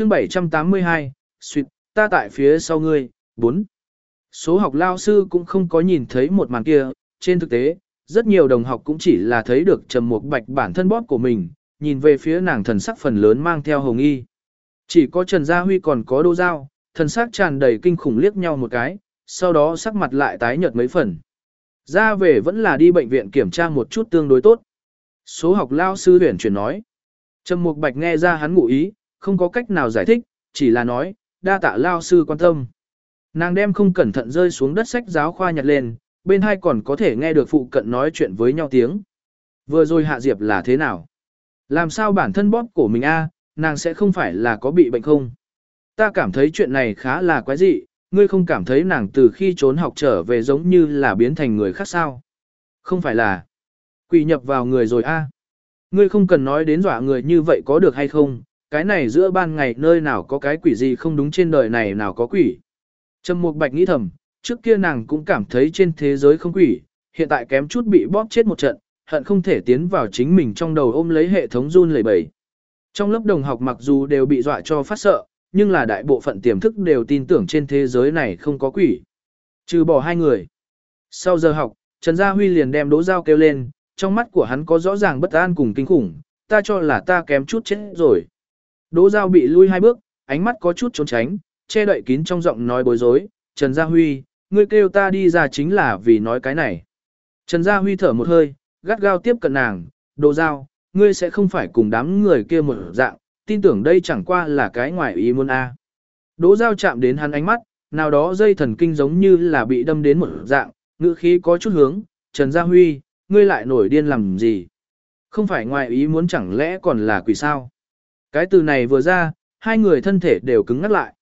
chương 782, suyệt, ta tại phía sau ngươi, 4. Số học lao sư cũng không có nhìn thấy một màn kia, trên thực tế, rất nhiều đồng học cũng chỉ là thấy được trầm mục bạch bản thân bóp của mình, nhìn về phía nàng thần sắc phần lớn mang theo hồng y. Chỉ có Trần Gia Huy còn có đô dao, thần sắc tràn đầy kinh khủng liếc nhau một cái, sau đó sắc mặt lại tái nhợt mấy phần. Ra về vẫn là đi bệnh viện kiểm tra một chút tương đối tốt. Số học lao sư huyền chuyển nói. Trầm Mục Bạch nghe ra hắn ngụ ý, không có cách nào giải thích, chỉ là nói, đa tạ lao sư quan tâm. Nàng đem không cẩn thận rơi xuống đất sách giáo khoa nhặt lên, bên hai còn có thể nghe được phụ cận nói chuyện với nhau tiếng. Vừa rồi Hạ Diệp là thế nào? Làm sao bản thân bóp cổ mình a, nàng sẽ không phải là có bị bệnh không? Ta cảm thấy chuyện này khá là quái dị, ngươi không cảm thấy nàng từ khi trốn học trở về giống như là biến thành người khác sao? Không phải là quỷ nhập vào người rồi a. Ngươi không cần nói đến dọa người như vậy có được hay không, cái này giữa ban ngày nơi nào có cái quỷ gì không đúng trên đời này nào có quỷ. Trầm Mục Bạch nghĩ thầm, trước kia nàng cũng cảm thấy trên thế giới không quỷ, hiện tại kém chút bị bóp chết một trận, hận không thể tiến vào chính mình trong đầu ôm lấy hệ thống run lẩy bẩy. Trong lớp đồng học mặc dù đều bị dọa cho phát sợ, nhưng là đại bộ phận tiềm thức đều tin tưởng trên thế giới này không có quỷ. Trừ bỏ hai người. Sau giờ học, Trần Gia Huy liền đem đố dao kêu lên, trong mắt của hắn có rõ ràng bất an cùng kinh khủng, ta cho là ta kém chút chết rồi. Đỗ Giao bị lui hai bước, ánh mắt có chút trốn tránh, che đậy kín trong giọng nói bối rối, Trần Gia Huy, ngươi kêu ta đi ra chính là vì nói cái này. Trần Gia Huy thở một hơi, gắt gao tiếp cận nàng, Đỗ Giao, ngươi sẽ không phải cùng đám người kia một dạng, tin tưởng đây chẳng qua là cái ngoài ý muốn a. Đỗ Giao chạm đến hắn ánh mắt, nào đó dây thần kinh giống như là bị đâm đến một dạng, ngữ khí có chút hướng, Trần Gia Huy, ngươi lại nổi điên làm gì? Không phải ngoài ý muốn chẳng lẽ còn là quỷ sao? Cái từ này vừa ra, hai người thân thể đều cứng ngắt lại.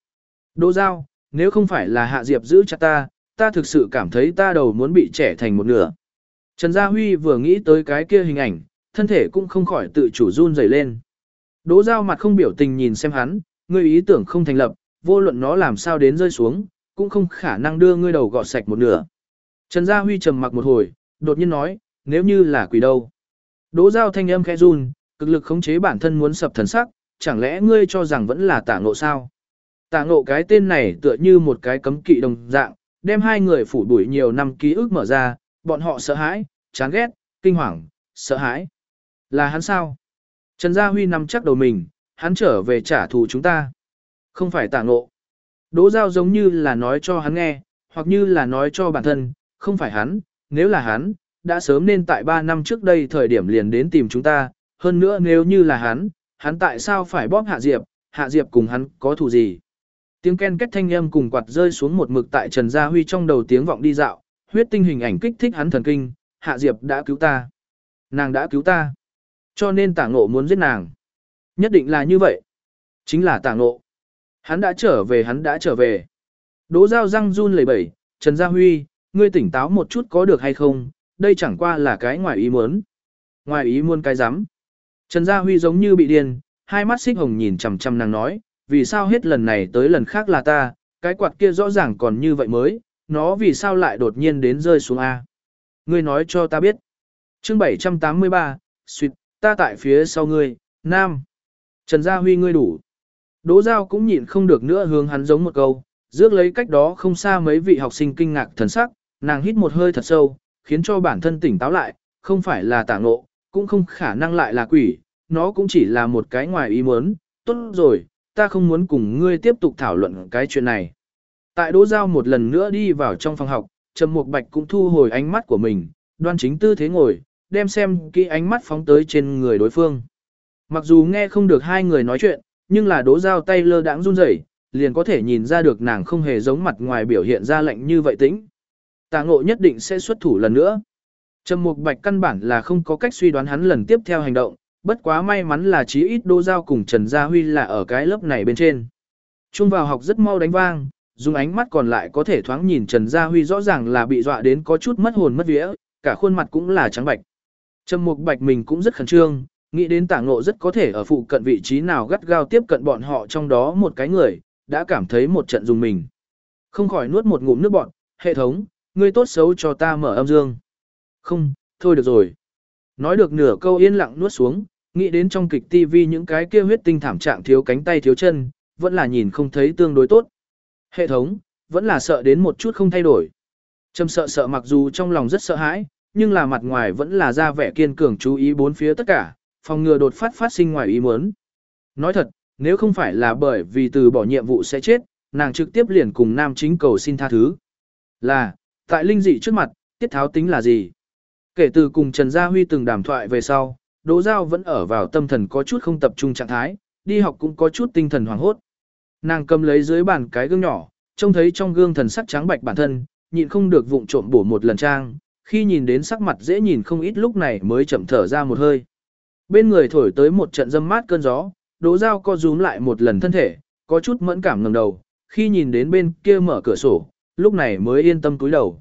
Đỗ giao, nếu không phải là Hạ Diệp giữ chặt ta, ta thực sự cảm thấy ta đầu muốn bị trẻ thành một nửa. Trần Gia Huy vừa nghĩ tới cái kia hình ảnh, thân thể cũng không khỏi tự chủ run rẩy lên. Đỗ giao mặt không biểu tình nhìn xem hắn, ngươi ý tưởng không thành lập, vô luận nó làm sao đến rơi xuống, cũng không khả năng đưa ngươi đầu gọt sạch một nửa. Trần Gia Huy trầm mặc một hồi, đột nhiên nói, nếu như là quỷ đâu. Đỗ giao thanh âm khẽ run, cực lực khống chế bản thân muốn sập thần sắc, chẳng lẽ ngươi cho rằng vẫn là tả ngộ sao? Tả ngộ cái tên này tựa như một cái cấm kỵ đồng dạng, đem hai người phủ đuổi nhiều năm ký ức mở ra, bọn họ sợ hãi, chán ghét, kinh hoàng, sợ hãi. Là hắn sao? Trần Gia Huy nằm chắc đầu mình, hắn trở về trả thù chúng ta. Không phải tả ngộ. Đỗ giao giống như là nói cho hắn nghe, hoặc như là nói cho bản thân, không phải hắn, nếu là hắn, đã sớm nên tại 3 năm trước đây thời điểm liền đến tìm chúng ta, hơn nữa nếu như là hắn, hắn tại sao phải bóp Hạ Diệp, Hạ Diệp cùng hắn có thù gì. Tiếng ken kết thanh âm cùng quạt rơi xuống một mực tại Trần Gia Huy trong đầu tiếng vọng đi dạo, huyết tinh hình ảnh kích thích hắn thần kinh, Hạ Diệp đã cứu ta. Nàng đã cứu ta. Cho nên tả ngộ muốn giết nàng. Nhất định là như vậy. Chính là tả ngộ. Hắn đã trở về hắn đã trở về. Đỗ Giao răng run lẩy bẩy, Trần Gia Huy, ngươi tỉnh táo một chút có được hay không, đây chẳng qua là cái ngoài ý muốn. Ngoài ý muốn cái rắm Trần Gia Huy giống như bị điên, hai mắt xích hồng nhìn chằm chằm nàng nói, vì sao hết lần này tới lần khác là ta, cái quạt kia rõ ràng còn như vậy mới, nó vì sao lại đột nhiên đến rơi xuống A. Ngươi nói cho ta biết. chương 783, suyệt, ta tại phía sau ngươi, nam. Trần Gia Huy ngươi đủ. Đỗ Giao cũng nhịn không được nữa hướng hắn giống một câu, rước lấy cách đó không xa mấy vị học sinh kinh ngạc thần sắc, nàng hít một hơi thật sâu, khiến cho bản thân tỉnh táo lại, không phải là tả ngộ, cũng không khả năng lại là quỷ, nó cũng chỉ là một cái ngoài ý muốn, tốt rồi, ta không muốn cùng ngươi tiếp tục thảo luận cái chuyện này. Tại Đỗ Giao một lần nữa đi vào trong phòng học, Trầm Mục Bạch cũng thu hồi ánh mắt của mình, đoan chính tư thế ngồi, đem xem kỹ ánh mắt phóng tới trên người đối phương. Mặc dù nghe không được hai người nói chuyện, nhưng là Đỗ Giao tay lơ đãng run rẩy, liền có thể nhìn ra được nàng không hề giống mặt ngoài biểu hiện ra lạnh như vậy tĩnh. Tạ ngộ nhất định sẽ xuất thủ lần nữa. Trầm Mục Bạch căn bản là không có cách suy đoán hắn lần tiếp theo hành động, bất quá may mắn là chí ít Đỗ Giao cùng Trần Gia Huy là ở cái lớp này bên trên. Trung vào học rất mau đánh vang, dùng ánh mắt còn lại có thể thoáng nhìn Trần Gia Huy rõ ràng là bị dọa đến có chút mất hồn mất vía, cả khuôn mặt cũng là trắng bạch. Trầm Mục Bạch mình cũng rất khẩn trương, nghĩ đến Tả Ngộ rất có thể ở phụ cận vị trí nào gắt gao tiếp cận bọn họ trong đó một cái người, đã cảm thấy một trận dùng mình. Không khỏi nuốt một ngụm nước bọt, hệ thống, ngươi tốt xấu cho ta mở âm dương. Không, thôi được rồi. Nói được nửa câu yên lặng nuốt xuống, nghĩ đến trong kịch TV những cái kia huyết tinh thảm trạng thiếu cánh tay thiếu chân, vẫn là nhìn không thấy tương đối tốt. Hệ thống, vẫn là sợ đến một chút không thay đổi. Trầm sợ sợ mặc dù trong lòng rất sợ hãi, nhưng là mặt ngoài vẫn là ra vẻ kiên cường chú ý bốn phía tất cả, phòng ngừa đột phát phát sinh ngoài ý muốn. Nói thật, nếu không phải là bởi vì từ bỏ nhiệm vụ sẽ chết, nàng trực tiếp liền cùng nam chính cầu xin tha thứ. Là, tại linh dị trước mặt, tiết tháo tính là gì? Kể từ cùng Trần Gia Huy từng đàm thoại về sau, Đỗ Giao vẫn ở vào tâm thần có chút không tập trung trạng thái, đi học cũng có chút tinh thần hoảng hốt. Nàng cầm lấy dưới bàn cái gương nhỏ, trông thấy trong gương thần sắc trắng bạch bản thân, nhịn không được vụng trộm bổ một lần trang, khi nhìn đến sắc mặt dễ nhìn không ít lúc này mới chậm thở ra một hơi. Bên người thổi tới một trận dâm mát cơn gió, Đỗ Giao co rúm lại một lần thân thể, có chút mẫn cảm ngẩng đầu, khi nhìn đến bên kia mở cửa sổ, lúc này mới yên tâm cúi đầu.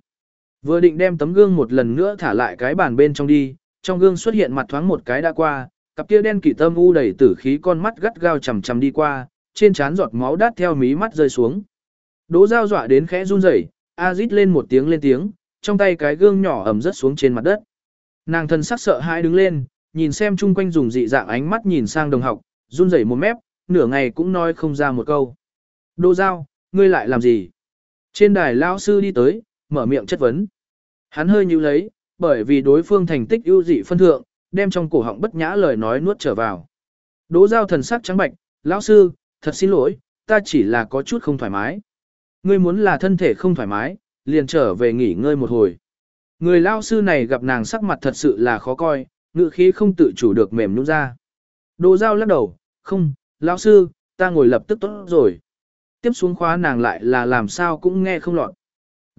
Vừa định đem tấm gương một lần nữa thả lại cái bàn bên trong đi, trong gương xuất hiện mặt thoáng một cái đã qua, cặp kia đen kỳ tâm u đầy tử khí con mắt gắt gao chằm chằm đi qua, trên trán giọt máu đắt theo mí mắt rơi xuống. Đỗ Giao dọa đến khẽ run rẩy, a rít lên một tiếng lên tiếng, trong tay cái gương nhỏ ẩm rất xuống trên mặt đất. Nàng thân sắc sợ hãi đứng lên, nhìn xem chung quanh dùng dị dạng ánh mắt nhìn sang đồng học, run rẩy một mép, nửa ngày cũng nói không ra một câu. Đỗ Giao, ngươi lại làm gì? Trên đài lao sư đi tới, mở miệng chất vấn. Hắn hơi nhíu lấy, bởi vì đối phương thành tích ưu dị phân thượng, đem trong cổ họng bất nhã lời nói nuốt trở vào. Đỗ Giao thần sắc trắng bạch, lão sư, thật xin lỗi, ta chỉ là có chút không thoải mái. Ngươi muốn là thân thể không thoải mái, liền trở về nghỉ ngơi một hồi. Người lao sư này gặp nàng sắc mặt thật sự là khó coi, ngự khí không tự chủ được mềm nhũn ra. Đỗ Giao lắc đầu, không, lão sư, ta ngồi lập tức tốt rồi. Tiếp xuống khóa nàng lại là làm sao cũng nghe không lọt.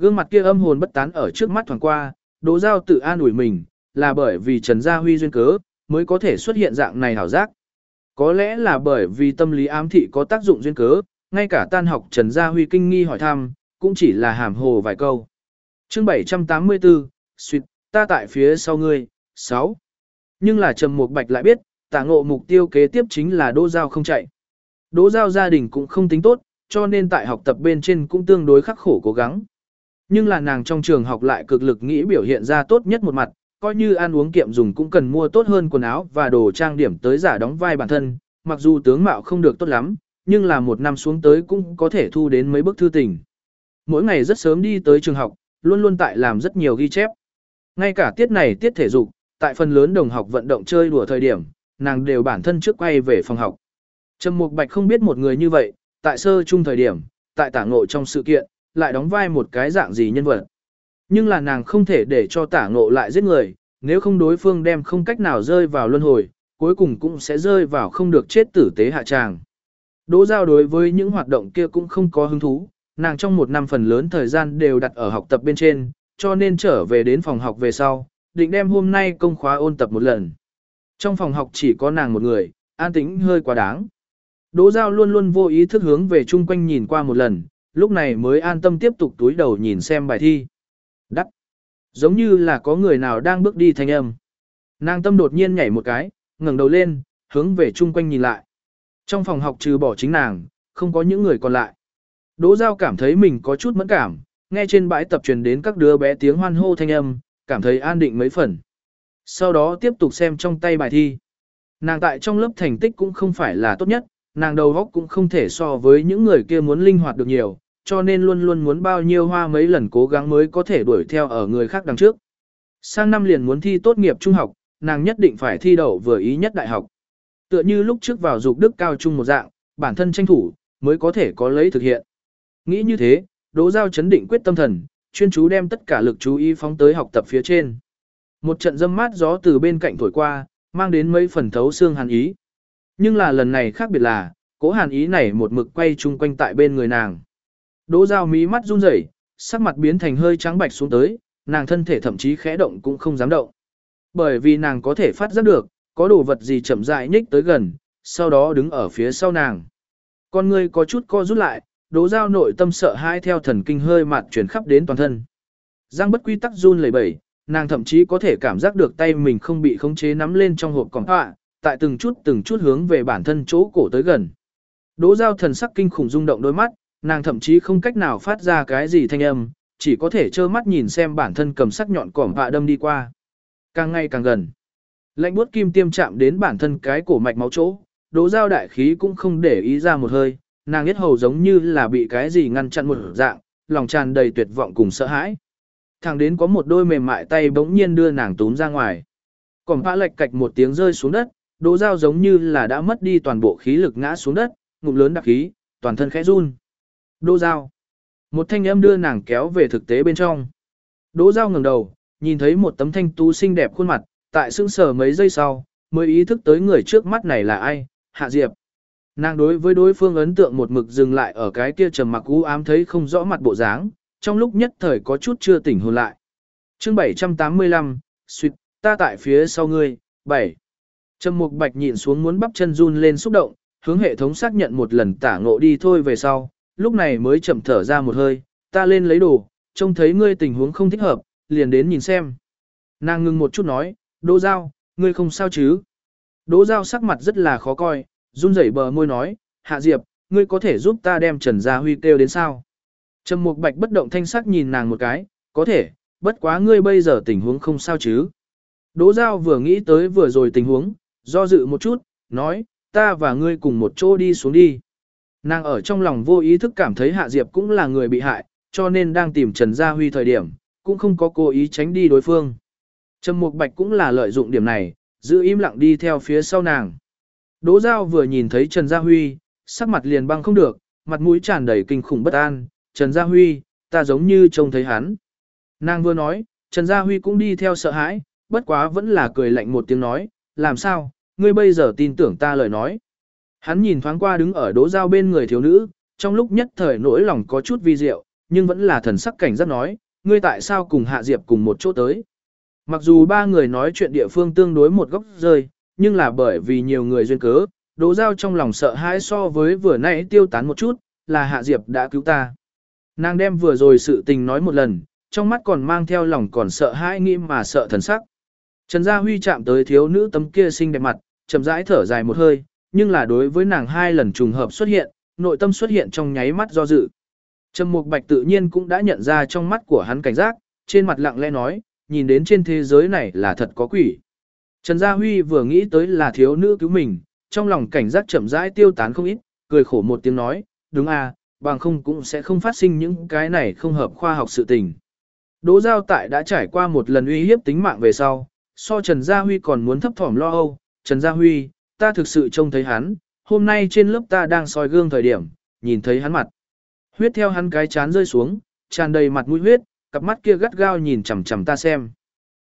Gương mặt kia âm hồn bất tán ở trước mắt thoáng qua, Đỗ Giao tự an ủi mình, là bởi vì Trần Gia Huy duyên cớ, mới có thể xuất hiện dạng này hảo giác. Có lẽ là bởi vì tâm lý ám thị có tác dụng duyên cớ, ngay cả tan học Trần Gia Huy kinh nghi hỏi thăm, cũng chỉ là hàm hồ vài câu. chương 784, suyệt, ta tại phía sau ngươi, 6. Nhưng là Trầm Mục Bạch lại biết, tả ngộ mục tiêu kế tiếp chính là Đỗ Giao không chạy. Đỗ Giao gia đình cũng không tính tốt, cho nên tại học tập bên trên cũng tương đối khắc khổ cố gắng. Nhưng là nàng trong trường học lại cực lực nghĩ biểu hiện ra tốt nhất một mặt, coi như ăn uống kiệm dùng cũng cần mua tốt hơn quần áo và đồ trang điểm tới giả đóng vai bản thân, mặc dù tướng mạo không được tốt lắm, nhưng là một năm xuống tới cũng có thể thu đến mấy bức thư tình. Mỗi ngày rất sớm đi tới trường học, luôn luôn tại làm rất nhiều ghi chép. Ngay cả tiết này tiết thể dục, tại phần lớn đồng học vận động chơi đùa thời điểm, nàng đều bản thân trước quay về phòng học. Trầm Mục Bạch không biết một người như vậy, tại sơ trung thời điểm, tại tả ngộ trong sự kiện, lại đóng vai một cái dạng gì nhân vật. Nhưng là nàng không thể để cho tả ngộ lại giết người, nếu không đối phương đem không cách nào rơi vào luân hồi, cuối cùng cũng sẽ rơi vào không được chết tử tế hạ tràng. Đỗ giao đối với những hoạt động kia cũng không có hứng thú, nàng trong một năm phần lớn thời gian đều đặt ở học tập bên trên, cho nên trở về đến phòng học về sau, định đem hôm nay công khóa ôn tập một lần. Trong phòng học chỉ có nàng một người, an tĩnh hơi quá đáng. Đỗ giao luôn luôn vô ý thức hướng về chung quanh nhìn qua một lần, lúc này mới an tâm tiếp tục túi đầu nhìn xem bài thi. Đắc. Giống như là có người nào đang bước đi thanh âm. Nàng tâm đột nhiên nhảy một cái, ngẩng đầu lên, hướng về chung quanh nhìn lại. Trong phòng học trừ bỏ chính nàng, không có những người còn lại. Đỗ Giao cảm thấy mình có chút mẫn cảm, nghe trên bãi tập truyền đến các đứa bé tiếng hoan hô thanh âm, cảm thấy an định mấy phần. Sau đó tiếp tục xem trong tay bài thi. Nàng tại trong lớp thành tích cũng không phải là tốt nhất, nàng đầu óc cũng không thể so với những người kia muốn linh hoạt được nhiều, cho nên luôn luôn muốn bao nhiêu hoa mấy lần cố gắng mới có thể đuổi theo ở người khác đằng trước. Sang năm liền muốn thi tốt nghiệp trung học, nàng nhất định phải thi đậu vừa ý nhất đại học. Tựa như lúc trước vào dục đức cao trung một dạng, bản thân tranh thủ, mới có thể có lấy thực hiện. Nghĩ như thế, Đỗ Giao chấn định quyết tâm thần, chuyên chú đem tất cả lực chú ý phóng tới học tập phía trên. Một trận dâm mát gió từ bên cạnh thổi qua, mang đến mấy phần thấu xương hàn ý. Nhưng là lần này khác biệt là, cố hàn ý này một mực quay chung quanh tại bên người nàng. Đỗ Giao mí mắt run rẩy, sắc mặt biến thành hơi trắng bạch xuống tới, nàng thân thể thậm chí khẽ động cũng không dám động. Bởi vì nàng có thể phát giác được, có đồ vật gì chậm rãi nhích tới gần, sau đó đứng ở phía sau nàng. Con người có chút co rút lại, Đỗ Giao nội tâm sợ hãi theo thần kinh hơi mạt chuyển khắp đến toàn thân. Giang bất quy tắc run lẩy bẩy, nàng thậm chí có thể cảm giác được tay mình không bị khống chế nắm lên trong hộp cỏng họa, tại từng chút từng chút hướng về bản thân chỗ cổ tới gần. Đỗ Giao thần sắc kinh khủng rung động đôi mắt, nàng thậm chí không cách nào phát ra cái gì thanh âm, chỉ có thể trơ mắt nhìn xem bản thân cầm sắc nhọn cỏm vạ đâm đi qua. Càng ngày càng gần. Lạnh buốt kim tiêm chạm đến bản thân cái cổ mạch máu chỗ, Đỗ Giao đại khí cũng không để ý ra một hơi, nàng biết hầu giống như là bị cái gì ngăn chặn một dạng, lòng tràn đầy tuyệt vọng cùng sợ hãi. Thẳng đến có một đôi mềm mại tay bỗng nhiên đưa nàng túm ra ngoài. cỏm phá lệch cạch một tiếng rơi xuống đất, đỗ dao giống như là đã mất đi toàn bộ khí lực ngã xuống đất, ngụm lớn đặc khí, toàn thân khẽ run. Đỗ Giao, Một thanh âm đưa nàng kéo về thực tế bên trong. Đỗ Giao ngẩng đầu, nhìn thấy một tấm thanh tú xinh đẹp khuôn mặt, tại sững sờ mấy giây sau, mới ý thức tới người trước mắt này là ai, Hạ Diệp. Nàng đối với đối phương ấn tượng một mực dừng lại ở cái kia trầm mặc u ám thấy không rõ mặt bộ dáng, trong lúc nhất thời có chút chưa tỉnh hồn lại. Chương 785, suýt, ta tại phía sau ngươi, 7. Trầm Mục Bạch nhịn xuống muốn bắp chân run lên xúc động, hướng hệ thống xác nhận một lần tả ngộ đi thôi về sau, lúc này mới chậm thở ra một hơi, ta lên lấy đồ, trông thấy ngươi tình huống không thích hợp, liền đến nhìn xem. Nàng ngừng một chút nói, Đỗ Giao, ngươi không sao chứ? Đỗ Giao sắc mặt rất là khó coi, run rẩy bờ môi nói, Hạ Diệp, ngươi có thể giúp ta đem Trần Gia Huy kêu đến sao? Trầm Mục Bạch bất động thanh sắc nhìn nàng một cái, có thể, bất quá ngươi bây giờ tình huống không sao chứ? Đỗ Giao vừa nghĩ tới vừa rồi tình huống, do dự một chút, nói, ta và ngươi cùng một chỗ đi xuống đi. Nàng ở trong lòng vô ý thức cảm thấy Hạ Diệp cũng là người bị hại, cho nên đang tìm Trần Gia Huy thời điểm, cũng không có cố ý tránh đi đối phương. Trầm Mục Bạch cũng là lợi dụng điểm này, giữ im lặng đi theo phía sau nàng. Đỗ Giao vừa nhìn thấy Trần Gia Huy, sắc mặt liền băng không được, mặt mũi tràn đầy kinh khủng bất an, Trần Gia Huy, ta giống như trông thấy hắn. Nàng vừa nói, Trần Gia Huy cũng đi theo sợ hãi, bất quá vẫn là cười lạnh một tiếng nói, làm sao, ngươi bây giờ tin tưởng ta lời nói. Hắn nhìn thoáng qua đứng ở đố giao bên người thiếu nữ, trong lúc nhất thời nỗi lòng có chút vi diệu, nhưng vẫn là thần sắc cảnh giác nói, ngươi tại sao cùng Hạ Diệp cùng một chỗ tới. Mặc dù ba người nói chuyện địa phương tương đối một góc rơi, nhưng là bởi vì nhiều người duyên cớ, đố giao trong lòng sợ hãi so với vừa nãy tiêu tán một chút, là Hạ Diệp đã cứu ta. Nàng đem vừa rồi sự tình nói một lần, trong mắt còn mang theo lòng còn sợ hãi nghĩ mà sợ thần sắc. Trần Gia Huy chạm tới thiếu nữ tấm kia xinh đẹp mặt, chậm rãi thở dài một hơi, nhưng là đối với nàng hai lần trùng hợp xuất hiện, nội tâm xuất hiện trong nháy mắt do dự. Trầm Mục Bạch tự nhiên cũng đã nhận ra trong mắt của hắn cảnh giác, trên mặt lặng lẽ nói, nhìn đến trên thế giới này là thật có quỷ. Trần Gia Huy vừa nghĩ tới là thiếu nữ cứu mình, trong lòng cảnh giác chậm rãi tiêu tán không ít, cười khổ một tiếng nói, đúng à, bằng không cũng sẽ không phát sinh những cái này không hợp khoa học sự tình. Đỗ Giao Tại đã trải qua một lần uy hiếp tính mạng về sau, so Trần Gia Huy còn muốn thấp thỏm lo âu, Trần Gia Huy, ta thực sự trông thấy hắn, hôm nay trên lớp ta đang soi gương thời điểm, nhìn thấy hắn mặt. Huyết theo hắn cái chán rơi xuống, tràn đầy mặt mũi huyết, cặp mắt kia gắt gao nhìn chằm chằm ta xem.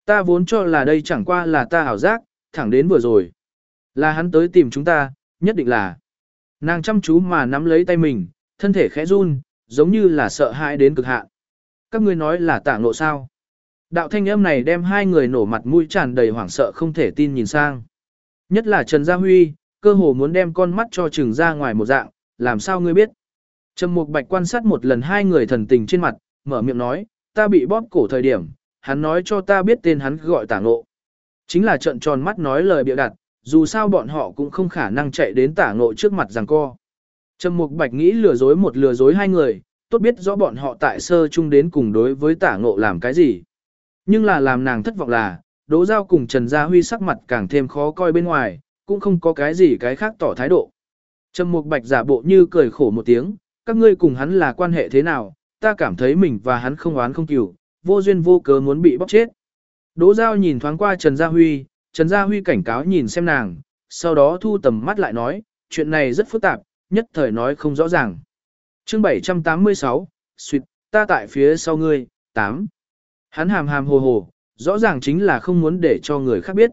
Ta vốn cho là đây chẳng qua là ta ảo giác, thẳng đến vừa rồi. Là hắn tới tìm chúng ta, nhất định là. Nàng chăm chú mà nắm lấy tay mình, thân thể khẽ run, giống như là sợ hãi đến cực hạn. Các ngươi nói là tả ngộ sao? Đạo thanh âm này đem hai người nổ mặt mũi tràn đầy hoảng sợ không thể tin nhìn sang. Nhất là Trần Gia Huy, cơ hồ muốn đem con mắt cho trừng ra ngoài một dạng, làm sao ngươi biết? Trầm Mục Bạch quan sát một lần hai người thần tình trên mặt, mở miệng nói, ta bị bóp cổ thời điểm, hắn nói cho ta biết tên hắn gọi tả ngộ. Chính là trận tròn mắt nói lời bịa đặt, dù sao bọn họ cũng không khả năng chạy đến tả ngộ trước mặt rằng co. Trầm Mục Bạch nghĩ lừa dối một lừa dối hai người, tốt biết rõ bọn họ tại sơ chung đến cùng đối với tả ngộ làm cái gì. Nhưng là làm nàng thất vọng là, Đỗ Giao cùng Trần Gia Huy sắc mặt càng thêm khó coi bên ngoài, cũng không có cái gì cái khác tỏ thái độ. Trầm Mục Bạch giả bộ như cười khổ một tiếng, các ngươi cùng hắn là quan hệ thế nào, ta cảm thấy mình và hắn không oán không cừu, vô duyên vô cớ muốn bị bóc chết. Đỗ Giao nhìn thoáng qua Trần Gia Huy, Trần Gia Huy cảnh cáo nhìn xem nàng, sau đó thu tầm mắt lại nói, chuyện này rất phức tạp, nhất thời nói không rõ ràng. Chương 786, suyệt, ta tại phía sau ngươi, 8. Hắn hàm hàm hồ hồ, rõ ràng chính là không muốn để cho người khác biết.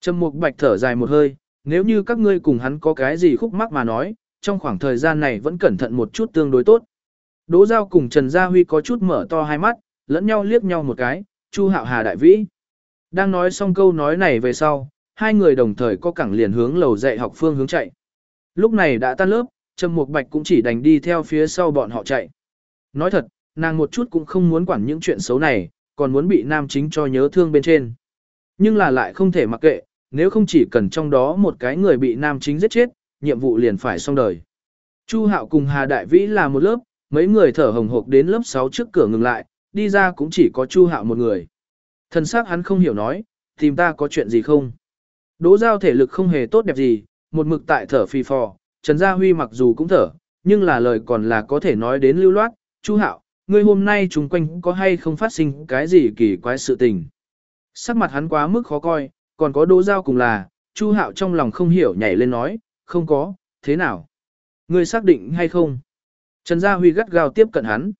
Trầm Mục Bạch thở dài một hơi, nếu như các ngươi cùng hắn có cái gì khúc mắc mà nói, trong khoảng thời gian này vẫn cẩn thận một chút tương đối tốt. Đỗ Giao cùng Trần Gia Huy có chút mở to hai mắt, lẫn nhau liếc nhau một cái, Chu Hạo Hà đại vĩ. Đang nói xong câu nói này về sau, hai người đồng thời có cẳng liền hướng lầu dạy học phương hướng chạy. Lúc này đã tan lớp, Trầm Mục Bạch cũng chỉ đành đi theo phía sau bọn họ chạy. Nói thật, nàng một chút cũng không muốn quản những chuyện xấu này, còn muốn bị nam chính cho nhớ thương bên trên. Nhưng là lại không thể mặc kệ, nếu không chỉ cần trong đó một cái người bị nam chính giết chết, nhiệm vụ liền phải xong đời. Chu Hạo cùng Hà Đại Vĩ là một lớp, mấy người thở hồng hộc đến lớp 6 trước cửa ngừng lại, đi ra cũng chỉ có Chu Hạo một người. Thần sắc hắn không hiểu nói, tìm ta có chuyện gì không? Đỗ giao thể lực không hề tốt đẹp gì, một mực tại thở phì phò, Trần Gia Huy mặc dù cũng thở, nhưng là lời còn là có thể nói đến lưu loát, Chu Hạo, ngươi hôm nay chung quanh có hay không phát sinh cái gì kỳ quái sự tình. Sắc mặt hắn quá mức khó coi, còn có đỗ giao cùng là, Chu Hạo trong lòng không hiểu nhảy lên nói, không có, thế nào? Ngươi xác định hay không? Trần Gia Huy gắt gao tiếp cận hắn.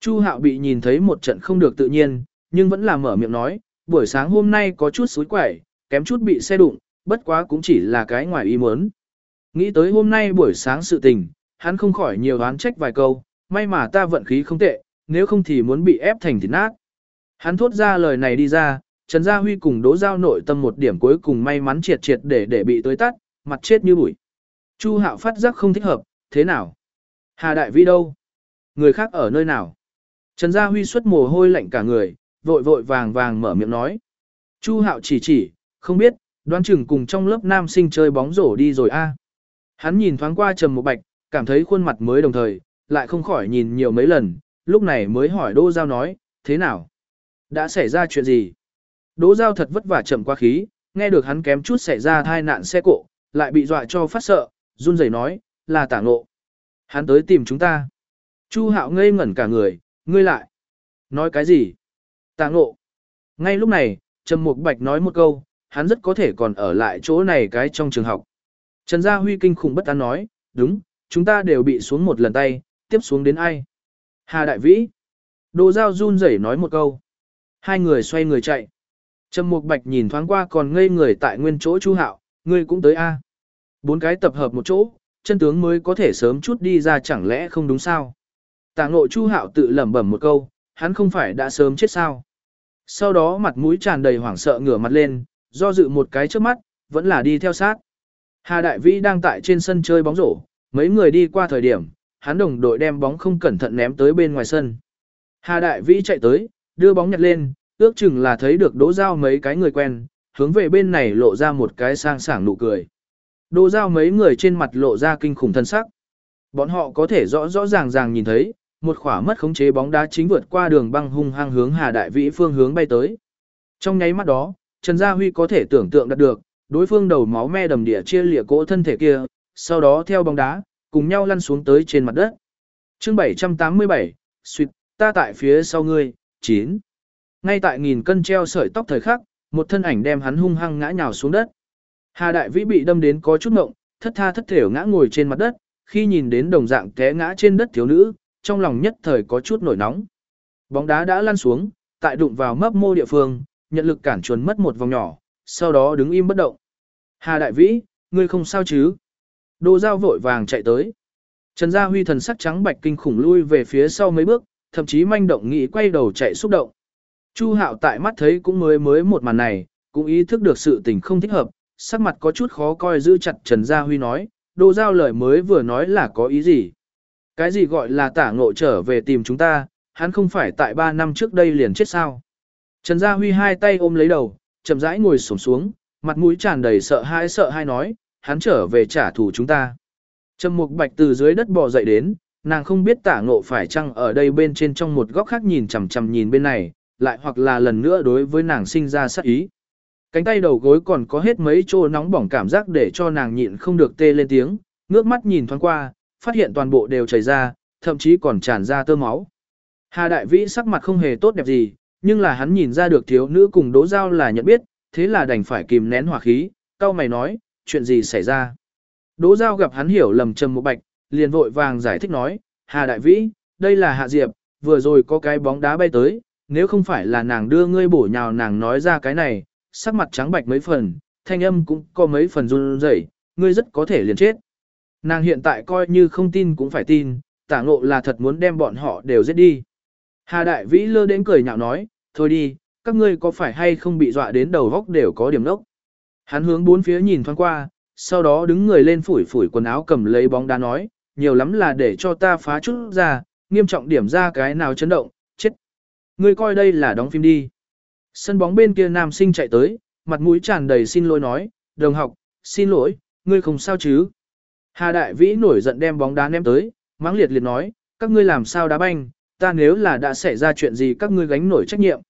Chu Hạo bị nhìn thấy một trận không được tự nhiên, nhưng vẫn là mở miệng nói, buổi sáng hôm nay có chút suối quẩy, kém chút bị xe đụng, bất quá cũng chỉ là cái ngoài ý muốn. Nghĩ tới hôm nay buổi sáng sự tình, hắn không khỏi nhiều oán trách vài câu, may mà ta vận khí không tệ, nếu không thì muốn bị ép thành thịt nát. Hắn thốt ra lời này đi ra, Trần Gia Huy cùng Đỗ Giao nội tâm một điểm cuối cùng may mắn triệt triệt để để bị tới tắt, mặt chết như bụi. Chu Hạo phát giác không thích hợp, thế nào? Hà Đại Vi đâu? Người khác ở nơi nào? Trần Gia Huy xuất mồ hôi lạnh cả người, vội vội vàng vàng mở miệng nói. Chu Hạo chỉ chỉ, không biết, đoán chừng cùng trong lớp nam sinh chơi bóng rổ đi rồi a. Hắn nhìn thoáng qua Trầm Một Bạch, cảm thấy khuôn mặt mới đồng thời, lại không khỏi nhìn nhiều mấy lần, lúc này mới hỏi Đỗ Giao nói, thế nào? Đã xảy ra chuyện gì? Đỗ Giao thật vất vả chậm qua khí, nghe được hắn kém chút xảy ra thai nạn xe cộ, lại bị dọa cho phát sợ, run rẩy nói, là tả ngộ. Hắn tới tìm chúng ta. Chu Hạo ngây ngẩn cả người, ngươi lại. Nói cái gì? Tả ngộ. Ngay lúc này, Trầm Mục Bạch nói một câu, hắn rất có thể còn ở lại chỗ này cái trong trường học. Trần Gia Huy kinh khủng bất an nói, đúng, chúng ta đều bị xuống một lần tay, tiếp xuống đến ai? Hà Đại Vĩ. Đồ Giao run rẩy nói một câu. Hai người xoay người chạy. Trầm Mục Bạch nhìn thoáng qua còn ngây người tại nguyên chỗ Chu Hạo, ngươi cũng tới a? Bốn cái tập hợp một chỗ, chân tướng mới có thể sớm chút đi ra chẳng lẽ không đúng sao? Tả ngộ Chu Hạo tự lẩm bẩm một câu, hắn không phải đã sớm chết sao? Sau đó mặt mũi tràn đầy hoảng sợ ngửa mặt lên, do dự một cái trước mắt, vẫn là đi theo sát. Hà Đại Vĩ đang tại trên sân chơi bóng rổ, mấy người đi qua thời điểm, hắn đồng đội đem bóng không cẩn thận ném tới bên ngoài sân. Hà Đại Vĩ chạy tới, đưa bóng nhặt lên, ước chừng là thấy được đỗ giao mấy cái người quen, hướng về bên này lộ ra một cái sang sảng nụ cười. Đỗ giao mấy người trên mặt lộ ra kinh khủng thân sắc. Bọn họ có thể rõ rõ ràng ràng nhìn thấy, một khỏa mất khống chế bóng đá chính vượt qua đường băng hung hăng hướng Hà Đại Vĩ phương hướng bay tới. Trong nháy mắt đó, Trần Gia Huy có thể tưởng tượng đạt được, đối phương đầu máu me đầm địa chia lìa cỗ thân thể kia, sau đó theo bóng đá, cùng nhau lăn xuống tới trên mặt đất. chương 787, suyệt, ta tại phía sau ngươi, 9. Ngay tại nghìn cân treo sợi tóc thời khắc, một thân ảnh đem hắn hung hăng ngã nhào xuống đất. Hà Đại Vĩ bị đâm đến có chút ngộng, thất tha thất thểu ngã ngồi trên mặt đất, khi nhìn đến đồng dạng té ngã trên đất thiếu nữ, trong lòng nhất thời có chút nổi nóng. Bóng đá đã lăn xuống, tại đụng vào mấp mô địa phương, nhận lực cản chuồn mất một vòng nhỏ, sau đó đứng im bất động. Hà Đại Vĩ, ngươi không sao chứ? Đồ Giao vội vàng chạy tới. Trần Gia Huy thần sắc trắng bạch kinh khủng lui về phía sau mấy bước, thậm chí manh động nghĩ quay đầu chạy xúc động. Chu Hạo tại mắt thấy cũng mới mới một màn này, cũng ý thức được sự tình không thích hợp, sắc mặt có chút khó coi giữ chặt Trần Gia Huy nói, Đồ Giao lời mới vừa nói là có ý gì? Cái gì gọi là tả ngộ trở về tìm chúng ta, hắn không phải tại ba năm trước đây liền chết sao? Trần Gia Huy hai tay ôm lấy đầu, chậm rãi ngồi xổm xuống, mặt mũi tràn đầy sợ hãi sợ hãi nói, hắn trở về trả thù chúng ta. Trầm Mục Bạch từ dưới đất bò dậy đến, nàng không biết tả ngộ phải chăng ở đây bên trên trong một góc khác nhìn chằm chằm nhìn bên này, lại hoặc là lần nữa đối với nàng sinh ra sát ý. Cánh tay đầu gối còn có hết mấy chỗ nóng bỏng cảm giác để cho nàng nhịn không được tê lên tiếng, ngước mắt nhìn thoáng qua, phát hiện toàn bộ đều chảy ra, thậm chí còn tràn ra tơ máu. Hà Đại Vĩ sắc mặt không hề tốt đẹp gì, nhưng là hắn nhìn ra được thiếu nữ cùng đỗ giao là nhận biết, thế là đành phải kìm nén hỏa khí, cao mày nói, chuyện gì xảy ra. Đỗ giao gặp hắn hiểu lầm trầm một bạch, liền vội vàng giải thích nói, Hà Đại Vĩ, đây là Hạ Diệp, vừa rồi có cái bóng đá bay tới, nếu không phải là nàng đưa ngươi bổ nhào nàng nói ra cái này, sắc mặt trắng bạch mấy phần, thanh âm cũng có mấy phần run rẩy, ngươi rất có thể liền chết. Nàng hiện tại coi như không tin cũng phải tin, tả ngộ là thật muốn đem bọn họ đều giết đi. Hà Đại Vĩ lơ đến cười nhạo nói, thôi đi, các ngươi có phải hay không bị dọa đến đầu góc đều có điểm đốc. Hắn hướng bốn phía nhìn thoáng qua, sau đó đứng người lên phủi phủi quần áo cầm lấy bóng đá nói, nhiều lắm là để cho ta phá chút ra, nghiêm trọng điểm ra cái nào chấn động, chết. Ngươi coi đây là đóng phim đi. Sân bóng bên kia nam sinh chạy tới, mặt mũi tràn đầy xin lỗi nói, đồng học, xin lỗi, ngươi không sao chứ. Hà Đại Vĩ nổi giận đem bóng đá ném tới, mắng liệt liệt nói, các ngươi làm sao đá banh, ta nếu là đã xảy ra chuyện gì các ngươi gánh nổi trách nhiệm.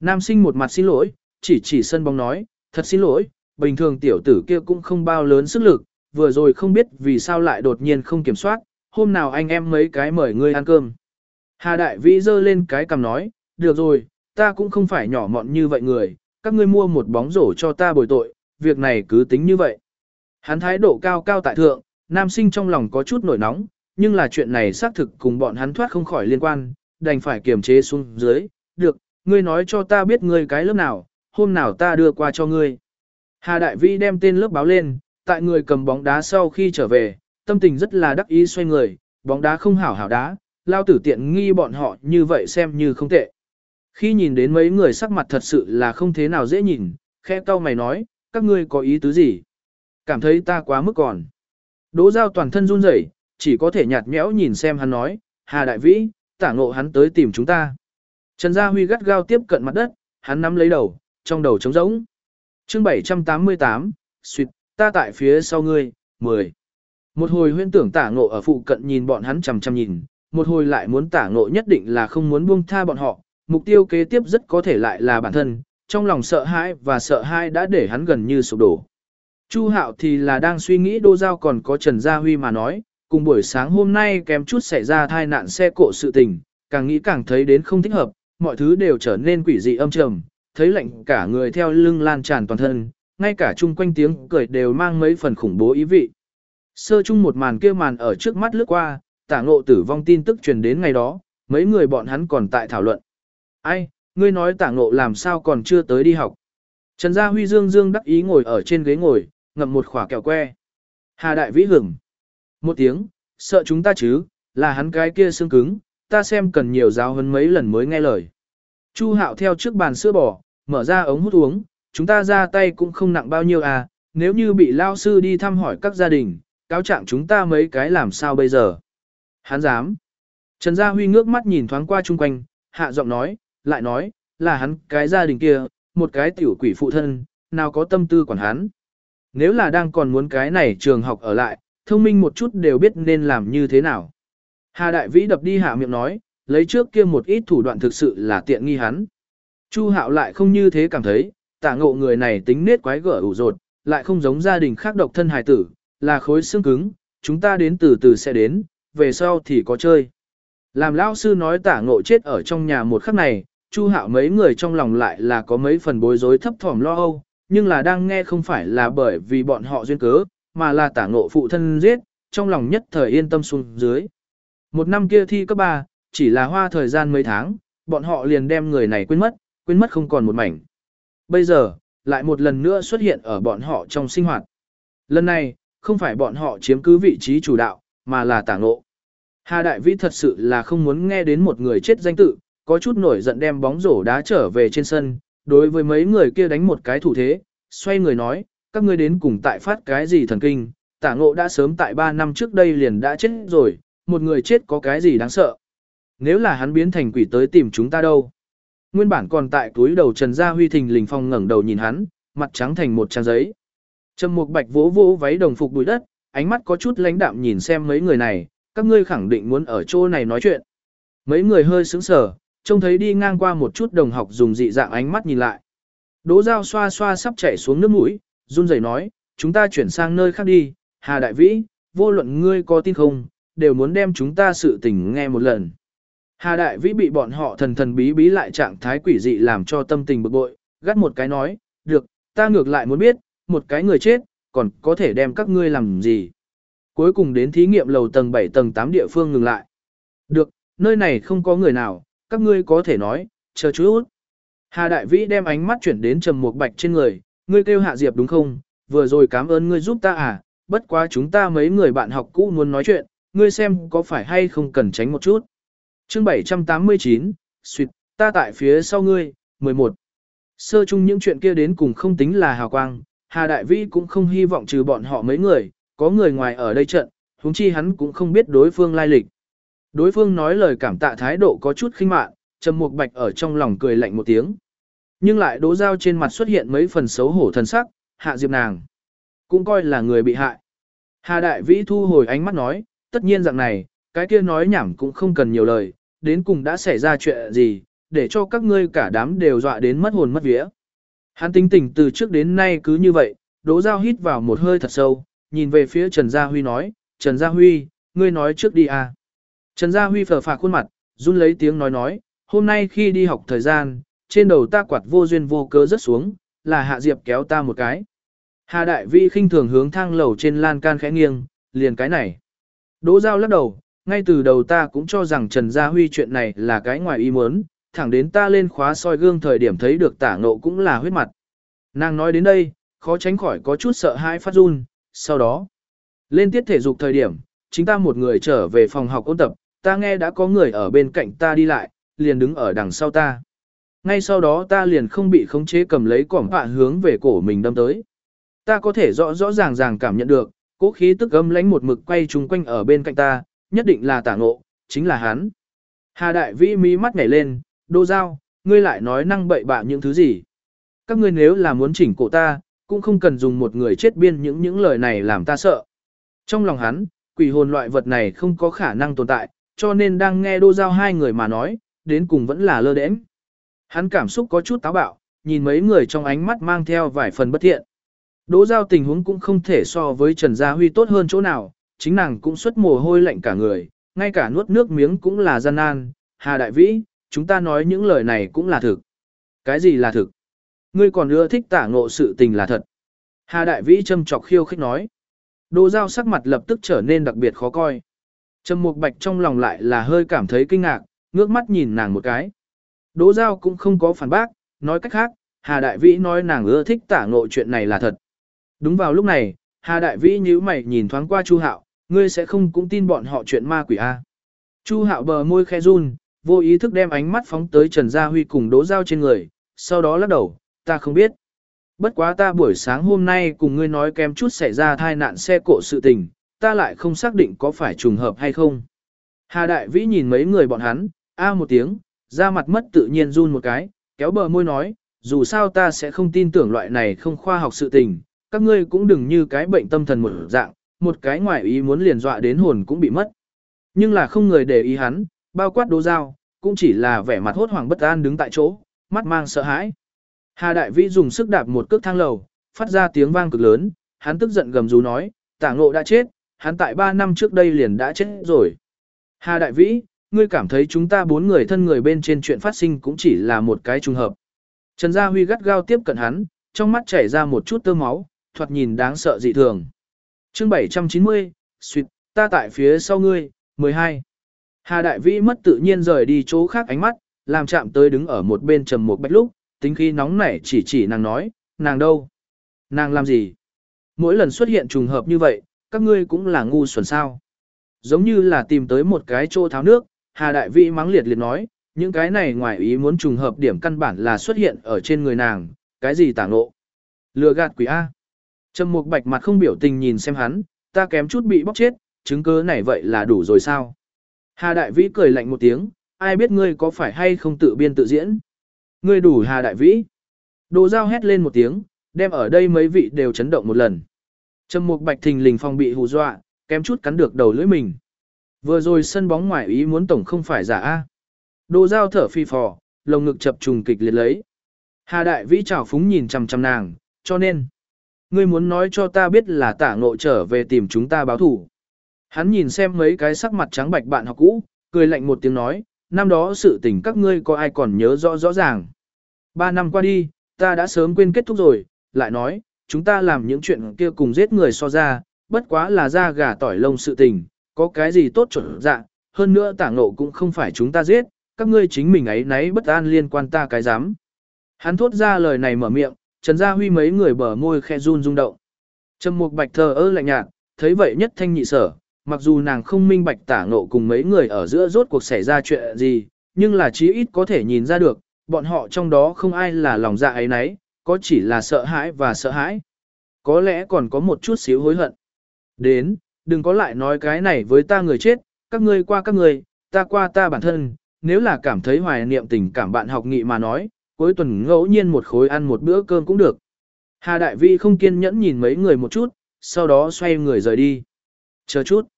Nam sinh một mặt xin lỗi, chỉ chỉ sân bóng nói, thật xin lỗi, bình thường tiểu tử kia cũng không bao lớn sức lực, vừa rồi không biết vì sao lại đột nhiên không kiểm soát, hôm nào anh em mấy cái mời ngươi ăn cơm. Hà Đại Vĩ giơ lên cái cầm nói, được rồi, ta cũng không phải nhỏ mọn như vậy người, các ngươi mua một bóng rổ cho ta bồi tội, việc này cứ tính như vậy. Hắn thái độ cao cao tại thượng, nam sinh trong lòng có chút nổi nóng, nhưng là chuyện này xác thực cùng bọn hắn thoát không khỏi liên quan, đành phải kiềm chế xuống dưới, được, ngươi nói cho ta biết ngươi cái lớp nào, hôm nào ta đưa qua cho ngươi. Hà Đại Vĩ đem tên lớp báo lên, tại người cầm bóng đá sau khi trở về, tâm tình rất là đắc ý xoay người, bóng đá không hảo hảo đá, lao tử tiện nghi bọn họ như vậy xem như không tệ. Khi nhìn đến mấy người sắc mặt thật sự là không thế nào dễ nhìn, khẽ cau mày nói, các ngươi có ý tứ gì? Cảm thấy ta quá mức còn. Đỗ giao toàn thân run rẩy, chỉ có thể nhạt nhẽo nhìn xem hắn nói, Hà Đại Vĩ, tả ngộ hắn tới tìm chúng ta. Trần Gia Huy gắt gao tiếp cận mặt đất, hắn nắm lấy đầu, trong đầu trống rỗng chương 788, suyệt, ta tại phía sau ngươi, 10. Một hồi huyên tưởng tả ngộ ở phụ cận nhìn bọn hắn chằm chằm nhìn, một hồi lại muốn tả ngộ nhất định là không muốn buông tha bọn họ, mục tiêu kế tiếp rất có thể lại là bản thân, trong lòng sợ hãi và sợ hãi đã để hắn gần như sụp đổ. Chu Hạo thì là đang suy nghĩ Đô Giao còn có Trần Gia Huy mà nói, cùng buổi sáng hôm nay kém chút xảy ra tai nạn xe cộ sự tình, càng nghĩ càng thấy đến không thích hợp, mọi thứ đều trở nên quỷ dị âm trầm, thấy lạnh cả người theo lưng lan tràn toàn thân, ngay cả chung quanh tiếng cười đều mang mấy phần khủng bố ý vị. Sơ chung một màn kia màn ở trước mắt lướt qua, tả ngộ tử vong tin tức truyền đến ngày đó, mấy người bọn hắn còn tại thảo luận. Ai, ngươi nói tả ngộ làm sao còn chưa tới đi học. Trần Gia Huy Dương Dương đắc ý ngồi ở trên ghế ngồi, ngậm một khỏa kẹo que. Hà Đại Vĩ hưởng. Một tiếng, sợ chúng ta chứ, là hắn cái kia xương cứng, ta xem cần nhiều giáo hơn mấy lần mới nghe lời. Chu Hạo theo trước bàn sữa bò, mở ra ống hút uống, chúng ta ra tay cũng không nặng bao nhiêu à, nếu như bị lao sư đi thăm hỏi các gia đình, cáo trạng chúng ta mấy cái làm sao bây giờ. Hắn dám. Trần Gia Huy ngước mắt nhìn thoáng qua chung quanh, hạ giọng nói, lại nói, là hắn cái gia đình kia, một cái tiểu quỷ phụ thân, nào có tâm tư quản hắn. Nếu là đang còn muốn cái này trường học ở lại, thông minh một chút đều biết nên làm như thế nào. Hà Đại Vĩ đập đi hạ miệng nói, lấy trước kia một ít thủ đoạn thực sự là tiện nghi hắn. Chu Hạo lại không như thế cảm thấy, tả ngộ người này tính nết quái gở ủ rột, lại không giống gia đình khác độc thân hài tử, là khối xương cứng, chúng ta đến từ từ sẽ đến, về sau thì có chơi. Làm lão sư nói tả ngộ chết ở trong nhà một khắc này, Chu Hạo mấy người trong lòng lại là có mấy phần bối rối thấp thỏm lo âu, nhưng là đang nghe không phải là bởi vì bọn họ duyên cớ, mà là tả ngộ phụ thân giết, trong lòng nhất thời yên tâm xuống dưới. Một năm kia thi cấp 3, chỉ là hoa thời gian mấy tháng, bọn họ liền đem người này quên mất, quên mất không còn một mảnh. Bây giờ, lại một lần nữa xuất hiện ở bọn họ trong sinh hoạt. Lần này, không phải bọn họ chiếm cứ vị trí chủ đạo, mà là tả ngộ. Hà Đại Vĩ thật sự là không muốn nghe đến một người chết danh tự, có chút nổi giận đem bóng rổ đá trở về trên sân, đối với mấy người kia đánh một cái thủ thế, xoay người nói, các ngươi đến cùng tại phát cái gì thần kinh, tả ngộ đã sớm tại 3 năm trước đây liền đã chết rồi, một người chết có cái gì đáng sợ. Nếu là hắn biến thành quỷ tới tìm chúng ta đâu. Nguyên bản còn tại túi đầu Trần Gia Huy thình lình phong ngẩng đầu nhìn hắn, mặt trắng thành một trang giấy. Trầm Mục Bạch vỗ vỗ váy đồng phục bụi đất, ánh mắt có chút lãnh đạm nhìn xem mấy người này, các ngươi khẳng định muốn ở chỗ này nói chuyện. Mấy người hơi sững sờ, trông thấy đi ngang qua một chút đồng học dùng dị dạng ánh mắt nhìn lại. Đỗ Giao xoa xoa sắp chảy xuống nước mũi, run rẩy nói, chúng ta chuyển sang nơi khác đi, Hà Đại Vĩ, vô luận ngươi có tin không, đều muốn đem chúng ta sự tình nghe một lần. Hà Đại Vĩ bị bọn họ thần thần bí bí lại trạng thái quỷ dị làm cho tâm tình bực bội, gắt một cái nói, được, ta ngược lại muốn biết, một cái người chết, còn có thể đem các ngươi làm gì. Cuối cùng đến thí nghiệm lầu tầng 7 tầng 8 địa phương ngừng lại. Được, nơi này không có người nào, các ngươi có thể nói, chờ chút. Hà Đại Vĩ đem ánh mắt chuyển đến Trầm Mục Bạch trên người, ngươi kêu Hạ Diệp đúng không? Vừa rồi cảm ơn ngươi giúp ta à, bất quá chúng ta mấy người bạn học cũ muốn nói chuyện, ngươi xem có phải hay không cần tránh một chút. Chương 789, suyệt, ta tại phía sau ngươi, 11. Sơ chung những chuyện kia đến cùng không tính là hào quang, Hà Đại Vĩ cũng không hy vọng trừ bọn họ mấy người, có người ngoài ở đây trận, huống chi hắn cũng không biết đối phương lai lịch. Đối phương nói lời cảm tạ thái độ có chút khinh mạn, Trầm Mục Bạch ở trong lòng cười lạnh một tiếng. Nhưng lại đố dao trên mặt xuất hiện mấy phần xấu hổ thần sắc, hạ diệp nàng. Cũng coi là người bị hại. Hà Đại Vĩ thu hồi ánh mắt nói, tất nhiên dạng này, cái kia nói nhảm cũng không cần nhiều lời, đến cùng đã xảy ra chuyện gì, để cho các ngươi cả đám đều dọa đến mất hồn mất vía. Hắn tính tình từ trước đến nay cứ như vậy, Đỗ Giao hít vào một hơi thật sâu, nhìn về phía Trần Gia Huy nói, Trần Gia Huy, ngươi nói trước đi à. Trần Gia Huy phờ phạc khuôn mặt, run lấy tiếng nói nói, hôm nay khi đi học thời gian, trên đầu ta quạt vô duyên vô cớ rất xuống, là Hạ Diệp kéo ta một cái. Hà Đại Vi khinh thường hướng thang lầu trên lan can khẽ nghiêng, liền cái này. Đỗ Giao lắc đầu, ngay từ đầu ta cũng cho rằng Trần Gia Huy chuyện này là cái ngoài ý muốn, thẳng đến ta lên khóa soi gương thời điểm thấy được tả ngộ cũng là huyết mặt. Nàng nói đến đây, khó tránh khỏi có chút sợ hãi phát run, sau đó, lên tiết thể dục thời điểm, chính ta một người trở về phòng học ôn tập, ta nghe đã có người ở bên cạnh ta đi lại, liền đứng ở đằng sau ta. Ngay sau đó ta liền không bị khống chế cầm lấy cỏm họa hướng về cổ mình đâm tới. Ta có thể rõ rõ ràng ràng cảm nhận được, cố khí tức âm lánh một mực quay chung quanh ở bên cạnh ta, nhất định là tả ngộ, chính là hắn. Hà đại vĩ mí mắt nhảy lên, đô giao, ngươi lại nói năng bậy bạ những thứ gì. Các ngươi nếu là muốn chỉnh cổ ta, cũng không cần dùng một người chết biên những những lời này làm ta sợ. Trong lòng hắn, quỷ hồn loại vật này không có khả năng tồn tại, cho nên đang nghe đô giao hai người mà nói, đến cùng vẫn là lơ đễnh. Hắn cảm xúc có chút táo bạo, nhìn mấy người trong ánh mắt mang theo vài phần bất thiện. Đỗ giao tình huống cũng không thể so với Trần Gia Huy tốt hơn chỗ nào, chính nàng cũng xuất mồ hôi lạnh cả người, ngay cả nuốt nước miếng cũng là gian nan. Hà Đại Vĩ, chúng ta nói những lời này cũng là thực. Cái gì là thực? Ngươi còn ưa thích tả ngộ sự tình là thật. Hà Đại Vĩ châm chọc khiêu khích nói. Đỗ giao sắc mặt lập tức trở nên đặc biệt khó coi. Trầm Mục Bạch trong lòng lại là hơi cảm thấy kinh ngạc, ngước mắt nhìn nàng một cái. Đỗ Giao cũng không có phản bác, nói cách khác, Hà Đại Vĩ nói nàng ưa thích tả ngộ chuyện này là thật. Đúng vào lúc này, Hà Đại Vĩ nhíu mày nhìn thoáng qua Chu Hạo, ngươi sẽ không cũng tin bọn họ chuyện ma quỷ a? Chu Hạo bờ môi khe run, vô ý thức đem ánh mắt phóng tới Trần Gia Huy cùng Đỗ Giao trên người, sau đó lắc đầu, ta không biết. Bất quá ta buổi sáng hôm nay cùng ngươi nói kém chút xảy ra tai nạn xe cộ sự tình, ta lại không xác định có phải trùng hợp hay không. Hà Đại Vĩ nhìn mấy người bọn hắn, a một tiếng, da mặt mất tự nhiên run một cái, kéo bờ môi nói, dù sao ta sẽ không tin tưởng loại này không khoa học sự tình, các ngươi cũng đừng như cái bệnh tâm thần một dạng, một cái ngoại ý muốn liền dọa đến hồn cũng bị mất. Nhưng là không người để ý hắn, bao quát đố dao, cũng chỉ là vẻ mặt hốt hoảng bất an đứng tại chỗ, mắt mang sợ hãi. Hà Đại Vĩ dùng sức đạp một cước thang lầu, phát ra tiếng vang cực lớn, hắn tức giận gầm rú nói, tả ngộ đã chết, hắn tại 3 năm trước đây liền đã chết rồi. Hà Đại Vĩ, ngươi cảm thấy chúng ta bốn người thân người bên trên chuyện phát sinh cũng chỉ là một cái trùng hợp. Trần Gia Huy gắt gao tiếp cận hắn, trong mắt chảy ra một chút tơ máu, thoạt nhìn đáng sợ dị thường chương 790, suyệt, ta tại phía sau ngươi, 12. Hà Đại Vĩ mất tự nhiên rời đi chỗ khác ánh mắt, làm chạm tới đứng ở một bên trầm một bạch lúc, tính khi nóng nảy chỉ chỉ nàng nói, nàng đâu? Nàng làm gì? Mỗi lần xuất hiện trùng hợp như vậy, các ngươi cũng là ngu xuẩn sao. Giống như là tìm tới một cái chỗ tháo nước, Hà Đại Vĩ mắng liệt liệt nói, những cái này ngoài ý muốn trùng hợp điểm căn bản là xuất hiện ở trên người nàng, cái gì tảng ngộ. Lừa gạt quỷ A. Trầm Mục Bạch mặt không biểu tình nhìn xem hắn, ta kém chút bị bóc chết, chứng cứ này vậy là đủ rồi sao? Hà Đại Vĩ cười lạnh một tiếng, ai biết ngươi có phải hay không tự biên tự diễn? Ngươi đủ Hà Đại Vĩ. Đồ dao hét lên một tiếng, đem ở đây mấy vị đều chấn động một lần. Trầm Mục Bạch thình lình phong bị hù dọa, kém chút cắn được đầu lưỡi mình. Vừa rồi sân bóng ngoài ý muốn tổng không phải giả a. Đồ dao thở phi phò, lồng ngực chập trùng kịch liệt lấy. Hà Đại Vĩ trào phúng nhìn chằm chằm nàng, cho nên ngươi muốn nói cho ta biết là tả ngộ trở về tìm chúng ta báo thủ. Hắn nhìn xem mấy cái sắc mặt trắng bạch bạn học cũ, cười lạnh một tiếng nói, năm đó sự tình các ngươi có ai còn nhớ rõ rõ ràng. Ba năm qua đi, ta đã sớm quên kết thúc rồi, lại nói, chúng ta làm những chuyện kia cùng giết người so ra, bất quá là ra gà tỏi lông sự tình, có cái gì tốt chuẩn dạ, hơn nữa tả ngộ cũng không phải chúng ta giết, các ngươi chính mình ấy nấy bất an liên quan ta cái dám. Hắn thốt ra lời này mở miệng, Trần Gia Huy mấy người bờ môi khe run rung động. Trầm Mục Bạch thờ ơ lạnh nhạt, thấy vậy nhất thanh nhị sở, mặc dù nàng không minh bạch tả ngộ cùng mấy người ở giữa rốt cuộc xảy ra chuyện gì, nhưng là chí ít có thể nhìn ra được, bọn họ trong đó không ai là lòng dạ ấy nấy, có chỉ là sợ hãi và sợ hãi. Có lẽ còn có một chút xíu hối hận. Đến, đừng có lại nói cái này với ta người chết, các ngươi qua các ngươi, ta qua ta bản thân, nếu là cảm thấy hoài niệm tình cảm bạn học nghị mà nói, cuối tuần ngẫu nhiên một khối ăn một bữa cơm cũng được. Hà Đại Vi không kiên nhẫn nhìn mấy người một chút, sau đó xoay người rời đi. Chờ chút.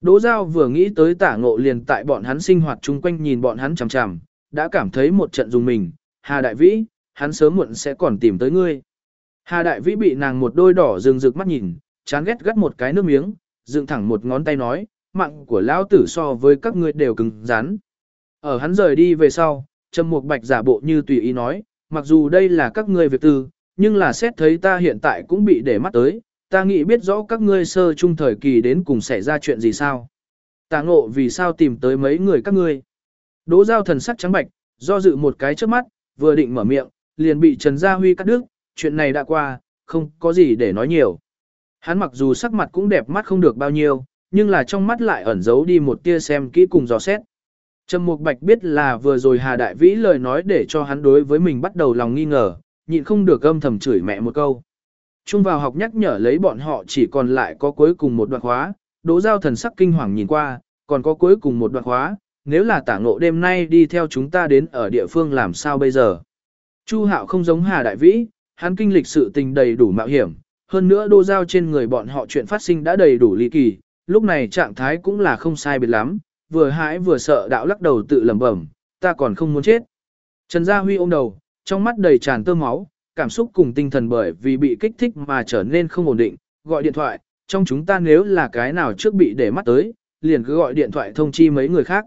Đỗ Giao vừa nghĩ tới tả ngộ liền tại bọn hắn sinh hoạt chung quanh nhìn bọn hắn chằm chằm, đã cảm thấy một trận dùng mình. Hà Đại Vĩ, hắn sớm muộn sẽ còn tìm tới ngươi. Hà Đại Vĩ bị nàng một đôi đỏ rừng rực mắt nhìn, chán ghét gắt một cái nước miếng, dựng thẳng một ngón tay nói, mạng của lão tử so với các ngươi đều cứng rắn. Ở hắn rời đi về sau, Trầm Mục Bạch giả bộ như tùy ý nói, mặc dù đây là các ngươi việc tư, nhưng là xét thấy ta hiện tại cũng bị để mắt tới, ta nghĩ biết rõ các ngươi sơ trung thời kỳ đến cùng xảy ra chuyện gì sao. ta ngộ vì sao tìm tới mấy người các ngươi. Đỗ giao thần sắc trắng bạch, do dự một cái trước mắt, vừa định mở miệng, liền bị Trần Gia Huy cắt đứt, chuyện này đã qua, không có gì để nói nhiều. Hắn mặc dù sắc mặt cũng đẹp mắt không được bao nhiêu, nhưng là trong mắt lại ẩn giấu đi một tia xem kỹ cùng dò xét. Trầm Mục Bạch biết là vừa rồi Hà Đại Vĩ lời nói để cho hắn đối với mình bắt đầu lòng nghi ngờ, nhịn không được âm thầm chửi mẹ một câu. Trung vào học nhắc nhở lấy bọn họ chỉ còn lại có cuối cùng một đoạn khóa, Đỗ Giao thần sắc kinh hoàng nhìn qua, còn có cuối cùng một đoạn khóa, nếu là tả ngộ đêm nay đi theo chúng ta đến ở địa phương làm sao bây giờ. Chu Hạo không giống Hà Đại Vĩ, hắn kinh lịch sự tình đầy đủ mạo hiểm, hơn nữa Đỗ Giao trên người bọn họ chuyện phát sinh đã đầy đủ ly kỳ, lúc này trạng thái cũng là không sai biệt lắm, vừa hãi vừa sợ đạo lắc đầu tự lẩm bẩm, ta còn không muốn chết. Trần Gia Huy ôm đầu, trong mắt đầy tràn tơ máu, cảm xúc cùng tinh thần bởi vì bị kích thích mà trở nên không ổn định, gọi điện thoại, trong chúng ta nếu là cái nào trước bị để mắt tới, liền cứ gọi điện thoại thông chi mấy người khác.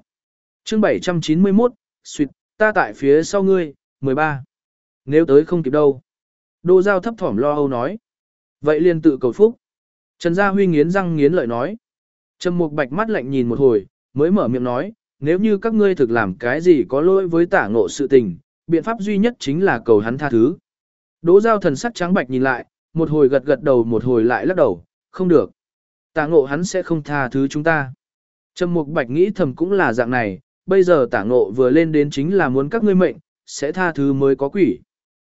chương 791, suyệt, ta tại phía sau ngươi, 13. Nếu tới không kịp đâu. Đô Giao thấp thỏm lo âu nói. Vậy liền tự cầu phúc. Trần Gia Huy nghiến răng nghiến lợi nói. Trầm Mục Bạch mắt lạnh nhìn một hồi, mới mở miệng nói, nếu như các ngươi thực làm cái gì có lỗi với tả ngộ sự tình, biện pháp duy nhất chính là cầu hắn tha thứ. Đỗ giao thần sắc trắng bạch nhìn lại, một hồi gật gật đầu một hồi lại lắc đầu, không được. Tả ngộ hắn sẽ không tha thứ chúng ta. Trầm mục bạch nghĩ thầm cũng là dạng này, bây giờ tả ngộ vừa lên đến chính là muốn các ngươi mệnh, sẽ tha thứ mới có quỷ.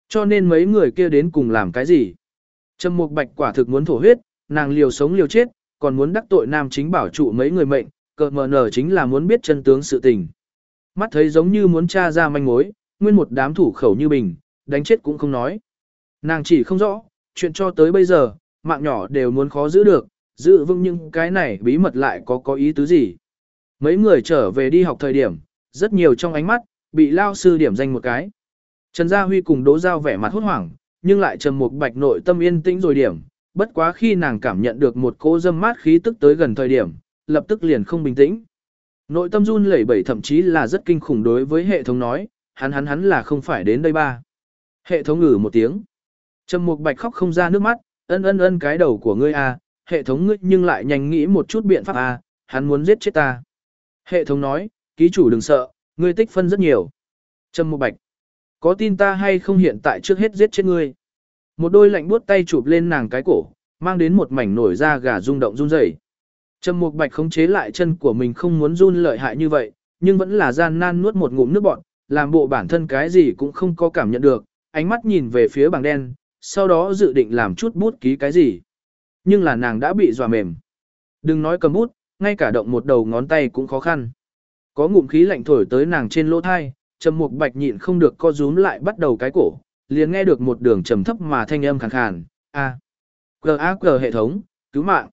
Cho nên mấy người kia đến cùng làm cái gì? Trầm mục bạch quả thực muốn thổ huyết, nàng liều sống liều chết, còn muốn đắc tội nam chính bảo trụ mấy người mệnh, cờ mờ nở chính là muốn biết chân tướng sự tình. Mắt thấy giống như muốn tra ra manh mối, nguyên một đám thủ khẩu như bình, đánh chết cũng không nói. Nàng chỉ không rõ, chuyện cho tới bây giờ, mạng nhỏ đều muốn khó giữ được, giữ vững những cái này bí mật lại có có ý tứ gì. Mấy người trở về đi học thời điểm, rất nhiều trong ánh mắt, bị lao sư điểm danh một cái. Trần Gia Huy cùng Đỗ Giao vẻ mặt hốt hoảng, nhưng lại trầm một bạch nội tâm yên tĩnh rồi điểm, bất quá khi nàng cảm nhận được một cô dâm mát khí tức tới gần thời điểm, lập tức liền không bình tĩnh. Nội tâm run lẩy bẩy thậm chí là rất kinh khủng đối với hệ thống nói, hắn hắn hắn là không phải đến đây ba. Hệ thống ngử một tiếng. Trầm Mục Bạch khóc không ra nước mắt, ân ân ân cái đầu của ngươi a, hệ thống ngươi nhưng lại nhanh nghĩ một chút biện pháp a, hắn muốn giết chết ta. Hệ thống nói, ký chủ đừng sợ, ngươi tích phân rất nhiều. Trầm Mục Bạch, có tin ta hay không hiện tại trước hết giết chết ngươi. Một đôi lạnh buốt tay chụp lên nàng cái cổ, mang đến một mảnh nổi da gà rung động run rẩy. Trầm Mục Bạch khống chế lại chân của mình không muốn run lợi hại như vậy, nhưng vẫn là gian nan nuốt một ngụm nước bọt, làm bộ bản thân cái gì cũng không có cảm nhận được, ánh mắt nhìn về phía bảng đen, sau đó dự định làm chút bút ký cái gì. Nhưng là nàng đã bị dọa mềm. Đừng nói cầm bút, ngay cả động một đầu ngón tay cũng khó khăn. Có ngụm khí lạnh thổi tới nàng trên lỗ thai, Trầm Mục Bạch nhịn không được co rúm lại bắt đầu cái cổ, liền nghe được một đường trầm thấp mà thanh âm khàn khàn, "A, G A G hệ thống, cứu mạng."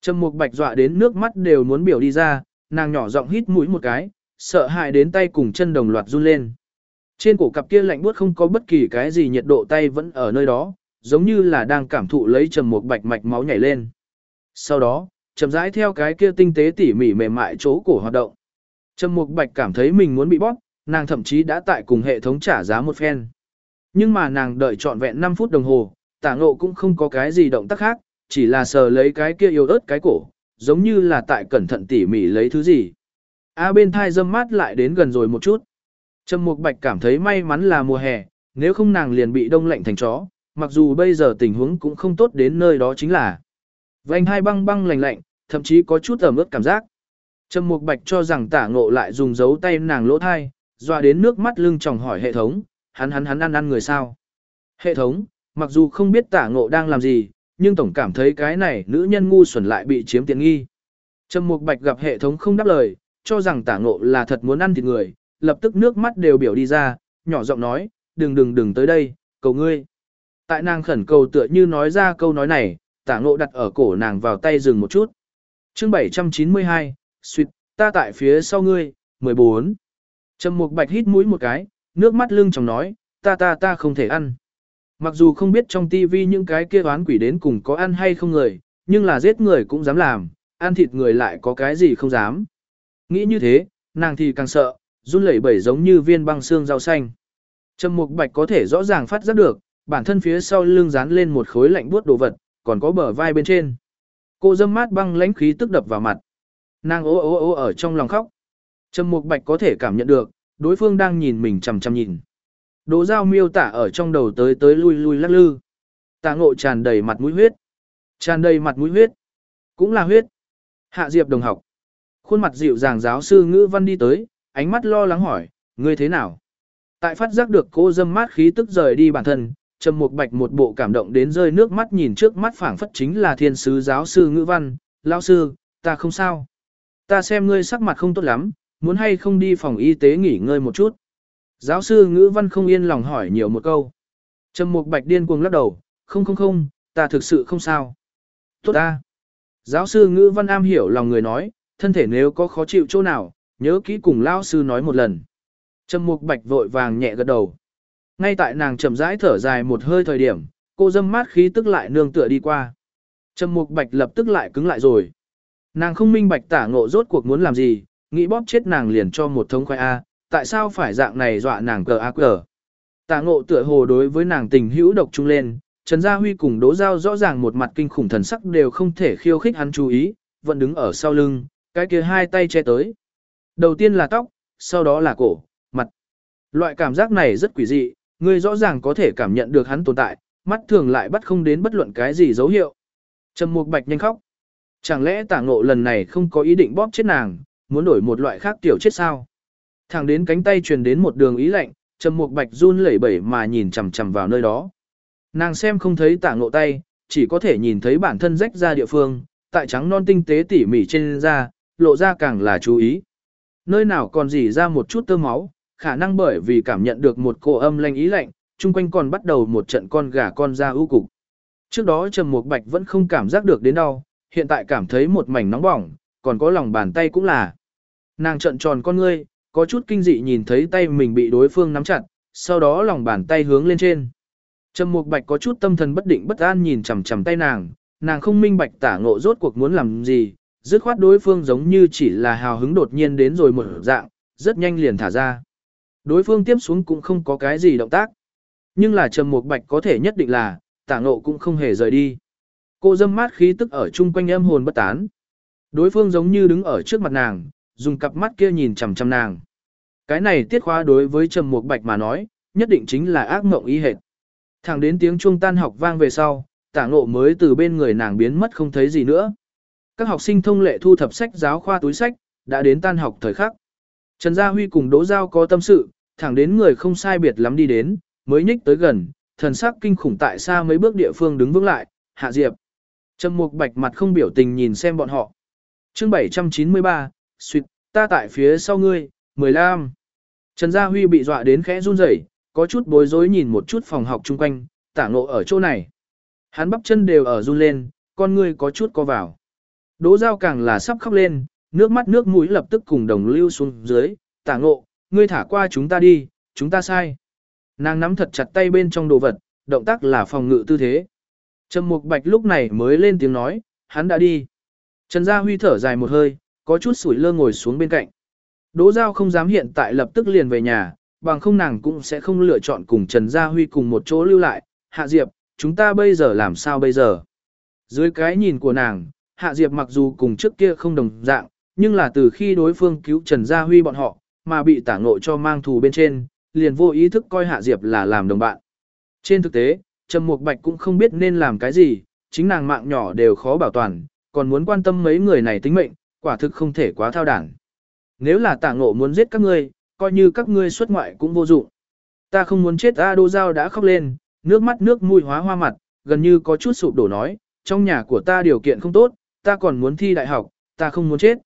Trầm Mục Bạch dọa đến nước mắt đều muốn biểu đi ra, nàng nhỏ giọng hít mũi một cái, sợ hãi đến tay cùng chân đồng loạt run lên. Trên cổ cặp kia lạnh buốt không có bất kỳ cái gì nhiệt độ tay vẫn ở nơi đó, giống như là đang cảm thụ lấy trầm một bạch mạch máu nhảy lên. Sau đó, chậm rãi theo cái kia tinh tế tỉ mỉ mềm mại chỗ cổ hoạt động. Trầm Mục Bạch cảm thấy mình muốn bị bóp, nàng thậm chí đã tại cùng hệ thống trả giá một phen. Nhưng mà nàng đợi trọn vẹn 5 phút đồng hồ, tả ngộ cũng không có cái gì động tác khác, chỉ là sờ lấy cái kia yếu ớt cái cổ, giống như là tại cẩn thận tỉ mỉ lấy thứ gì. A bên thai dâm mát lại đến gần rồi một chút. Trầm Mục Bạch cảm thấy may mắn là mùa hè, nếu không nàng liền bị đông lạnh thành chó, mặc dù bây giờ tình huống cũng không tốt đến nơi đó chính là. Vành hai băng băng lạnh lạnh, thậm chí có chút ẩm ướt cảm giác. Trầm Mục Bạch cho rằng tả ngộ lại dùng dấu tay nàng lỗ thai, dọa đến nước mắt lưng tròng hỏi hệ thống, hắn hắn hắn ăn ăn người sao. Hệ thống, mặc dù không biết tả ngộ đang làm gì, nhưng tổng cảm thấy cái này nữ nhân ngu xuẩn lại bị chiếm tiện nghi. Trầm Mục Bạch gặp hệ thống không đáp lời, cho rằng tả ngộ là thật muốn ăn thịt người, lập tức nước mắt đều biểu đi ra, nhỏ giọng nói, đừng đừng đừng tới đây, cầu ngươi. Tại nàng khẩn cầu tựa như nói ra câu nói này, tả ngộ đặt ở cổ nàng vào tay dừng một chút. chương 792, suyệt, ta tại phía sau ngươi, 14. Trầm mục bạch hít mũi một cái, nước mắt lưng tròng nói, ta ta ta không thể ăn. Mặc dù không biết trong tivi những cái kia oán quỷ đến cùng có ăn hay không người, nhưng là giết người cũng dám làm, ăn thịt người lại có cái gì không dám. Nghĩ như thế, nàng thì càng sợ, run lẩy bẩy giống như viên băng xương rau xanh. Trầm Mục Bạch có thể rõ ràng phát giác được, bản thân phía sau lưng dán lên một khối lạnh buốt đồ vật, còn có bờ vai bên trên. Cô dâm mát băng lãnh khí tức đập vào mặt. Nàng ố ố ố ở trong lòng khóc. Trầm Mục Bạch có thể cảm nhận được, đối phương đang nhìn mình chằm chằm nhìn. Đỗ Giao miêu tả ở trong đầu tới tới lui lui lắc lư. Tạ Ngộ tràn đầy mặt mũi huyết. Tràn đầy mặt mũi huyết. Cũng là huyết. Hạ Diệp đồng học. Khuôn mặt dịu dàng giáo sư ngữ văn đi tới, ánh mắt lo lắng hỏi, ngươi thế nào? Tại phát giác được cô dâm mát khí tức rời đi bản thân, Trầm Mục Bạch một bộ cảm động đến rơi nước mắt nhìn trước mắt phảng phất chính là thiên sứ giáo sư ngữ văn, lão sư, ta không sao. Ta xem ngươi sắc mặt không tốt lắm, muốn hay không đi phòng y tế nghỉ ngơi một chút. Giáo sư ngữ văn không yên lòng hỏi nhiều một câu. Trầm Mục Bạch điên cuồng lắc đầu, không không không, ta thực sự không sao. Tốt ta. Giáo sư ngữ văn am hiểu lòng người nói, thân thể nếu có khó chịu chỗ nào, nhớ kỹ cùng lão sư nói một lần. Trầm Mục Bạch vội vàng nhẹ gật đầu. Ngay tại nàng chậm rãi thở dài một hơi thời điểm, cô dâm mát khí tức lại nương tựa đi qua. Trầm Mục Bạch lập tức lại cứng lại rồi. Nàng không minh bạch tả ngộ rốt cuộc muốn làm gì, nghĩ bóp chết nàng liền cho một thống khoai A, tại sao phải dạng này dọa nàng cờ ác cờ. Tạ ngộ tựa hồ đối với nàng tình hữu độc trung lên, Trần Gia Huy cùng Đỗ Giao rõ ràng một mặt kinh khủng thần sắc đều không thể khiêu khích hắn chú ý, vẫn đứng ở sau lưng, cái kia hai tay che tới. Đầu tiên là tóc, sau đó là cổ, mặt. Loại cảm giác này rất quỷ dị, người rõ ràng có thể cảm nhận được hắn tồn tại, mắt thường lại bắt không đến bất luận cái gì dấu hiệu. Trầm Mục Bạch nhanh khóc. Chẳng lẽ tả ngộ lần này không có ý định bóp chết nàng, muốn đổi một loại khác tiểu chết sao? Thẳng đến cánh tay truyền đến một đường ý lạnh, Trầm Mục Bạch run lẩy bẩy mà nhìn chằm chằm vào nơi đó. Nàng xem không thấy tả ngộ tay, chỉ có thể nhìn thấy bản thân rách ra địa phương, tại trắng non tinh tế tỉ mỉ trên da, lộ ra càng là chú ý. Nơi nào còn dỉ ra một chút tơ máu, khả năng bởi vì cảm nhận được một cô âm lanh ý lạnh, chung quanh còn bắt đầu một trận con gà con da ưu cục. Trước đó Trầm Mục Bạch vẫn không cảm giác được đến đau, hiện tại cảm thấy một mảnh nóng bỏng, còn có lòng bàn tay cũng là. Nàng trợn tròn con ngươi, có chút kinh dị nhìn thấy tay mình bị đối phương nắm chặt, sau đó lòng bàn tay hướng lên trên. Trầm Mục Bạch có chút tâm thần bất định bất an nhìn chằm chằm tay nàng, nàng không minh bạch tả ngộ rốt cuộc muốn làm gì, dứt khoát đối phương giống như chỉ là hào hứng đột nhiên đến rồi một dạng, rất nhanh liền thả ra. Đối phương tiếp xuống cũng không có cái gì động tác. Nhưng là Trầm Mục Bạch có thể nhất định là, tả ngộ cũng không hề rời đi. Cô dâm mát khí tức ở chung quanh em hồn bất tán. Đối phương giống như đứng ở trước mặt nàng, dùng cặp mắt kia nhìn chằm chằm nàng. Cái này tiết khóa đối với Trầm Mục Bạch mà nói, nhất định chính là ác mộng y hệt. Thẳng đến tiếng chuông tan học vang về sau, tả ngộ mới từ bên người nàng biến mất không thấy gì nữa. Các học sinh thông lệ thu thập sách giáo khoa túi sách, đã đến tan học thời khắc. Trần Gia Huy cùng Đỗ Giao có tâm sự, thẳng đến người không sai biệt lắm đi đến, mới nhích tới gần, thần sắc kinh khủng tại xa mấy bước địa phương đứng vững lại, hạ diệp. Trầm mục bạch mặt không biểu tình nhìn xem bọn họ. chương 793, suýt, ta tại phía sau ngươi, 15. Trần Gia Huy bị dọa đến khẽ run rẩy, có chút bối rối nhìn một chút phòng học chung quanh, tả ngộ ở chỗ này. Hắn bắp chân đều ở run lên, con ngươi có chút co vào. Đỗ Giao càng là sắp khóc lên, nước mắt nước mũi lập tức cùng đồng lưu xuống dưới, tả ngộ, ngươi thả qua chúng ta đi, chúng ta sai. Nàng nắm thật chặt tay bên trong đồ vật, động tác là phòng ngự tư thế. Trầm Mục Bạch lúc này mới lên tiếng nói, hắn đã đi. Trần Gia Huy thở dài một hơi, có chút sủi lơ ngồi xuống bên cạnh. Đỗ Giao không dám hiện tại lập tức liền về nhà, bằng không nàng cũng sẽ không lựa chọn cùng Trần Gia Huy cùng một chỗ lưu lại. Hạ Diệp, chúng ta bây giờ làm sao bây giờ? Dưới cái nhìn của nàng, Hạ Diệp mặc dù cùng trước kia không đồng dạng, nhưng là từ khi đối phương cứu Trần Gia Huy bọn họ, mà bị tả ngộ cho mang thù bên trên, liền vô ý thức coi Hạ Diệp là làm đồng bạn. Trên thực tế, Trầm Mục Bạch cũng không biết nên làm cái gì, chính nàng mạng nhỏ đều khó bảo toàn, còn muốn quan tâm mấy người này tính mệnh, quả thực không thể quá thao đảng. Nếu là Tạ ngộ muốn giết các ngươi, coi như các ngươi xuất ngoại cũng vô dụng. Ta không muốn chết A Đô Giao đã khóc lên, nước mắt nước mũi hóa hoa mặt, gần như có chút sụp đổ nói, trong nhà của ta điều kiện không tốt, ta còn muốn thi đại học, ta không muốn chết.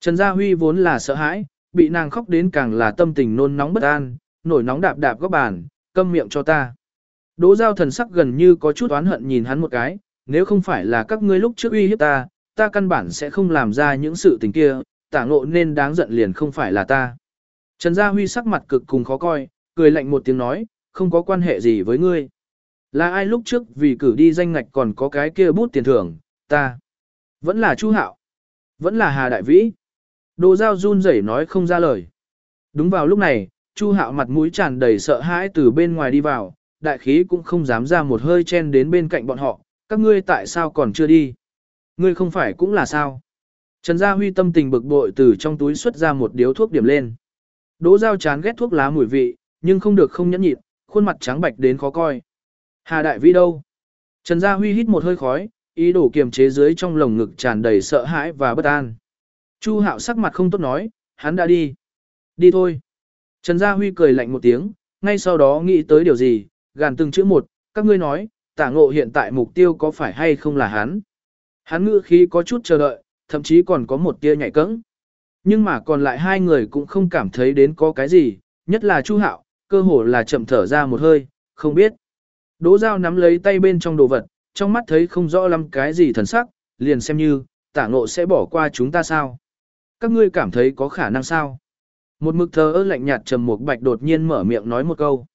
Trần Gia Huy vốn là sợ hãi, bị nàng khóc đến càng là tâm tình nôn nóng bất an, nổi nóng đạp đạp góc bàn, câm miệng cho ta. Đỗ giao thần sắc gần như có chút oán hận nhìn hắn một cái, nếu không phải là các ngươi lúc trước uy hiếp ta, ta căn bản sẽ không làm ra những sự tình kia, tả ngộ nên đáng giận liền không phải là ta. Trần Gia Huy sắc mặt cực cùng khó coi, cười lạnh một tiếng nói, không có quan hệ gì với ngươi. Là ai lúc trước vì cử đi danh ngạch còn có cái kia bút tiền thưởng, ta. Vẫn là Chu Hạo. Vẫn là Hà Đại Vĩ. Đồ Giao run rẩy nói không ra lời. Đúng vào lúc này, Chu Hạo mặt mũi tràn đầy sợ hãi từ bên ngoài đi vào, đại khí cũng không dám ra một hơi chen đến bên cạnh bọn họ, các ngươi tại sao còn chưa đi? Ngươi không phải cũng là sao? Trần Gia Huy tâm tình bực bội từ trong túi xuất ra một điếu thuốc điểm lên. Đỗ Giao chán ghét thuốc lá mùi vị, nhưng không được không nhẫn nhịn, khuôn mặt trắng bạch đến khó coi. Hà Đại Vi đâu? Trần Gia Huy hít một hơi khói, ý đồ kiềm chế dưới trong lồng ngực tràn đầy sợ hãi và bất an. Chu Hạo sắc mặt không tốt nói, hắn đã đi. Đi thôi. Trần Gia Huy cười lạnh một tiếng, ngay sau đó nghĩ tới điều gì, gàn từng chữ một, các ngươi nói, tả ngộ hiện tại mục tiêu có phải hay không là hắn. Hắn ngữ khí có chút chờ đợi, thậm chí còn có một tia nhạy cẫng. Nhưng mà còn lại hai người cũng không cảm thấy đến có cái gì, nhất là Chu Hạo, cơ hồ là chậm thở ra một hơi, không biết. Đỗ Giao nắm lấy tay bên trong đồ vật, trong mắt thấy không rõ lắm cái gì thần sắc, liền xem như, tả ngộ sẽ bỏ qua chúng ta sao. Các ngươi cảm thấy có khả năng sao? Một mực thờ ơ lạnh nhạt trầm một bạch đột nhiên mở miệng nói một câu.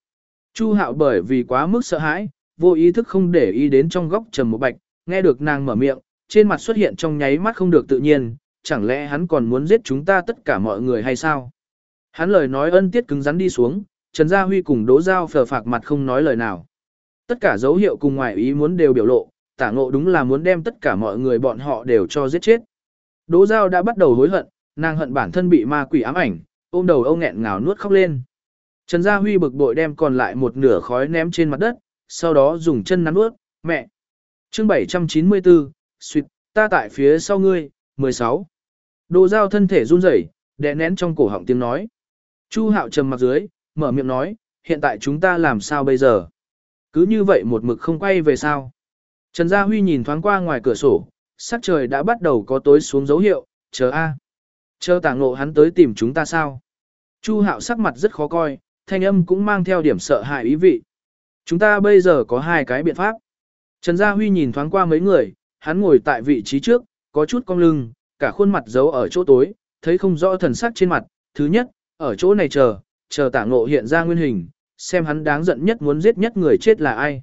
Chu hạo bởi vì quá mức sợ hãi, vô ý thức không để ý đến trong góc trầm một bạch, nghe được nàng mở miệng, trên mặt xuất hiện trong nháy mắt không được tự nhiên, chẳng lẽ hắn còn muốn giết chúng ta tất cả mọi người hay sao? Hắn lời nói ân tiết cứng rắn đi xuống, Trần Gia Huy cùng Đỗ Giao phờ phạc mặt không nói lời nào. Tất cả dấu hiệu cùng ngoại ý muốn đều biểu lộ, tả ngộ đúng là muốn đem tất cả mọi người bọn họ đều cho giết chết. Đỗ Giao đã bắt đầu hối hận, nàng hận bản thân bị ma quỷ ám ảnh, ôm đầu ông nghẹn ngào nuốt khóc lên. Trần Gia Huy bực bội đem còn lại một nửa khói ném trên mặt đất, sau đó dùng chân nắn nuốt, mẹ. chương 794, suýt, ta tại phía sau ngươi, 16. Đồ Giao thân thể run rẩy, đè nén trong cổ họng tiếng nói. Chu Hạo trầm mặt dưới, mở miệng nói, hiện tại chúng ta làm sao bây giờ? Cứ như vậy một mực không quay về sao? Trần Gia Huy nhìn thoáng qua ngoài cửa sổ, sắc trời đã bắt đầu có tối xuống dấu hiệu, chờ a. Chờ tả ngộ hắn tới tìm chúng ta sao? Chu hạo sắc mặt rất khó coi, thanh âm cũng mang theo điểm sợ hãi ý vị. Chúng ta bây giờ có hai cái biện pháp. Trần Gia Huy nhìn thoáng qua mấy người, hắn ngồi tại vị trí trước, có chút cong lưng, cả khuôn mặt giấu ở chỗ tối, thấy không rõ thần sắc trên mặt. Thứ nhất, ở chỗ này chờ, chờ tả ngộ hiện ra nguyên hình, xem hắn đáng giận nhất muốn giết nhất người chết là ai.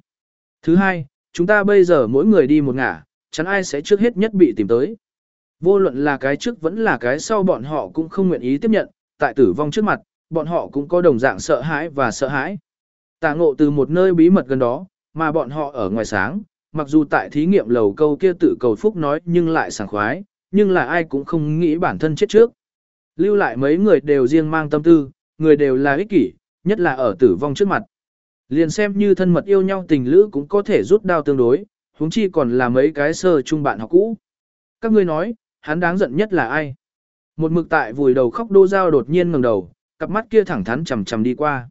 Thứ hai, chúng ta bây giờ mỗi người đi một ngả, chắn ai sẽ trước hết nhất bị tìm tới. Vô luận là cái trước vẫn là cái sau bọn họ cũng không nguyện ý tiếp nhận, tại tử vong trước mặt, bọn họ cũng có đồng dạng sợ hãi và sợ hãi. Tà ngộ từ một nơi bí mật gần đó, mà bọn họ ở ngoài sáng, mặc dù tại thí nghiệm lầu câu kia tự cầu phúc nói nhưng lại sảng khoái, nhưng là ai cũng không nghĩ bản thân chết trước. Lưu lại mấy người đều riêng mang tâm tư, người đều là ích kỷ, nhất là ở tử vong trước mặt. Liền xem như thân mật yêu nhau tình lữ cũng có thể rút đao tương đối, huống chi còn là mấy cái sơ chung bạn học cũ. Các ngươi nói, hắn đáng giận nhất là ai? Một mực tại vùi đầu khóc đô dao đột nhiên ngẩng đầu, cặp mắt kia thẳng thắn chằm chằm đi qua.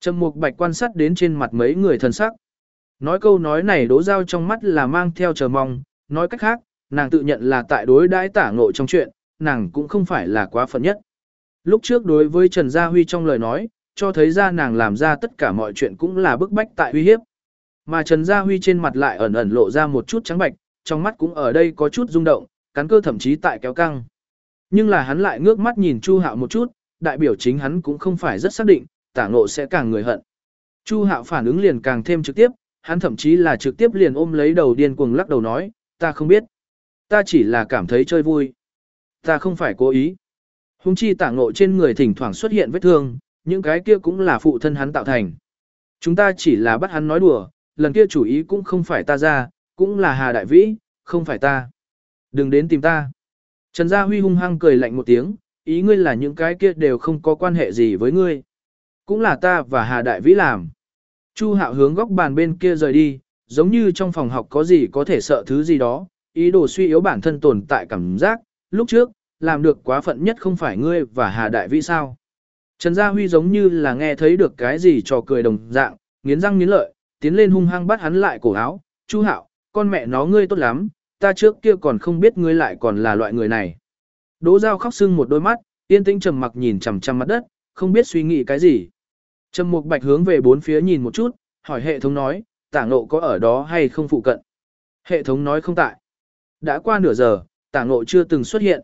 Trầm Mục Bạch quan sát đến trên mặt mấy người thân sắc. Nói câu nói này đố giao trong mắt là mang theo chờ mong, nói cách khác, nàng tự nhận là tại đối đãi tả ngộ trong chuyện, nàng cũng không phải là quá phận nhất. Lúc trước đối với Trần Gia Huy trong lời nói, cho thấy ra nàng làm ra tất cả mọi chuyện cũng là bức bách tại uy hiếp. Mà Trần Gia Huy trên mặt lại ẩn ẩn lộ ra một chút trắng bạch, trong mắt cũng ở đây có chút rung động, cắn cơ thậm chí tại kéo căng. Nhưng là hắn lại ngước mắt nhìn Chu Hạo một chút, đại biểu chính hắn cũng không phải rất xác định, tả ngộ sẽ càng người hận. Chu Hạo phản ứng liền càng thêm trực tiếp, hắn thậm chí là trực tiếp liền ôm lấy đầu điên cuồng lắc đầu nói, ta không biết. Ta chỉ là cảm thấy chơi vui. Ta không phải cố ý. Hùng chi tả ngộ trên người thỉnh thoảng xuất hiện vết thương, những cái kia cũng là phụ thân hắn tạo thành. Chúng ta chỉ là bắt hắn nói đùa, lần kia chủ ý cũng không phải ta ra, cũng là Hà Đại Vĩ, không phải ta. Đừng đến tìm ta. Trần Gia Huy hung hăng cười lạnh một tiếng, ý ngươi là những cái kia đều không có quan hệ gì với ngươi. Cũng là ta và Hà Đại Vĩ làm. Chu Hạo hướng góc bàn bên kia rời đi, giống như trong phòng học có gì có thể sợ thứ gì đó, ý đồ suy yếu bản thân tồn tại cảm giác, lúc trước, làm được quá phận nhất không phải ngươi và Hà Đại Vĩ sao. Trần Gia Huy giống như là nghe thấy được cái gì trò cười đồng dạng, nghiến răng nghiến lợi, tiến lên hung hăng bắt hắn lại cổ áo, Chu Hạo, con mẹ nó ngươi tốt lắm, ta trước kia còn không biết ngươi lại còn là loại người này. Đỗ Giao khóc sưng một đôi mắt, yên tĩnh trầm mặc nhìn chằm chằm mặt đất, không biết suy nghĩ cái gì. Trầm Mục Bạch hướng về bốn phía nhìn một chút, hỏi hệ thống nói, tả ngộ có ở đó hay không phụ cận. Hệ thống nói không tại. Đã qua nửa giờ, tả ngộ chưa từng xuất hiện.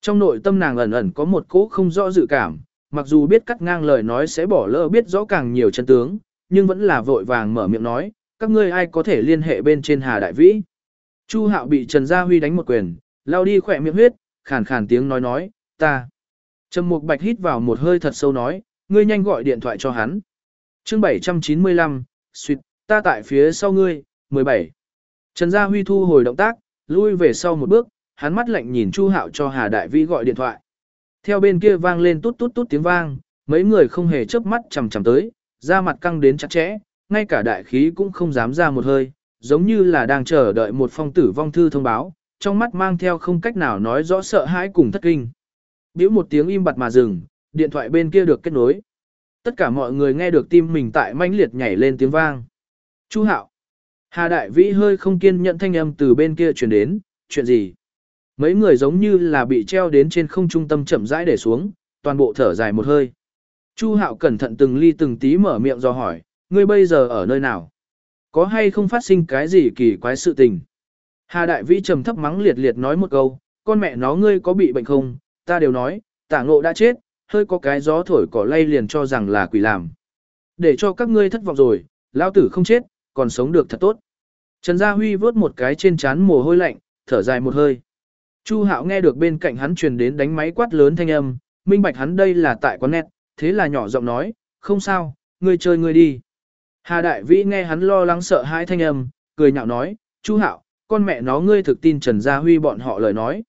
Trong nội tâm nàng ẩn ẩn có một cỗ không rõ dự cảm, mặc dù biết cắt ngang lời nói sẽ bỏ lỡ biết rõ càng nhiều chân tướng, nhưng vẫn là vội vàng mở miệng nói, các ngươi ai có thể liên hệ bên trên Hà Đại Vĩ. Chu Hạo bị Trần Gia Huy đánh một quyền, lao đi khỏe miệng huyết, khàn khàn tiếng nói nói, ta. Trầm Mục Bạch hít vào một hơi thật sâu nói, ngươi nhanh gọi điện thoại cho hắn. Chương 795, suýt, ta tại phía sau ngươi, 17. Trần Gia Huy thu hồi động tác, lui về sau một bước, hắn mắt lạnh nhìn Chu Hạo cho Hà Đại Vĩ gọi điện thoại. Theo bên kia vang lên tút tút tút tiếng vang, mấy người không hề chớp mắt chằm chằm tới, da mặt căng đến chặt chẽ, ngay cả đại khí cũng không dám ra một hơi, giống như là đang chờ đợi một phong tử vong thư thông báo, trong mắt mang theo không cách nào nói rõ sợ hãi cùng thất kinh. Biểu một tiếng im bặt mà dừng, điện thoại bên kia được kết nối. Tất cả mọi người nghe được tim mình tại mãnh liệt nhảy lên tiếng vang. Chu Hạo. Hà Đại Vĩ hơi không kiên nhận thanh âm từ bên kia truyền đến, chuyện gì? Mấy người giống như là bị treo đến trên không trung tâm chậm rãi để xuống, toàn bộ thở dài một hơi. Chu Hạo cẩn thận từng ly từng tí mở miệng do hỏi, ngươi bây giờ ở nơi nào? Có hay không phát sinh cái gì kỳ quái sự tình? Hà Đại Vĩ trầm thấp mắng liệt liệt nói một câu, con mẹ nó ngươi có bị bệnh không? Ta đều nói, tả ngộ đã chết, hơi có cái gió thổi cỏ lay liền cho rằng là quỷ làm. Để cho các ngươi thất vọng rồi, lao tử không chết, còn sống được thật tốt. Trần Gia Huy vớt một cái trên trán mồ hôi lạnh, thở dài một hơi. Chu Hạo nghe được bên cạnh hắn truyền đến đánh máy quát lớn thanh âm, minh bạch hắn đây là tại quán nét, thế là nhỏ giọng nói, không sao, ngươi chơi ngươi đi. Hà Đại Vĩ nghe hắn lo lắng sợ hãi thanh âm, cười nhạo nói, Chu Hạo, con mẹ nó ngươi thực tin Trần Gia Huy bọn họ lời nói.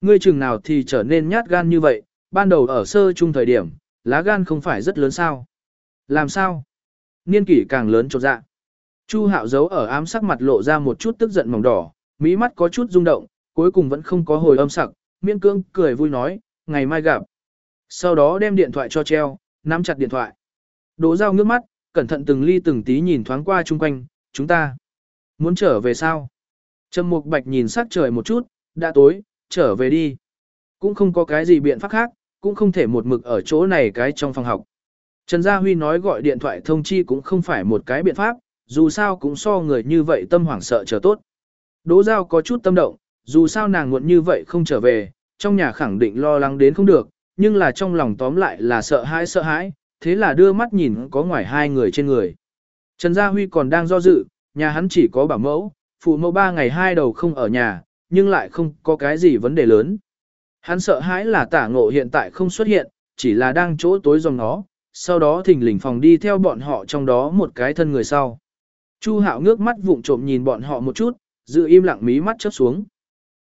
Ngươi chừng nào thì trở nên nhát gan như vậy, ban đầu ở sơ chung thời điểm, lá gan không phải rất lớn sao. Làm sao? Niên kỷ càng lớn trột dạ. Chu Hạo giấu ở ám sắc mặt lộ ra một chút tức giận mỏng đỏ, mỹ mắt có chút rung động, cuối cùng vẫn không có hồi âm sặc, miễn cương cười vui nói, ngày mai gặp. Sau đó đem điện thoại cho treo, nắm chặt điện thoại. Đỗ dao ngước mắt, cẩn thận từng ly từng tí nhìn thoáng qua chung quanh, chúng ta muốn trở về sao? Trầm Mục Bạch nhìn sắc trời một chút, đã tối, trở về đi. Cũng không có cái gì biện pháp khác, cũng không thể một mực ở chỗ này cái trong phòng học. Trần Gia Huy nói gọi điện thoại thông chi cũng không phải một cái biện pháp, dù sao cũng so người như vậy tâm hoảng sợ chờ tốt. Đỗ Giao có chút tâm động, dù sao nàng muộn như vậy không trở về, trong nhà khẳng định lo lắng đến không được, nhưng là trong lòng tóm lại là sợ hãi sợ hãi, thế là đưa mắt nhìn có ngoài hai người trên người. Trần Gia Huy còn đang do dự, nhà hắn chỉ có bảo mẫu, phụ mẫu ba ngày hai đầu không ở nhà, nhưng lại không có cái gì vấn đề lớn. Hắn sợ hãi là tả ngộ hiện tại không xuất hiện, chỉ là đang chỗ tối dòng nó, sau đó thỉnh lình phòng đi theo bọn họ trong đó một cái thân người sau. Chu Hạo ngước mắt vụng trộm nhìn bọn họ một chút, giữ im lặng mí mắt chớp xuống.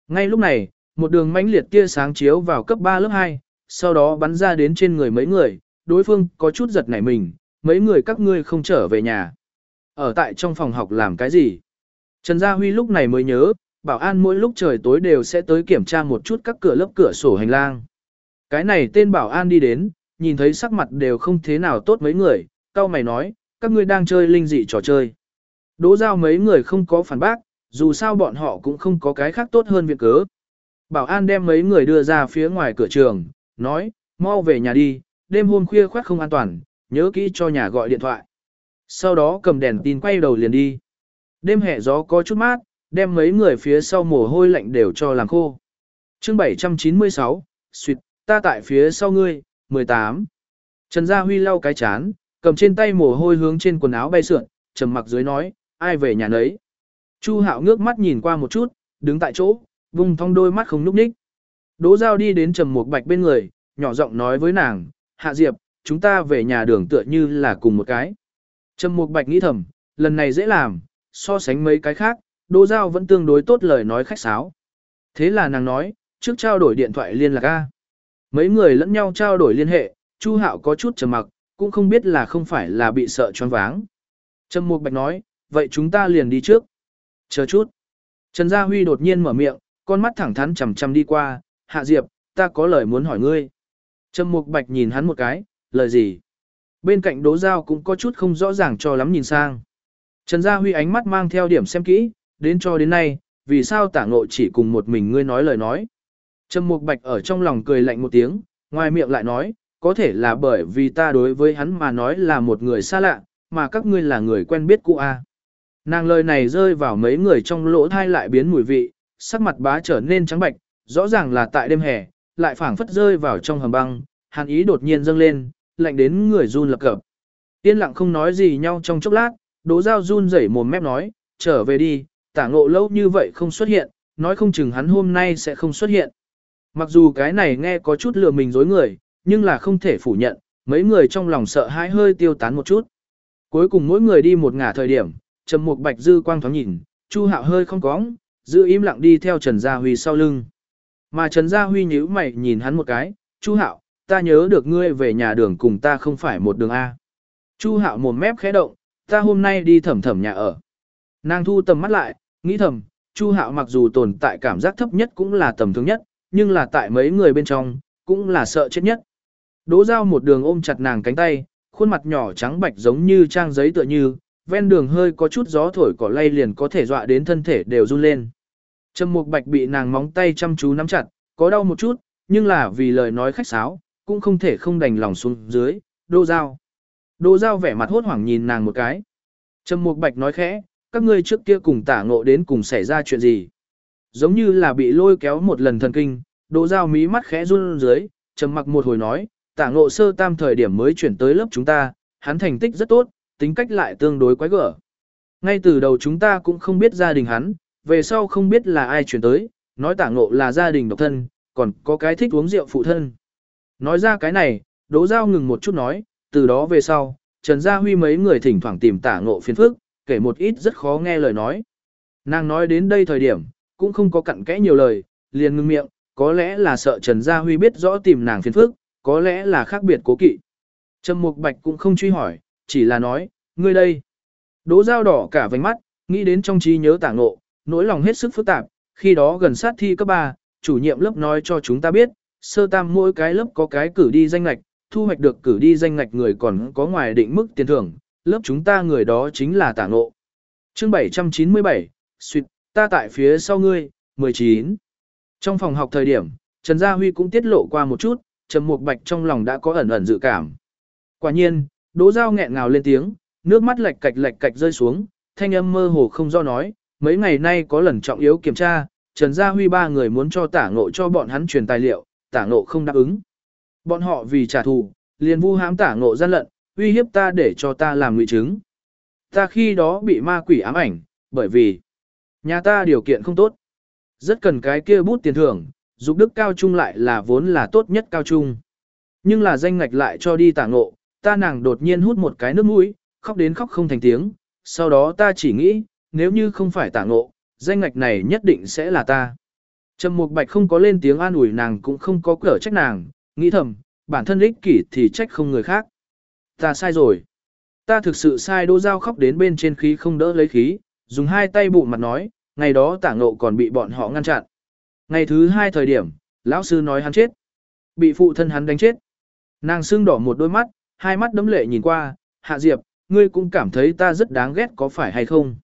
Ngay lúc này, một đường mãnh liệt tia sáng chiếu vào cấp 3 lớp 2, sau đó bắn ra đến trên người mấy người, đối phương có chút giật nảy mình, mấy người các ngươi không trở về nhà. Ở tại trong phòng học làm cái gì? Trần Gia Huy lúc này mới nhớ, bảo an mỗi lúc trời tối đều sẽ tới kiểm tra một chút các cửa lớp cửa sổ hành lang. Cái này tên bảo an đi đến, nhìn thấy sắc mặt đều không thế nào tốt mấy người, cao mày nói, các ngươi đang chơi linh dị trò chơi. Đỗ giao mấy người không có phản bác, dù sao bọn họ cũng không có cái khác tốt hơn việc cớ. Bảo an đem mấy người đưa ra phía ngoài cửa trường, nói, mau về nhà đi, đêm hôm khuya khoát không an toàn, nhớ kỹ cho nhà gọi điện thoại. Sau đó cầm đèn tin quay đầu liền đi. Đêm hè gió có chút mát, đem mấy người phía sau mồ hôi lạnh đều cho làm khô. chương 796, suyệt, ta tại phía sau ngươi, 18. Trần Gia Huy lau cái chán, cầm trên tay mồ hôi hướng trên quần áo bay sượn, trầm mặc dưới nói, ai về nhà nấy. Chu Hạo ngước mắt nhìn qua một chút, đứng tại chỗ, vùng thong đôi mắt không núp ních. Đỗ Giao đi đến Trầm Mục Bạch bên người, nhỏ giọng nói với nàng, Hạ Diệp, chúng ta về nhà đường tựa như là cùng một cái. Trầm Mục Bạch nghĩ thầm, lần này dễ làm, so sánh mấy cái khác, Đỗ Giao vẫn tương đối tốt lời nói khách sáo. Thế là nàng nói, trước trao đổi điện thoại liên lạc A. Mấy người lẫn nhau trao đổi liên hệ, Chu Hạo có chút trầm mặc, cũng không biết là không phải là bị sợ choáng váng. Trầm Mục Bạch nói, vậy chúng ta liền đi trước. Chờ chút. Trần Gia Huy đột nhiên mở miệng, con mắt thẳng thắn chằm chằm đi qua, Hạ Diệp, ta có lời muốn hỏi ngươi. Trầm Mục Bạch nhìn hắn một cái, lời gì? Bên cạnh Đỗ Giao cũng có chút không rõ ràng cho lắm nhìn sang. Trần Gia Huy ánh mắt mang theo điểm xem kỹ, đến cho đến nay, vì sao tả ngộ chỉ cùng một mình ngươi nói lời nói. Trầm Mục Bạch ở trong lòng cười lạnh một tiếng, ngoài miệng lại nói, có thể là bởi vì ta đối với hắn mà nói là một người xa lạ, mà các ngươi là người quen biết cũ a. Nàng lời này rơi vào mấy người trong lỗ thai lại biến mùi vị, sắc mặt bá trở nên trắng bạch, rõ ràng là tại đêm hè, lại phảng phất rơi vào trong hầm băng, hàn ý đột nhiên dâng lên, lạnh đến người run lập cập. Yên lặng không nói gì nhau trong chốc lát, Đỗ Giao run rẩy mồm mép nói, trở về đi, tả ngộ lâu như vậy không xuất hiện, nói không chừng hắn hôm nay sẽ không xuất hiện. Mặc dù cái này nghe có chút lừa mình dối người, nhưng là không thể phủ nhận, mấy người trong lòng sợ hãi hơi tiêu tán một chút. Cuối cùng mỗi người đi một ngả thời điểm, Trầm một Bạch dư quang thoáng nhìn, Chu Hạo hơi không cóng, giữ im lặng đi theo Trần Gia Huy sau lưng. Mà Trần Gia Huy nhíu mày nhìn hắn một cái, "Chu Hạo, ta nhớ được ngươi về nhà đường cùng ta không phải một đường a." Chu Hạo mồm mép khẽ động, "Ta hôm nay đi thẩm thẩm nhà ở." Nàng thu tầm mắt lại, nghĩ thầm, Chu Hạo mặc dù tồn tại cảm giác thấp nhất cũng là tầm thường nhất, nhưng là tại mấy người bên trong, cũng là sợ chết nhất. Đỗ Giao một đường ôm chặt nàng cánh tay, khuôn mặt nhỏ trắng bạch giống như trang giấy tựa như, ven đường hơi có chút gió thổi cỏ lay liền có thể dọa đến thân thể đều run lên. Trầm Mục Bạch bị nàng móng tay chăm chú nắm chặt, có đau một chút, nhưng là vì lời nói khách sáo, cũng không thể không đành lòng xuống dưới, Đỗ Giao. Đỗ Giao vẻ mặt hốt hoảng nhìn nàng một cái. Trầm Mục Bạch nói khẽ, các ngươi trước kia cùng tả ngộ đến cùng xảy ra chuyện gì. Giống như là bị lôi kéo một lần thần kinh, Đỗ Giao mí mắt khẽ run dưới, trầm mặc một hồi nói, tả ngộ sơ tam thời điểm mới chuyển tới lớp chúng ta, hắn thành tích rất tốt, tính cách lại tương đối quái gở. Ngay từ đầu chúng ta cũng không biết gia đình hắn, về sau không biết là ai chuyển tới, nói tả ngộ là gia đình độc thân, còn có cái thích uống rượu phụ thân. Nói ra cái này, Đỗ Giao ngừng một chút nói, từ đó về sau, Trần Gia Huy mấy người thỉnh thoảng tìm tả ngộ phiền phức, kể một ít rất khó nghe lời nói. Nàng nói đến đây thời điểm, cũng không có cặn kẽ nhiều lời, liền ngưng miệng, có lẽ là sợ Trần Gia Huy biết rõ tìm nàng phiền phức, có lẽ là khác biệt cố kỵ. Trầm Mục Bạch cũng không truy hỏi, chỉ là nói, ngươi đây. Đỗ dao đỏ cả vành mắt, nghĩ đến trong trí nhớ tảng ngộ, nỗi lòng hết sức phức tạp, khi đó gần sát thi cấp 3, chủ nhiệm lớp nói cho chúng ta biết, sơ tam mỗi cái lớp có cái cử đi danh ngạch, thu hoạch được cử đi danh ngạch người còn có ngoài định mức tiền thưởng, lớp chúng ta người đó chính là tả ngộ. chương 797, suyệt, ta tại phía sau ngươi, 19. Trong phòng học thời điểm, Trần Gia Huy cũng tiết lộ qua một chút, Trầm Mục Bạch trong lòng đã có ẩn ẩn dự cảm. Quả nhiên, Đỗ Giao nghẹn ngào lên tiếng, nước mắt lệch cạch lệch cạch rơi xuống, thanh âm mơ hồ không do nói, mấy ngày nay có lần trọng yếu kiểm tra, Trần Gia Huy ba người muốn cho tả ngộ cho bọn hắn truyền tài liệu, tả ngộ không đáp ứng. Bọn họ vì trả thù, liền vu hãm tả ngộ gian lận, uy hiếp ta để cho ta làm ngụy chứng. Ta khi đó bị ma quỷ ám ảnh, bởi vì nhà ta điều kiện không tốt. Rất cần cái kia bút tiền thưởng, dục đức cao trung lại là vốn là tốt nhất cao trung. Nhưng là danh ngạch lại cho đi tả ngộ, ta nàng đột nhiên hút một cái nước mũi, khóc đến khóc không thành tiếng, sau đó ta chỉ nghĩ, nếu như không phải tả ngộ, danh ngạch này nhất định sẽ là ta. Trầm Mục Bạch không có lên tiếng an ủi nàng cũng không có cỡ trách nàng, nghĩ thầm, bản thân ích kỷ thì trách không người khác. Ta sai rồi. Ta thực sự sai đô dao khóc đến bên trên khí không đỡ lấy khí, dùng hai tay bụng mặt nói, ngày đó tả ngộ còn bị bọn họ ngăn chặn. Ngày thứ hai thời điểm, lão sư nói hắn chết. Bị phụ thân hắn đánh chết. Nàng xương đỏ một đôi mắt, hai mắt đấm lệ nhìn qua, hạ diệp, ngươi cũng cảm thấy ta rất đáng ghét có phải hay không?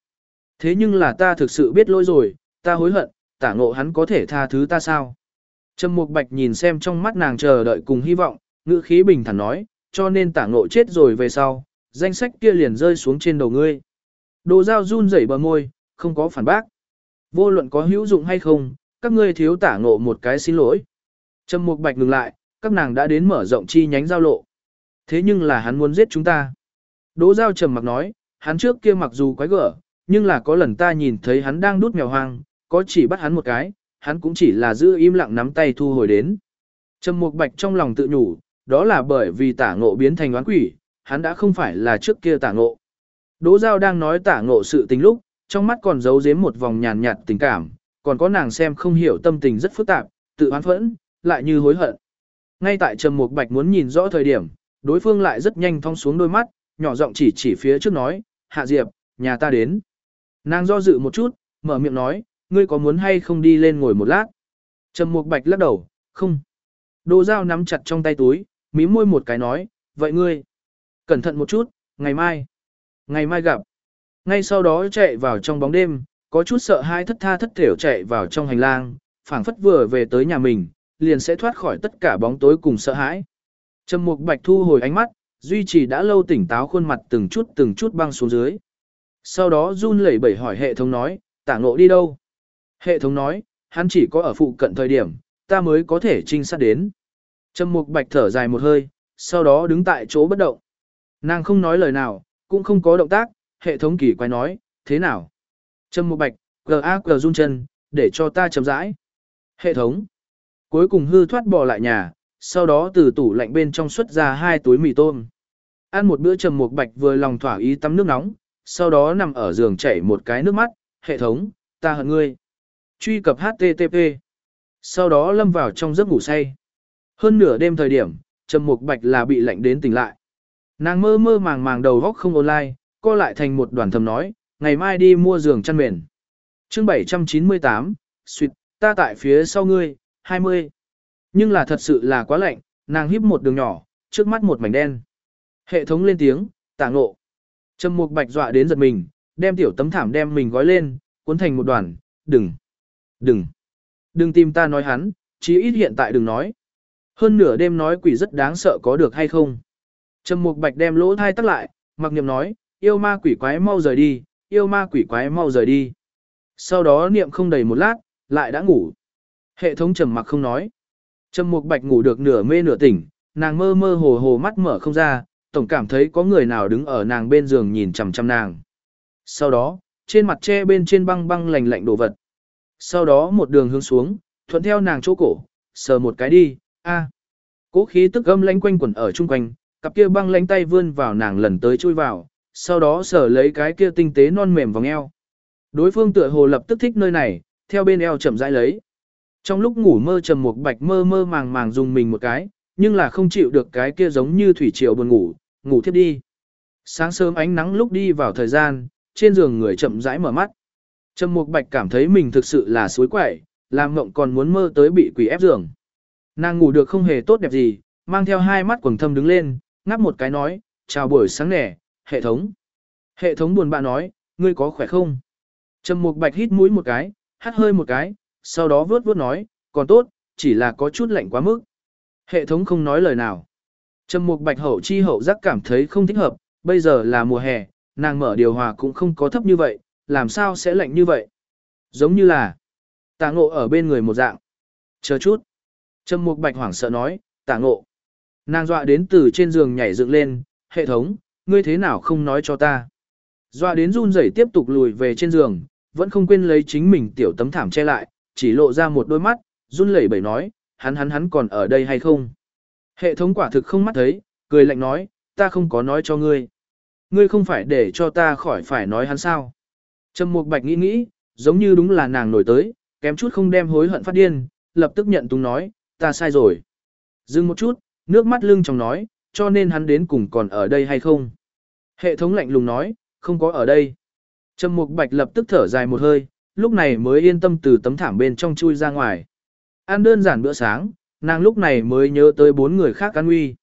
Thế nhưng là ta thực sự biết lỗi rồi, ta hối hận, tả ngộ hắn có thể tha thứ ta sao? Trầm Mục Bạch nhìn xem trong mắt nàng chờ đợi cùng hy vọng, ngữ khí bình thản nói, cho nên tả ngộ chết rồi về sau, danh sách kia liền rơi xuống trên đầu ngươi. Đồ dao run rẩy bờ môi, không có phản bác. Vô luận có hữu dụng hay không, các ngươi thiếu tả ngộ một cái xin lỗi. Trầm Mục Bạch ngừng lại, các nàng đã đến mở rộng chi nhánh giao lộ. Thế nhưng là hắn muốn giết chúng ta. Đỗ Giao trầm mặc nói, hắn trước kia mặc dù quái gở, nhưng là có lần ta nhìn thấy hắn đang đút mèo hoang, có chỉ bắt hắn một cái, hắn cũng chỉ là giữ im lặng nắm tay thu hồi đến. Trầm Mục Bạch trong lòng tự nhủ, đó là bởi vì tả ngộ biến thành oán quỷ, hắn đã không phải là trước kia tả ngộ. Đỗ Giao đang nói tả ngộ sự tình lúc, trong mắt còn giấu giếm một vòng nhàn nhạt tình cảm, còn có nàng xem không hiểu tâm tình rất phức tạp, tự oán phẫn, lại như hối hận. Ngay tại Trầm Mục Bạch muốn nhìn rõ thời điểm, đối phương lại rất nhanh thong xuống đôi mắt, nhỏ giọng chỉ chỉ phía trước nói, Hạ Diệp, nhà ta đến. Nàng do dự một chút, mở miệng nói, ngươi có muốn hay không đi lên ngồi một lát. Trầm Mục Bạch lắc đầu, không. Đồ dao nắm chặt trong tay túi, mí môi một cái nói, vậy ngươi, cẩn thận một chút, ngày mai, ngày mai gặp. Ngay sau đó chạy vào trong bóng đêm, có chút sợ hai thất tha thất thểu chạy vào trong hành lang, phảng phất vừa về tới nhà mình, liền sẽ thoát khỏi tất cả bóng tối cùng sợ hãi. Trầm Mục Bạch thu hồi ánh mắt, duy trì đã lâu tỉnh táo khuôn mặt từng chút từng chút băng xuống dưới. Sau đó run lẩy bẩy hỏi hệ thống nói, tả ngộ đi đâu? Hệ thống nói, hắn chỉ có ở phụ cận thời điểm, ta mới có thể trinh sát đến. Trầm Mục Bạch thở dài một hơi, sau đó đứng tại chỗ bất động. Nàng không nói lời nào, cũng không có động tác, hệ thống kỳ quái nói, thế nào? Trầm Mục Bạch, G A G run chân, để cho ta chấm rãi. Hệ thống. cuối cùng hư thoát bỏ lại nhà, sau đó từ tủ lạnh bên trong xuất ra hai túi mì tôm. Ăn một bữa trầm một bạch vừa lòng thỏa ý tắm nước nóng, sau đó nằm ở giường chảy một cái nước mắt, hệ thống, ta hận ngươi. Truy cập HTTP. Sau đó lâm vào trong giấc ngủ say. Hơn nửa đêm thời điểm, trầm mục bạch là bị lạnh đến tỉnh lại. Nàng mơ mơ màng màng đầu góc không online, co lại thành một đoàn thầm nói, ngày mai đi mua giường chăn mền. chương 798, suyệt, ta tại phía sau ngươi, 20. Nhưng là thật sự là quá lạnh, nàng híp một đường nhỏ, trước mắt một mảnh đen. Hệ thống lên tiếng, tả ngộ. Trầm mục bạch dọa đến giật mình, đem tiểu tấm thảm đem mình gói lên, cuốn thành một đoàn, đừng, đừng, đừng tìm ta nói hắn, chí ít hiện tại đừng nói. Hơn nửa đêm nói quỷ rất đáng sợ có được hay không. Trầm mục bạch đem lỗ thai tắt lại, mặc niệm nói, yêu ma quỷ quái mau rời đi, yêu ma quỷ quái mau rời đi. Sau đó niệm không đầy một lát, lại đã ngủ. Hệ thống trầm mặc không nói. Trầm mục bạch ngủ được nửa mê nửa tỉnh, nàng mơ mơ hồ hồ mắt mở không ra, tổng cảm thấy có người nào đứng ở nàng bên giường nhìn chằm chằm nàng. Sau đó, trên mặt tre bên trên băng băng lạnh lạnh đồ vật. Sau đó một đường hướng xuống, thuận theo nàng chỗ cổ, sờ một cái đi, a. Cố khí tức âm lanh quanh quẩn ở chung quanh, cặp kia băng lánh tay vươn vào nàng lần tới chui vào, sau đó sở lấy cái kia tinh tế non mềm vòng eo. Đối phương tựa hồ lập tức thích nơi này, theo bên eo chậm rãi lấy. Trong lúc ngủ mơ trầm một bạch mơ mơ màng màng dùng mình một cái, nhưng là không chịu được cái kia giống như thủy triều buồn ngủ, ngủ thiếp đi. Sáng sớm ánh nắng lúc đi vào thời gian, trên giường người chậm rãi mở mắt. Trầm Mục Bạch cảm thấy mình thực sự là suối quậy, làm mộng còn muốn mơ tới bị quỷ ép giường. Nàng ngủ được không hề tốt đẹp gì, mang theo hai mắt quầng thâm đứng lên, ngáp một cái nói, chào buổi sáng nẻ, hệ thống. Hệ thống buồn bã nói, ngươi có khỏe không? Trầm Mục Bạch hít mũi một cái, hắt hơi một cái, sau đó vớt vớt nói, còn tốt, chỉ là có chút lạnh quá mức. Hệ thống không nói lời nào. Trầm Mục Bạch hậu chi hậu giác cảm thấy không thích hợp, bây giờ là mùa hè, nàng mở điều hòa cũng không có thấp như vậy, làm sao sẽ lạnh như vậy? Giống như là tàng Ngộ ở bên người một dạng. Chờ chút. Trầm Mục Bạch hoảng sợ nói, Tạ Ngộ. Nàng dọa đến từ trên giường nhảy dựng lên, hệ thống, ngươi thế nào không nói cho ta? Dọa đến run rẩy tiếp tục lùi về trên giường, vẫn không quên lấy chính mình tiểu tấm thảm che lại, chỉ lộ ra một đôi mắt, run lẩy bẩy nói, hắn hắn hắn còn ở đây hay không? Hệ thống quả thực không mắt thấy, cười lạnh nói, ta không có nói cho ngươi. Ngươi không phải để cho ta khỏi phải nói hắn sao. Trầm Mục Bạch nghĩ nghĩ, giống như đúng là nàng nổi tới, kém chút không đem hối hận phát điên, lập tức nhận túng nói, ta sai rồi. Dừng một chút, nước mắt lưng trong nói, cho nên hắn đến cùng còn ở đây hay không. Hệ thống lạnh lùng nói, không có ở đây. Trầm Mục Bạch lập tức thở dài một hơi, lúc này mới yên tâm từ tấm thảm bên trong chui ra ngoài. Ăn đơn giản bữa sáng, nàng lúc này mới nhớ tới bốn người khác an nguy.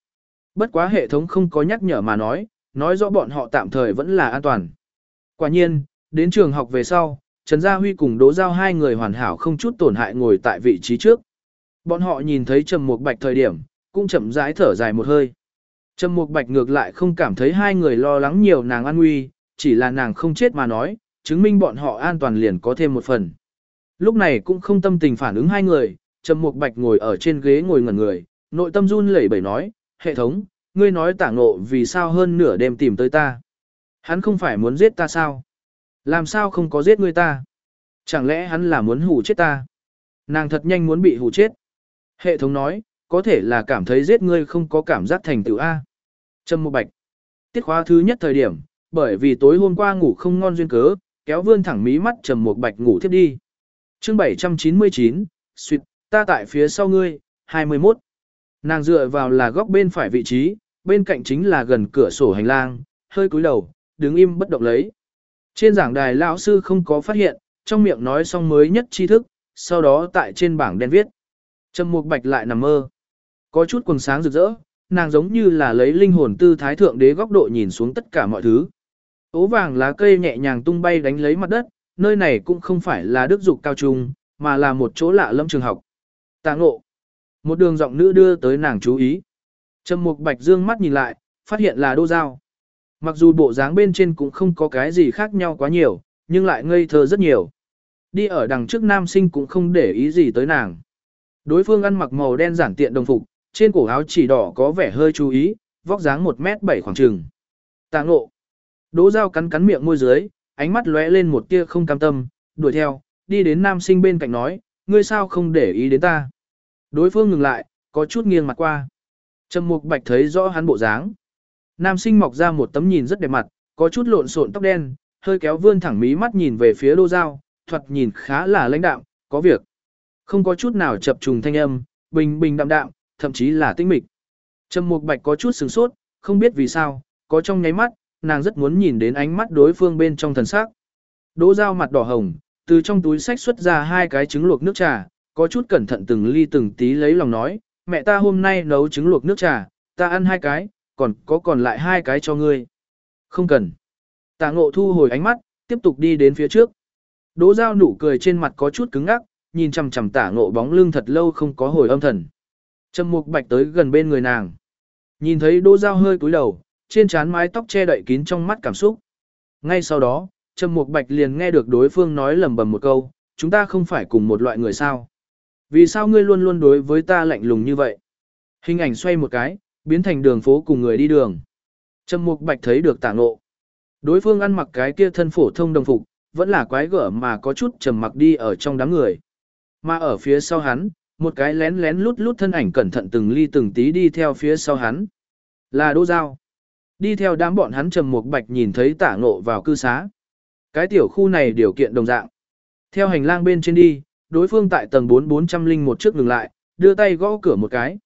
Bất quá hệ thống không có nhắc nhở mà nói, nói rõ bọn họ tạm thời vẫn là an toàn. Quả nhiên, đến trường học về sau, Trần Gia Huy cùng Đỗ Giao hai người hoàn hảo không chút tổn hại ngồi tại vị trí trước. Bọn họ nhìn thấy Trầm Mục Bạch thời điểm, cũng chậm rãi thở dài một hơi. Trầm Mục Bạch ngược lại không cảm thấy hai người lo lắng nhiều nàng an nguy, chỉ là nàng không chết mà nói, chứng minh bọn họ an toàn liền có thêm một phần. Lúc này cũng không tâm tình phản ứng hai người, Trầm Mục Bạch ngồi ở trên ghế ngồi ngẩn người, nội tâm run lẩy bẩy nói, hệ thống, ngươi nói tả ngộ vì sao hơn nửa đêm tìm tới ta. Hắn không phải muốn giết ta sao? Làm sao không có giết ngươi ta? Chẳng lẽ hắn là muốn hù chết ta? Nàng thật nhanh muốn bị hù chết. Hệ thống nói, có thể là cảm thấy giết ngươi không có cảm giác thành tựu A. Trầm Mục Bạch. Tiết khóa thứ nhất thời điểm, bởi vì tối hôm qua ngủ không ngon duyên cớ, kéo vươn thẳng mí mắt Trầm Mục Bạch ngủ thiếp đi. Chương 799, suýt, ta tại phía sau ngươi, 21. Nàng dựa vào là góc bên phải vị trí, bên cạnh chính là gần cửa sổ hành lang, hơi cúi đầu, đứng im bất động lấy. Trên giảng đài lão sư không có phát hiện, trong miệng nói xong mới nhất tri thức, sau đó tại trên bảng đen viết. Trầm Mục Bạch lại nằm mơ. Có chút quần sáng rực rỡ, nàng giống như là lấy linh hồn tư thái thượng đế góc độ nhìn xuống tất cả mọi thứ. Ố vàng lá cây nhẹ nhàng tung bay đánh lấy mặt đất, nơi này cũng không phải là đức dục cao trung, mà là một chỗ lạ lâm trường học. Tạ ngộ. Một đường giọng nữ đưa tới nàng chú ý. Trầm Mục Bạch dương mắt nhìn lại, phát hiện là Đô Giao. Mặc dù bộ dáng bên trên cũng không có cái gì khác nhau quá nhiều, nhưng lại ngây thơ rất nhiều. Đi ở đằng trước nam sinh cũng không để ý gì tới nàng. Đối phương ăn mặc màu đen giản tiện đồng phục, trên cổ áo chỉ đỏ có vẻ hơi chú ý, vóc dáng 1m7 khoảng trường. Tạ ngộ. Đỗ Giao cắn cắn miệng môi dưới, ánh mắt lóe lên một tia không cam tâm, đuổi theo, đi đến nam sinh bên cạnh nói, ngươi sao không để ý đến ta. Đối phương ngừng lại, có chút nghiêng mặt qua. Trầm Mục Bạch thấy rõ hắn bộ dáng. Nam sinh mọc ra một tấm nhìn rất đẹp mặt, có chút lộn xộn tóc đen, hơi kéo vươn thẳng mí mắt nhìn về phía Đô Giao, thuật nhìn khá là lãnh đạm, có việc. Không có chút nào chập trùng thanh âm, bình bình đạm đạm, thậm chí là tinh mịch. Trầm Mục Bạch có chút sửng sốt, không biết vì sao, có trong nháy mắt, nàng rất muốn nhìn đến ánh mắt đối phương bên trong thần sắc. Đỗ Giao mặt đỏ hồng, từ trong túi sách xuất ra hai cái trứng luộc nước trà, có chút cẩn thận từng ly từng tí lấy lòng nói, mẹ ta hôm nay nấu trứng luộc nước trà, ta ăn hai cái, còn có còn lại hai cái cho ngươi. Không cần. Tạ ngộ thu hồi ánh mắt, tiếp tục đi đến phía trước. Đỗ Giao nụ cười trên mặt có chút cứng ngắc, nhìn chằm chằm tả ngộ bóng lưng thật lâu không có hồi âm thần. Trầm Mục Bạch tới gần bên người nàng. Nhìn thấy Đỗ Giao hơi cúi đầu, trên trán mái tóc che đậy kín trong mắt cảm xúc. Ngay sau đó, Trầm Mục Bạch liền nghe được đối phương nói lẩm bẩm một câu, chúng ta không phải cùng một loại người sao? Vì sao ngươi luôn luôn đối với ta lạnh lùng như vậy? Hình ảnh xoay một cái, biến thành đường phố cùng người đi đường. Trầm Mục Bạch thấy được tả ngộ. Đối phương ăn mặc cái kia thân phổ thông đồng phục, vẫn là quái gở mà có chút trầm mặc đi ở trong đám người. Mà ở phía sau hắn, một cái lén lén lút lút thân ảnh cẩn thận từng ly từng tí đi theo phía sau hắn. Là Đỗ Giao. Đi theo đám bọn hắn trầm một bạch nhìn thấy tả ngộ vào cư xá. Cái tiểu khu này điều kiện đồng dạng. Theo hành lang bên trên đi, đối phương tại tầng 4401 trước ngừng lại, đưa tay gõ cửa một cái.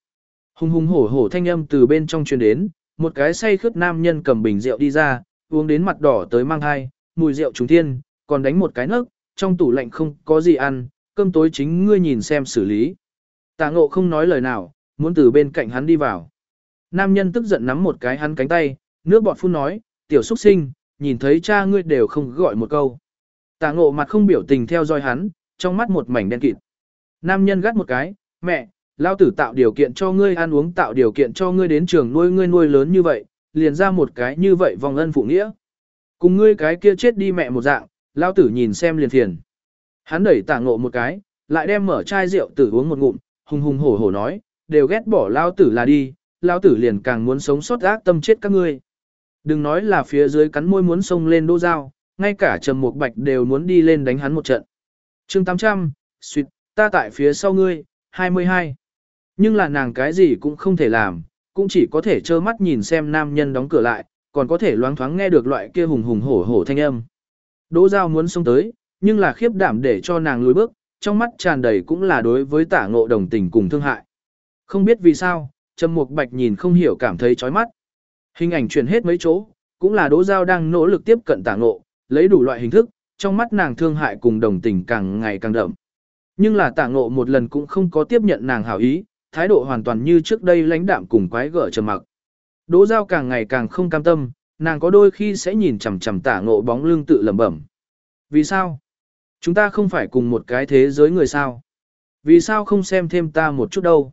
Hùng hùng hổ hổ thanh âm từ bên trong truyền đến, một cái say khướt nam nhân cầm bình rượu đi ra, uống đến mặt đỏ tới mang hai, mùi rượu trùng thiên, còn đánh một cái nấc, trong tủ lạnh không có gì ăn, cơm tối chính ngươi nhìn xem xử lý. Tạ ngộ không nói lời nào, muốn từ bên cạnh hắn đi vào. Nam nhân tức giận nắm một cái hắn cánh tay, nước bọt phun nói, tiểu xuất sinh, nhìn thấy cha ngươi đều không gọi một câu. Tạ ngộ mặt không biểu tình theo dõi hắn, trong mắt một mảnh đen kịt. Nam nhân gắt một cái, mẹ, lao tử tạo điều kiện cho ngươi ăn uống tạo điều kiện cho ngươi đến trường nuôi ngươi nuôi lớn như vậy, liền ra một cái như vậy vòng ân phụ nghĩa. Cùng ngươi cái kia chết đi mẹ một dạng, lao tử nhìn xem liền thiền. Hắn đẩy tạ ngộ một cái, lại đem mở chai rượu tử uống một ngụm, hùng hùng hổ hổ nói, đều ghét bỏ lao tử là đi, lao tử liền càng muốn sống sót ác tâm chết các ngươi. Đừng nói là phía dưới cắn môi muốn xông lên đô dao, ngay cả trầm một bạch đều muốn đi lên đánh hắn một trận. chương 800, suyệt, ta tại phía sau ngươi, 22. Nhưng là nàng cái gì cũng không thể làm, cũng chỉ có thể trơ mắt nhìn xem nam nhân đóng cửa lại, còn có thể loáng thoáng nghe được loại kia hùng hùng hổ hổ thanh âm. Đỗ Giao muốn xông tới, nhưng là khiếp đảm để cho nàng lùi bước, trong mắt tràn đầy cũng là đối với tả ngộ đồng tình cùng thương hại. Không biết vì sao, Trầm Mục Bạch nhìn không hiểu cảm thấy chói mắt. Hình ảnh chuyển hết mấy chỗ, cũng là Đỗ Giao đang nỗ lực tiếp cận tả ngộ, lấy đủ loại hình thức, trong mắt nàng thương hại cùng đồng tình càng ngày càng đậm. Nhưng là tả ngộ một lần cũng không có tiếp nhận nàng hảo ý, thái độ hoàn toàn như trước đây lãnh đạm cùng quái gở trầm mặc. Đỗ Giao càng ngày càng không cam tâm, nàng có đôi khi sẽ nhìn chằm chằm tả ngộ bóng lưng tự lẩm bẩm. Vì sao? Chúng ta không phải cùng một cái thế giới người sao? Vì sao không xem thêm ta một chút đâu?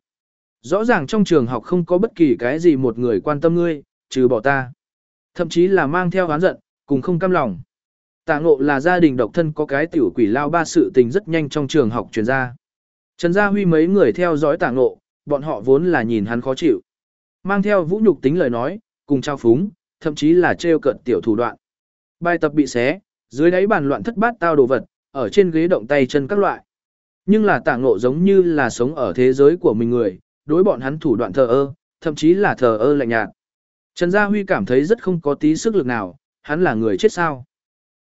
Rõ ràng trong trường học không có bất kỳ cái gì một người quan tâm ngươi, trừ bỏ ta. Thậm chí là mang theo oán giận, cùng không cam lòng. Tạ ngộ là gia đình độc thân có cái tiểu quỷ lao ba sự tình rất nhanh trong trường học truyền ra. Trần Gia Huy mấy người theo dõi tạ ngộ, bọn họ vốn là nhìn hắn khó chịu. Mang theo vũ nhục tính lời nói, cùng trao phúng, thậm chí là trêu cận tiểu thủ đoạn. Bài tập bị xé, dưới đáy bàn loạn thất bát tao đồ vật, ở trên ghế động tay chân các loại. Nhưng là tạ ngộ giống như là sống ở thế giới của mình người, đối bọn hắn thủ đoạn thờ ơ, thậm chí là thờ ơ lạnh nhạt. Trần Gia Huy cảm thấy rất không có tí sức lực nào, hắn là người chết sao.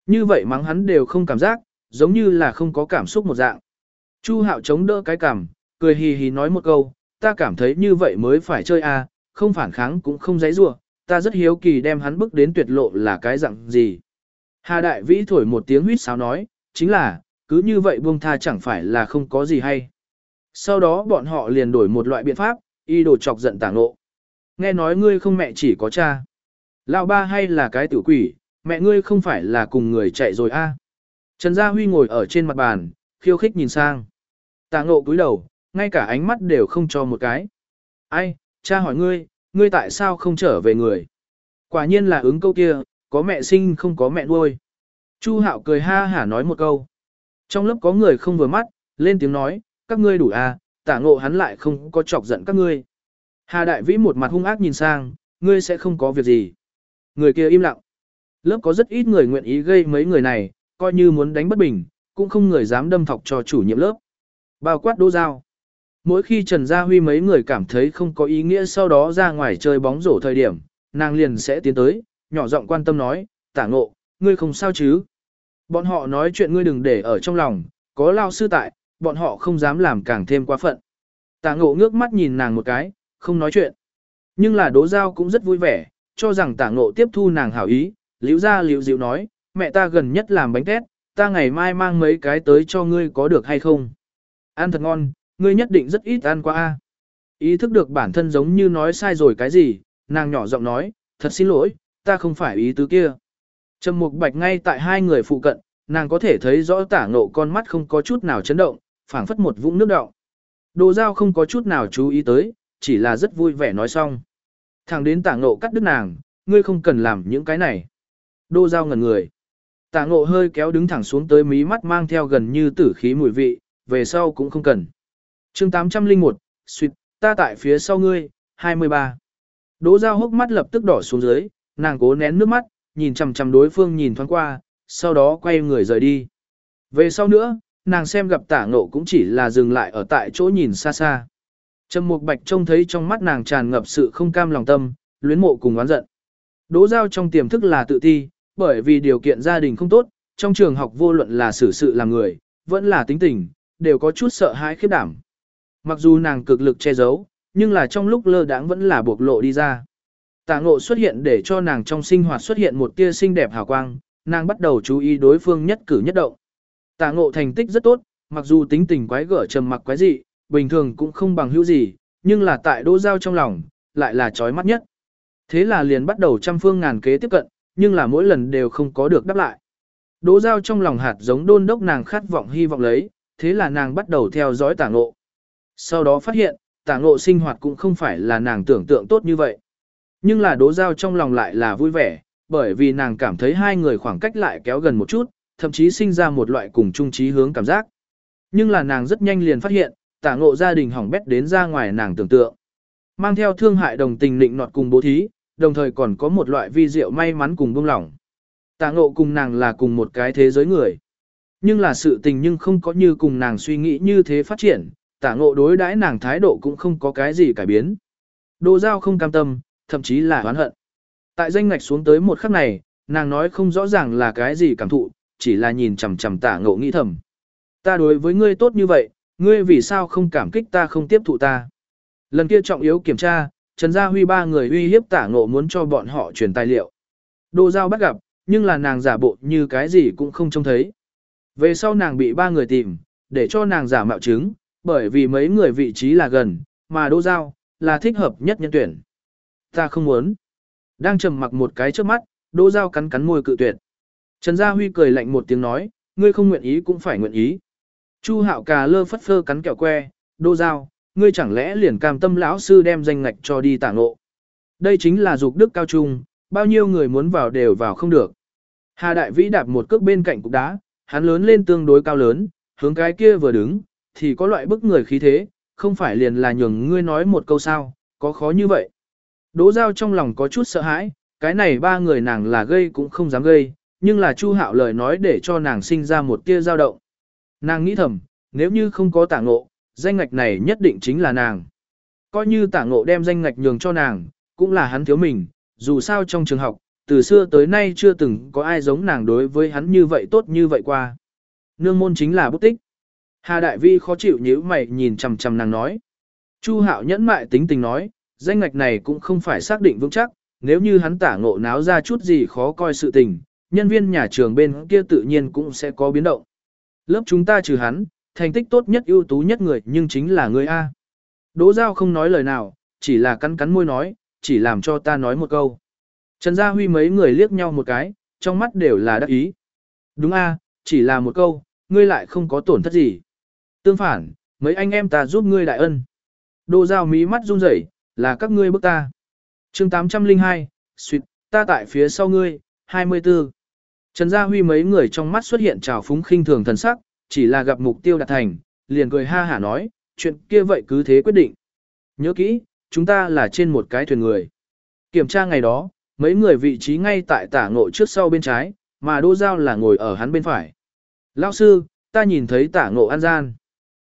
Như vậy mắng hắn đều không cảm giác, giống như là không có cảm xúc một dạng. Chu Hạo chống đỡ cái cảm, cười hì hì nói một câu, ta cảm thấy như vậy mới phải chơi à, không phản kháng cũng không giấy rua, ta rất hiếu kỳ đem hắn bước đến tuyệt lộ là cái dạng gì. Hà Đại Vĩ thổi một tiếng huýt sáo nói, chính là, cứ như vậy buông tha chẳng phải là không có gì hay. Sau đó bọn họ liền đổi một loại biện pháp, y đồ chọc giận tảng Nộ Nghe nói ngươi không mẹ chỉ có cha. Lão ba hay là cái tử quỷ, mẹ ngươi không phải là cùng người chạy rồi a? À? Trần Gia Huy ngồi ở trên mặt bàn, khiêu khích nhìn sang. Tảng ngộ cúi đầu, ngay cả ánh mắt đều không cho một cái. Ai, cha hỏi ngươi, ngươi tại sao không trở về người? Quả nhiên là ứng câu kia, có mẹ sinh không có mẹ nuôi. Chu Hạo cười ha hả nói một câu. Trong lớp có người không vừa mắt, lên tiếng nói, các ngươi đủ à, tả ngộ hắn lại không có chọc giận các ngươi. Hà Đại Vĩ một mặt hung ác nhìn sang, ngươi sẽ không có việc gì. Người kia im lặng. Lớp có rất ít người nguyện ý gây mấy người này, coi như muốn đánh bất bình, cũng không người dám đâm thọc cho chủ nhiệm lớp. Bao quát đô dao. Mỗi khi Trần Gia Huy mấy người cảm thấy không có ý nghĩa sau đó ra ngoài chơi bóng rổ thời điểm, nàng liền sẽ tiến tới, nhỏ giọng quan tâm nói, tả ngộ, ngươi không sao chứ? Bọn họ nói chuyện ngươi đừng để ở trong lòng, có lao sư tại, bọn họ không dám làm càng thêm quá phận. Tả ngộ ngước mắt nhìn nàng một cái, không nói chuyện. Nhưng là đố giao cũng rất vui vẻ, cho rằng tả ngộ tiếp thu nàng hảo ý, liễu ra liễu dịu nói, mẹ ta gần nhất làm bánh tét, ta ngày mai mang mấy cái tới cho ngươi có được hay không? Ăn thật ngon, ngươi nhất định rất ít ăn qua a. Ý thức được bản thân giống như nói sai rồi cái gì, nàng nhỏ giọng nói, thật xin lỗi, ta không phải ý tứ kia. Trầm Mục Bạch ngay tại hai người phụ cận, nàng có thể thấy rõ tả ngộ con mắt không có chút nào chấn động, phảng phất một vũng nước động. Đồ Giao không có chút nào chú ý tới, chỉ là rất vui vẻ nói xong. Thằng đến tả ngộ cắt đứt nàng, ngươi không cần làm những cái này. Đô Giao ngẩn người. Tả ngộ hơi kéo đứng thẳng xuống tới mí mắt mang theo gần như tử khí mùi vị, về sau cũng không cần. chương 801, suyệt, ta tại phía sau ngươi, 23. Đỗ Giao hốc mắt lập tức đỏ xuống dưới, nàng cố nén nước mắt, nhìn chằm chằm đối phương nhìn thoáng qua, sau đó quay người rời đi. Về sau nữa, nàng xem gặp tả ngộ cũng chỉ là dừng lại ở tại chỗ nhìn xa xa. Trầm Mục Bạch trông thấy trong mắt nàng tràn ngập sự không cam lòng tâm, luyến mộ cùng oán giận. Đỗ Giao trong tiềm thức là tự ti, bởi vì điều kiện gia đình không tốt, trong trường học vô luận là xử sự làm người, vẫn là tính tình, đều có chút sợ hãi khiếp đảm. Mặc dù nàng cực lực che giấu, nhưng là trong lúc lơ đãng vẫn là bộc lộ đi ra. Tả ngộ xuất hiện để cho nàng trong sinh hoạt xuất hiện một tia xinh đẹp hào quang, nàng bắt đầu chú ý đối phương nhất cử nhất động. Tả ngộ thành tích rất tốt, mặc dù tính tình quái gở trầm mặc quái dị, bình thường cũng không bằng hữu gì, nhưng là tại đỗ giao trong lòng, lại là chói mắt nhất. Thế là liền bắt đầu trăm phương ngàn kế tiếp cận, nhưng là mỗi lần đều không có được đáp lại. Đỗ giao trong lòng hạt giống đôn đốc nàng khát vọng hy vọng lấy, thế là nàng bắt đầu theo dõi tả ngộ. Sau đó phát hiện, tả ngộ sinh hoạt cũng không phải là nàng tưởng tượng tốt như vậy. Nhưng là đỗ giao trong lòng lại là vui vẻ, bởi vì nàng cảm thấy hai người khoảng cách lại kéo gần một chút, thậm chí sinh ra một loại cùng chung trí hướng cảm giác. Nhưng là nàng rất nhanh liền phát hiện, tả ngộ gia đình hỏng bét đến ra ngoài nàng tưởng tượng. Mang theo thương hại đồng tình định nọt cùng bố thí, đồng thời còn có một loại vi diệu may mắn cùng buông lỏng. Tả ngộ cùng nàng là cùng một cái thế giới người. Nhưng là sự tình nhưng không có như cùng nàng suy nghĩ như thế phát triển, tả ngộ đối đãi nàng thái độ cũng không có cái gì cải biến. Đồ giao không cam tâm, thậm chí là oán hận. Tại danh ngạch xuống tới một khắc này, nàng nói không rõ ràng là cái gì cảm thụ, chỉ là nhìn chằm chằm tả ngộ nghĩ thầm. Ta đối với ngươi tốt như vậy, ngươi vì sao không cảm kích ta không tiếp thụ ta. Lần kia trọng yếu kiểm tra, Trần Gia Huy ba người uy hiếp tả ngộ muốn cho bọn họ truyền tài liệu. Đồ giao bắt gặp, nhưng là nàng giả bộ như cái gì cũng không trông thấy. Về sau nàng bị ba người tìm, để cho nàng giả mạo chứng, bởi vì mấy người vị trí là gần, mà đô giao, là thích hợp nhất nhân tuyển. Ta không muốn. Đang trầm mặc một cái trước mắt, đỗ giao cắn cắn môi cự tuyệt. Trần Gia Huy cười lạnh một tiếng nói, ngươi không nguyện ý cũng phải nguyện ý. Chu hạo cà lơ phất phơ cắn kẹo que, đỗ giao, ngươi chẳng lẽ liền cam tâm lão sư đem danh ngạch cho đi tả ngộ. Đây chính là dục đức cao trung, bao nhiêu người muốn vào đều vào không được. Hà Đại Vĩ đạp một cước bên cạnh cục đá, hắn lớn lên tương đối cao lớn, hướng cái kia vừa đứng, thì có loại bức người khí thế, không phải liền là nhường ngươi nói một câu sao, có khó như vậy. Đỗ giao trong lòng có chút sợ hãi, cái này ba người nàng là gây cũng không dám gây, nhưng là Chu Hạo lời nói để cho nàng sinh ra một tia dao động. Nàng nghĩ thầm, nếu như không có tả ngộ, danh ngạch này nhất định chính là nàng. Coi như tả ngộ đem danh ngạch nhường cho nàng, cũng là hắn thiếu mình, dù sao trong trường học, từ xưa tới nay chưa từng có ai giống nàng đối với hắn như vậy tốt như vậy qua. Nương môn chính là bút tích. Hà Đại Vi khó chịu nhíu mày nhìn chằm chằm nàng nói. Chu Hạo nhẫn mại tính tình nói, danh ngạch này cũng không phải xác định vững chắc, nếu như hắn tả ngộ náo ra chút gì khó coi sự tình, nhân viên nhà trường bên kia tự nhiên cũng sẽ có biến động. Lớp chúng ta trừ hắn, thành tích tốt nhất ưu tú nhất người nhưng chính là người A. Đỗ Giao không nói lời nào, chỉ là cắn cắn môi nói, chỉ làm cho ta nói một câu. Trần Gia Huy mấy người liếc nhau một cái, trong mắt đều là đắc ý. Đúng A, chỉ là một câu, ngươi lại không có tổn thất gì. Tương phản, mấy anh em ta giúp ngươi đại ân. Đỗ Giao mí mắt run rẩy, là các ngươi bức ta. chương 802, suyệt, ta tại phía sau ngươi, 24. Trần Gia Huy mấy người trong mắt xuất hiện trào phúng khinh thường thần sắc, chỉ là gặp mục tiêu đạt thành, liền cười ha hả nói, chuyện kia vậy cứ thế quyết định. Nhớ kỹ, chúng ta là trên một cái thuyền người. Kiểm tra ngày đó, mấy người vị trí ngay tại tả ngộ trước sau bên trái, mà Đô Giao là ngồi ở hắn bên phải. Lão sư, ta nhìn thấy tả ngộ an gian.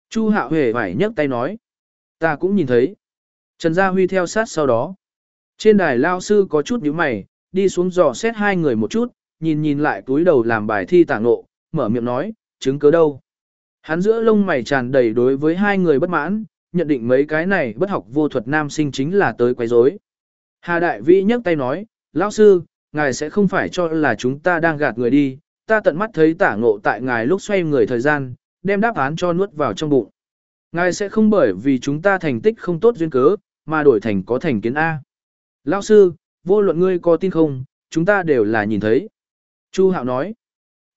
Chu Hạo Huệ phải nhấc tay nói. Ta cũng nhìn thấy. Trần Gia Huy theo sát sau đó. Trên đài lao sư có chút nhíu mày, đi xuống dò xét hai người một chút, nhìn nhìn lại túi đầu làm bài thi tảng ngộ, mở miệng nói, chứng cứ đâu. Hắn giữa lông mày tràn đầy đối với hai người bất mãn, nhận định mấy cái này bất học vô thuật nam sinh chính là tới quấy rối. Hà Đại Vĩ nhấc tay nói, lão sư, ngài sẽ không phải cho là chúng ta đang gạt người đi, ta tận mắt thấy tả ngộ tại ngài lúc xoay người thời gian, đem đáp án cho nuốt vào trong bụng. Ngài sẽ không bởi vì chúng ta thành tích không tốt duyên cớ, mà đổi thành có thành kiến A. Lão sư, vô luận ngươi có tin không, chúng ta đều là nhìn thấy. Chu Hạo nói.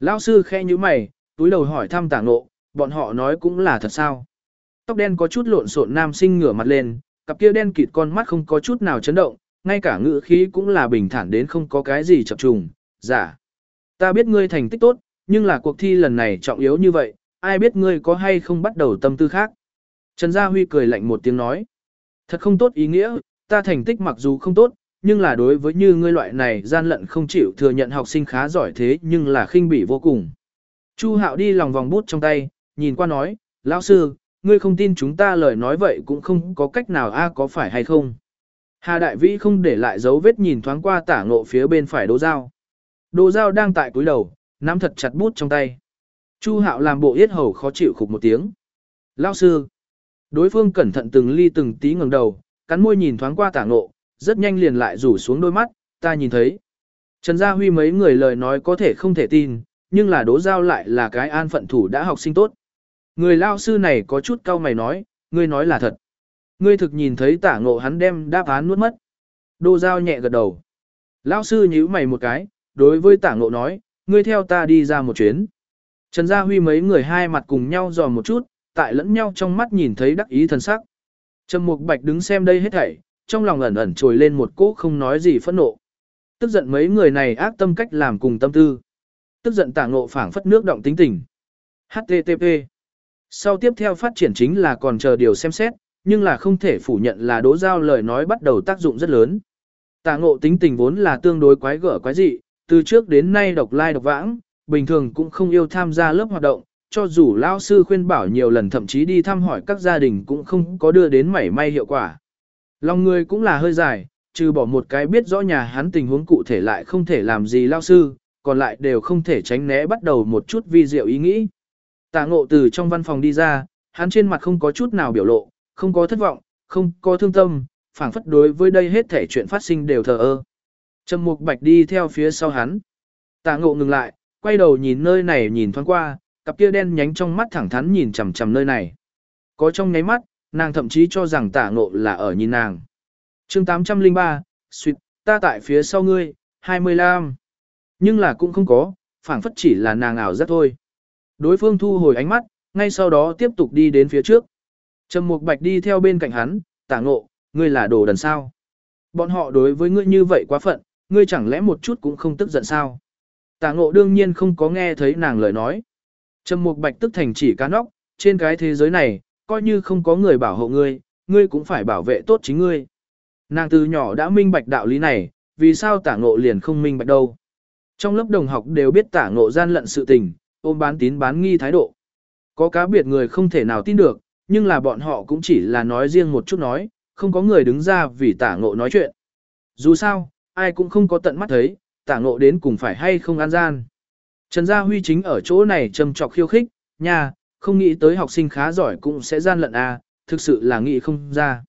Lão sư khe như mày, túi đầu hỏi thăm tảng nộ, bọn họ nói cũng là thật sao. Tóc đen có chút lộn xộn nam sinh ngửa mặt lên, cặp kia đen kịt con mắt không có chút nào chấn động, ngay cả ngữ khí cũng là bình thản đến không có cái gì chập trùng, giả. Ta biết ngươi thành tích tốt, nhưng là cuộc thi lần này trọng yếu như vậy, ai biết ngươi có hay không bắt đầu tâm tư khác. Trần Gia Huy cười lạnh một tiếng nói. Thật không tốt ý nghĩa, ta thành tích mặc dù không tốt, nhưng là đối với như ngươi loại này gian lận không chịu thừa nhận học sinh khá giỏi thế nhưng là khinh bỉ vô cùng. Chu Hạo đi lòng vòng bút trong tay, nhìn qua nói, lão sư, ngươi không tin chúng ta lời nói vậy cũng không có cách nào a có phải hay không. Hà Đại Vĩ không để lại dấu vết nhìn thoáng qua tả ngộ phía bên phải đỗ dao. Đỗ dao đang tại cúi đầu, nắm thật chặt bút trong tay. Chu Hạo làm bộ yết hầu khó chịu khục một tiếng. Lão sư. Đối phương cẩn thận từng ly từng tí ngẩng đầu, cắn môi nhìn thoáng qua tả ngộ, rất nhanh liền lại rủ xuống đôi mắt, ta nhìn thấy. Trần Gia Huy mấy người lời nói có thể không thể tin, nhưng là đố giao lại là cái an phận thủ đã học sinh tốt. Người lao sư này có chút cau mày nói, ngươi nói là thật. Ngươi thực nhìn thấy tả ngộ hắn đem đáp án nuốt mất. Đô giao nhẹ gật đầu. Lao sư nhíu mày một cái, đối với tả ngộ nói, ngươi theo ta đi ra một chuyến. Trần Gia Huy mấy người hai mặt cùng nhau dò một chút, tại lẫn nhau trong mắt nhìn thấy đắc ý thần sắc. Trầm Mục Bạch đứng xem đây hết thảy, trong lòng ẩn ẩn trồi lên một cỗ không nói gì phẫn nộ. Tức giận mấy người này ác tâm cách làm cùng tâm tư. Tức giận tả ngộ phảng phất nước động tính tình. HTTP. Sau tiếp theo phát triển chính là còn chờ điều xem xét, nhưng là không thể phủ nhận là đố giao lời nói bắt đầu tác dụng rất lớn. Tả ngộ tính tình vốn là tương đối quái gở quái dị, từ trước đến nay độc lai độc vãng, bình thường cũng không yêu tham gia lớp hoạt động, cho dù lao sư khuyên bảo nhiều lần thậm chí đi thăm hỏi các gia đình cũng không có đưa đến mảy may hiệu quả. Lòng người cũng là hơi dài, trừ bỏ một cái biết rõ nhà hắn tình huống cụ thể lại không thể làm gì lao sư, còn lại đều không thể tránh né bắt đầu một chút vi diệu ý nghĩ. Tạ ngộ từ trong văn phòng đi ra, hắn trên mặt không có chút nào biểu lộ, không có thất vọng, không có thương tâm, phảng phất đối với đây hết thể chuyện phát sinh đều thờ ơ. Trầm mục bạch đi theo phía sau hắn. Tạ ngộ ngừng lại, quay đầu nhìn nơi này nhìn thoáng qua, cặp kia đen nhánh trong mắt thẳng thắn nhìn chằm chằm nơi này. Có trong nháy mắt, nàng thậm chí cho rằng tả ngộ là ở nhìn nàng. chương 803, suyệt, ta tại phía sau ngươi, 25. Nhưng là cũng không có, phảng phất chỉ là nàng ảo giác thôi. Đối phương thu hồi ánh mắt, ngay sau đó tiếp tục đi đến phía trước. Trầm Mục Bạch đi theo bên cạnh hắn, tả ngộ, ngươi là đồ đần sao. Bọn họ đối với ngươi như vậy quá phận, ngươi chẳng lẽ một chút cũng không tức giận sao. Tả ngộ đương nhiên không có nghe thấy nàng lời nói. Trầm Mục Bạch tức thành chỉ cá nóc, trên cái thế giới này, coi như không có người bảo hộ ngươi, ngươi cũng phải bảo vệ tốt chính ngươi. Nàng từ nhỏ đã minh bạch đạo lý này, vì sao tả ngộ liền không minh bạch đâu. Trong lớp đồng học đều biết tả ngộ gian lận sự tình, ôm bán tín bán nghi thái độ. Có cá biệt người không thể nào tin được, nhưng là bọn họ cũng chỉ là nói riêng một chút nói, không có người đứng ra vì tả ngộ nói chuyện. Dù sao, ai cũng không có tận mắt thấy, tả ngộ đến cùng phải hay không an gian. Trần Gia Huy chính ở chỗ này trầm trọc khiêu khích, nha, không nghĩ tới học sinh khá giỏi cũng sẽ gian lận à, thực sự là nghĩ không ra.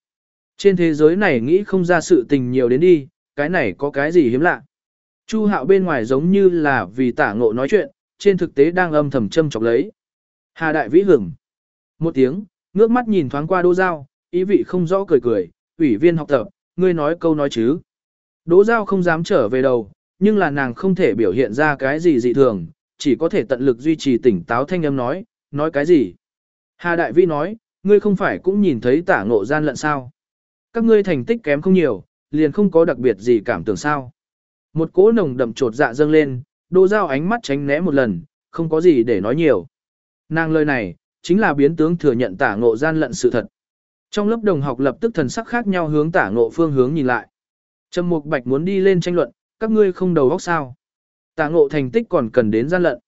Trên thế giới này nghĩ không ra sự tình nhiều đến đi, cái này có cái gì hiếm lạ. Chu hạo bên ngoài giống như là vì tả ngộ nói chuyện, trên thực tế đang âm thầm châm chọc lấy. Hà đại vĩ hưởng. Một tiếng, ngước mắt nhìn thoáng qua đỗ giao, ý vị không rõ cười cười, ủy viên học tập, ngươi nói câu nói chứ. Đỗ giao không dám trở về đầu, nhưng là nàng không thể biểu hiện ra cái gì dị thường, chỉ có thể tận lực duy trì tỉnh táo thanh âm nói, nói cái gì? Hà Đại Vi nói, ngươi không phải cũng nhìn thấy tả ngộ gian lận sao? Các ngươi thành tích kém không nhiều, liền không có đặc biệt gì cảm tưởng sao? Một cỗ nồng đậm trột dạ dâng lên, đô giao ánh mắt tránh né một lần, không có gì để nói nhiều. Nàng lời này, chính là biến tướng thừa nhận tả ngộ gian lận sự thật. Trong lớp đồng học lập tức thần sắc khác nhau hướng tả ngộ phương hướng nhìn lại. Trầm Mục Bạch muốn đi lên tranh luận, các ngươi không đầu óc sao? Tạ ngộ thành tích còn cần đến gian lận.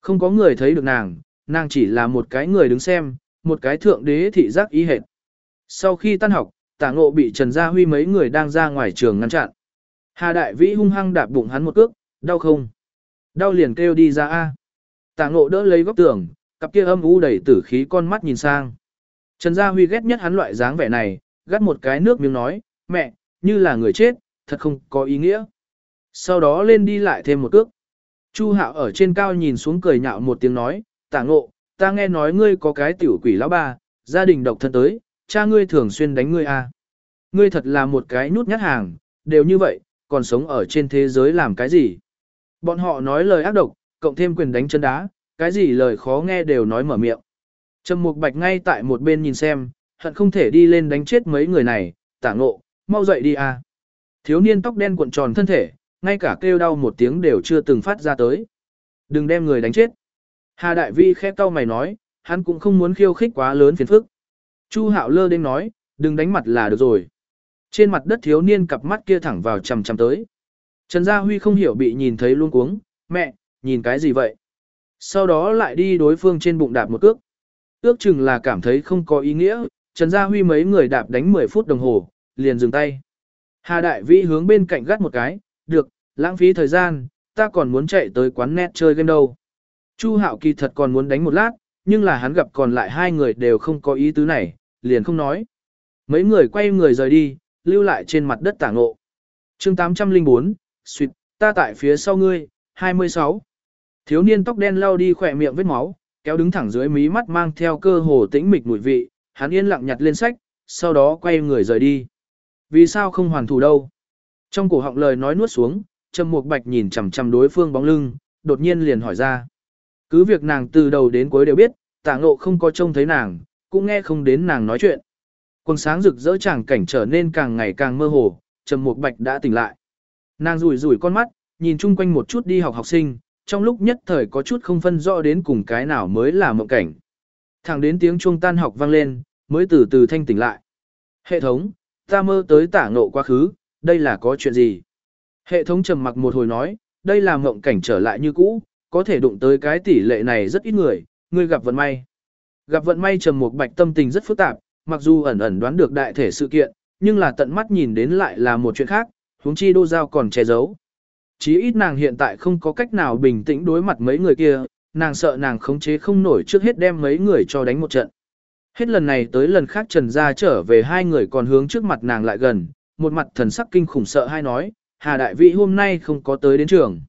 Không có người thấy được nàng, nàng chỉ là một cái người đứng xem, một cái thượng đế thị giác ý hệt. Sau khi tan học, Tạ ngộ bị Trần Gia Huy mấy người đang ra ngoài trường ngăn chặn. Hà Đại Vĩ hung hăng đạp bụng hắn một cước, đau không? Đau liền kêu đi ra A. Tạ ngộ đỡ lấy góc tường, cặp kia âm u đầy tử khí con mắt nhìn sang. Trần Gia Huy ghét nhất hắn loại dáng vẻ này, gắt một cái nước miếng nói, mẹ, như là người chết, thật không có ý nghĩa. Sau đó lên đi lại thêm một cước. Chu Hạo ở trên cao nhìn xuống cười nhạo một tiếng nói, tả ngộ, ta nghe nói ngươi có cái tiểu quỷ lão ba, gia đình độc thân tới, cha ngươi thường xuyên đánh ngươi à. Ngươi thật là một cái nhút nhát hàng, đều như vậy, còn sống ở trên thế giới làm cái gì? Bọn họ nói lời ác độc, cộng thêm quyền đánh chân đá, cái gì lời khó nghe đều nói mở miệng. Trầm Mục Bạch ngay tại một bên nhìn xem, hận không thể đi lên đánh chết mấy người này, tả ngộ, mau dậy đi à. Thiếu niên tóc đen cuộn tròn thân thể, ngay cả kêu đau một tiếng đều chưa từng phát ra tới. Đừng đem người đánh chết. Hà Đại Vi khép cau mày nói, hắn cũng không muốn khiêu khích quá lớn phiền phức. Chu Hạo lơ đến nói, đừng đánh mặt là được rồi. Trên mặt đất thiếu niên cặp mắt kia thẳng vào chằm chằm tới. Trần Gia Huy không hiểu bị nhìn thấy luôn cuống, mẹ, nhìn cái gì vậy? Sau đó lại đi đối phương trên bụng đạp một cước. Ước chừng là cảm thấy không có ý nghĩa, Trần Gia Huy mấy người đạp đánh 10 phút đồng hồ, liền dừng tay. Hà Đại Vĩ hướng bên cạnh gắt một cái, được, lãng phí thời gian, ta còn muốn chạy tới quán net chơi game đâu. Chu Hạo kỳ thật còn muốn đánh một lát, nhưng là hắn gặp còn lại hai người đều không có ý tứ này, liền không nói. Mấy người quay người rời đi, lưu lại trên mặt đất tảng ngộ. chương 804, suyệt, ta tại phía sau ngươi, 26. Thiếu niên tóc đen lau đi khỏe miệng vết máu, kéo đứng thẳng dưới mí mắt mang theo cơ hồ tĩnh mịch mùi vị, hắn yên lặng nhặt lên sách, sau đó quay người rời đi. Vì sao không hoàn thủ đâu? Trong cổ họng lời nói nuốt xuống, Trầm Mục Bạch nhìn chằm chằm đối phương bóng lưng, đột nhiên liền hỏi ra. Cứ việc nàng từ đầu đến cuối đều biết, Tả Ngộ không có trông thấy nàng, cũng nghe không đến nàng nói chuyện. Quần sáng rực rỡ chẳng cảnh trở nên càng ngày càng mơ hồ, Trầm Mục Bạch đã tỉnh lại. Nàng rủi rủi con mắt, nhìn chung quanh một chút đi học học sinh, trong lúc nhất thời có chút không phân rõ đến cùng cái nào mới là mộng cảnh. Thẳng đến tiếng chuông tan học vang lên, mới từ từ thanh tỉnh lại. Hệ thống, ta mơ tới tả ngộ quá khứ, đây là có chuyện gì? Hệ thống trầm mặc một hồi nói, đây là mộng cảnh trở lại như cũ, có thể đụng tới cái tỷ lệ này rất ít người, ngươi gặp vận may. Gặp vận may trầm một bạch tâm tình rất phức tạp, mặc dù ẩn ẩn đoán được đại thể sự kiện, nhưng là tận mắt nhìn đến lại là một chuyện khác, huống chi đô giao còn che giấu. Chí ít nàng hiện tại không có cách nào bình tĩnh đối mặt mấy người kia, nàng sợ nàng khống chế không nổi trước hết đem mấy người cho đánh một trận. Hết lần này tới lần khác Trần Gia trở về hai người còn hướng trước mặt nàng lại gần, một mặt thần sắc kinh khủng sợ hai nói, Hà Đại Vĩ hôm nay không có tới đến trường.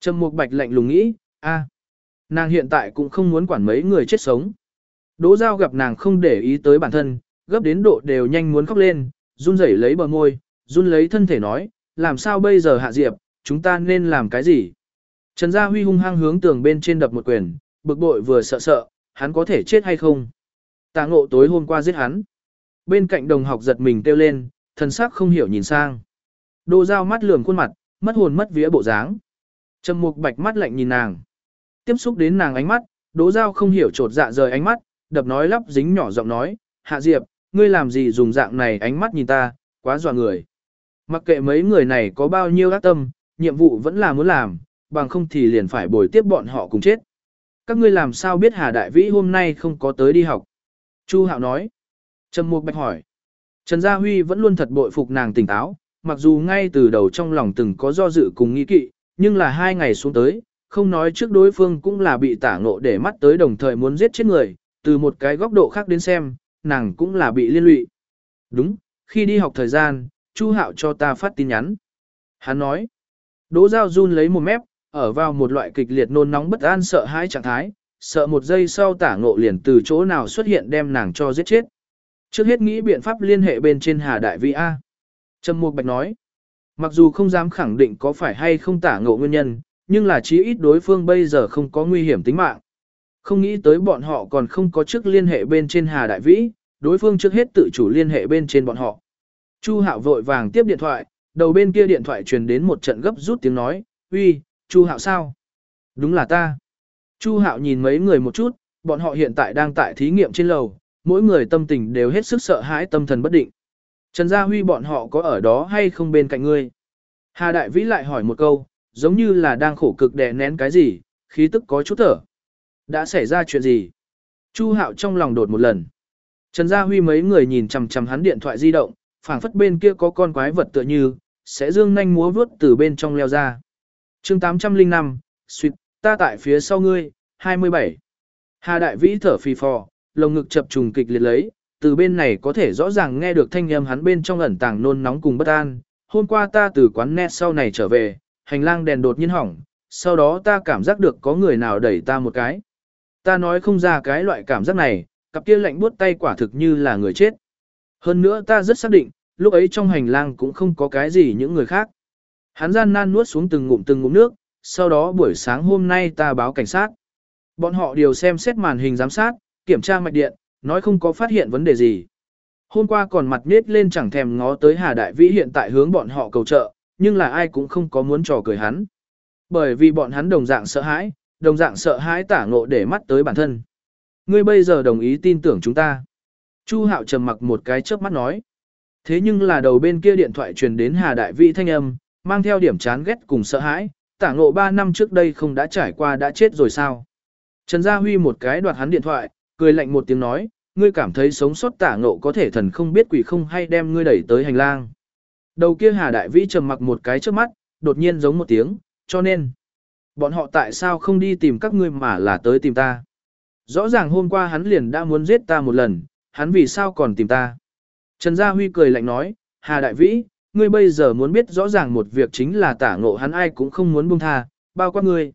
Trầm Mục Bạch lạnh lùng nghĩ, a, nàng hiện tại cũng không muốn quản mấy người chết sống. Đỗ Giao gặp nàng không để ý tới bản thân, gấp đến độ đều nhanh muốn khóc lên, run rẩy lấy bờ môi, run lấy thân thể nói, làm sao bây giờ Hạ Diệp, chúng ta nên làm cái gì? Trần Gia Huy hung hăng hướng tường bên trên đập một quyền, bực bội vừa sợ sợ, hắn có thể chết hay không? Tà ngộ tối hôm qua giết hắn. Bên cạnh đồng học giật mình kêu lên, thần sắc không hiểu nhìn sang. Đỗ Giao mắt lườm khuôn mặt, mất hồn mất vía bộ dáng. Trầm Mục Bạch mắt lạnh nhìn nàng. Tiếp xúc đến nàng ánh mắt, Đỗ Giao không hiểu trột dạ rời ánh mắt, đập nói lắp dính nhỏ giọng nói, "Hạ Diệp, ngươi làm gì dùng dạng này ánh mắt nhìn ta, quá dọa người." Mặc kệ mấy người này có bao nhiêu ác tâm, nhiệm vụ vẫn là muốn làm, bằng không thì liền phải bồi tiếp bọn họ cùng chết. Các ngươi làm sao biết Hà Đại Vĩ hôm nay không có tới đi học? Chu Hạo nói. Trầm Mục Bạch hỏi. Trần Gia Huy vẫn luôn thật bội phục nàng tỉnh táo, mặc dù ngay từ đầu trong lòng từng có do dự cùng nghi kỵ, nhưng là hai ngày xuống tới, không nói trước đối phương cũng là bị tả ngộ để mắt tới đồng thời muốn giết chết người, từ một cái góc độ khác đến xem, nàng cũng là bị liên lụy. Đúng, khi đi học thời gian, Chu Hạo cho ta phát tin nhắn. Hắn nói, Đỗ Giao run lấy một mép, ở vào một loại kịch liệt nôn nóng bất an sợ hãi trạng thái, sợ một giây sau tả ngộ liền từ chỗ nào xuất hiện đem nàng cho giết chết. Trước hết nghĩ biện pháp liên hệ bên trên Hà Đại Vi A. Trầm Mục Bạch nói, mặc dù không dám khẳng định có phải hay không tả ngộ nguyên nhân, nhưng là chí ít đối phương bây giờ không có nguy hiểm tính mạng. Không nghĩ tới bọn họ còn không có trước liên hệ bên trên Hà Đại Vĩ, đối phương trước hết tự chủ liên hệ bên trên bọn họ. Chu Hạo vội vàng tiếp điện thoại, đầu bên kia điện thoại truyền đến một trận gấp rút tiếng nói, uy, Chu Hạo sao? Đúng là ta. Chu Hạo nhìn mấy người một chút, bọn họ hiện tại đang tại thí nghiệm trên lầu, mỗi người tâm tình đều hết sức sợ hãi tâm thần bất định. Trần Gia Huy bọn họ có ở đó hay không bên cạnh ngươi? Hà Đại Vĩ lại hỏi một câu, giống như là đang khổ cực đè nén cái gì, khí tức có chút thở. Đã xảy ra chuyện gì? Chu Hạo trong lòng đột một lần. Trần Gia Huy mấy người nhìn chằm chằm hắn điện thoại di động, phảng phất bên kia có con quái vật tựa như, sẽ dương nhanh múa vuốt từ bên trong leo ra. chương 805, suýt, ta tại phía sau ngươi, 27. Hà Đại Vĩ thở phì phò, lồng ngực chập trùng kịch liệt lấy, từ bên này có thể rõ ràng nghe được thanh âm hắn bên trong ẩn tàng nôn nóng cùng bất an. Hôm qua ta từ quán net sau này trở về, hành lang đèn đột nhiên hỏng, sau đó ta cảm giác được có người nào đẩy ta một cái. Ta nói không ra cái loại cảm giác này, cặp kia lạnh buốt tay quả thực như là người chết. Hơn nữa ta rất xác định, lúc ấy trong hành lang cũng không có cái gì những người khác. Hắn gian nan nuốt xuống từng ngụm từng ngụm nước, sau đó buổi sáng hôm nay ta báo cảnh sát. Bọn họ đều xem xét màn hình giám sát, kiểm tra mạch điện, nói không có phát hiện vấn đề gì. Hôm qua còn mặt nết lên chẳng thèm ngó tới Hà Đại Vĩ hiện tại hướng bọn họ cầu trợ, nhưng là ai cũng không có muốn trò cười hắn. Bởi vì bọn hắn đồng dạng sợ hãi, đồng dạng sợ hãi tả ngộ để mắt tới bản thân. Ngươi bây giờ đồng ý tin tưởng chúng ta. Chu Hạo trầm mặc một cái chớp mắt nói. Thế nhưng là đầu bên kia điện thoại truyền đến Hà Đại Vĩ thanh âm, mang theo điểm chán ghét cùng sợ hãi, tả ngộ 3 năm trước đây không đã trải qua đã chết rồi sao. Trần Gia Huy một cái đoạt hắn điện thoại, cười lạnh một tiếng nói, ngươi cảm thấy sống sót tả ngộ có thể thần không biết quỷ không hay đem ngươi đẩy tới hành lang. Đầu kia Hà Đại Vĩ trầm mặc một cái trước mắt, đột nhiên giống một tiếng, cho nên, bọn họ tại sao không đi tìm các ngươi mà là tới tìm ta. Rõ ràng hôm qua hắn liền đã muốn giết ta một lần, hắn vì sao còn tìm ta. Trần Gia Huy cười lạnh nói, Hà Đại Vĩ, ngươi bây giờ muốn biết rõ ràng một việc chính là tả ngộ hắn ai cũng không muốn buông tha, bao quát ngươi.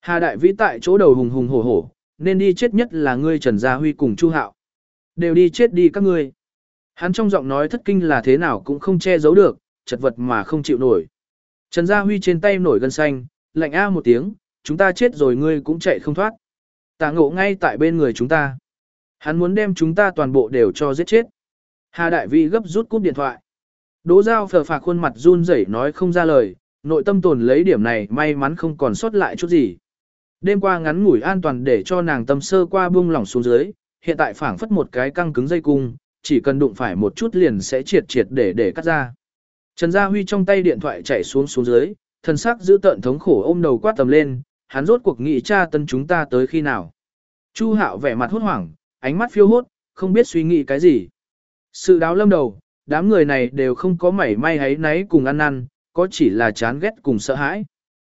Hà Đại Vĩ tại chỗ đầu hùng hùng hổ hổ, nên đi chết nhất là ngươi Trần Gia Huy cùng Chu Hạo. Đều đi chết đi các ngươi. Hắn trong giọng nói thất kinh là thế nào cũng không che giấu được, chật vật mà không chịu nổi. Trần Gia Huy trên tay nổi gân xanh, lạnh a một tiếng, chúng ta chết rồi ngươi cũng chạy không thoát. Tả ngộ ngay tại bên người chúng ta. Hắn muốn đem chúng ta toàn bộ đều cho giết chết. Hà Đại Vĩ gấp rút cúp điện thoại. Đỗ Giao phờ phạc khuôn mặt run rẩy nói không ra lời, nội tâm tồn lấy điểm này may mắn không còn sót lại chút gì. Đêm qua ngắn ngủi an toàn để cho nàng tâm sơ qua buông lỏng xuống dưới, hiện tại phảng phất một cái căng cứng dây cung, chỉ cần đụng phải một chút liền sẽ triệt triệt để để cắt ra. Trần Gia Huy trong tay điện thoại chạy xuống xuống dưới, thân sắc giữ tận thống khổ ôm đầu quát tầm lên, hắn rốt cuộc nghị cha tân chúng ta tới khi nào. Chu Hạo vẻ mặt hốt hoảng, ánh mắt phiêu hốt, không biết suy nghĩ cái gì. Sự đáo lâm đầu, đám người này đều không có mảy may hấy náy cùng ăn năn, có chỉ là chán ghét cùng sợ hãi.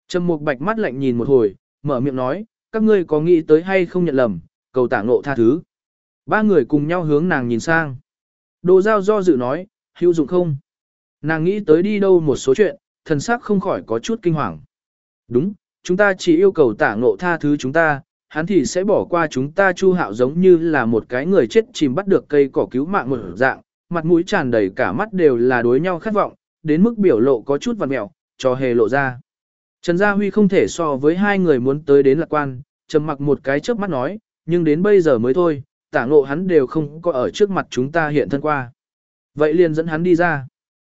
Trầm Mục Bạch mắt lạnh nhìn một hồi, mở miệng nói, các ngươi có nghĩ tới hay không nhận lầm, cầu tả ngộ tha thứ. Ba người cùng nhau hướng nàng nhìn sang. Đồ giao do dự nói, hữu dụng không? Nàng nghĩ tới đi đâu một số chuyện, thần sắc không khỏi có chút kinh hoàng. Đúng, chúng ta chỉ yêu cầu tả ngộ tha thứ chúng ta, hắn thì sẽ bỏ qua chúng ta chu hạo giống như là một cái người chết chìm bắt được cây cỏ cứu mạng một dạng, mặt mũi tràn đầy cả mắt đều là đối nhau khát vọng, đến mức biểu lộ có chút vằn mẹo, cho hề lộ ra. Trần Gia Huy không thể so với hai người muốn tới đến lạc quan, trầm mặc một cái chớp mắt nói, nhưng đến bây giờ mới thôi, tả ngộ hắn đều không có ở trước mặt chúng ta hiện thân qua. Vậy liền dẫn hắn đi ra.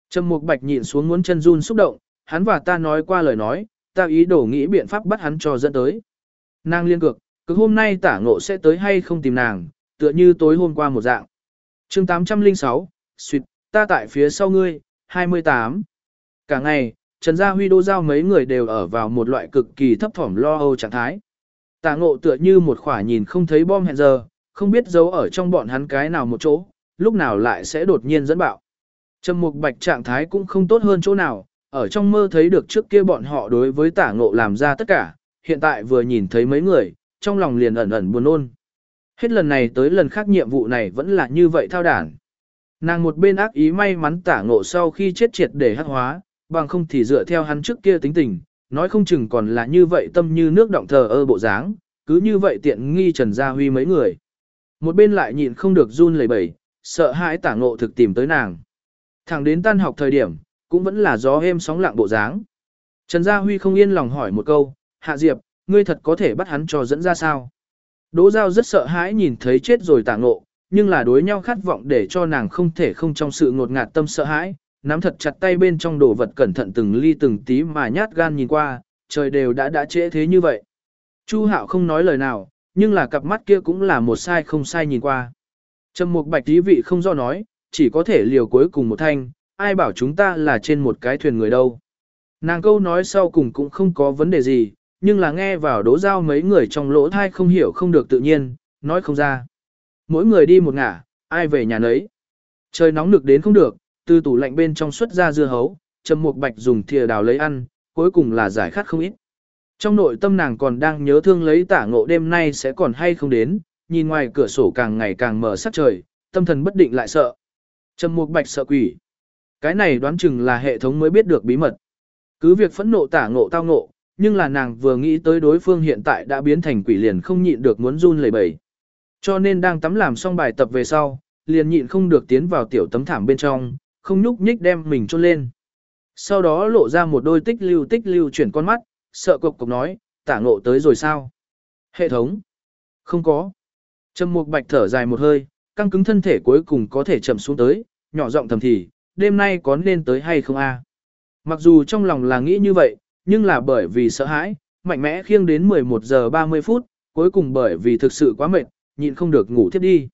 Trầm Mục Bạch nhịn xuống muốn chân run xúc động, hắn và ta nói qua lời nói, ta ý đồ nghĩ biện pháp bắt hắn cho dẫn tới. Nàng liên cực, cứ hôm nay tả ngộ sẽ tới hay không tìm nàng, tựa như tối hôm qua một dạng. chương 806, suyệt, ta tại phía sau ngươi, 28. Cả ngày, Trần Gia Huy đô giao mấy người đều ở vào một loại cực kỳ thấp thỏm lo âu trạng thái. Tạ ngộ tựa như một khỏa nhìn không thấy bom hẹn giờ, không biết giấu ở trong bọn hắn cái nào một chỗ, lúc nào lại sẽ đột nhiên dẫn bạo. Trầm Mục Bạch trạng thái cũng không tốt hơn chỗ nào, ở trong mơ thấy được trước kia bọn họ đối với tả ngộ làm ra tất cả, hiện tại vừa nhìn thấy mấy người, trong lòng liền ẩn ẩn buồn ôn. Hết lần này tới lần khác nhiệm vụ này vẫn là như vậy thao đản. Nàng một bên ác ý may mắn tả ngộ sau khi chết triệt để hắc hóa, bằng không thì dựa theo hắn trước kia tính tình, nói không chừng còn là như vậy tâm như nước động thờ ơ bộ dáng, cứ như vậy tiện nghi Trần Gia Huy mấy người. Một bên lại nhịn không được run lẩy bẩy, sợ hãi tả ngộ thực tìm tới nàng. Thẳng đến tan học thời điểm, cũng vẫn là gió êm sóng lặng bộ dáng. Trần Gia Huy không yên lòng hỏi một câu, Hạ Diệp, ngươi thật có thể bắt hắn cho dẫn ra sao? Đỗ Giao rất sợ hãi nhìn thấy chết rồi tả ngộ, nhưng là đối nhau khát vọng để cho nàng không thể không trong sự ngột ngạt tâm sợ hãi, nắm thật chặt tay bên trong đồ vật cẩn thận từng ly từng tí mà nhát gan nhìn qua, trời đều đã đã trễ thế như vậy. Chu Hạo không nói lời nào, nhưng là cặp mắt kia cũng là một sai không sai nhìn qua. Trầm Mục Bạch tí vị không do nói, chỉ có thể liều cuối cùng một thanh, ai bảo chúng ta là trên một cái thuyền người đâu. Nàng câu nói sau cùng cũng không có vấn đề gì, nhưng là nghe vào đố giao mấy người trong lỗ thai không hiểu không được tự nhiên, nói không ra. Mỗi người đi một ngả, ai về nhà nấy. Trời nóng nực đến không được, từ tủ lạnh bên trong xuất ra dưa hấu, Trầm Mục Bạch dùng thìa đào lấy ăn, cuối cùng là giải khát không ít. Trong nội tâm nàng còn đang nhớ thương lấy tả ngộ đêm nay sẽ còn hay không đến, nhìn ngoài cửa sổ càng ngày càng mở sắc trời, tâm thần bất định lại sợ. Trầm Mục Bạch sợ quỷ. Cái này đoán chừng là hệ thống mới biết được bí mật. Cứ việc phẫn nộ tả ngộ tao ngộ, nhưng là nàng vừa nghĩ tới đối phương hiện tại đã biến thành quỷ liền không nhịn được muốn run lẩy bẩy. Cho nên đang tắm làm xong bài tập về sau, liền nhịn không được tiến vào tiểu tấm thảm bên trong, không nhúc nhích đem mình chôn lên. Sau đó lộ ra một đôi tích lưu tích lưu chuyển con mắt, sợ cục cục nói, tả ngộ tới rồi sao? Hệ thống? Không có. Trầm mục bạch thở dài một hơi, căng cứng thân thể cuối cùng có thể chậm xuống tới, nhỏ giọng thầm thì, đêm nay có nên tới hay không a? Mặc dù trong lòng là nghĩ như vậy, nhưng là bởi vì sợ hãi, mạnh mẽ khiêng đến 11 giờ 30 phút, cuối cùng bởi vì thực sự quá mệt, nhịn không được ngủ thiếp đi.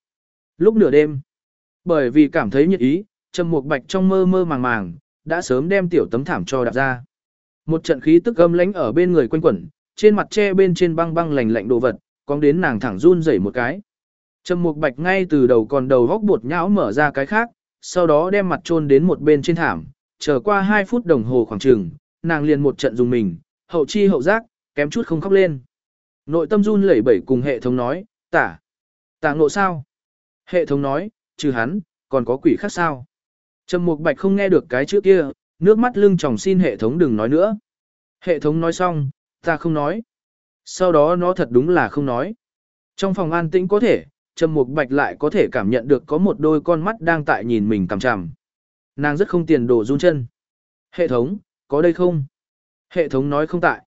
Lúc nửa đêm, bởi vì cảm thấy nhiệt ý, Trầm Mục Bạch trong mơ mơ màng màng, đã sớm đem tiểu tấm thảm cho đạp ra. Một trận khí tức âm lãnh ở bên người quanh quẩn, trên mặt che bên trên băng băng lạnh lạnh đồ vật, cóng đến nàng thẳng run rẩy một cái. Trầm Mục Bạch ngay từ đầu còn đầu góc bột nhão mở ra cái khác, sau đó đem mặt chôn đến một bên trên thảm, chờ qua 2 phút đồng hồ khoảng chừng, nàng liền một trận dùng mình, hậu chi hậu giác, kém chút không khóc lên. Nội tâm run lẩy bẩy cùng hệ thống nói, tả, tả ngộ sao? Hệ thống nói, trừ hắn, còn có quỷ khác sao? Trầm Mục Bạch không nghe được cái chữ kia, nước mắt lưng tròng xin hệ thống đừng nói nữa. Hệ thống nói xong, ta không nói. Sau đó nó thật đúng là không nói. Trong phòng an tĩnh có thể, Trầm Mục Bạch lại có thể cảm nhận được có một đôi con mắt đang tại nhìn mình cằm chằm. Nàng rất không tiền đồ run chân. Hệ thống, có đây không? Hệ thống nói không tại.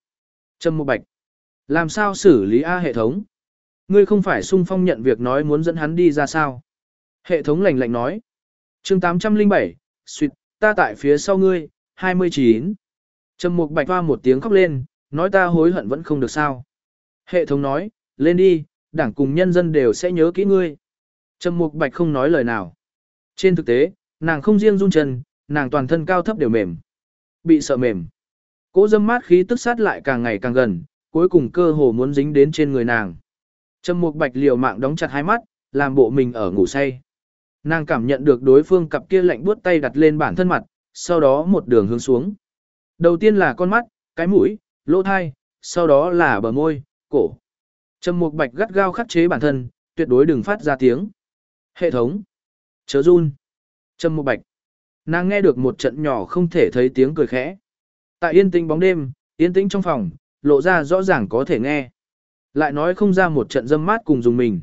Trầm Mục Bạch. Làm sao xử lý A hệ thống? Ngươi không phải sung phong nhận việc nói muốn dẫn hắn đi ra sao? Hệ thống lạnh lạnh nói chương 807, suyệt, ta tại phía sau ngươi, 29. Trầm Mục Bạch hoa một tiếng khóc lên, nói ta hối hận vẫn không được sao. Hệ thống nói, lên đi, đảng cùng nhân dân đều sẽ nhớ kỹ ngươi. Trầm Mục Bạch không nói lời nào. Trên thực tế, nàng không riêng run chân, nàng toàn thân cao thấp đều mềm. Bị sợ mềm. Cố dâm mát khí tức sát lại càng ngày càng gần, cuối cùng cơ hồ muốn dính đến trên người nàng. Trầm Mục Bạch liều mạng đóng chặt hai mắt, làm bộ mình ở ngủ say. Nàng cảm nhận được đối phương cặp kia lạnh buốt tay đặt lên bản thân mặt, sau đó một đường hướng xuống. Đầu tiên là con mắt, cái mũi, lỗ thai, sau đó là bờ môi, cổ. Trầm Mục Bạch gắt gao khắc chế bản thân, tuyệt đối đừng phát ra tiếng. Hệ thống. Chớ run. Trầm Mục Bạch. Nàng nghe được một trận nhỏ không thể thấy tiếng cười khẽ. Tại yên tĩnh bóng đêm, yên tĩnh trong phòng, lộ ra rõ ràng có thể nghe. Lại nói không ra một trận dâm mát cùng dùng mình.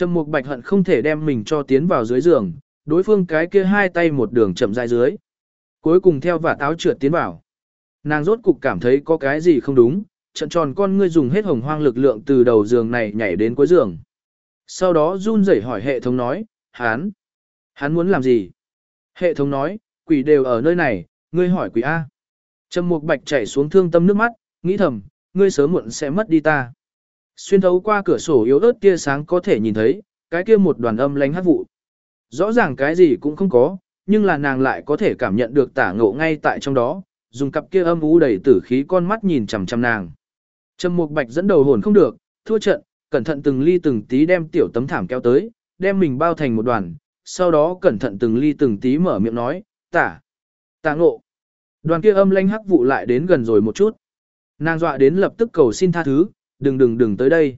Trầm Mục Bạch hận không thể đem mình cho tiến vào dưới giường, đối phương cái kia hai tay một đường chậm rãi dưới. Cuối cùng theo và táo trượt tiến vào. Nàng rốt cục cảm thấy có cái gì không đúng, trận tròn con ngươi dùng hết hồng hoang lực lượng từ đầu giường này nhảy đến cuối giường. Sau đó run rẩy hỏi hệ thống nói, hắn, hắn muốn làm gì? Hệ thống nói, quỷ đều ở nơi này, ngươi hỏi quỷ A. Trầm Mục Bạch chảy xuống thương tâm nước mắt, nghĩ thầm, ngươi sớm muộn sẽ mất đi ta. Xuyên thấu qua cửa sổ yếu ớt tia sáng có thể nhìn thấy, cái kia một đoàn âm lánh hát vụ. Rõ ràng cái gì cũng không có, nhưng là nàng lại có thể cảm nhận được tả ngộ ngay tại trong đó, dùng cặp kia âm u đầy tử khí con mắt nhìn chằm chằm nàng. Trầm Mục Bạch dẫn đầu hồn không được, thua trận, cẩn thận từng ly từng tí đem tiểu tấm thảm kéo tới, đem mình bao thành một đoàn, sau đó cẩn thận từng ly từng tí mở miệng nói, tả, tả ngộ. Đoàn kia âm lanh hắc vụ lại đến gần rồi một chút. Nàng dọa đến lập tức cầu xin tha thứ, đừng đừng đừng tới đây.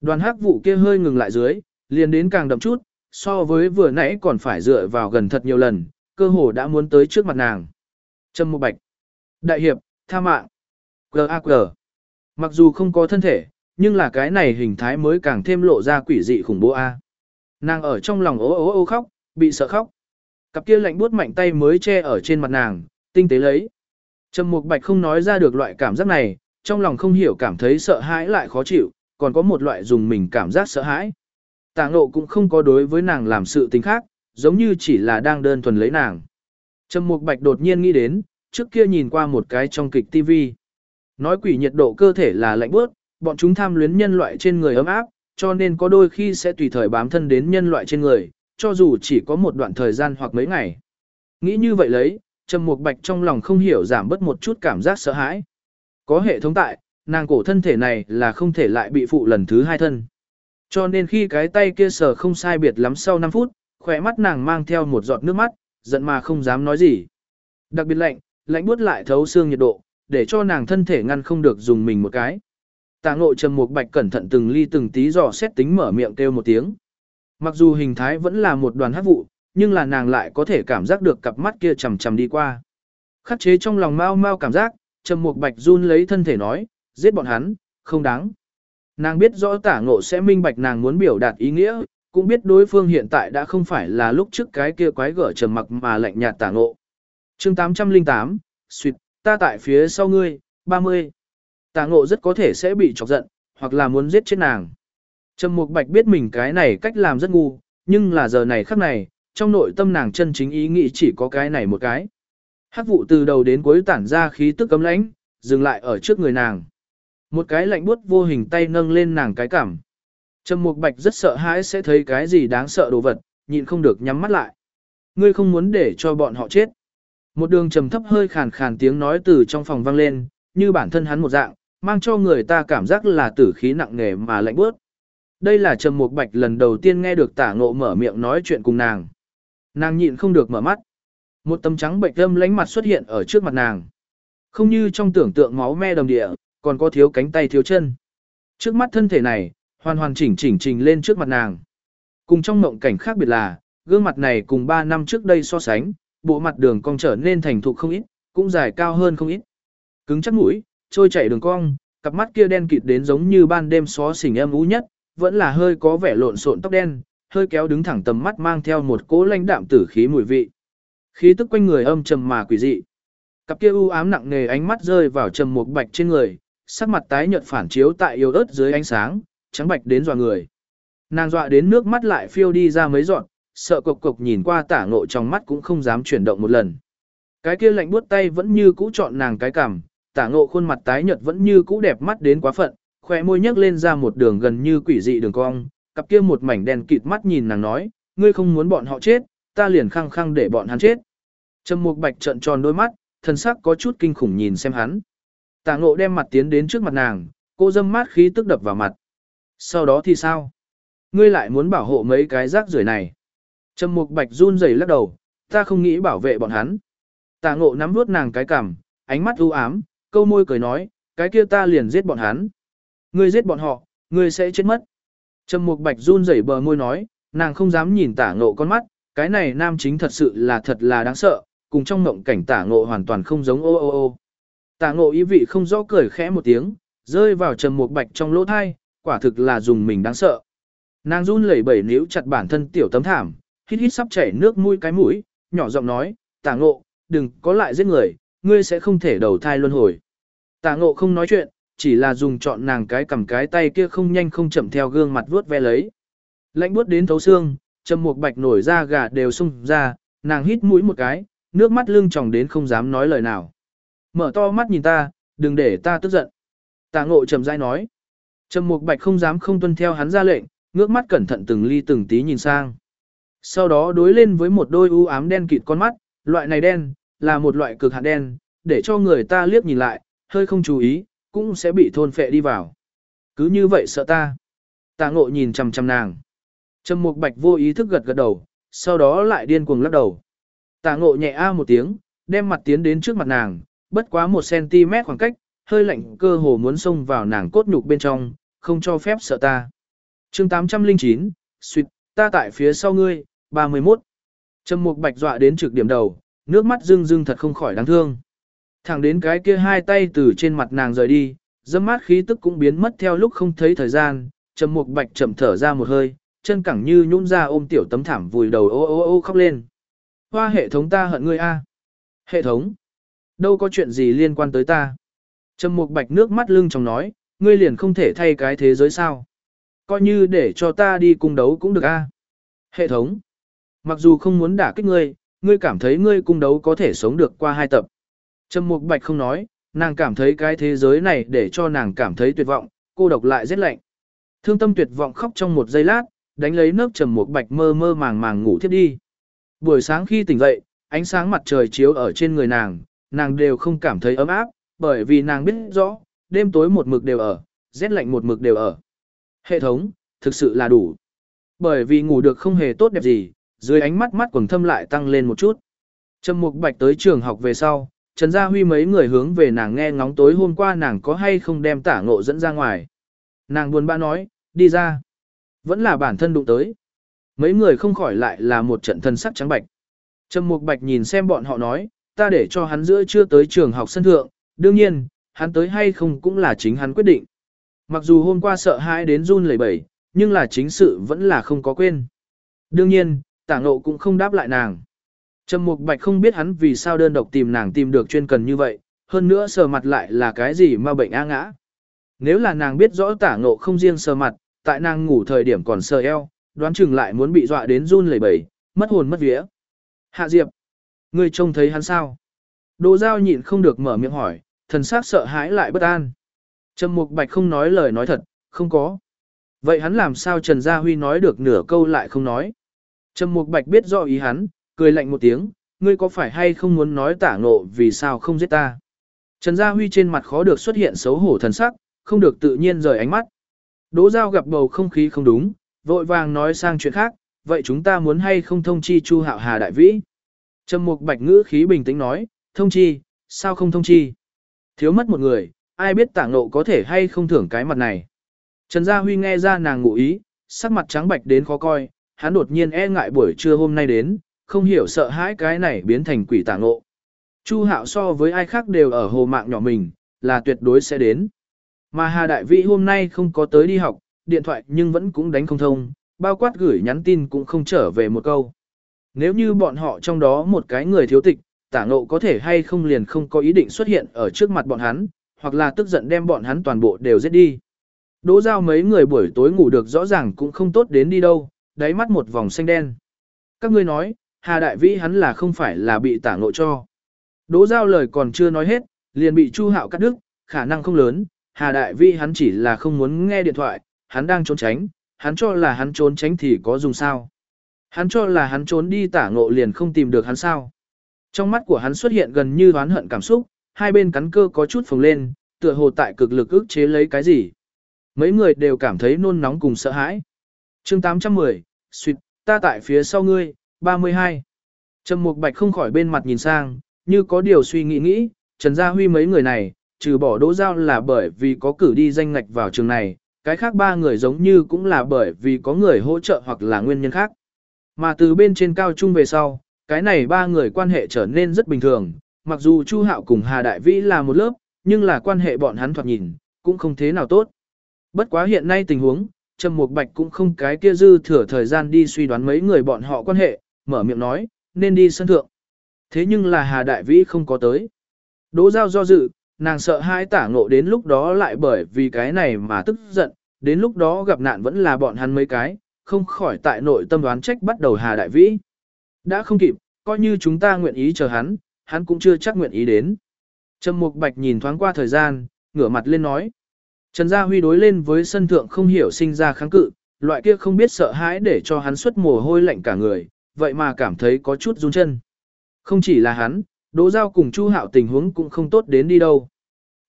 Đoàn hắc vụ kia hơi ngừng lại dưới, liền đến càng đậm chút, so với vừa nãy còn phải dựa vào gần thật nhiều lần, cơ hồ đã muốn tới trước mặt nàng. Trâm Mục Bạch. Đại hiệp, tha mạng. G.A.G. Mặc dù không có thân thể, nhưng là cái này hình thái mới càng thêm lộ ra quỷ dị khủng bố A. Nàng ở trong lòng ố ố ô khóc, bị sợ khóc. Cặp kia lạnh buốt mạnh tay mới che ở trên mặt nàng, tinh tế lấy. Trầm Mục Bạch không nói ra được loại cảm giác này, trong lòng không hiểu cảm thấy sợ hãi lại khó chịu, còn có một loại dùng mình cảm giác sợ hãi. Tạ ngộ cũng không có đối với nàng làm sự tình khác, giống như chỉ là đang đơn thuần lấy nàng. Trầm Mục Bạch đột nhiên nghĩ đến, trước kia nhìn qua một cái trong kịch TV. Nói quỷ nhiệt độ cơ thể là lạnh bớt, bọn chúng tham luyến nhân loại trên người ấm áp, cho nên có đôi khi sẽ tùy thời bám thân đến nhân loại trên người, cho dù chỉ có một đoạn thời gian hoặc mấy ngày. Nghĩ như vậy lấy, Trầm Mục Bạch trong lòng không hiểu giảm bớt một chút cảm giác sợ hãi. Có hệ thống tại, nàng cổ thân thể này là không thể lại bị phụ lần thứ hai thân. Cho nên khi cái tay kia sờ không sai biệt lắm sau 5 phút, khỏe mắt nàng mang theo một giọt nước mắt, giận mà không dám nói gì. Đặc biệt lạnh, lạnh buốt lại thấu xương nhiệt độ, để cho nàng thân thể ngăn không được dùng mình một cái. Tạ ngộ trầm một bạch cẩn thận từng ly từng tí dò xét tính mở miệng kêu một tiếng. Mặc dù hình thái vẫn là một đoàn hắc vụ, nhưng là nàng lại có thể cảm giác được cặp mắt kia chầm chầm đi qua. Khắc chế trong lòng mau mau cảm giác, trầm Mục bạch run lấy thân thể nói, giết bọn hắn, không đáng. Nàng biết rõ tả ngộ sẽ minh bạch nàng muốn biểu đạt ý nghĩa, cũng biết đối phương hiện tại đã không phải là lúc trước cái kia quái gở trầm mặc mà lạnh nhạt tả ngộ. chương 808, suyệt, ta tại phía sau ngươi, 30. Tả ngộ rất có thể sẽ bị chọc giận, hoặc là muốn giết chết nàng. Trầm Mục Bạch biết mình cái này cách làm rất ngu, nhưng là giờ này khắc này, trong nội tâm nàng chân chính ý nghĩ chỉ có cái này một cái. Hắc vụ từ đầu đến cuối tản ra khí tức cấm lãnh, dừng lại ở trước người nàng. Một cái lạnh buốt vô hình tay nâng lên nàng cái cảm. Trầm Mục Bạch rất sợ hãi sẽ thấy cái gì đáng sợ đồ vật, nhịn không được nhắm mắt lại. Ngươi không muốn để cho bọn họ chết. Một đường trầm thấp hơi khàn khàn tiếng nói từ trong phòng vang lên, như bản thân hắn một dạng, mang cho người ta cảm giác là tử khí nặng nề mà lạnh buốt. Đây là Trầm Mục Bạch lần đầu tiên nghe được Tả Ngộ mở miệng nói chuyện cùng nàng. Nàng nhịn không được mở mắt. Một tấm trắng bệnh âm lánh mặt xuất hiện ở trước mặt nàng. Không như trong tưởng tượng máu me đồng địa, còn có thiếu cánh tay thiếu chân. Trước mắt thân thể này, hoàn hoàn chỉnh chỉnh trình lên trước mặt nàng. Cùng trong mộng cảnh khác biệt là, gương mặt này cùng 3 năm trước đây so sánh, bộ mặt đường cong trở nên thành thục không ít, cũng dài cao hơn không ít. Cứng chắc mũi, trôi chảy đường cong, cặp mắt kia đen kịt đến giống như ban đêm xó xỉnh âm ú nhất, vẫn là hơi có vẻ lộn xộn tóc đen, hơi kéo đứng thẳng tầm mắt mang theo một cỗ lãnh đạm tử khí mùi vị. Khí tức quanh người âm trầm mà quỷ dị. Cặp kia u ám nặng nề ánh mắt rơi vào trầm một bạch trên người, sắc mặt tái nhợt phản chiếu tại yêu ớt dưới ánh sáng, trắng bạch đến dọa người. Nàng dọa đến nước mắt lại phiêu đi ra mấy giọt, sợ cộc cộc nhìn qua tả ngộ trong mắt cũng không dám chuyển động một lần. Cái kia lạnh buốt tay vẫn như cũ chọn nàng cái cằm, tả ngộ khuôn mặt tái nhợt vẫn như cũ đẹp mắt đến quá phận, khoe môi nhấc lên ra một đường gần như quỷ dị đường cong, cặp kia một mảnh đen kịt mắt nhìn nàng nói, ngươi không muốn bọn họ chết, ta liền khăng khăng để bọn hắn chết. Trầm Mục Bạch trợn tròn đôi mắt, thần sắc có chút kinh khủng nhìn xem hắn. Tạ Ngộ đem mặt tiến đến trước mặt nàng, cô dâm mát khí tức đập vào mặt. Sau đó thì sao? Ngươi lại muốn bảo hộ mấy cái rác rưởi này. Trầm Mục Bạch run rẩy lắc đầu, ta không nghĩ bảo vệ bọn hắn. Tạ Ngộ nắm vuốt nàng cái cằm, ánh mắt u ám, câu môi cười nói, cái kia ta liền giết bọn hắn. Ngươi giết bọn họ, ngươi sẽ chết mất. Trầm Mục Bạch run rẩy bờ môi nói, nàng không dám nhìn Tả Ngộ con mắt, cái này nam chính thật sự là thật là đáng sợ, cùng trong mộng cảnh Tả Ngộ hoàn toàn không giống ô ô ô. Tả Ngộ ý vị không rõ cười khẽ một tiếng, rơi vào Trầm một Bạch trong lỗ thai, quả thực là dùng mình đáng sợ. Nàng run lẩy bẩy níu chặt bản thân tiểu tấm thảm, hít hít sắp chảy nước mũi cái mũi, nhỏ giọng nói, Tả Ngộ, đừng có lại giết người, ngươi sẽ không thể đầu thai luân hồi. Tả Ngộ không nói chuyện, chỉ là dùng chọn nàng cái cầm cái tay kia không nhanh không chậm theo gương mặt vuốt ve lấy. Lạnh buốt đến thấu xương, trầm mục bạch nổi ra gà đều sung ra, nàng hít mũi một cái, nước mắt lưng tròng đến không dám nói lời nào. Mở to mắt nhìn ta, đừng để ta tức giận. Tạ ngộ trầm dai nói. Trầm mục bạch không dám không tuân theo hắn ra lệnh, ngước mắt cẩn thận từng ly từng tí nhìn sang. Sau đó đối lên với một đôi u ám đen kịt con mắt, loại này đen, là một loại cực hạn đen, để cho người ta liếc nhìn lại, hơi không chú ý, cũng sẽ bị thôn phệ đi vào. Cứ như vậy sợ ta. Tạ ngộ nhìn chằm chằm nàng. Trầm Mục Bạch vô ý thức gật gật đầu, sau đó lại điên cuồng lắc đầu. Tạ ngộ nhẹ a một tiếng, đem mặt tiến đến trước mặt nàng, bất quá một cm khoảng cách, hơi lạnh cơ hồ muốn xông vào nàng cốt nhục bên trong, không cho phép sợ ta. chương 809, suyệt, ta tại phía sau ngươi, 31. Trầm Mục Bạch dọa đến trực điểm đầu, nước mắt rưng rưng thật không khỏi đáng thương. Thẳng đến cái kia hai tay từ trên mặt nàng rời đi, dâm mát khí tức cũng biến mất theo lúc không thấy thời gian, trầm mục bạch chậm thở ra một hơi, chân cẳng như nhũn ra ôm tiểu tấm thảm vùi đầu ô ô ô khóc lên. Hoa hệ thống ta hận ngươi a. Hệ thống? Đâu có chuyện gì liên quan tới ta? Trầm mục bạch nước mắt lưng trong nói, ngươi liền không thể thay cái thế giới sao? Coi như để cho ta đi cung đấu cũng được a. Hệ thống? Mặc dù không muốn đả kích ngươi, ngươi cảm thấy ngươi cung đấu có thể sống được qua hai tập. Trầm Mục Bạch không nói, nàng cảm thấy cái thế giới này để cho nàng cảm thấy tuyệt vọng, cô độc lại rất lạnh. Thương tâm tuyệt vọng khóc trong một giây lát, đánh lấy nớp Trầm Mục Bạch mơ mơ màng màng ngủ thiếp đi. Buổi sáng khi tỉnh dậy, ánh sáng mặt trời chiếu ở trên người nàng, nàng đều không cảm thấy ấm áp, bởi vì nàng biết rõ, đêm tối một mực đều ở, rét lạnh một mực đều ở. Hệ thống, thực sự là đủ. Bởi vì ngủ được không hề tốt đẹp gì, dưới ánh mắt mắt quầng thâm lại tăng lên một chút. Trầm Mục Bạch tới trường học về sau, Trần Gia Huy mấy người hướng về nàng nghe ngóng tối hôm qua nàng có hay không đem tả ngộ dẫn ra ngoài. Nàng buồn bã nói, đi ra. Vẫn là bản thân đụng tới. Mấy người không khỏi lại là một trận thân sắc trắng bạch. Trầm Mục Bạch nhìn xem bọn họ nói, ta để cho hắn giữa chưa tới trường học sân thượng, đương nhiên, hắn tới hay không cũng là chính hắn quyết định. Mặc dù hôm qua sợ hãi đến run lẩy bẩy, nhưng là chính sự vẫn là không có quên. Đương nhiên, tả ngộ cũng không đáp lại nàng. Trầm Mục Bạch không biết hắn vì sao đơn độc tìm nàng tìm được chuyên cần như vậy, hơn nữa sờ mặt lại là cái gì mà bệnh a ngã. Nếu là nàng biết rõ tả ngộ không riêng sờ mặt, tại nàng ngủ thời điểm còn sờ eo, đoán chừng lại muốn bị dọa đến run lẩy bẩy, mất hồn mất vía. Hạ Diệp, ngươi trông thấy hắn sao? Đồ Giao nhịn không được mở miệng hỏi, thần sắc sợ hãi lại bất an. Trầm Mục Bạch không nói lời nói thật, không có. Vậy hắn làm sao Trần Gia Huy nói được nửa câu lại không nói? Trầm Mục Bạch biết rõ ý hắn, cười lạnh một tiếng, ngươi có phải hay không muốn nói tả ngộ vì sao không giết ta? Trần Gia Huy trên mặt khó được xuất hiện xấu hổ thần sắc, không được tự nhiên rời ánh mắt. Đỗ Giao gặp bầu không khí không đúng, vội vàng nói sang chuyện khác, vậy chúng ta muốn hay không thông chi Chu Hạo Hà đại vĩ? Trầm Mục Bạch ngữ khí bình tĩnh nói, thông chi, sao không thông chi? Thiếu mất một người, ai biết tảng nộ có thể hay không thưởng cái mặt này. Trần Gia Huy nghe ra nàng ngụ ý, sắc mặt trắng bạch đến khó coi, hắn đột nhiên e ngại buổi trưa hôm nay đến, không hiểu sợ hãi cái này biến thành quỷ tảng nộ. Chu Hạo so với ai khác đều ở hồ mạng nhỏ mình, là tuyệt đối sẽ đến. Mà Hà Đại Vĩ hôm nay không có tới đi học, điện thoại nhưng vẫn cũng đánh không thông, bao quát gửi nhắn tin cũng không trở về một câu. Nếu như bọn họ trong đó một cái người thiếu tịch, tả ngộ có thể hay không liền không có ý định xuất hiện ở trước mặt bọn hắn, hoặc là tức giận đem bọn hắn toàn bộ đều giết đi. Đỗ giao mấy người buổi tối ngủ được rõ ràng cũng không tốt đến đi đâu, đáy mắt một vòng xanh đen. Các ngươi nói, Hà Đại Vĩ hắn là không phải là bị tả ngộ cho. Đỗ giao lời còn chưa nói hết, liền bị Chu Hạo cắt đứt, khả năng không lớn, Hà Đại Vi hắn chỉ là không muốn nghe điện thoại, hắn đang trốn tránh, hắn cho là hắn trốn tránh thì có dùng sao. Hắn cho là hắn trốn đi tả ngộ liền không tìm được hắn sao. Trong mắt của hắn xuất hiện gần như oán hận cảm xúc, hai bên cắn cơ có chút phồng lên, tựa hồ tại cực lực ức chế lấy cái gì. Mấy người đều cảm thấy nôn nóng cùng sợ hãi. chương 810, suyệt, ta tại phía sau ngươi, 32. Trầm Mục Bạch không khỏi bên mặt nhìn sang, như có điều suy nghĩ nghĩ, Trần Gia Huy mấy người này, trừ bỏ đỗ giao là bởi vì có cử đi danh ngạch vào trường này, cái khác ba người giống như cũng là bởi vì có người hỗ trợ hoặc là nguyên nhân khác. Mà từ bên trên cao trung về sau, cái này ba người quan hệ trở nên rất bình thường, mặc dù Chu Hạo cùng Hà Đại Vĩ là một lớp, nhưng là quan hệ bọn hắn thoạt nhìn, cũng không thế nào tốt. Bất quá hiện nay tình huống, Trầm Mục Bạch cũng không cái kia dư thừa thời gian đi suy đoán mấy người bọn họ quan hệ, mở miệng nói, nên đi sân thượng. Thế nhưng là Hà Đại Vĩ không có tới. Đỗ Giao do dự, nàng sợ hai tả ngộ đến lúc đó lại bởi vì cái này mà tức giận, đến lúc đó gặp nạn vẫn là bọn hắn mấy cái, không khỏi tại nội tâm đoán trách bắt đầu Hà Đại Vĩ. Đã không kịp, coi như chúng ta nguyện ý chờ hắn, hắn cũng chưa chắc nguyện ý đến. Trầm Mục Bạch nhìn thoáng qua thời gian, ngửa mặt lên nói. Trần Gia Huy đối lên với sân thượng không hiểu sinh ra kháng cự, loại kia không biết sợ hãi để cho hắn xuất mồ hôi lạnh cả người, vậy mà cảm thấy có chút run chân. Không chỉ là hắn, Đỗ Giao cùng Chu Hạo tình huống cũng không tốt đến đi đâu.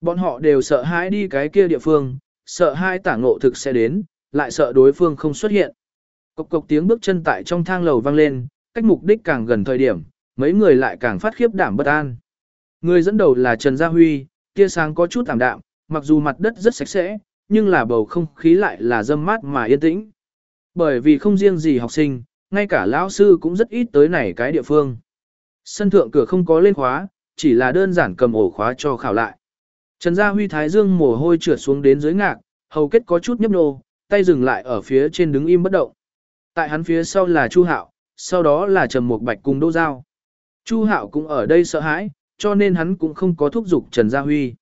Bọn họ đều sợ hãi đi cái kia địa phương, sợ hai tả ngộ thực sẽ đến, lại sợ đối phương không xuất hiện. Cộc cộc tiếng bước chân tại trong thang lầu vang lên, cách mục đích càng gần thời điểm, mấy người lại càng phát khiếp đảm bất an. Người dẫn đầu là Trần Gia Huy, tia sáng có chút tạm đạm, mặc dù mặt đất rất sạch sẽ, nhưng là bầu không khí lại là dâm mát mà yên tĩnh. Bởi vì không riêng gì học sinh, ngay cả lão sư cũng rất ít tới này cái địa phương. Sân thượng cửa không có lên khóa, chỉ là đơn giản cầm ổ khóa cho khảo lại. Trần Gia Huy thái dương mồ hôi trượt xuống đến dưới ngạc, hầu kết có chút nhấp nô, tay dừng lại ở phía trên đứng im bất động. Tại hắn phía sau là Chu Hạo, sau đó là Trầm Mục Bạch cùng Đỗ Giao. Chu Hạo cũng ở đây sợ hãi, cho nên hắn cũng không có thúc giục Trần Gia Huy.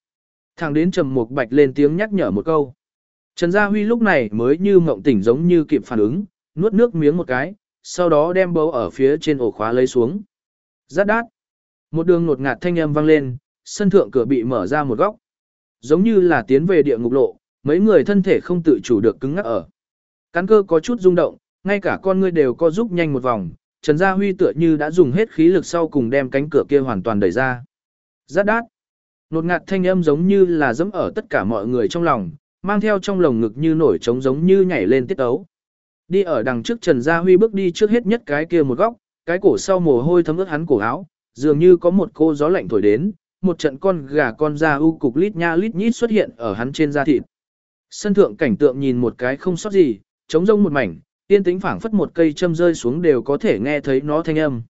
Thẳng đến Trầm Mục Bạch lên tiếng nhắc nhở một câu. Trần Gia Huy lúc này mới như mộng tỉnh giống như kịp phản ứng, nuốt nước miếng một cái, sau đó đem bấu ở phía trên ổ khóa lấy xuống. Rát đát. Một đường nột ngạt thanh âm vang lên, sân thượng cửa bị mở ra một góc. Giống như là tiến về địa ngục lộ, mấy người thân thể không tự chủ được cứng ngắc ở. Cắn cơ có chút rung động, ngay cả con ngươi đều co giúp nhanh một vòng, Trần Gia Huy tựa như đã dùng hết khí lực sau cùng đem cánh cửa kia hoàn toàn đẩy ra. Rát đát. Nột ngạt thanh âm giống như là dẫm ở tất cả mọi người trong lòng, mang theo trong lồng ngực như nổi trống giống như nhảy lên tiết ấu. Đi ở đằng trước Trần Gia Huy bước đi trước hết nhất cái kia một góc, cái cổ sau mồ hôi thấm ướt hắn cổ áo, dường như có một cô gió lạnh thổi đến, một trận con gà con da u cục lít nha lít nhít xuất hiện ở hắn trên da thịt. Sân thượng cảnh tượng nhìn một cái không sót gì, trống rông một mảnh, yên tĩnh phảng phất một cây châm rơi xuống đều có thể nghe thấy nó thanh âm.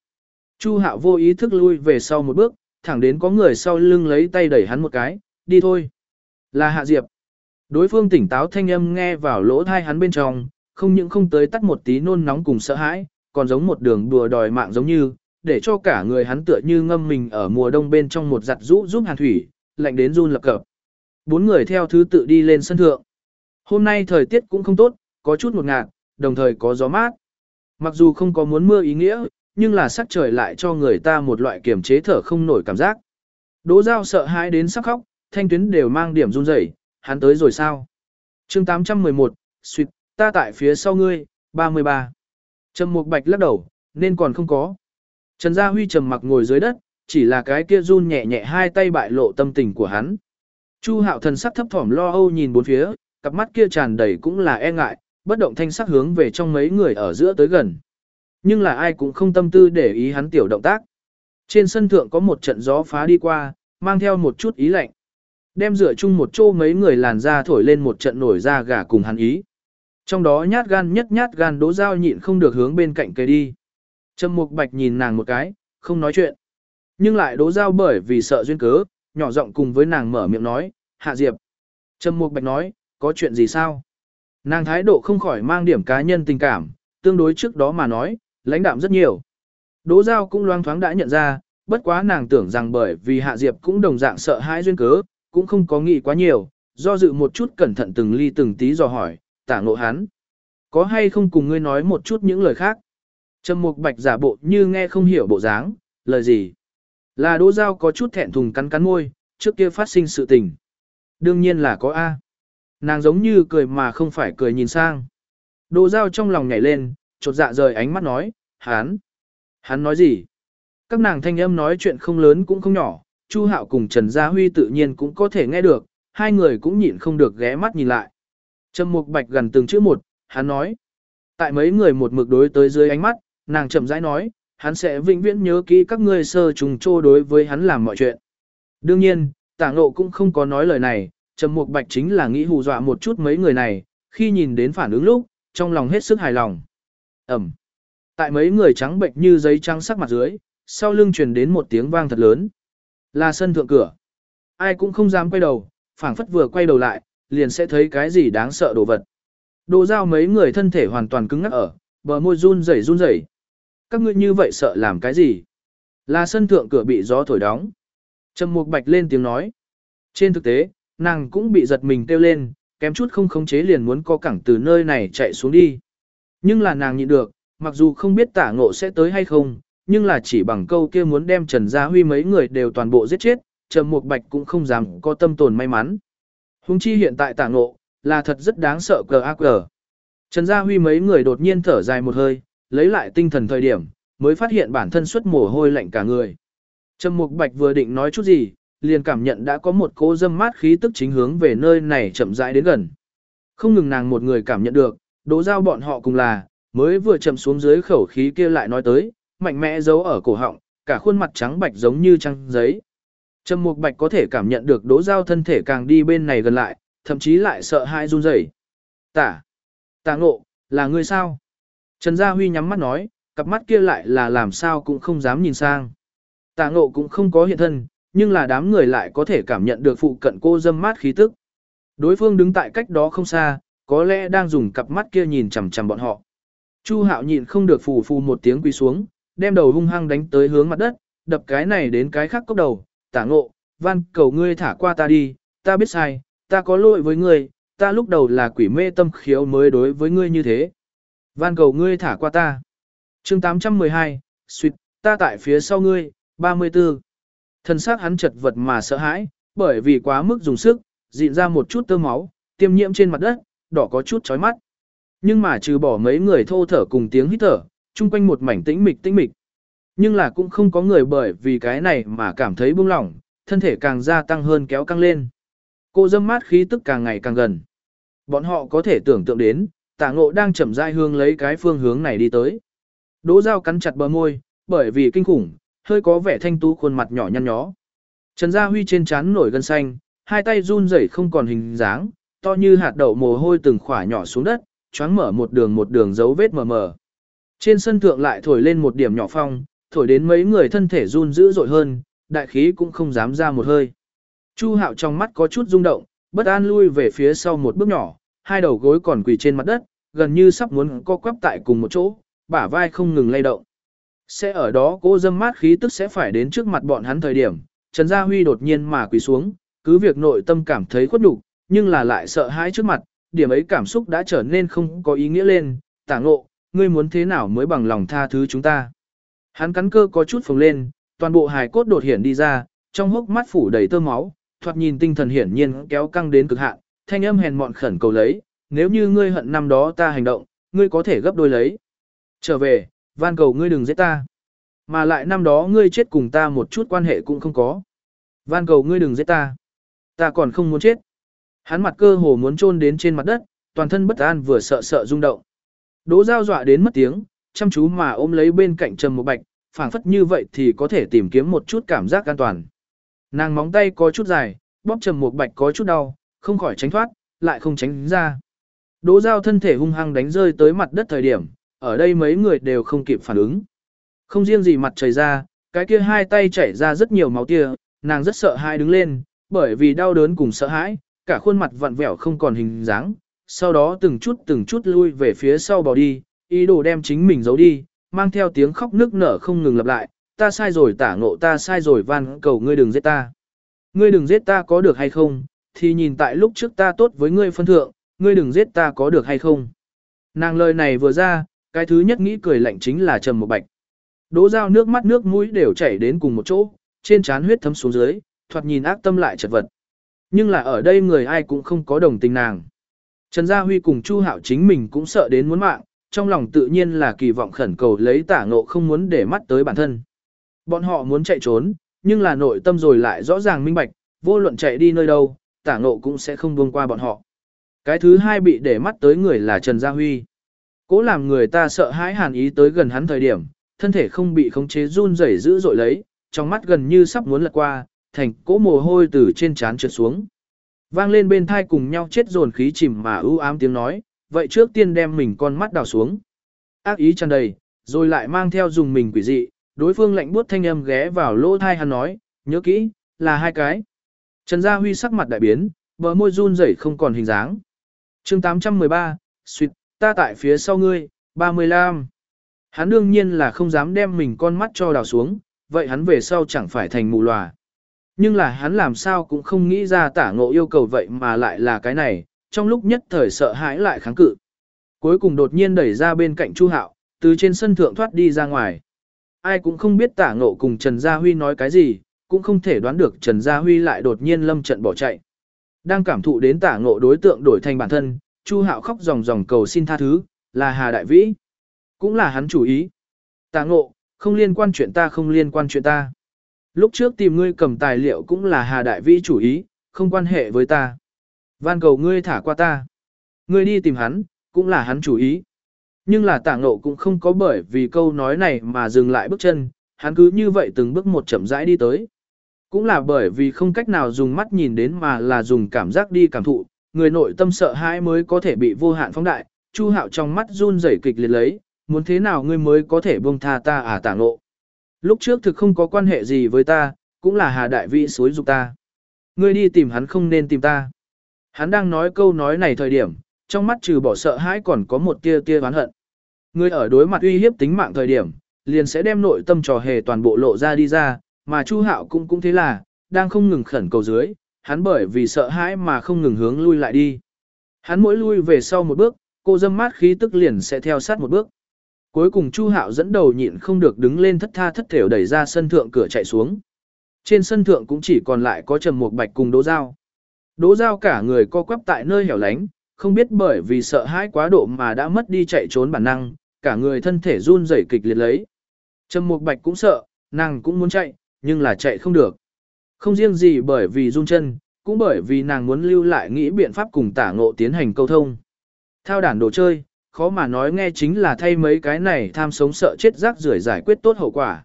Chu Hạo vô ý thức lui về sau một bước, thẳng đến có người sau lưng lấy tay đẩy hắn một cái, đi thôi. Là Hạ Diệp. Đối phương tỉnh táo thanh âm nghe vào lỗ thai hắn bên trong, không những không tới tắt một tí nôn nóng cùng sợ hãi, còn giống một đường đùa đòi mạng giống như, để cho cả người hắn tựa như ngâm mình ở mùa đông bên trong một giặt rũ giúp hàn thủy, lạnh đến run lập cập. Bốn người theo thứ tự đi lên sân thượng. Hôm nay thời tiết cũng không tốt, có chút ngột ngạt, đồng thời có gió mát. Mặc dù không có muốn mưa ý nghĩa, nhưng là sắc trời lại cho người ta một loại kiềm chế thở không nổi cảm giác. Đỗ Giao sợ hãi đến sắc khóc, thanh tuyến đều mang điểm run rẩy, hắn tới rồi sao? Chương 811, suyệt, ta tại phía sau ngươi, 33. Trầm Mục Bạch lắc đầu, nên còn không có. Trần Gia Huy trầm mặc ngồi dưới đất, chỉ là cái kia run nhẹ nhẹ hai tay bại lộ tâm tình của hắn. Chu Hạo thần sắc thấp thỏm lo âu nhìn bốn phía, cặp mắt kia tràn đầy cũng là e ngại, bất động thanh sắc hướng về trong mấy người ở giữa tới gần. Nhưng là ai cũng không tâm tư để ý hắn tiểu động tác. Trên sân thượng có một trận gió phá đi qua, mang theo một chút ý lạnh. Đem rửa chung một chỗ mấy người làn ra thổi lên một trận nổi ra gà cùng hắn ý. Trong đó nhát gan nhất nhát gan đỗ dao nhịn không được hướng bên cạnh cây đi. Trầm Mục Bạch nhìn nàng một cái, không nói chuyện. Nhưng lại đố Giao bởi vì sợ duyên cớ, nhỏ giọng cùng với nàng mở miệng nói, Hạ Diệp. Trầm Mục Bạch nói, có chuyện gì sao? Nàng thái độ không khỏi mang điểm cá nhân tình cảm, tương đối trước đó mà nói, lãnh đạm rất nhiều. Đố Giao cũng loang thoáng đã nhận ra, bất quá nàng tưởng rằng bởi vì Hạ Diệp cũng đồng dạng sợ hãi duyên cớ, cũng không có nghĩ quá nhiều, do dự một chút cẩn thận từng ly từng tí dò hỏi, tả ngộ hắn. Có hay không cùng ngươi nói một chút những lời khác? Trầm Mục Bạch giả bộ như nghe không hiểu bộ dáng, lời gì? Là Đỗ Giao có chút thẹn thùng cắn cắn môi, trước kia phát sinh sự tình. Đương nhiên là có A. Nàng giống như cười mà không phải cười nhìn sang. Đỗ Giao trong lòng nhảy lên, chột dạ rời ánh mắt nói, hắn. Hắn nói gì? Các nàng thanh âm nói chuyện không lớn cũng không nhỏ, Chu Hạo cùng Trần Gia Huy tự nhiên cũng có thể nghe được, hai người cũng nhịn không được ghé mắt nhìn lại. Trầm Mục Bạch gần từng chữ một, hắn nói. Tại mấy người một mực đối tới dưới ánh mắt, nàng chậm rãi nói, hắn sẽ vĩnh viễn nhớ kỹ các ngươi sơ trùng trô đối với hắn làm mọi chuyện. Đương nhiên, tả ngộ cũng không có nói lời này, Trầm Mục Bạch chính là nghĩ hù dọa một chút mấy người này, khi nhìn đến phản ứng lúc, trong lòng hết sức hài lòng. Ẩm. Tại mấy người trắng bệnh như giấy trắng sắc mặt dưới, sau lưng truyền đến một tiếng vang thật lớn. Là sân thượng cửa. Ai cũng không dám quay đầu, phảng phất vừa quay đầu lại, liền sẽ thấy cái gì đáng sợ đồ vật. Đồ dao mấy người thân thể hoàn toàn cứng ngắc ở, bờ môi run rẩy run rẩy. Các ngươi như vậy sợ làm cái gì? Là sân thượng cửa bị gió thổi đóng. Trầm Mục Bạch lên tiếng nói. Trên thực tế, nàng cũng bị giật mình kêu lên, kém chút không khống chế liền muốn co cẳng từ nơi này chạy xuống đi. Nhưng là nàng nhịn được, mặc dù không biết tả ngộ sẽ tới hay không, nhưng là chỉ bằng câu kia muốn đem Trần Gia Huy mấy người đều toàn bộ giết chết, Trầm Mục Bạch cũng không dám có tâm tồn may mắn. Hùng chi hiện tại tả ngộ, là thật rất đáng sợ cờ ác cờ. Trần Gia Huy mấy người đột nhiên thở dài một hơi, lấy lại tinh thần thời điểm, mới phát hiện bản thân xuất mồ hôi lạnh cả người. Trầm Mục Bạch vừa định nói chút gì, liền cảm nhận đã có một cô dâm mát khí tức chính hướng về nơi này chậm rãi đến gần. Không ngừng nàng một người cảm nhận được, đố giao bọn họ cùng là, mới vừa chậm xuống dưới khẩu khí kia lại nói tới, mạnh mẽ giấu ở cổ họng, cả khuôn mặt trắng bạch giống như trăng giấy. Trầm Mục Bạch có thể cảm nhận được đố Giao thân thể càng đi bên này gần lại, thậm chí lại sợ hãi run rẩy. "Tả, Tả Ngộ, là ngươi sao?" Trần Gia Huy nhắm mắt nói, cặp mắt kia lại là làm sao cũng không dám nhìn sang. Tạ Ngộ cũng không có hiện thân, nhưng là đám người lại có thể cảm nhận được phụ cận cô dâm mát khí tức. Đối phương đứng tại cách đó không xa, có lẽ đang dùng cặp mắt kia nhìn chằm chằm bọn họ. Chu Hạo nhịn không được phù phù một tiếng quỳ xuống, đem đầu hung hăng đánh tới hướng mặt đất, đập cái này đến cái khác cốc đầu, tả ngộ, van cầu ngươi thả qua ta đi, ta biết sai, ta có lỗi với ngươi, ta lúc đầu là quỷ mê tâm khiếu mới đối với ngươi như thế. Van cầu ngươi thả qua ta. chương 812, suyệt, ta tại phía sau ngươi, 34. Thân xác hắn chật vật mà sợ hãi, bởi vì quá mức dùng sức, dịn ra một chút tơ máu, tiêm nhiễm trên mặt đất, đỏ có chút chói mắt. Nhưng mà trừ bỏ mấy người thô thở cùng tiếng hít thở, chung quanh một mảnh tĩnh mịch tĩnh mịch. Nhưng là cũng không có người bởi vì cái này mà cảm thấy buông lỏng, thân thể càng gia tăng hơn kéo căng lên. Cô dâm mát khí tức càng ngày càng gần. Bọn họ có thể tưởng tượng đến, tả ngộ đang chậm rãi hướng lấy cái phương hướng này đi tới. Đỗ dao cắn chặt bờ môi, bởi vì kinh khủng, hơi có vẻ thanh tú khuôn mặt nhỏ nhăn nhó. Trần Gia Huy trên trán nổi gân xanh, hai tay run rẩy không còn hình dáng, to như hạt đậu mồ hôi từng khỏa nhỏ xuống đất, choáng mở một đường một đường dấu vết mờ mờ. Trên sân thượng lại thổi lên một điểm nhỏ phong, thổi đến mấy người thân thể run dữ dội hơn, đại khí cũng không dám ra một hơi. Chu Hạo trong mắt có chút rung động, bất an lui về phía sau một bước nhỏ, hai đầu gối còn quỳ trên mặt đất, gần như sắp muốn co quắp tại cùng một chỗ, bả vai không ngừng lay động. Sẽ ở đó cô dâm mát khí tức sẽ phải đến trước mặt bọn hắn thời điểm, Trần Gia Huy đột nhiên mà quỳ xuống, cứ việc nội tâm cảm thấy khuất nhục, nhưng là lại sợ hãi trước mặt, điểm ấy cảm xúc đã trở nên không có ý nghĩa lên, tả ngộ, ngươi muốn thế nào mới bằng lòng tha thứ chúng ta. Hắn cắn cơ có chút phồng lên, toàn bộ hài cốt đột hiển đi ra, trong hốc mắt phủ đầy tơ máu, thoạt nhìn tinh thần hiển nhiên kéo căng đến cực hạn, thanh âm hèn mọn khẩn cầu lấy, nếu như ngươi hận năm đó ta hành động, ngươi có thể gấp đôi lấy. Trở về, van cầu ngươi đừng giết ta. Mà lại năm đó ngươi chết cùng ta một chút quan hệ cũng không có. Van cầu ngươi đừng giết ta. Ta còn không muốn chết. Hắn mặt cơ hồ muốn chôn đến trên mặt đất, toàn thân bất an vừa sợ sợ rung động. Đỗ Giao dọa đến mất tiếng, chăm chú mà ôm lấy bên cạnh Trầm Một Bạch, phảng phất như vậy thì có thể tìm kiếm một chút cảm giác an toàn. Nàng móng tay có chút dài, bóp Trầm Một Bạch có chút đau, không khỏi tránh thoát, lại không tránh ra. Đỗ Giao thân thể hung hăng đánh rơi tới mặt đất thời điểm, ở đây mấy người đều không kịp phản ứng. Không riêng gì mặt trời ra, cái kia hai tay chảy ra rất nhiều máu tia, nàng rất sợ hãi đứng lên, bởi vì đau đớn cùng sợ hãi, cả khuôn mặt vặn vẹo không còn hình dáng, sau đó từng chút từng chút lui về phía sau bỏ đi, ý đồ đem chính mình giấu đi, mang theo tiếng khóc nức nở không ngừng lặp lại, ta sai rồi tả ngộ ta sai rồi van cầu ngươi đừng giết ta. Ngươi đừng giết ta có được hay không, thì nhìn tại lúc trước ta tốt với ngươi phân thượng, ngươi đừng giết ta có được hay không. Nàng lời này vừa ra, cái thứ nhất nghĩ cười lạnh chính là Trầm Mục bạch. Đỗ dao nước mắt nước mũi đều chảy đến cùng một chỗ, trên trán huyết thấm xuống dưới, thoạt nhìn ác tâm lại chật vật. Nhưng là ở đây người ai cũng không có đồng tình nàng. Trần Gia Huy cùng Chu Hạo chính mình cũng sợ đến muốn mạng, trong lòng tự nhiên là kỳ vọng khẩn cầu lấy tả ngộ không muốn để mắt tới bản thân. Bọn họ muốn chạy trốn, nhưng là nội tâm rồi lại rõ ràng minh bạch, vô luận chạy đi nơi đâu, tả ngộ cũng sẽ không buông qua bọn họ. Cái thứ hai bị để mắt tới người là Trần Gia Huy. Cố làm người ta sợ hãi hàn ý tới gần hắn thời điểm, thân thể không bị khống chế run rẩy dữ dội lấy, trong mắt gần như sắp muốn lật qua, thành cỗ mồ hôi từ trên trán trượt xuống. Vang lên bên thai cùng nhau chết dồn khí chìm mà ưu ám tiếng nói, vậy trước tiên đem mình con mắt đào xuống. Ác ý tràn đầy, rồi lại mang theo dùng mình quỷ dị, đối phương lạnh buốt thanh âm ghé vào lỗ thai hắn nói, nhớ kỹ, là hai cái. Trần Gia Huy sắc mặt đại biến, bờ môi run rẩy không còn hình dáng. chương 813, suyệt, ta tại phía sau ngươi, 35. Hắn đương nhiên là không dám đem mình con mắt cho đào xuống, vậy hắn về sau chẳng phải thành mù lòa. Nhưng là hắn làm sao cũng không nghĩ ra tả ngộ yêu cầu vậy mà lại là cái này, trong lúc nhất thời sợ hãi lại kháng cự. Cuối cùng đột nhiên đẩy ra bên cạnh Chu Hạo, từ trên sân thượng thoát đi ra ngoài. Ai cũng không biết tả ngộ cùng Trần Gia Huy nói cái gì, cũng không thể đoán được Trần Gia Huy lại đột nhiên lâm trận bỏ chạy. Đang cảm thụ đến tả ngộ đối tượng đổi thành bản thân, Chu Hạo khóc ròng ròng cầu xin tha thứ, là Hà Đại Vĩ. Cũng là hắn chủ ý. Tả ngộ, không liên quan chuyện ta không liên quan chuyện ta. Lúc trước tìm ngươi cầm tài liệu cũng là Hà Đại Vĩ chủ ý, không quan hệ với ta. Van cầu ngươi thả qua ta. Ngươi đi tìm hắn, cũng là hắn chủ ý. Nhưng là tả ngộ cũng không có bởi vì câu nói này mà dừng lại bước chân, hắn cứ như vậy từng bước một chậm rãi đi tới. Cũng là bởi vì không cách nào dùng mắt nhìn đến mà là dùng cảm giác đi cảm thụ, người nội tâm sợ hãi mới có thể bị vô hạn phóng đại, Chu Hạo trong mắt run rẩy kịch liệt lấy, muốn thế nào ngươi mới có thể buông tha ta à tả ngộ. Lúc trước thực không có quan hệ gì với ta, cũng là Hà Đại Vĩ suối dục ta. Ngươi đi tìm hắn không nên tìm ta. Hắn đang nói câu nói này thời điểm, trong mắt trừ bỏ sợ hãi còn có một tia tia oán hận. Ngươi ở đối mặt uy hiếp tính mạng thời điểm, liền sẽ đem nội tâm trò hề toàn bộ lộ ra đi ra, mà Chu Hạo cũng cũng thế là, đang không ngừng khẩn cầu dưới, hắn bởi vì sợ hãi mà không ngừng hướng lui lại đi. Hắn mỗi lui về sau một bước, cô dâm mát khí tức liền sẽ theo sát một bước. Cuối cùng Chu Hạo dẫn đầu nhịn không được đứng lên thất tha thất thểu đẩy ra sân thượng cửa chạy xuống. Trên sân thượng cũng chỉ còn lại có Trầm Mục Bạch cùng Đỗ Giao. Đỗ Giao cả người co quắp tại nơi hẻo lánh, không biết bởi vì sợ hãi quá độ mà đã mất đi chạy trốn bản năng, cả người thân thể run rẩy kịch liệt lấy. Trầm Mục Bạch cũng sợ, nàng cũng muốn chạy, nhưng là chạy không được. Không riêng gì bởi vì run chân, cũng bởi vì nàng muốn lưu lại nghĩ biện pháp cùng tả ngộ tiến hành câu thông. Thao đản đồ chơi, khó mà nói nghe chính là thay mấy cái này tham sống sợ chết rác rưởi giải quyết tốt hậu quả.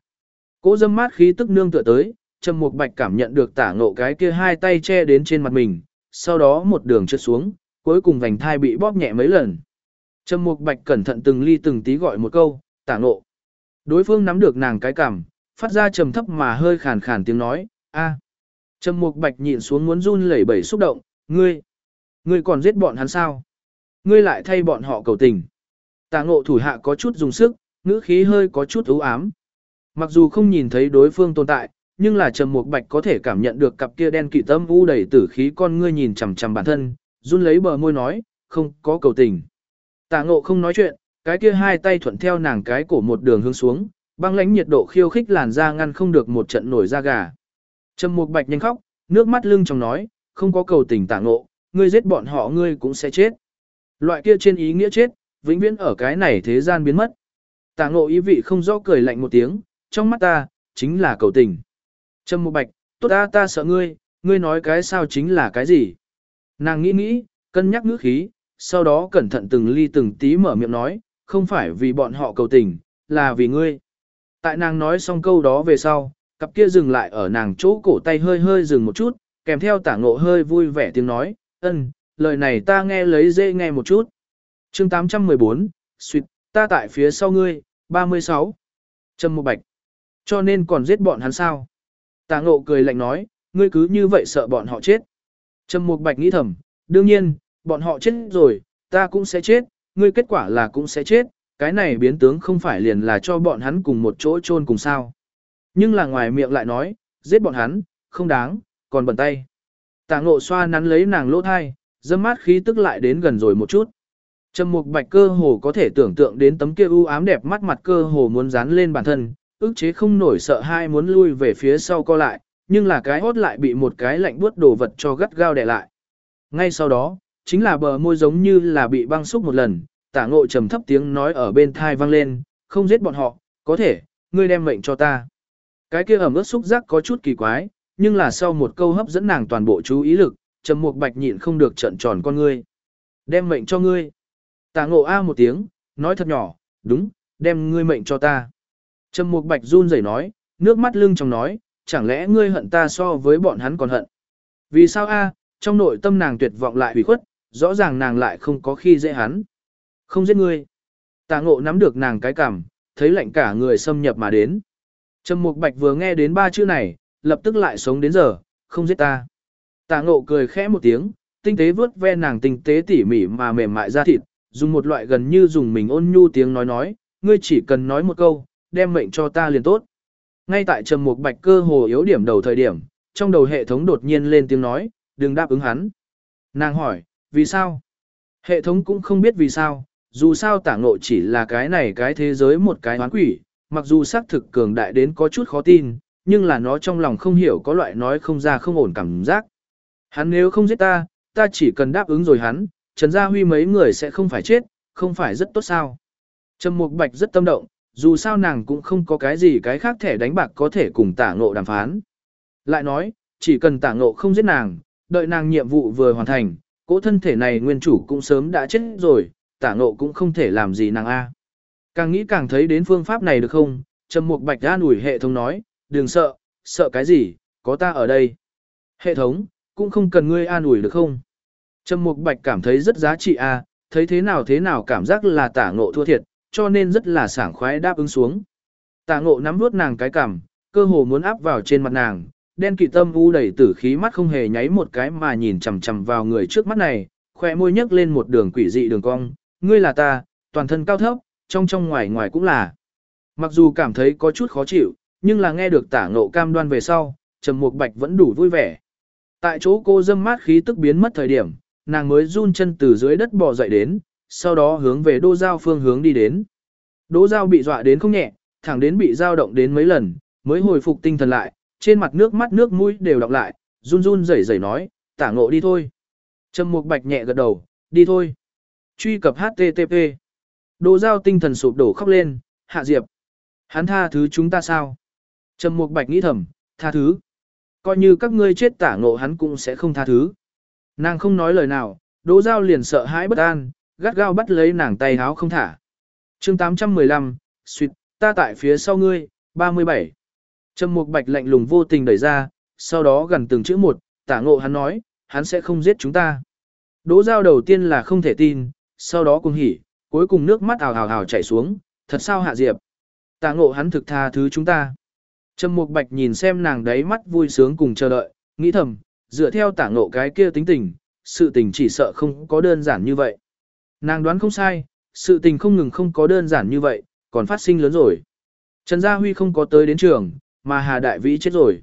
Cố dâm mát khí tức nương tựa tới, Trầm Mục Bạch cảm nhận được tả ngộ cái kia hai tay che đến trên mặt mình, sau đó một đường trượt xuống, cuối cùng vành thai bị bóp nhẹ mấy lần. Trầm Mục Bạch cẩn thận từng ly từng tí gọi một câu, tả ngộ. Đối phương nắm được nàng cái cảm phát ra trầm thấp mà hơi khàn khàn tiếng nói, a. Trầm Mục Bạch nhịn xuống muốn run lẩy bẩy xúc động, ngươi, ngươi còn giết bọn hắn sao? Ngươi lại thay bọn họ cầu tình. Tạ ngộ thủ hạ có chút dùng sức, ngữ khí hơi có chút ưu ám. Mặc dù không nhìn thấy đối phương tồn tại, nhưng là Trầm Mục Bạch có thể cảm nhận được cặp kia đen kỵ tâm u đầy tử khí con ngươi nhìn chằm chằm bản thân, run lấy bờ môi nói, không có cầu tình. Tạ ngộ không nói chuyện, cái kia hai tay thuận theo nàng cái cổ một đường hướng xuống, băng lãnh nhiệt độ khiêu khích làn da ngăn không được một trận nổi da gà. Trầm Mục Bạch nhanh khóc, nước mắt lưng trong nói, không có cầu tình tạ ngộ, ngươi giết bọn họ ngươi cũng sẽ chết. Loại kia trên ý nghĩa chết, vĩnh viễn ở cái này thế gian biến mất. Tạ ngộ ý vị không rõ cười lạnh một tiếng, trong mắt ta, chính là cầu tình. Trầm Mục Bạch, tốt ta ta sợ ngươi, ngươi nói cái sao chính là cái gì. Nàng nghĩ nghĩ, cân nhắc ngữ khí, sau đó cẩn thận từng ly từng tí mở miệng nói, không phải vì bọn họ cầu tình, là vì ngươi. Tại nàng nói xong câu đó về sau, cặp kia dừng lại ở nàng chỗ cổ tay hơi hơi dừng một chút, kèm theo tả ngộ hơi vui vẻ tiếng nói, ân, lời này ta nghe lấy dễ nghe một chút. chương 814, suyệt, ta tại phía sau ngươi, 36. Trâm một Bạch. Cho nên còn giết bọn hắn sao? Tả ngộ cười lạnh nói, ngươi cứ như vậy sợ bọn họ chết. Trâm một Bạch nghĩ thầm, đương nhiên, bọn họ chết rồi, ta cũng sẽ chết, ngươi kết quả là cũng sẽ chết, cái này biến tướng không phải liền là cho bọn hắn cùng một chỗ chôn cùng sao. Nhưng là ngoài miệng lại nói, giết bọn hắn, không đáng, còn bẩn tay. Tả ngộ xoa nắn lấy nàng lỗ thai, dâm mát khí tức lại đến gần rồi một chút. Trầm mục bạch cơ hồ có thể tưởng tượng đến tấm kia u ám đẹp mắt mặt cơ hồ muốn dán lên bản thân, ức chế không nổi sợ hai muốn lui về phía sau co lại, nhưng là cái hốt lại bị một cái lạnh buốt đồ vật cho gắt gao đè lại. Ngay sau đó, chính là bờ môi giống như là bị băng xúc một lần, tả ngộ trầm thấp tiếng nói ở bên thai vang lên, không giết bọn họ, có thể, ngươi đem mệnh cho ta. Cái kia ẩm ướt xúc giác có chút kỳ quái, nhưng là sau một câu hấp dẫn nàng toàn bộ chú ý lực, trầm mục bạch nhịn không được trận tròn con ngươi. Đem mệnh cho ngươi. Tả ngộ a một tiếng, nói thật nhỏ, đúng, đem ngươi mệnh cho ta. Trầm mục bạch run rẩy nói, nước mắt lưng trong nói, chẳng lẽ ngươi hận ta so với bọn hắn còn hận. Vì sao a? trong nội tâm nàng tuyệt vọng lại hủy khuất, rõ ràng nàng lại không có khi dễ hắn. Không giết ngươi. Tà ngộ nắm được nàng cái cảm, thấy lạnh cả người xâm nhập mà đến. Trầm Mục Bạch vừa nghe đến ba chữ này, lập tức lại sống đến giờ, không giết ta. Tà ngộ cười khẽ một tiếng, tinh tế vướt ve nàng tinh tế tỉ mỉ mà mềm mại ra thịt, dùng một loại gần như dùng mình ôn nhu tiếng nói nói, ngươi chỉ cần nói một câu, đem mệnh cho ta liền tốt. Ngay tại Trầm Mục Bạch cơ hồ yếu điểm đầu thời điểm, trong đầu hệ thống đột nhiên lên tiếng nói, đừng đáp ứng hắn. Nàng hỏi, vì sao? Hệ thống cũng không biết vì sao, dù sao tả ngộ chỉ là cái này cái thế giới một cái hoán quỷ, mặc dù xác thực cường đại đến có chút khó tin, nhưng là nó trong lòng không hiểu có loại nói không ra không ổn cảm giác. Hắn nếu không giết ta, ta chỉ cần đáp ứng rồi hắn, Trần Gia Huy mấy người sẽ không phải chết, không phải rất tốt sao. Trầm Mục Bạch rất tâm động, dù sao nàng cũng không có cái gì cái khác thẻ đánh bạc có thể cùng tả ngộ đàm phán. Lại nói, chỉ cần tả ngộ không giết nàng, đợi nàng nhiệm vụ vừa hoàn thành, cỗ thân thể này nguyên chủ cũng sớm đã chết rồi, tả ngộ cũng không thể làm gì nàng A. Càng nghĩ càng thấy đến phương pháp này được không, Trầm Mục Bạch an ủi hệ thống nói, đừng sợ, sợ cái gì, có ta ở đây. Hệ thống, cũng không cần ngươi an ủi được không. Trầm Mục Bạch cảm thấy rất giá trị A, thấy thế nào thế nào cảm giác là tả ngộ thua thiệt, cho nên rất là sảng khoái đáp ứng xuống. Tả ngộ nắm vuốt nàng cái cằm, cơ hồ muốn áp vào trên mặt nàng, đen kỵ tâm u đầy tử khí mắt không hề nháy một cái mà nhìn chằm chằm vào người trước mắt này, khoe môi nhấc lên một đường quỷ dị đường cong, ngươi là ta, toàn thân cao thấp, trong trong ngoài ngoài cũng là. Mặc dù cảm thấy có chút khó chịu, nhưng là nghe được tả ngộ cam đoan về sau, Trầm Mục Bạch vẫn đủ vui vẻ. Tại chỗ cô dâm mát khí tức biến mất thời điểm, nàng mới run chân từ dưới đất bò dậy đến, sau đó hướng về đô giao phương hướng đi đến. Đỗ giao bị dọa đến không nhẹ, thẳng đến bị dao động đến mấy lần, mới hồi phục tinh thần lại, trên mặt nước mắt nước mũi đều đọc lại, run run rẩy rẩy nói, tả ngộ đi thôi. Trầm Mục Bạch nhẹ gật đầu, đi thôi. Truy cập HTTP. Đồ giao tinh thần sụp đổ khóc lên, hạ diệp. Hắn tha thứ chúng ta sao? Trầm Mục Bạch nghĩ thầm, tha thứ. Coi như các ngươi chết tả ngộ hắn cũng sẽ không tha thứ. Nàng không nói lời nào, đỗ giao liền sợ hãi bất an, gắt gao bắt lấy nàng tay háo không thả. chương 815, suyệt, ta tại phía sau ngươi, 37. Trầm Mục Bạch lạnh lùng vô tình đẩy ra, sau đó gần từng chữ một, tả ngộ hắn nói, hắn sẽ không giết chúng ta. Đỗ giao đầu tiên là không thể tin, sau đó cùng hỉ, cuối cùng nước mắt ào ào ào chảy xuống, thật sao hạ diệp. tạ ngộ hắn thực tha thứ chúng ta. Trầm Mục Bạch nhìn xem nàng đấy mắt vui sướng cùng chờ đợi, nghĩ thầm, dựa theo tạ ngộ cái kia tính tình, sự tình chỉ sợ không có đơn giản như vậy. Nàng đoán không sai, sự tình không ngừng không có đơn giản như vậy, còn phát sinh lớn rồi. Trần Gia Huy không có tới đến trường, mà Hà Đại Vĩ chết rồi.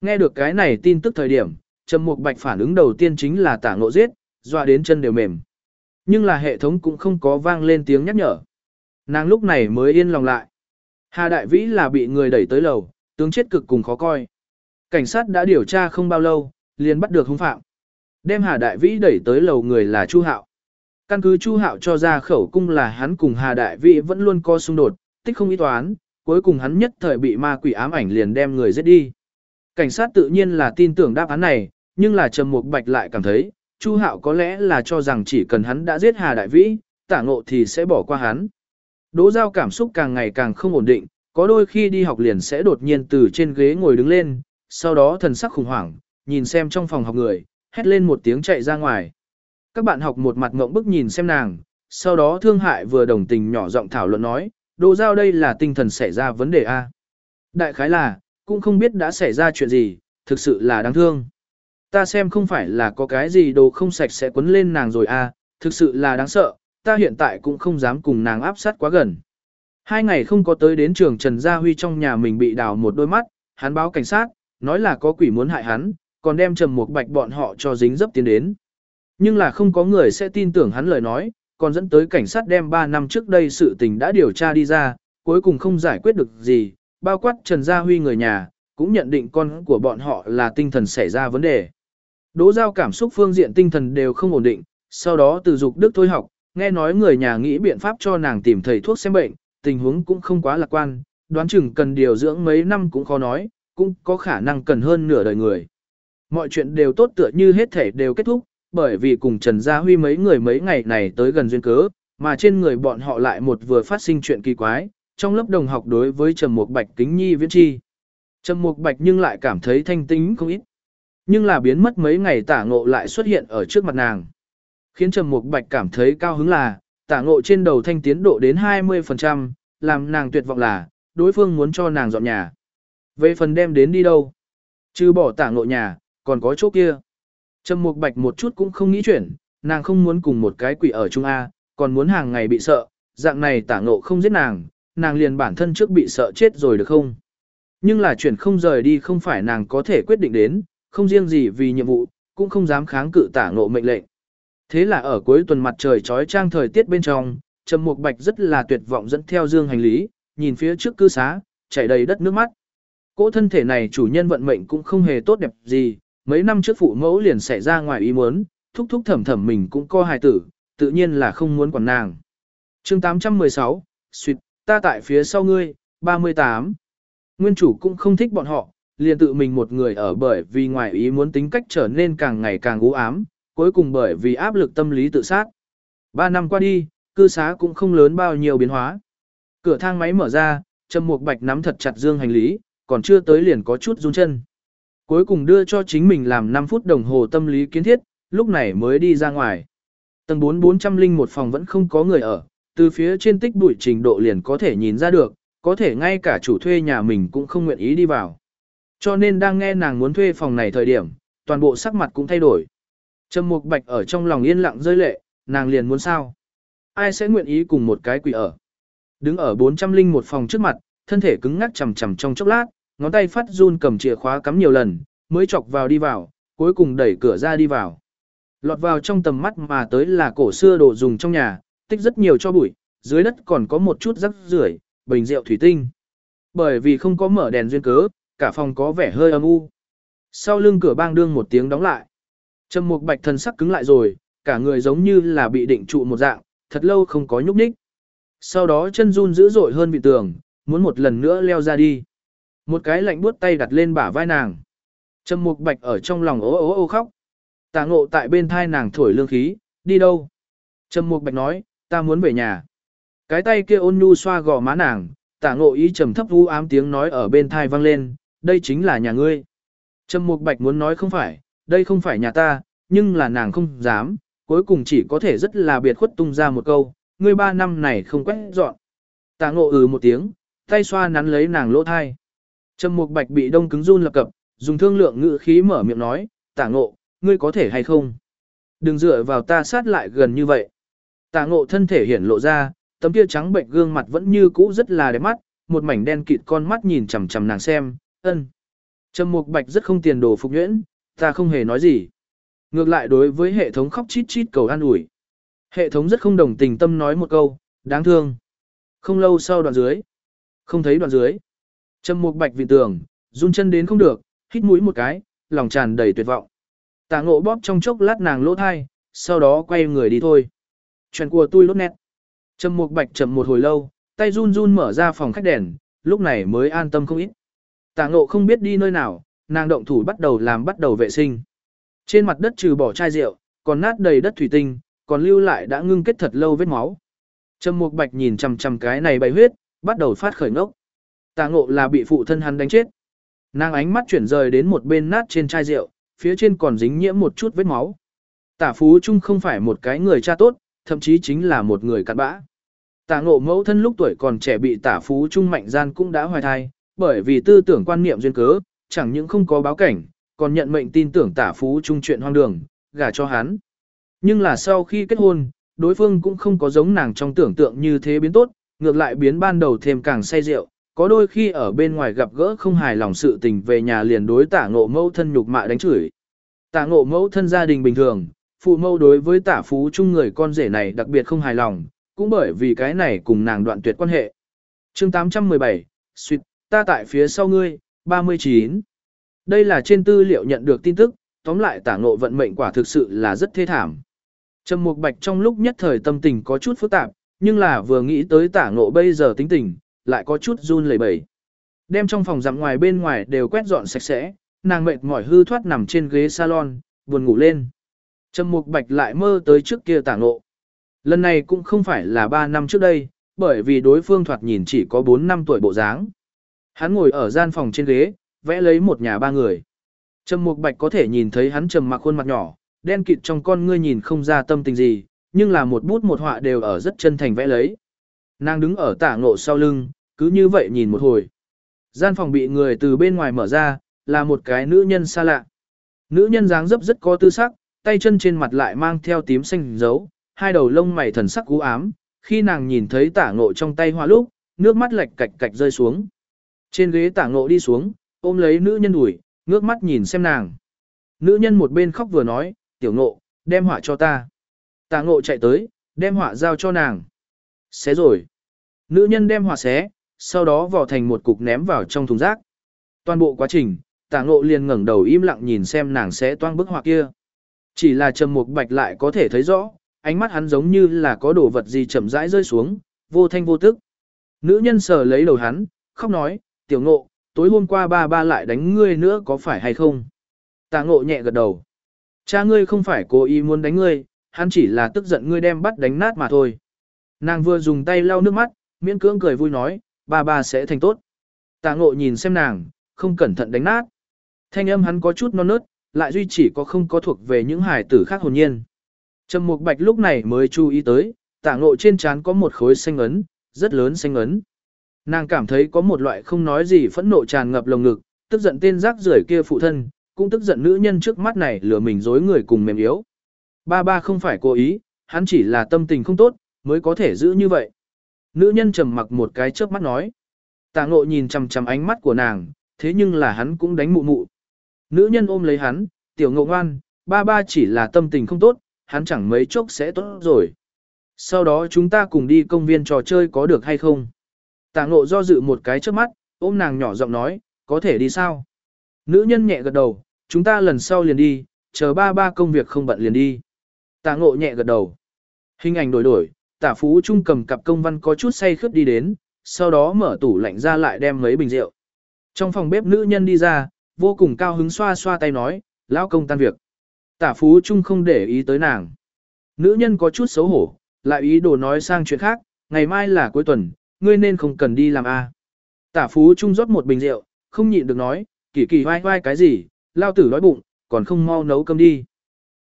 Nghe được cái này tin tức thời điểm, Trầm Mục Bạch phản ứng đầu tiên chính là tạ ngộ giết, dọa đến chân đều mềm. Nhưng là hệ thống cũng không có vang lên tiếng nhắc nhở. Nàng lúc này mới yên lòng lại. Hà Đại Vĩ là bị người đẩy tới lầu, tướng chết cực cùng khó coi. Cảnh sát đã điều tra không bao lâu, liền bắt được hung phạm. Đem Hà Đại Vĩ đẩy tới lầu người là Chu Hạo. Căn cứ Chu Hạo cho ra khẩu cung là hắn cùng Hà Đại Vĩ vẫn luôn có xung đột, tích không ý toán, cuối cùng hắn nhất thời bị ma quỷ ám ảnh liền đem người giết đi. Cảnh sát tự nhiên là tin tưởng đáp án này, nhưng là Trầm Mục Bạch lại cảm thấy, Chu Hạo có lẽ là cho rằng chỉ cần hắn đã giết Hà Đại Vĩ, tả ngộ thì sẽ bỏ qua hắn. Đỗ Giao cảm xúc càng ngày càng không ổn định, có đôi khi đi học liền sẽ đột nhiên từ trên ghế ngồi đứng lên, sau đó thần sắc khủng hoảng, nhìn xem trong phòng học người, hét lên một tiếng chạy ra ngoài. Các bạn học một mặt ngộng bức nhìn xem nàng, sau đó thương hại vừa đồng tình nhỏ giọng thảo luận nói, Đỗ Giao đây là tinh thần xảy ra vấn đề A. Đại khái là, cũng không biết đã xảy ra chuyện gì, thực sự là đáng thương. Ta xem không phải là có cái gì đồ không sạch sẽ quấn lên nàng rồi à? thực sự là đáng sợ, ta hiện tại cũng không dám cùng nàng áp sát quá gần. Hai ngày không có tới đến trường Trần Gia Huy trong nhà mình bị đào một đôi mắt, hắn báo cảnh sát, nói là có quỷ muốn hại hắn, còn đem Trầm một Bạch bọn họ cho dính dấp tiến đến. Nhưng là không có người sẽ tin tưởng hắn lời nói, còn dẫn tới cảnh sát đem 3 năm trước đây sự tình đã điều tra đi ra, cuối cùng không giải quyết được gì, bao quát Trần Gia Huy người nhà, cũng nhận định con của bọn họ là tinh thần xảy ra vấn đề. Đỗ giao cảm xúc phương diện tinh thần đều không ổn định, sau đó từ dục đức thôi học, nghe nói người nhà nghĩ biện pháp cho nàng tìm thầy thuốc xem bệnh, tình huống cũng không quá lạc quan, đoán chừng cần điều dưỡng mấy năm cũng khó nói, cũng có khả năng cần hơn nửa đời người. Mọi chuyện đều tốt tựa như hết thể đều kết thúc, bởi vì cùng Trần Gia Huy mấy người mấy ngày này tới gần duyên cớ, mà trên người bọn họ lại một vừa phát sinh chuyện kỳ quái, trong lớp đồng học đối với Trầm Mục Bạch kính nhi viễn chi. Trầm Mục Bạch nhưng lại cảm thấy thanh tính không ít. Nhưng là biến mất mấy ngày tả ngộ lại xuất hiện ở trước mặt nàng. Khiến Trầm Mục Bạch cảm thấy cao hứng là, tả ngộ trên đầu thanh tiến độ đến 20%, làm nàng tuyệt vọng là, đối phương muốn cho nàng dọn nhà. Về phần đem đến đi đâu? Chứ bỏ tả ngộ nhà, còn có chỗ kia. Trầm Mục Bạch một chút cũng không nghĩ chuyển, nàng không muốn cùng một cái quỷ ở Trung A, còn muốn hàng ngày bị sợ, dạng này tả ngộ không giết nàng, nàng liền bản thân trước bị sợ chết rồi được không? Nhưng là chuyển không rời đi không phải nàng có thể quyết định đến, không riêng gì vì nhiệm vụ, cũng không dám kháng cự tả ngộ mệnh lệnh. Thế là ở cuối tuần mặt trời trói trang thời tiết bên trong, Trầm Mục Bạch rất là tuyệt vọng dẫn theo dương hành lý, nhìn phía trước cư xá, chảy đầy đất nước mắt. Cỗ thân thể này chủ nhân vận mệnh cũng không hề tốt đẹp gì, mấy năm trước phụ mẫu liền xảy ra ngoài ý muốn, thúc thúc thẩm thẩm mình cũng co hài tử, tự nhiên là không muốn quản nàng. chương 816, suyệt, ta tại phía sau ngươi, 38. Nguyên chủ cũng không thích bọn họ, liền tự mình một người ở bởi vì ngoài ý muốn tính cách trở nên càng ngày càng u ám, cuối cùng bởi vì áp lực tâm lý tự sát. Ba năm qua đi, cư xá cũng không lớn bao nhiêu biến hóa. Cửa thang máy mở ra, Trầm Mục Bạch nắm thật chặt dương hành lý, còn chưa tới liền có chút run chân. Cuối cùng đưa cho chính mình làm 5 phút đồng hồ tâm lý kiến thiết, lúc này mới đi ra ngoài. Tầng 4 401 phòng vẫn không có người ở, từ phía trên tích bụi trình độ liền có thể nhìn ra được, có thể ngay cả chủ thuê nhà mình cũng không nguyện ý đi vào. Cho nên đang nghe nàng muốn thuê phòng này thời điểm, toàn bộ sắc mặt cũng thay đổi. Trầm Mục Bạch ở trong lòng yên lặng rơi lệ, nàng liền muốn sao? Ai sẽ nguyện ý cùng một cái quỷ ở? Đứng ở 401 phòng trước mặt, thân thể cứng ngắc chầm chầm trong chốc lát, ngón tay phát run cầm chìa khóa cắm nhiều lần, mới chọc vào đi vào, cuối cùng đẩy cửa ra đi vào. Lọt vào trong tầm mắt mà tới là cổ xưa đồ dùng trong nhà, tích rất nhiều cho bụi, dưới đất còn có một chút rắc rưởi, bình rượu thủy tinh. Bởi vì không có mở đèn duyên cớ, cả phòng có vẻ hơi âm u. Sau lưng cửa bang đương một tiếng đóng lại. Trầm Mục Bạch thần sắc cứng lại rồi, cả người giống như là bị định trụ một dạng, thật lâu không có nhúc nhích. Sau đó chân run dữ dội hơn bị tường, muốn một lần nữa leo ra đi. Một cái lạnh buốt tay đặt lên bả vai nàng. Trầm Mục Bạch ở trong lòng ố ố ô khóc. tạ ngộ tại bên thai nàng thổi lương khí, đi đâu? Trầm Mục Bạch nói, ta muốn về nhà. Cái tay kia ôn nhu xoa gò má nàng, tạ ngộ ý trầm thấp u ám tiếng nói ở bên thai vang lên, đây chính là nhà ngươi. Trầm Mục Bạch muốn nói không phải, đây không phải nhà ta, nhưng là nàng không dám, cuối cùng chỉ có thể rất là biệt khuất tung ra một câu, ngươi ba năm này không quét dọn. Tạ ngộ ừ một tiếng, tay xoa nắn lấy nàng lỗ thai. Trầm Mục Bạch bị đông cứng run lập cập, dùng thương lượng ngữ khí mở miệng nói, Tạ ngộ, ngươi có thể hay không? Đừng dựa vào ta sát lại gần như vậy. Tạ ngộ thân thể hiển lộ ra, tấm kia trắng bệnh gương mặt vẫn như cũ rất là đẹp mắt, một mảnh đen kịt con mắt nhìn chằm chằm nàng xem, ân. Trầm Mục Bạch rất không tiền đồ phục nhuyễn, ta không hề nói gì. Ngược lại đối với hệ thống khóc chít chít cầu an ủi. Hệ thống rất không đồng tình tâm nói một câu, đáng thương. Không lâu sau đoạn dưới. Không thấy đoạn dưới. Trầm Mục Bạch vị tưởng run chân đến không được, hít mũi một cái, lòng tràn đầy tuyệt vọng. Tạ ngộ bóp trong chốc lát nàng lỗ thai, sau đó quay người đi thôi. Chuyện của tôi lốt nét. Trầm Mục Bạch chậm một hồi lâu, tay run run mở ra phòng khách đèn, lúc này mới an tâm không ít. Tạ ngộ không biết đi nơi nào, nàng động thủ bắt đầu làm bắt đầu vệ sinh. Trên mặt đất trừ bỏ chai rượu, còn nát đầy đất thủy tinh, còn lưu lại đã ngưng kết thật lâu vết máu. Trầm Mục Bạch nhìn chằm chằm cái này bày huyết, bắt đầu phát khởi ngốc. Tạ ngộ là bị phụ thân hắn đánh chết. Nàng ánh mắt chuyển rời đến một bên nát trên chai rượu, phía trên còn dính nhiễm một chút vết máu. Tả Phú Trung không phải một cái người cha tốt, thậm chí chính là một người cặn bã. Tả ngộ mẫu thân lúc tuổi còn trẻ bị tả Phú Trung mạnh gian cũng đã hoài thai, bởi vì tư tưởng quan niệm duyên cớ, chẳng những không có báo cảnh, còn nhận mệnh tin tưởng tả Phú Trung chuyện hoang đường, gả cho hắn. Nhưng là sau khi kết hôn, đối phương cũng không có giống nàng trong tưởng tượng như thế biến tốt, ngược lại biến ban đầu thêm càng say rượu, có đôi khi ở bên ngoài gặp gỡ không hài lòng sự tình về nhà liền đối tả ngộ mẫu thân nhục mạ đánh chửi. Tả ngộ mẫu thân gia đình bình thường, phụ mẫu đối với tả phú chung người con rể này đặc biệt không hài lòng, cũng bởi vì cái này cùng nàng đoạn tuyệt quan hệ. chương 817, suyệt, ta tại phía sau ngươi, 39. Đây là trên tư liệu nhận được tin tức, tóm lại tả ngộ vận mệnh quả thực sự là rất thê thảm. Trầm Mục Bạch trong lúc nhất thời tâm tình có chút phức tạp, nhưng là vừa nghĩ tới tả ngộ bây giờ tính tình, lại có chút run lẩy bẩy. Đem trong phòng dặm ngoài bên ngoài đều quét dọn sạch sẽ, nàng mệt mỏi hư thoát nằm trên ghế salon, buồn ngủ lên. Trầm Mục Bạch lại mơ tới trước kia tả ngộ. Lần này cũng không phải là 3 năm trước đây, bởi vì đối phương thoạt nhìn chỉ có 4 năm tuổi bộ dáng. Hắn ngồi ở gian phòng trên ghế, vẽ lấy một nhà ba người. Trầm Mục Bạch có thể nhìn thấy hắn trầm mặc khuôn mặt nhỏ, đen kịt trong con ngươi nhìn không ra tâm tình gì, nhưng là một bút một họa đều ở rất chân thành vẽ lấy. Nàng đứng ở tả ngộ sau lưng, cứ như vậy nhìn một hồi. Gian phòng bị người từ bên ngoài mở ra, là một cái nữ nhân xa lạ. Nữ nhân dáng dấp rất có tư sắc, tay chân trên mặt lại mang theo tím xanh dấu, hai đầu lông mày thần sắc cú ám, khi nàng nhìn thấy tả ngộ trong tay hoa lúc, nước mắt lệch cạch cạch rơi xuống. Trên ghế tả ngộ đi xuống, ôm lấy nữ nhân đuổi, ngước mắt nhìn xem nàng. Nữ nhân một bên khóc vừa nói, tiểu ngộ, đem họa cho ta. Tả ngộ chạy tới, đem họa giao cho nàng. Xé rồi. Nữ nhân đem họa xé, sau đó vò thành một cục ném vào trong thùng rác. Toàn bộ quá trình, tả ngộ liền ngẩng đầu im lặng nhìn xem nàng xé toang bức họa kia. Chỉ là trầm mục bạch lại có thể thấy rõ, ánh mắt hắn giống như là có đồ vật gì chậm rãi rơi xuống, vô thanh vô tức. Nữ nhân sờ lấy đầu hắn, khóc nói, tiểu ngộ, tối hôm qua ba ba lại đánh ngươi nữa có phải hay không? Tạ ngộ nhẹ gật đầu. Cha ngươi không phải cố ý muốn đánh ngươi, hắn chỉ là tức giận ngươi đem bắt đánh nát mà thôi. Nàng vừa dùng tay lau nước mắt, miễn cưỡng cười vui nói, ba ba sẽ thành tốt. Tạ ngộ nhìn xem nàng, không cẩn thận đánh nát. Thanh âm hắn có chút non nớt, lại duy chỉ có không có thuộc về những hải tử khác hồn nhiên. Trầm Mục Bạch lúc này mới chú ý tới, tạ ngộ trên trán có một khối xanh ấn, rất lớn xanh ấn. Nàng cảm thấy có một loại không nói gì phẫn nộ tràn ngập lồng ngực, tức giận tên rác rưởi kia phụ thân, cũng tức giận nữ nhân trước mắt này lừa mình dối người cùng mềm yếu. Ba ba không phải cố ý, hắn chỉ là tâm tình không tốt, mới có thể giữ như vậy. Nữ nhân trầm mặc một cái trước mắt nói. Tạ ngộ nhìn chằm chằm ánh mắt của nàng, thế nhưng là hắn cũng đánh mụ mụ. Nữ nhân ôm lấy hắn, tiểu ngộ ngoan, ba ba chỉ là tâm tình không tốt, hắn chẳng mấy chốc sẽ tốt rồi. Sau đó chúng ta cùng đi công viên trò chơi có được hay không? Tạ ngộ do dự một cái trước mắt, ôm nàng nhỏ giọng nói, có thể đi sao? Nữ nhân nhẹ gật đầu, chúng ta lần sau liền đi, chờ ba ba công việc không bận liền đi. Tạ ngộ nhẹ gật đầu. Hình ảnh đổi đổi, tả phú trung cầm cặp công văn có chút say khướt đi đến, sau đó mở tủ lạnh ra lại đem mấy bình rượu. Trong phòng bếp nữ nhân đi ra, vô cùng cao hứng xoa xoa tay nói, lão công tan việc. Tả phú trung không để ý tới nàng. Nữ nhân có chút xấu hổ, lại ý đồ nói sang chuyện khác, ngày mai là cuối tuần, ngươi nên không cần đi làm a. Tả phú trung rót một bình rượu, không nhịn được nói, kỳ kỳ vai vai cái gì, lao tử đói bụng, còn không mau nấu cơm đi.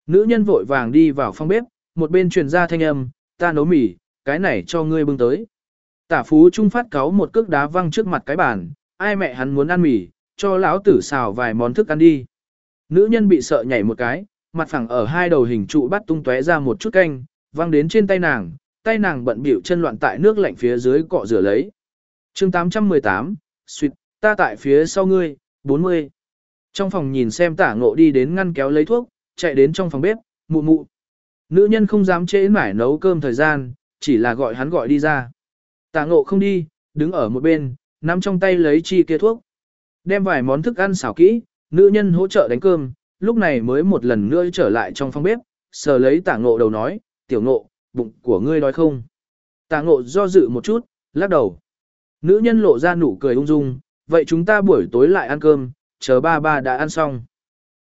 Nữ nhân vội vàng đi vào phòng bếp, một bên truyền ra thanh âm, ta nấu mì, cái này cho ngươi bưng tới. Tả phú trung phát cáo một cước đá văng trước mặt cái bàn, ai mẹ hắn muốn ăn mì, cho lão tử xào vài món thức ăn đi. Nữ nhân bị sợ nhảy một cái, mặt phẳng ở hai đầu hình trụ bắt tung tóe ra một chút canh, văng đến trên tay nàng, tay nàng bận bịu chân loạn tại nước lạnh phía dưới cọ rửa lấy. chương 818, suyệt, ta tại phía sau ngươi, 40. Trong phòng nhìn xem tả ngộ đi đến ngăn kéo lấy thuốc, chạy đến trong phòng bếp, mụ mụ. Nữ nhân không dám trễ mải nấu cơm thời gian, chỉ là gọi hắn gọi đi ra. Tả ngộ không đi, đứng ở một bên, nắm trong tay lấy chi kia thuốc. Đem vài món thức ăn xảo kỹ, nữ nhân hỗ trợ đánh cơm, lúc này mới một lần nữa trở lại trong phòng bếp, sờ lấy tả ngộ đầu nói, tiểu ngộ, bụng của ngươi đói không? Tả ngộ do dự một chút, lắc đầu. Nữ nhân lộ ra nụ cười ung dung, vậy chúng ta buổi tối lại ăn cơm, chờ ba ba đã ăn xong.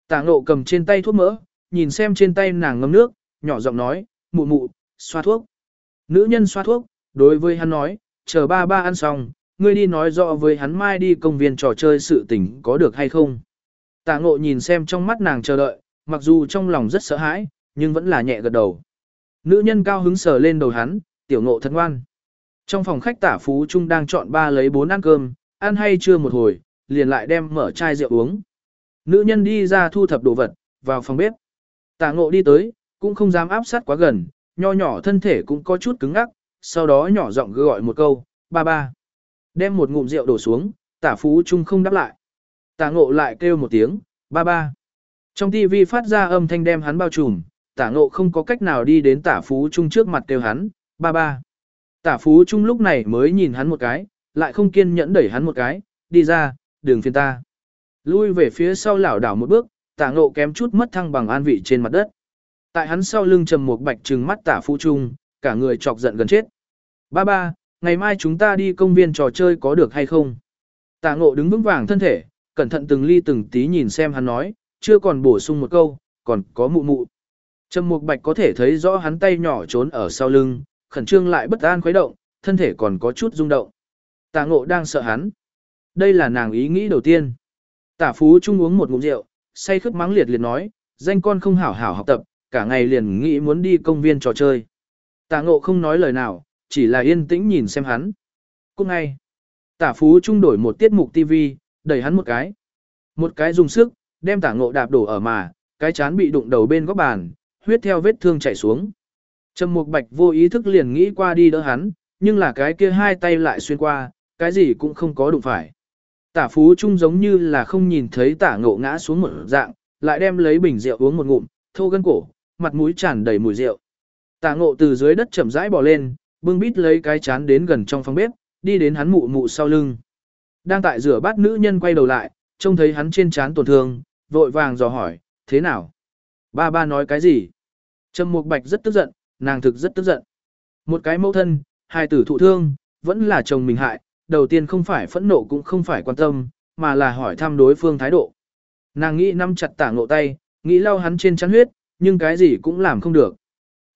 Tả ngộ cầm trên tay thuốc mỡ, nhìn xem trên tay nàng ngâm nước, nhỏ giọng nói, mụ mụ, xoa thuốc. Nữ nhân xoa thuốc, đối với hắn nói, chờ ba ba ăn xong, ngươi đi nói rõ với hắn mai đi công viên trò chơi sự tình có được hay không. Tả ngộ nhìn xem trong mắt nàng chờ đợi, mặc dù trong lòng rất sợ hãi, nhưng vẫn là nhẹ gật đầu. Nữ nhân cao hứng sờ lên đầu hắn, tiểu ngộ thật ngoan. Trong phòng khách tả phú trung đang chọn ba lấy bốn ăn cơm, ăn hay chưa một hồi, liền lại đem mở chai rượu uống. Nữ nhân đi ra thu thập đồ vật, vào phòng bếp. Tả ngộ đi tới, cũng không dám áp sát quá gần, nho nhỏ thân thể cũng có chút cứng ngắc, sau đó nhỏ giọng gọi một câu, ba ba. Đem một ngụm rượu đổ xuống, tả phú trung không đáp lại. Tả ngộ lại kêu một tiếng, ba ba. Trong tivi phát ra âm thanh đem hắn bao trùm, tả ngộ không có cách nào đi đến tả phú trung trước mặt kêu hắn, ba ba. Tả phú trung lúc này mới nhìn hắn một cái, lại không kiên nhẫn đẩy hắn một cái, đi ra, đường phiền ta. Lui về phía sau lảo đảo một bước, tả ngộ kém chút mất thăng bằng an vị trên mặt đất. Tại hắn sau lưng trầm một bạch trừng mắt tả phú trung, cả người chọc giận gần chết. Ba ba, ngày mai chúng ta đi công viên trò chơi có được hay không? Tả ngộ đứng vững vàng thân thể, cẩn thận từng ly từng tí nhìn xem hắn nói, chưa còn bổ sung một câu, còn có mụ mụ. Trầm Mục Bạch có thể thấy rõ hắn tay nhỏ trốn ở sau lưng, khẩn trương lại bất an khuấy động, thân thể còn có chút rung động. Tả Ngộ đang sợ hắn. Đây là nàng ý nghĩ đầu tiên. Tả Phú Trung uống một ngụm rượu, say khướt mắng liệt liệt nói, danh con không hảo hảo học tập, cả ngày liền nghĩ muốn đi công viên trò chơi. Tả Ngộ không nói lời nào, chỉ là yên tĩnh nhìn xem hắn. Cũng ngay, Tả Phú Trung đổi một tiết mục TV, đẩy hắn một cái. Một cái dùng sức, đem Tả Ngộ đạp đổ ở mà, cái chán bị đụng đầu bên góc bàn, huyết theo vết thương chảy xuống. Trầm Mục Bạch vô ý thức liền nghĩ qua đi đỡ hắn, nhưng là cái kia hai tay lại xuyên qua, cái gì cũng không có đụng phải. Tả Phú Trung giống như là không nhìn thấy tả ngộ ngã xuống một dạng, lại đem lấy bình rượu uống một ngụm, thô gân cổ, mặt mũi tràn đầy mùi rượu. Tả ngộ từ dưới đất chậm rãi bò lên, bưng bít lấy cái chán đến gần trong phòng bếp, đi đến hắn mụ mụ sau lưng. Đang tại rửa bát nữ nhân quay đầu lại, trông thấy hắn trên chán tổn thương, vội vàng dò hỏi, thế nào? Ba ba nói cái gì? Trầm Mục Bạch rất tức giận, nàng thực rất tức giận. Một cái mẫu thân, hai tử thụ thương, vẫn là chồng mình hại, đầu tiên không phải phẫn nộ cũng không phải quan tâm, mà là hỏi thăm đối phương thái độ. Nàng nghĩ nắm chặt tả ngộ tay, nghĩ lau hắn trên chắn huyết, nhưng cái gì cũng làm không được.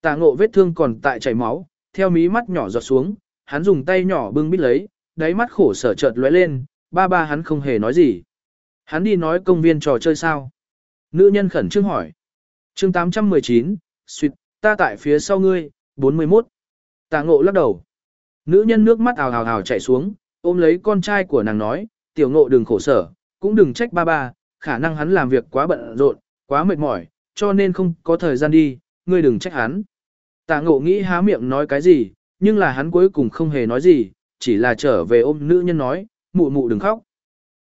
Tả ngộ vết thương còn tại chảy máu, theo mí mắt nhỏ giọt xuống, hắn dùng tay nhỏ bưng bít lấy, đáy mắt khổ sở chợt lóe lên, ba ba hắn không hề nói gì. Hắn đi nói công viên trò chơi sao? Nữ nhân khẩn trương hỏi chương 819, suyệt, ta tại phía sau ngươi, 41. Tà ngộ lắc đầu. Nữ nhân nước mắt ào ào ào chảy xuống, ôm lấy con trai của nàng nói, tiểu ngộ đừng khổ sở, cũng đừng trách ba ba, khả năng hắn làm việc quá bận rộn, quá mệt mỏi, cho nên không có thời gian đi, ngươi đừng trách hắn. Tà ngộ nghĩ há miệng nói cái gì, nhưng là hắn cuối cùng không hề nói gì, chỉ là trở về ôm nữ nhân nói, mụ mụ đừng khóc.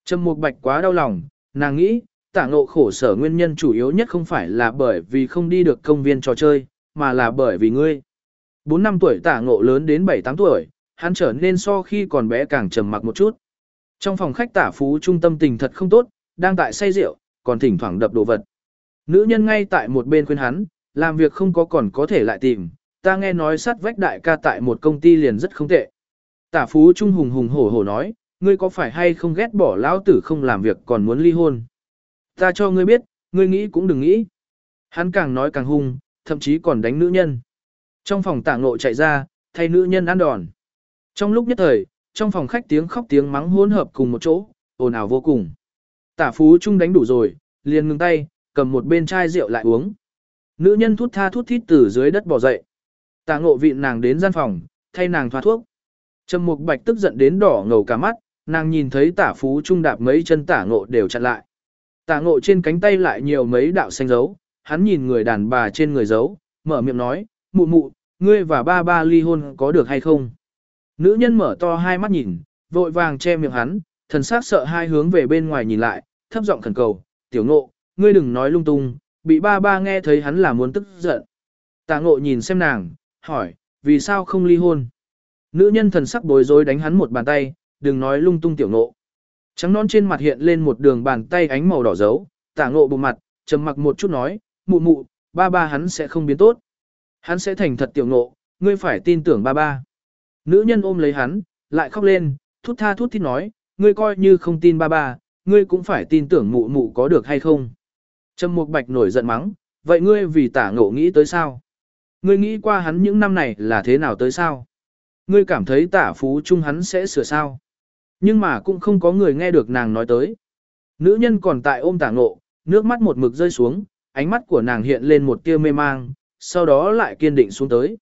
Trầm Mục Bạch quá đau lòng, nàng nghĩ, tả ngộ khổ sở nguyên nhân chủ yếu nhất không phải là bởi vì không đi được công viên trò chơi, mà là bởi vì ngươi. 4 năm tuổi tả ngộ lớn đến 7-8 tuổi, hắn trở nên so khi còn bé càng trầm mặc một chút. Trong phòng khách tả phú trung tâm tình thật không tốt, đang tại say rượu, còn thỉnh thoảng đập đồ vật. Nữ nhân ngay tại một bên khuyên hắn, làm việc không có còn có thể lại tìm, ta nghe nói sát vách đại ca tại một công ty liền rất không tệ. Tả phú trung hùng hùng hổ hổ nói, ngươi có phải hay không ghét bỏ lão tử không làm việc còn muốn ly hôn. Ta cho ngươi biết, ngươi nghĩ cũng đừng nghĩ. Hắn càng nói càng hung, thậm chí còn đánh nữ nhân. Trong phòng tạ ngộ chạy ra, thay nữ nhân ăn đòn. Trong lúc nhất thời, trong phòng khách tiếng khóc tiếng mắng hỗn hợp cùng một chỗ, ồn ào vô cùng. Tả phú trung đánh đủ rồi, liền ngừng tay, cầm một bên chai rượu lại uống. Nữ nhân thút tha thút thít từ dưới đất bò dậy. Tạ ngộ vịn nàng đến gian phòng, thay nàng thoa thuốc. Trầm mục bạch tức giận đến đỏ ngầu cả mắt, nàng nhìn thấy tả phú trung đạp mấy chân tả ngộ đều chặn lại. Tả ngộ trên cánh tay lại nhiều mấy đạo xanh dấu, hắn nhìn người đàn bà trên người dấu, mở miệng nói, mụ mụ, ngươi và ba ba ly hôn có được hay không? Nữ nhân mở to hai mắt nhìn, vội vàng che miệng hắn, thần sắc sợ hai hướng về bên ngoài nhìn lại, thấp giọng khẩn cầu, tiểu ngộ, ngươi đừng nói lung tung, bị ba ba nghe thấy hắn là muốn tức giận. Tạ ngộ nhìn xem nàng, hỏi, vì sao không ly hôn? Nữ nhân thần sắc bối rối đánh hắn một bàn tay, đừng nói lung tung tiểu ngộ. Trắng non trên mặt hiện lên một đường bàn tay ánh màu đỏ dấu, tả ngộ bụng mặt, trầm mặc một chút nói, mụ mụ, ba ba hắn sẽ không biến tốt. Hắn sẽ thành thật tiểu ngộ, ngươi phải tin tưởng ba ba. Nữ nhân ôm lấy hắn, lại khóc lên, thút tha thút thít nói, ngươi coi như không tin ba ba, ngươi cũng phải tin tưởng mụ mụ có được hay không. Trầm Mục Bạch nổi giận mắng, vậy ngươi vì tả ngộ nghĩ tới sao? Ngươi nghĩ qua hắn những năm này là thế nào tới sao? Ngươi cảm thấy tả phú chung hắn sẽ sửa sao? Nhưng mà cũng không có người nghe được nàng nói tới. Nữ nhân còn tại ôm tả ngộ, nước mắt một mực rơi xuống, ánh mắt của nàng hiện lên một tia mê mang, sau đó lại kiên định xuống tới.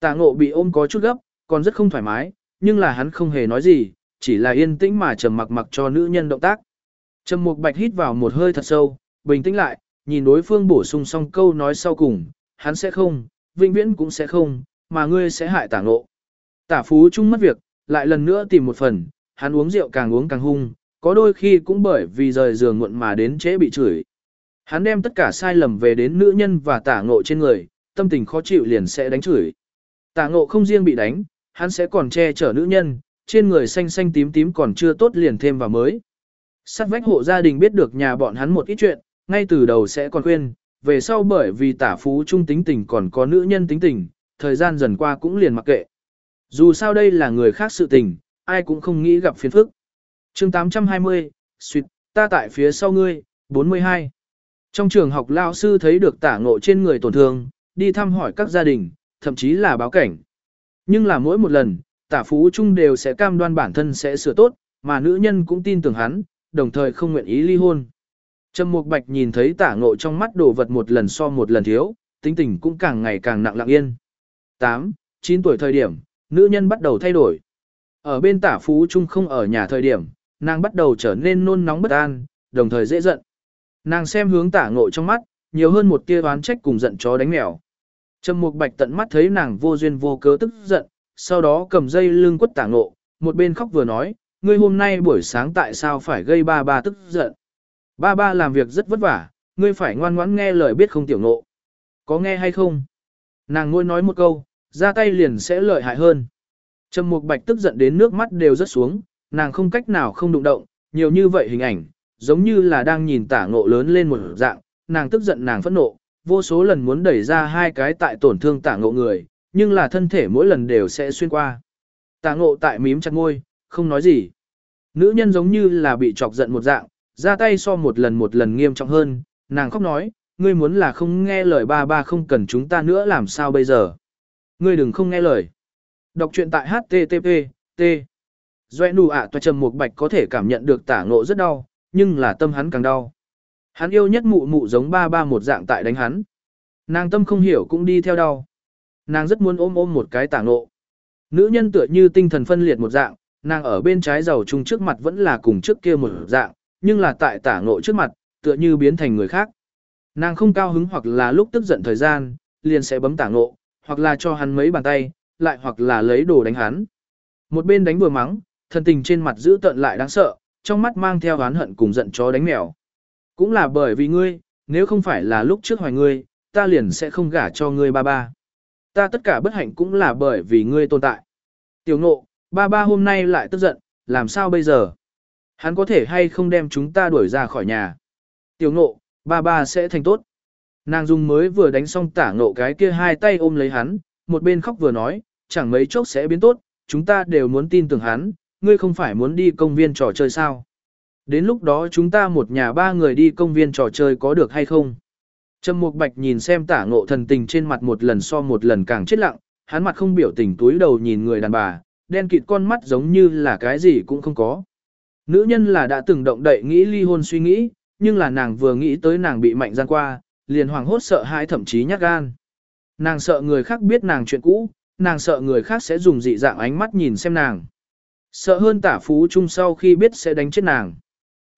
Tả ngộ bị ôm có chút gấp, còn rất không thoải mái, nhưng là hắn không hề nói gì, chỉ là yên tĩnh mà trầm mặc mặc cho nữ nhân động tác. Trầm Mục Bạch hít vào một hơi thật sâu, bình tĩnh lại, nhìn đối phương bổ sung xong câu nói sau cùng, hắn sẽ không, vĩnh viễn cũng sẽ không, mà ngươi sẽ hại tả ngộ. Tả phú chung mất việc, lại lần nữa tìm một phần, hắn uống rượu càng uống càng hung, có đôi khi cũng bởi vì rời giường muộn mà đến trễ bị chửi. Hắn đem tất cả sai lầm về đến nữ nhân và tả ngộ trên người, tâm tình khó chịu liền sẽ đánh chửi. Tả ngộ không riêng bị đánh, hắn sẽ còn che chở nữ nhân, trên người xanh xanh tím tím còn chưa tốt liền thêm vào mới. Sát vách hộ gia đình biết được nhà bọn hắn một ít chuyện, ngay từ đầu sẽ còn khuyên, về sau bởi vì tả phú trung tính tình còn có nữ nhân tính tình, thời gian dần qua cũng liền mặc kệ. Dù sao đây là người khác sự tình, ai cũng không nghĩ gặp phiền phức. chương 820, suyệt, ta tại phía sau ngươi, 42. Trong trường học lao sư thấy được tả ngộ trên người tổn thương, đi thăm hỏi các gia đình, thậm chí là báo cảnh. Nhưng là mỗi một lần, tả phú trung đều sẽ cam đoan bản thân sẽ sửa tốt, mà nữ nhân cũng tin tưởng hắn, đồng thời không nguyện ý ly hôn. Trầm Mục Bạch nhìn thấy tả ngộ trong mắt đồ vật một lần so một lần thiếu, tính tình cũng càng ngày càng nặng lặng yên. 8, 9 tuổi thời điểm, nữ nhân bắt đầu thay đổi. Ở bên tả phú trung không ở nhà thời điểm, nàng bắt đầu trở nên nôn nóng bất an, đồng thời dễ giận. Nàng xem hướng tả ngộ trong mắt, nhiều hơn một tia oán trách cùng giận chó đánh mèo. Trầm Mục Bạch tận mắt thấy nàng vô duyên vô cớ tức giận, sau đó cầm dây lưng quất tả ngộ, một bên khóc vừa nói, ngươi hôm nay buổi sáng tại sao phải gây ba ba tức giận. Ba ba làm việc rất vất vả, ngươi phải ngoan ngoãn nghe lời biết không tiểu ngộ. Có nghe hay không? Nàng ngôi nói một câu, ra tay liền sẽ lợi hại hơn. Trầm Mục Bạch tức giận đến nước mắt đều rớt xuống, nàng không cách nào không đụng động, nhiều như vậy hình ảnh, giống như là đang nhìn tả ngộ lớn lên một dạng, nàng tức giận nàng phẫn nộ, vô số lần muốn đẩy ra hai cái tại tổn thương tả ngộ người, nhưng là thân thể mỗi lần đều sẽ xuyên qua. Tả ngộ tại mím chặt ngôi, không nói gì. Nữ nhân giống như là bị chọc giận một dạng, ra tay so một lần một lần nghiêm trọng hơn, nàng khóc nói, ngươi muốn là không nghe lời ba ba không cần chúng ta nữa làm sao bây giờ. Ngươi đừng không nghe lời. Đọc truyện tại HTTP, T. Doe nụ ạ toa trầm một bạch có thể cảm nhận được tả ngộ rất đau, nhưng là tâm hắn càng đau. Hắn yêu nhất mụ mụ giống ba ba một dạng tại đánh hắn. Nàng tâm không hiểu cũng đi theo đau. Nàng rất muốn ôm ôm một cái tả ngộ. Nữ nhân tựa như tinh thần phân liệt một dạng, nàng ở bên trái giàu chung trước mặt vẫn là cùng trước kia một dạng, nhưng là tại tả ngộ trước mặt, tựa như biến thành người khác. Nàng không cao hứng hoặc là lúc tức giận thời gian, liền sẽ bấm tả ngộ, hoặc là cho hắn mấy bàn tay, lại hoặc là lấy đồ đánh hắn. Một bên đánh vừa mắng, thân tình trên mặt giữ tận lại đáng sợ, trong mắt mang theo oán hận cùng giận chó đánh mèo. Cũng là bởi vì ngươi, nếu không phải là lúc trước hoài ngươi, ta liền sẽ không gả cho ngươi ba ba. Ta tất cả bất hạnh cũng là bởi vì ngươi tồn tại. Tiểu ngộ, ba ba hôm nay lại tức giận, làm sao bây giờ? Hắn có thể hay không đem chúng ta đuổi ra khỏi nhà? Tiểu ngộ, ba ba sẽ thành tốt. Nàng dung mới vừa đánh xong tả ngộ cái kia hai tay ôm lấy hắn, một bên khóc vừa nói, chẳng mấy chốc sẽ biến tốt, chúng ta đều muốn tin tưởng hắn, ngươi không phải muốn đi công viên trò chơi sao? Đến lúc đó chúng ta một nhà ba người đi công viên trò chơi có được hay không? Trầm Mục Bạch nhìn xem tả ngộ thần tình trên mặt một lần so một lần càng chết lặng, hắn mặt không biểu tình túi đầu nhìn người đàn bà, đen kịt con mắt giống như là cái gì cũng không có. Nữ nhân là đã từng động đậy nghĩ ly hôn suy nghĩ, nhưng là nàng vừa nghĩ tới nàng bị mạnh gian qua, liền hoàng hốt sợ hãi thậm chí nhát gan. Nàng sợ người khác biết nàng chuyện cũ, nàng sợ người khác sẽ dùng dị dạng ánh mắt nhìn xem nàng. Sợ hơn tả phú chung sau khi biết sẽ đánh chết nàng.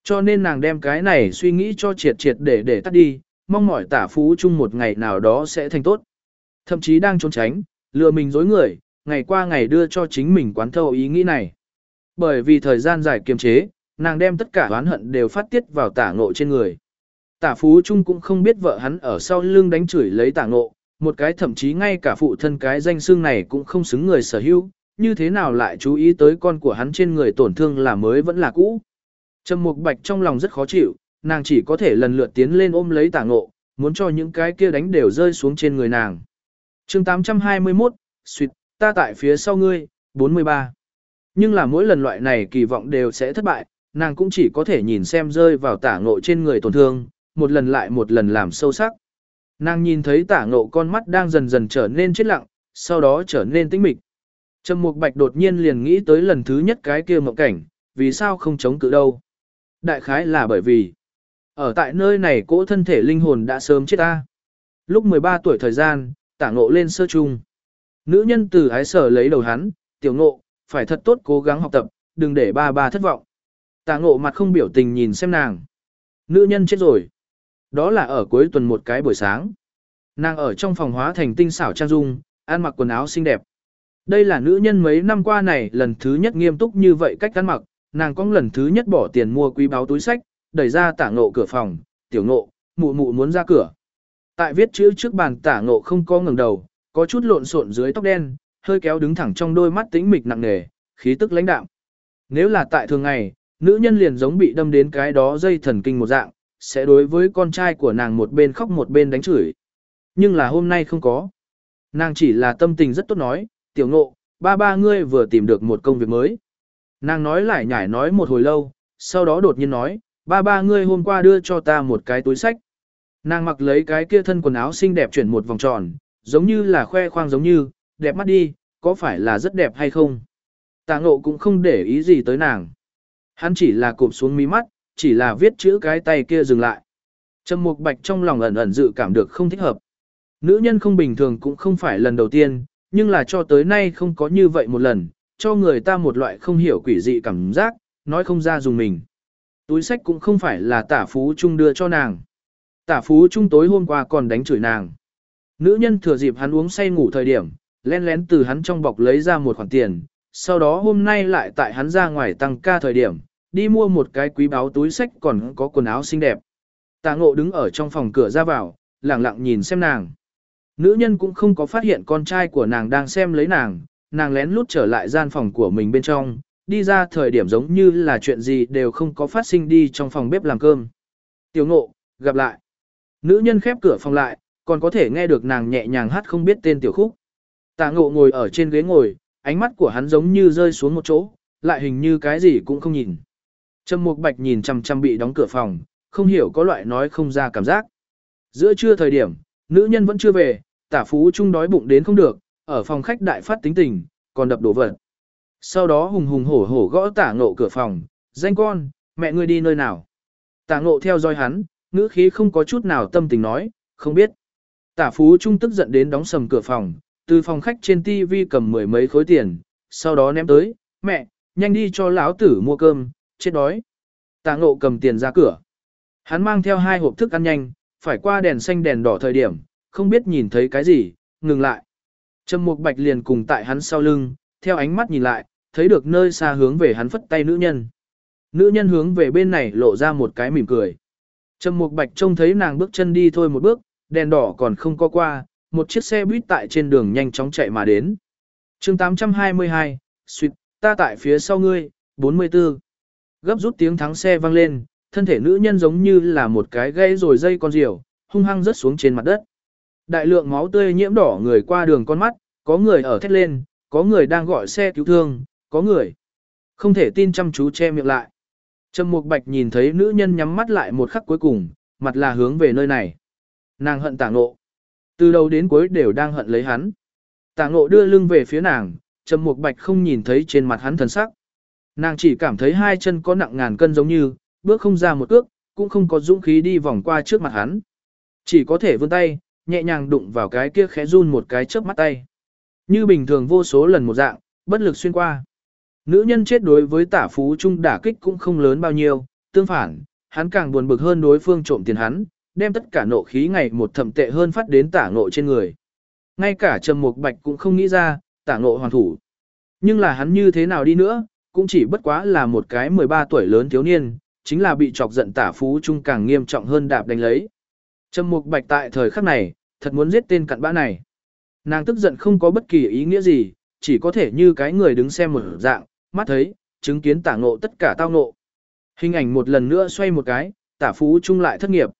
Cho nên nàng đem cái này suy nghĩ cho triệt triệt để để tắt đi, mong mỏi tả phú chung một ngày nào đó sẽ thành tốt. Thậm chí đang trốn tránh, lừa mình dối người, ngày qua ngày đưa cho chính mình quán thâu ý nghĩ này. Bởi vì thời gian dài kiềm chế, nàng đem tất cả oán hận đều phát tiết vào tả ngộ trên người. Tả phú chung cũng không biết vợ hắn ở sau lưng đánh chửi lấy tả ngộ, một cái thậm chí ngay cả phụ thân cái danh xương này cũng không xứng người sở hữu, như thế nào lại chú ý tới con của hắn trên người tổn thương là mới vẫn là cũ. Trầm Mục Bạch trong lòng rất khó chịu, nàng chỉ có thể lần lượt tiến lên ôm lấy tả ngộ, muốn cho những cái kia đánh đều rơi xuống trên người nàng. chương 821, suyệt, ta tại phía sau ngươi, 43. Nhưng là mỗi lần loại này kỳ vọng đều sẽ thất bại, nàng cũng chỉ có thể nhìn xem rơi vào tả ngộ trên người tổn thương, một lần lại một lần làm sâu sắc. Nàng nhìn thấy tả ngộ con mắt đang dần dần trở nên chết lặng, sau đó trở nên tĩnh mịch. Trầm Mục Bạch đột nhiên liền nghĩ tới lần thứ nhất cái kia mộng cảnh, vì sao không chống cự đâu. Đại khái là bởi vì, ở tại nơi này cỗ thân thể linh hồn đã sớm chết ta. Lúc 13 tuổi thời gian, tả ngộ lên sơ trung. Nữ nhân từ ái sở lấy đầu hắn, tiểu ngộ, phải thật tốt cố gắng học tập, đừng để ba ba thất vọng. Tả ngộ mặt không biểu tình nhìn xem nàng. Nữ nhân chết rồi. Đó là ở cuối tuần một cái buổi sáng. Nàng ở trong phòng hóa thành tinh xảo trang dung, ăn mặc quần áo xinh đẹp. Đây là nữ nhân mấy năm qua này lần thứ nhất nghiêm túc như vậy cách ăn mặc, nàng có lần thứ nhất bỏ tiền mua quý báo túi sách, đẩy ra tả ngộ cửa phòng, tiểu ngộ, mụ mụ muốn ra cửa. Tại viết chữ trước bàn tả ngộ không có ngẩng đầu, có chút lộn xộn dưới tóc đen, hơi kéo đứng thẳng trong đôi mắt tĩnh mịch nặng nề, khí tức lãnh đạm. Nếu là tại thường ngày, nữ nhân liền giống bị đâm đến cái đó dây thần kinh một dạng, sẽ đối với con trai của nàng một bên khóc một bên đánh chửi. Nhưng là hôm nay không có. Nàng chỉ là tâm tình rất tốt nói, tiểu ngộ, ba ba ngươi vừa tìm được một công việc mới. Nàng nói lại nhải nói một hồi lâu, sau đó đột nhiên nói, ba ba ngươi hôm qua đưa cho ta một cái túi sách. Nàng mặc lấy cái kia thân quần áo xinh đẹp chuyển một vòng tròn, giống như là khoe khoang giống như, đẹp mắt đi, có phải là rất đẹp hay không? Tạ ngộ cũng không để ý gì tới nàng. Hắn chỉ là cụp xuống mí mắt, chỉ là viết chữ cái tay kia dừng lại. Trầm Mục Bạch trong lòng ẩn ẩn dự cảm được không thích hợp. Nữ nhân không bình thường cũng không phải lần đầu tiên, nhưng là cho tới nay không có như vậy một lần, cho người ta một loại không hiểu quỷ dị cảm giác, nói không ra dùng mình. Túi sách cũng không phải là tả phú trung đưa cho nàng. Tả phú trung tối hôm qua còn đánh chửi nàng. Nữ nhân thừa dịp hắn uống say ngủ thời điểm, len lén từ hắn trong bọc lấy ra một khoản tiền, sau đó hôm nay lại tại hắn ra ngoài tăng ca thời điểm, đi mua một cái quý báo túi sách còn có quần áo xinh đẹp. Tạ ngộ đứng ở trong phòng cửa ra vào, lặng lặng nhìn xem nàng. Nữ nhân cũng không có phát hiện con trai của nàng đang xem lấy nàng, nàng lén lút trở lại gian phòng của mình bên trong, đi ra thời điểm giống như là chuyện gì đều không có phát sinh đi trong phòng bếp làm cơm. Tiểu ngộ, gặp lại. Nữ nhân khép cửa phòng lại, còn có thể nghe được nàng nhẹ nhàng hát không biết tên tiểu khúc. Tạ ngộ ngồi ở trên ghế ngồi, ánh mắt của hắn giống như rơi xuống một chỗ, lại hình như cái gì cũng không nhìn. Trầm Mục Bạch nhìn chằm chằm bị đóng cửa phòng, không hiểu có loại nói không ra cảm giác. Giữa trưa thời điểm, nữ nhân vẫn chưa về, tả phú trung đói bụng đến không được, ở phòng khách đại phát tính tình, còn đập đổ vật. Sau đó hùng hùng hổ hổ gõ tả ngộ cửa phòng, danh con, mẹ ngươi đi nơi nào. Tả ngộ theo dõi hắn, ngữ khí không có chút nào tâm tình nói, không biết. Tả phú trung tức giận đến đóng sầm cửa phòng, từ phòng khách trên tivi cầm mười mấy khối tiền, sau đó ném tới, mẹ, nhanh đi cho lão tử mua cơm, chết đói. Tạ ngộ cầm tiền ra cửa. Hắn mang theo hai hộp thức ăn nhanh, phải qua đèn xanh đèn đỏ thời điểm, không biết nhìn thấy cái gì, ngừng lại. Trầm Mục Bạch liền cùng tại hắn sau lưng, theo ánh mắt nhìn lại, thấy được nơi xa hướng về hắn phất tay nữ nhân. Nữ nhân hướng về bên này lộ ra một cái mỉm cười. Trầm Mục Bạch trông thấy nàng bước chân đi thôi một bước, đèn đỏ còn không có qua, một chiếc xe buýt tại trên đường nhanh chóng chạy mà đến. chương 822, suýt, ta tại phía sau ngươi, 44. Gấp rút tiếng thắng xe vang lên, thân thể nữ nhân giống như là một cái gãy rồi dây con diều, hung hăng rớt xuống trên mặt đất. Đại lượng máu tươi nhiễm đỏ người qua đường con mắt, có người ở thét lên, có người đang gọi xe cứu thương, có người không thể tin chăm chú che miệng lại. Trầm Mục Bạch nhìn thấy nữ nhân nhắm mắt lại một khắc cuối cùng, mặt là hướng về nơi này. Nàng hận tả ngộ. Từ đầu đến cuối đều đang hận lấy hắn. Tả ngộ đưa lưng về phía nàng, trầm mục bạch không nhìn thấy trên mặt hắn thần sắc. Nàng chỉ cảm thấy hai chân có nặng ngàn cân giống như, bước không ra một cước, cũng không có dũng khí đi vòng qua trước mặt hắn. Chỉ có thể vươn tay, nhẹ nhàng đụng vào cái kia khẽ run một cái chớp mắt tay. Như bình thường vô số lần một dạng, bất lực xuyên qua. Nữ nhân chết đối với tả phú trung đả kích cũng không lớn bao nhiêu, tương phản, hắn càng buồn bực hơn đối phương trộm tiền hắn, đem tất cả nộ khí ngày một thầm tệ hơn phát đến tả nộ trên người. Ngay cả Trầm Mục Bạch cũng không nghĩ ra, tả nộ hoàn thủ. Nhưng là hắn như thế nào đi nữa, cũng chỉ bất quá là một cái 13 tuổi lớn thiếu niên, chính là bị chọc giận tả phú trung càng nghiêm trọng hơn đạp đánh lấy. Trầm Mục Bạch tại thời khắc này, thật muốn giết tên cặn bã này. Nàng tức giận không có bất kỳ ý nghĩa gì, chỉ có thể như cái người đứng xem một dạng, mắt thấy, chứng kiến tả ngộ tất cả tao ngộ. Hình ảnh một lần nữa xoay một cái, tả phú trung lại thất nghiệp.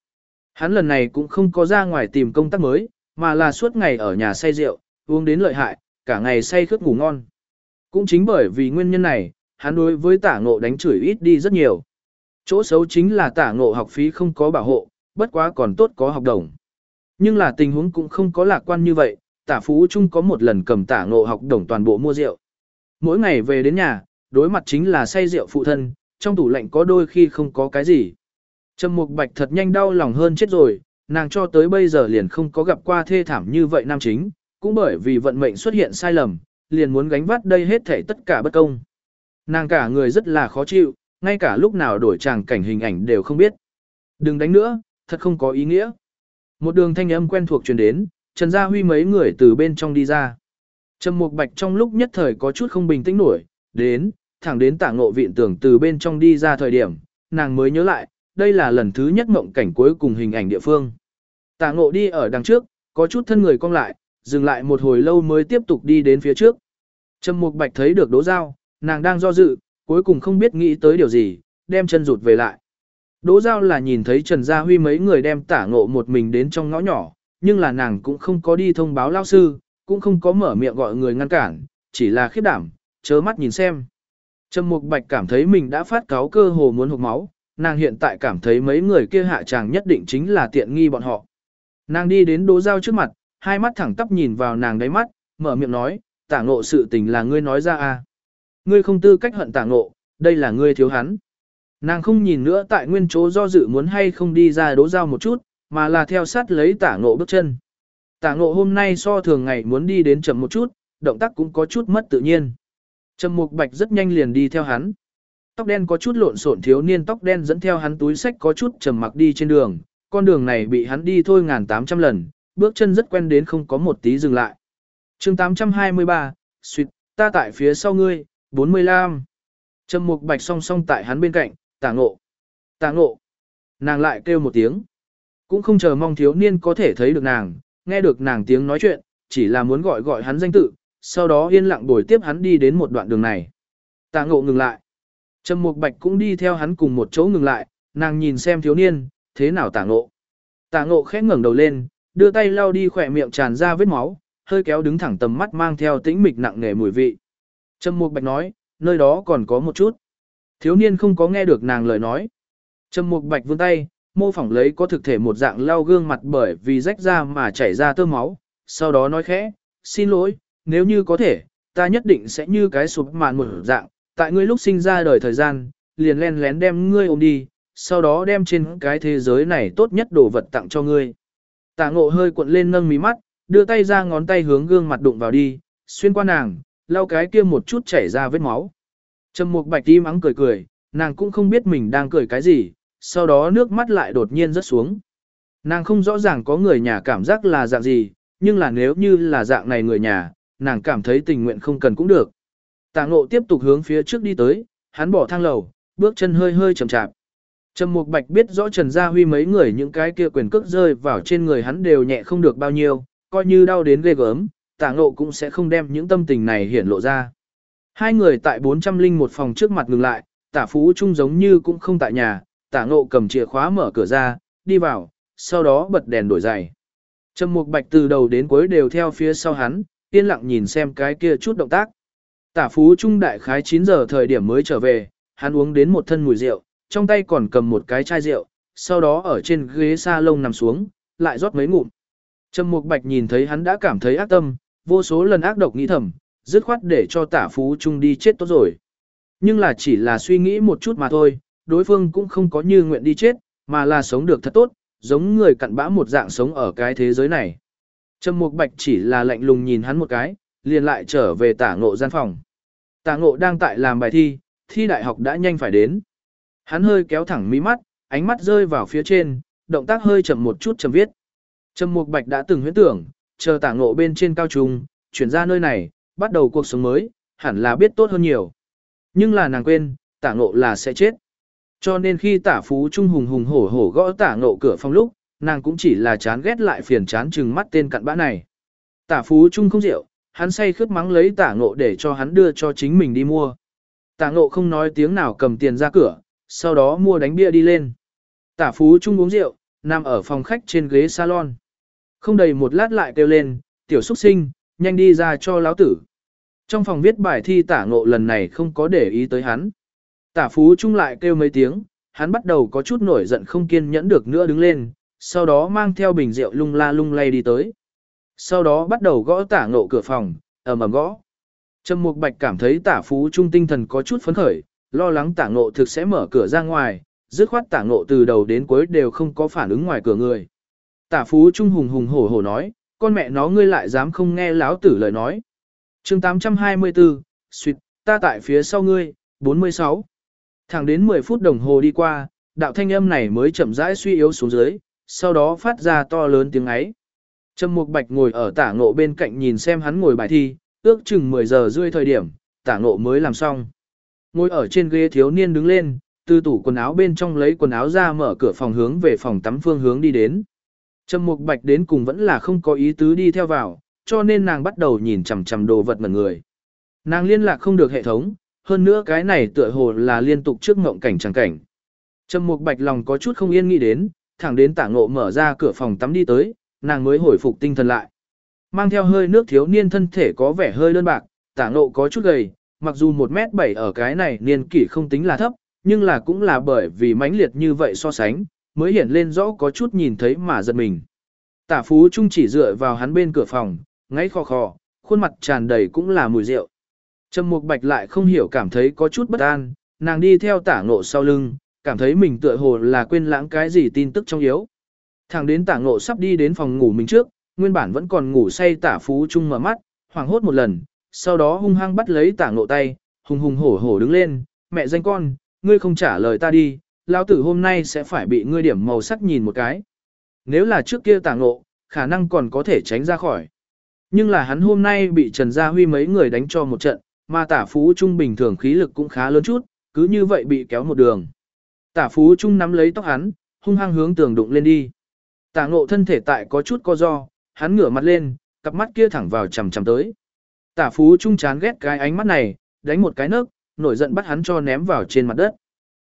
Hắn lần này cũng không có ra ngoài tìm công tác mới, mà là suốt ngày ở nhà say rượu, uống đến lợi hại, cả ngày say khướt ngủ ngon. Cũng chính bởi vì nguyên nhân này, hắn đối với tả ngộ đánh chửi ít đi rất nhiều. Chỗ xấu chính là tả ngộ học phí không có bảo hộ, bất quá còn tốt có học đồng. Nhưng là tình huống cũng không có lạc quan như vậy, tả phú trung có một lần cầm tả ngộ học đồng toàn bộ mua rượu. Mỗi ngày về đến nhà, đối mặt chính là say rượu phụ thân, trong tủ lạnh có đôi khi không có cái gì. Trầm Mục Bạch thật nhanh đau lòng hơn chết rồi, nàng cho tới bây giờ liền không có gặp qua thê thảm như vậy nam chính, cũng bởi vì vận mệnh xuất hiện sai lầm, liền muốn gánh vác đây hết thể tất cả bất công. Nàng cả người rất là khó chịu, ngay cả lúc nào đổi tràng cảnh hình ảnh đều không biết. Đừng đánh nữa, thật không có ý nghĩa. Một đường thanh âm quen thuộc truyền đến, Trần Gia Huy mấy người từ bên trong đi ra. Trầm Mục Bạch trong lúc nhất thời có chút không bình tĩnh nổi, đến, thẳng đến tả ngộ viện tưởng từ bên trong đi ra thời điểm, nàng mới nhớ lại, đây là lần thứ nhất mộng cảnh cuối cùng hình ảnh địa phương. Tả ngộ đi ở đằng trước, có chút thân người cong lại, dừng lại một hồi lâu mới tiếp tục đi đến phía trước. Trầm Mục Bạch thấy được Đỗ dao, nàng đang do dự, cuối cùng không biết nghĩ tới điều gì, đem chân rụt về lại. Đỗ Giao là nhìn thấy Trần Gia Huy mấy người đem tả ngộ một mình đến trong ngõ nhỏ, nhưng là nàng cũng không có đi thông báo lao sư, cũng không có mở miệng gọi người ngăn cản, chỉ là khiếp đảm, chớ mắt nhìn xem. Trầm Mục Bạch cảm thấy mình đã phát cáo cơ hồ muốn hụt máu, nàng hiện tại cảm thấy mấy người kia hạ tràng nhất định chính là tiện nghi bọn họ. Nàng đi đến Đỗ Giao trước mặt, hai mắt thẳng tắp nhìn vào nàng đáy mắt, mở miệng nói, tả ngộ sự tình là ngươi nói ra à. Ngươi không tư cách hận tả ngộ, đây là ngươi thiếu hắn. Nàng không nhìn nữa tại nguyên chỗ do dự muốn hay không đi ra đố giao một chút, mà là theo sát lấy tả ngộ bước chân. Tả ngộ hôm nay so thường ngày muốn đi đến chậm một chút, động tác cũng có chút mất tự nhiên. Trầm mục bạch rất nhanh liền đi theo hắn. Tóc đen có chút lộn xộn thiếu niên tóc đen dẫn theo hắn túi sách có chút trầm mặc đi trên đường, con đường này bị hắn đi thôi ngàn tám trăm lần, bước chân rất quen đến không có một tí dừng lại. chương 823, suyệt, ta tại phía sau ngươi, 45. Trầm mục bạch song song tại hắn bên cạnh, tả ngộ, tả ngộ. Nàng lại kêu một tiếng. Cũng không chờ mong thiếu niên có thể thấy được nàng, nghe được nàng tiếng nói chuyện, chỉ là muốn gọi gọi hắn danh tự, sau đó yên lặng bồi tiếp hắn đi đến một đoạn đường này. Tả ngộ ngừng lại. Trầm mục bạch cũng đi theo hắn cùng một chỗ ngừng lại, nàng nhìn xem thiếu niên, thế nào tả ngộ. Tả ngộ khẽ ngẩng đầu lên, đưa tay lau đi khỏe miệng tràn ra vết máu, hơi kéo đứng thẳng tầm mắt mang theo tĩnh mịch nặng nề mùi vị. Trầm mục bạch nói, nơi đó còn có một chút. Thiếu niên không có nghe được nàng lời nói. Trầm mục bạch vươn tay, mô phỏng lấy có thực thể một dạng lau gương mặt bởi vì rách ra mà chảy ra tơ máu, sau đó nói khẽ, xin lỗi, nếu như có thể, ta nhất định sẽ như cái sụp mạn một dạng, tại ngươi lúc sinh ra đời thời gian, liền len lén đem ngươi ôm đi, sau đó đem trên cái thế giới này tốt nhất đồ vật tặng cho ngươi. Tạ ngộ hơi cuộn lên nâng mí mắt, đưa tay ra ngón tay hướng gương mặt đụng vào đi, xuyên qua nàng, lau cái kia một chút chảy ra vết máu. Trầm Mục Bạch im mắng cười cười, nàng cũng không biết mình đang cười cái gì, sau đó nước mắt lại đột nhiên rớt xuống. Nàng không rõ ràng có người nhà cảm giác là dạng gì, nhưng là nếu như là dạng này người nhà, nàng cảm thấy tình nguyện không cần cũng được. Tạ ngộ tiếp tục hướng phía trước đi tới, hắn bỏ thang lầu, bước chân hơi hơi chậm chạp. Trầm Mục Bạch biết rõ Trần Gia Huy mấy người những cái kia quyền cước rơi vào trên người hắn đều nhẹ không được bao nhiêu, coi như đau đến ghê gớm, Tạ Ngộ cũng sẽ không đem những tâm tình này hiển lộ ra. Hai người tại 401 phòng trước mặt ngừng lại, Tả Phú Trung giống như cũng không tại nhà, Tạ Ngộ cầm chìa khóa mở cửa ra, đi vào, sau đó bật đèn đổi giày. Trầm Mục Bạch từ đầu đến cuối đều theo phía sau hắn, yên lặng nhìn xem cái kia chút động tác. Tả Phú Trung đại khái 9 giờ thời điểm mới trở về, hắn uống đến một thân mùi rượu, trong tay còn cầm một cái chai rượu, sau đó ở trên ghế salon nằm xuống, lại rót mấy ngụm. Trầm Mục Bạch nhìn thấy hắn đã cảm thấy ác tâm, vô số lần ác độc nghĩ thầm, dứt khoát để cho tả phú trung đi chết tốt rồi. Nhưng là chỉ là suy nghĩ một chút mà thôi, đối phương cũng không có như nguyện đi chết, mà là sống được thật tốt, giống người cặn bã một dạng sống ở cái thế giới này. Trầm Mục Bạch chỉ là lạnh lùng nhìn hắn một cái, liền lại trở về tả ngộ gian phòng. Tả ngộ đang tại làm bài thi, thi đại học đã nhanh phải đến. Hắn hơi kéo thẳng mí mắt, ánh mắt rơi vào phía trên, động tác hơi chậm một chút chậm viết. Trầm Mục Bạch đã từng huyễn tưởng, chờ tả ngộ bên trên cao trung, chuyển ra nơi này, bắt đầu cuộc sống mới, hẳn là biết tốt hơn nhiều. Nhưng là nàng quên, tả ngộ là sẽ chết. Cho nên khi tả phú trung hùng hùng hổ hổ gõ tả ngộ cửa phòng lúc, nàng cũng chỉ là chán ghét lại phiền chán chừng mắt tên cặn bã này. Tả phú trung không rượu, hắn say khướt mắng lấy tả ngộ để cho hắn đưa cho chính mình đi mua. Tả ngộ không nói tiếng nào cầm tiền ra cửa, sau đó mua đánh bia đi lên. Tả phú trung uống rượu, nằm ở phòng khách trên ghế salon. Không đầy một lát lại kêu lên, tiểu xuất sinh, nhanh đi ra cho lão tử. Trong phòng viết bài thi tả ngộ lần này không có để ý tới hắn. Tả phú trung lại kêu mấy tiếng, hắn bắt đầu có chút nổi giận không kiên nhẫn được nữa đứng lên, sau đó mang theo bình rượu lung la lung lay đi tới. Sau đó bắt đầu gõ tả ngộ cửa phòng, ầm ầm gõ. Trầm Mục Bạch cảm thấy tả phú trung tinh thần có chút phấn khởi, lo lắng tả ngộ thực sẽ mở cửa ra ngoài, dứt khoát tả ngộ từ đầu đến cuối đều không có phản ứng ngoài cửa người. Tả phú trung hùng hùng hổ hổ nói, con mẹ nó ngươi lại dám không nghe láo tử lời nói. chương 824, suyệt, ta tại phía sau ngươi, 46. Thẳng đến 10 phút đồng hồ đi qua, đạo thanh âm này mới chậm rãi suy yếu xuống dưới, sau đó phát ra to lớn tiếng ấy. Trầm Mục Bạch ngồi ở tả ngộ bên cạnh nhìn xem hắn ngồi bài thi, ước chừng 10 giờ rưỡi thời điểm, tả ngộ mới làm xong. Ngồi ở trên ghế thiếu niên đứng lên, từ tủ quần áo bên trong lấy quần áo ra mở cửa phòng hướng về phòng tắm phương hướng đi đến. Trầm Mục Bạch đến cùng vẫn là không có ý tứ đi theo vào, cho nên nàng bắt đầu nhìn chằm chằm đồ vật mẩn người. Nàng liên lạc không được hệ thống, hơn nữa cái này tựa hồ là liên tục trước ngộng cảnh chẳng cảnh. Trầm Mục Bạch lòng có chút không yên nghĩ đến, thẳng đến Tả Ngộ mở ra cửa phòng tắm đi tới, nàng mới hồi phục tinh thần lại. Mang theo hơi nước thiếu niên thân thể có vẻ hơi đơn bạc, Tả Ngộ có chút gầy, mặc dù 1 mét 7 ở cái này niên kỷ không tính là thấp, nhưng là cũng là bởi vì mãnh liệt như vậy so sánh, mới hiện lên rõ có chút nhìn thấy mà giật mình. Tả Phú Trung chỉ dựa vào hắn bên cửa phòng, ngáy khò khò, khuôn mặt tràn đầy cũng là mùi rượu. Trầm Mục Bạch lại không hiểu cảm thấy có chút bất an, nàng đi theo tả ngộ sau lưng, cảm thấy mình tựa hồ là quên lãng cái gì tin tức trong yếu. Thằng đến tả ngộ sắp đi đến phòng ngủ mình trước, nguyên bản vẫn còn ngủ say tả phú trung mở mắt, hoảng hốt một lần, sau đó hung hăng bắt lấy tả ngộ tay, hùng hùng hổ hổ đứng lên, mẹ danh con, ngươi không trả lời ta đi, lão tử hôm nay sẽ phải bị ngươi điểm màu sắc nhìn một cái. Nếu là trước kia tả ngộ, khả năng còn có thể tránh ra khỏi. Nhưng là hắn hôm nay bị Trần Gia Huy mấy người đánh cho một trận, mà tả phú trung bình thường khí lực cũng khá lớn chút, cứ như vậy bị kéo một đường. Tả phú trung nắm lấy tóc hắn, hung hăng hướng tường đụng lên đi. Tả ngộ thân thể tại có chút co do, hắn ngửa mặt lên, cặp mắt kia thẳng vào chằm chằm tới. Tả phú trung chán ghét cái ánh mắt này, đánh một cái nấc, nổi giận bắt hắn cho ném vào trên mặt đất.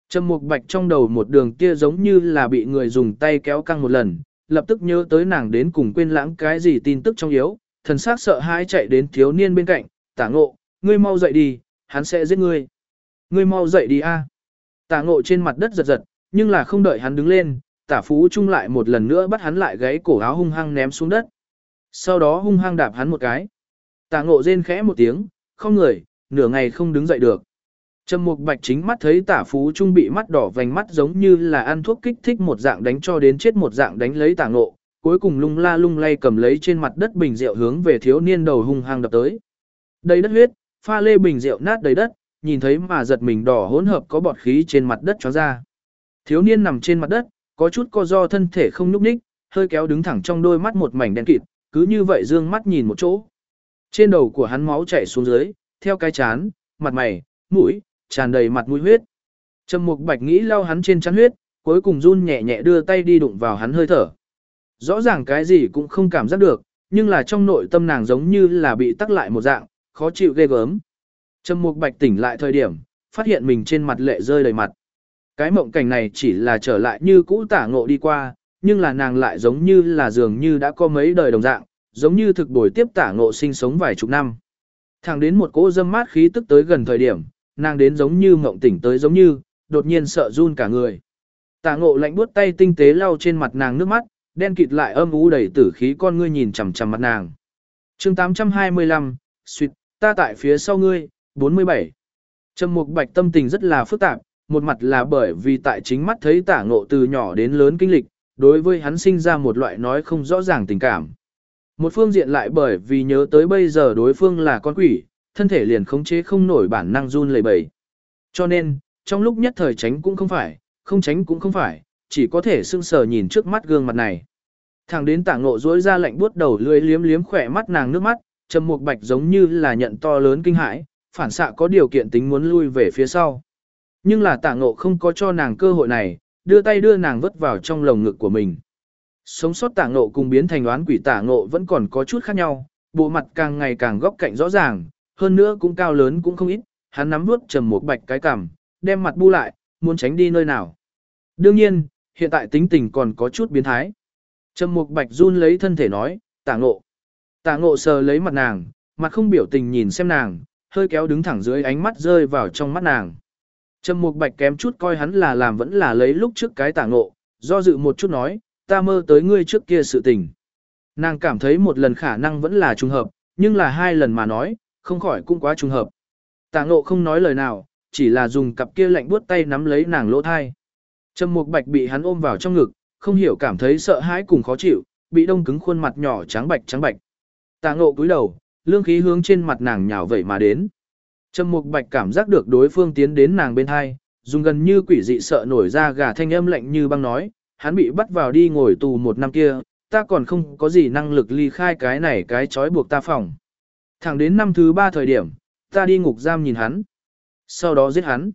Trầm mục bạch trong đầu một đường kia giống như là bị người dùng tay kéo căng một lần, lập tức nhớ tới nàng đến cùng quên lãng cái gì tin tức trong yếu, thần sắc sợ hãi chạy đến thiếu niên bên cạnh, tả ngộ, ngươi mau dậy đi, hắn sẽ giết ngươi. Ngươi mau dậy đi a. Tả ngộ trên mặt đất giật giật, nhưng là không đợi hắn đứng lên, tả phú trung lại một lần nữa bắt hắn lại gáy cổ áo hung hăng ném xuống đất. Sau đó hung hăng đạp hắn một cái. Tả ngộ rên khẽ một tiếng, không người, nửa ngày không đứng dậy được. Trầm mục bạch chính mắt thấy tả phú trung bị mắt đỏ vành mắt giống như là ăn thuốc kích thích một dạng đánh cho đến chết một dạng đánh lấy tả ngộ, cuối cùng lung la lung lay cầm lấy trên mặt đất bình rượu hướng về thiếu niên đầu hung hăng đập tới. Đầy đất huyết, pha lê bình rượu nát đầy đất, nhìn thấy mà giật mình đỏ hỗn hợp có bọt khí trên mặt đất chó ra. Thiếu niên nằm trên mặt đất, có chút co do thân thể không nhúc nhích, hơi kéo đứng thẳng trong đôi mắt một mảnh đen kịt, cứ như vậy dương mắt nhìn một chỗ. Trên đầu của hắn máu chảy xuống dưới, theo cái chán, mặt mày, mũi, tràn đầy mặt mũi huyết. Trầm Mục Bạch nghĩ lau hắn trên trán huyết, cuối cùng run nhẹ nhẹ đưa tay đi đụng vào hắn hơi thở. Rõ ràng cái gì cũng không cảm giác được, nhưng là trong nội tâm nàng giống như là bị tắc lại một dạng, khó chịu ghê gớm. Trầm Mục Bạch tỉnh lại thời điểm, phát hiện mình trên mặt lệ rơi đầy mặt. Cái mộng cảnh này chỉ là trở lại như cũ tả ngộ đi qua, nhưng là nàng lại giống như là dường như đã có mấy đời đồng dạng, giống như thực bồi tiếp tả ngộ sinh sống vài chục năm. Thẳng đến một cỗ dâm mát khí tức tới gần thời điểm, nàng đến giống như mộng tỉnh tới giống như, đột nhiên sợ run cả người. Tả ngộ lạnh buốt tay tinh tế lau trên mặt nàng nước mắt, đen kịt lại âm u đầy tử khí con ngươi nhìn chằm chằm mặt nàng. chương 825, suýt, ta tại phía sau ngươi, 47. Trầm Mục Bạch tâm tình rất là phức tạp, một mặt là bởi vì tại chính mắt thấy tả ngộ từ nhỏ đến lớn kinh lịch, đối với hắn sinh ra một loại nói không rõ ràng tình cảm. Một phương diện lại bởi vì nhớ tới bây giờ đối phương là con quỷ, thân thể liền khống chế không nổi bản năng run lẩy bẩy. Cho nên, trong lúc nhất thời tránh cũng không phải, không tránh cũng không phải, chỉ có thể sưng sờ nhìn trước mắt gương mặt này. Thẳng đến tả ngộ dối ra lạnh buốt đầu lưỡi liếm liếm khỏe mắt nàng nước mắt, trầm mục bạch giống như là nhận to lớn kinh hãi, phản xạ có điều kiện tính muốn lui về phía sau. Nhưng là tả ngộ không có cho nàng cơ hội này, đưa tay đưa nàng vứt vào trong lồng ngực của mình. Sống sót tả ngộ cùng biến thành oán quỷ tả ngộ vẫn còn có chút khác nhau, bộ mặt càng ngày càng góc cạnh rõ ràng, hơn nữa cũng cao lớn cũng không ít, hắn nắm vuốt trầm một bạch cái cằm, đem mặt bu lại, muốn tránh đi nơi nào. Đương nhiên, hiện tại tính tình còn có chút biến thái. Trầm Mục Bạch run lấy thân thể nói, tả ngộ. Tả ngộ sờ lấy mặt nàng, mặt không biểu tình nhìn xem nàng, hơi kéo đứng thẳng dưới ánh mắt rơi vào trong mắt nàng. Trầm Mục Bạch kém chút coi hắn là làm vẫn là lấy lúc trước cái tả ngộ, do dự một chút nói, ta mơ tới ngươi trước kia sự tình. Nàng cảm thấy một lần khả năng vẫn là trùng hợp, nhưng là hai lần mà nói, không khỏi cũng quá trùng hợp. Tả ngộ không nói lời nào, chỉ là dùng cặp kia lạnh buốt tay nắm lấy nàng lỗ thai. Trầm Mục Bạch bị hắn ôm vào trong ngực, không hiểu cảm thấy sợ hãi cùng khó chịu, bị đông cứng khuôn mặt nhỏ trắng bạch trắng bạch. Tà ngộ cúi đầu, lương khí hướng trên mặt nàng nhào vậy mà đến. Trầm Mục Bạch cảm giác được đối phương tiến đến nàng bên hai, dùng gần như quỷ dị sợ nổi ra gà thanh âm lạnh như băng nói, hắn bị bắt vào đi ngồi tù một năm kia, ta còn không có gì năng lực ly khai cái này cái trói buộc ta phòng. Thẳng đến năm thứ ba thời điểm, ta đi ngục giam nhìn hắn. Sau đó giết hắn.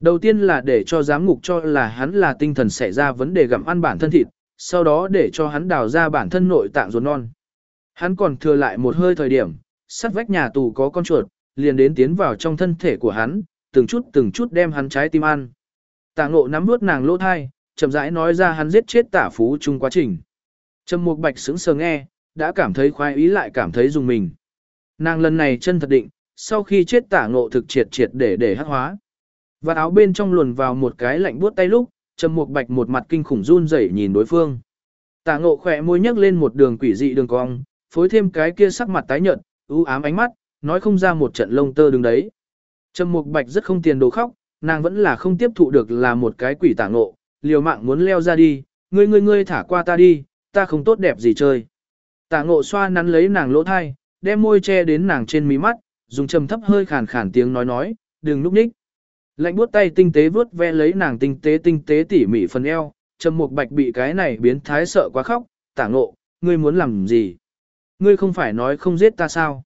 Đầu tiên là để cho giám ngục cho là hắn là tinh thần xảy ra vấn đề gặm ăn bản thân thịt, sau đó để cho hắn đào ra bản thân nội tạng ruột non. Hắn còn thừa lại một hơi thời điểm, sắt vách nhà tù có con chuột, liền đến tiến vào trong thân thể của hắn, từng chút từng chút đem hắn trái tim ăn. Tạ ngộ nắm nuốt nàng lỗ thai, chậm rãi nói ra hắn giết chết tả phú chung quá trình. Trầm Mục Bạch sững sờ nghe, đã cảm thấy khoái ý lại cảm thấy dùng mình. Nàng lần này chân thật định, sau khi chết tả ngộ thực triệt triệt để để hắc hóa. Và áo bên trong luồn vào một cái lạnh buốt tay lúc, Trầm Mục Bạch một mặt kinh khủng run rẩy nhìn đối phương. Tả Ngộ khỏe môi nhấc lên một đường quỷ dị đường cong, phối thêm cái kia sắc mặt tái nhợt, u ám ánh mắt, nói không ra một trận lông tơ đứng đấy. Trầm Mục Bạch rất không tiền đồ khóc, nàng vẫn là không tiếp thụ được là một cái quỷ Tả Ngộ, liều mạng muốn leo ra đi, ngươi ngươi ngươi thả qua ta đi, ta không tốt đẹp gì chơi. Tả Ngộ xoa nắn lấy nàng lỗ thai, đem môi che đến nàng trên mí mắt, dùng trầm thấp hơi khàn khàn tiếng nói nói, đừng núp nhích. Lạnh buốt tay tinh tế vướt ve lấy nàng tinh tế tinh tế tỉ mỉ phần eo, Trầm Mục Bạch bị cái này biến thái sợ quá khóc, "Tả Ngộ, ngươi muốn làm gì? Ngươi không phải nói không giết ta sao?"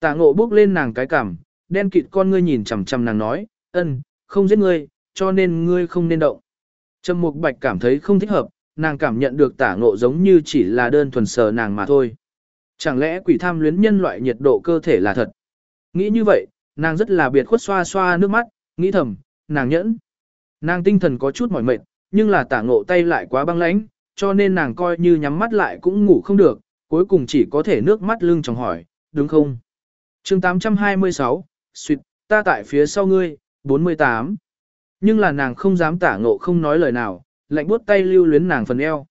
Tả Ngộ bước lên nàng cái cằm, đen kịt con ngươi nhìn chằm chằm nàng nói, "Ân, không giết ngươi, cho nên ngươi không nên động." Trầm Mục Bạch cảm thấy không thích hợp, nàng cảm nhận được Tả Ngộ giống như chỉ là đơn thuần sờ nàng mà thôi. Chẳng lẽ quỷ tham luyến nhân loại nhiệt độ cơ thể là thật? Nghĩ như vậy, nàng rất là biệt khuất xoa xoa nước mắt, Nghĩ thầm, nàng nhẫn. Nàng tinh thần có chút mỏi mệt, nhưng là tả ngộ tay lại quá băng lãnh, cho nên nàng coi như nhắm mắt lại cũng ngủ không được, cuối cùng chỉ có thể nước mắt lưng trong hỏi, đúng không? chương 826, suyệt, ta tại phía sau ngươi, 48. Nhưng là nàng không dám tả ngộ không nói lời nào, lạnh buốt tay lưu luyến nàng phần eo.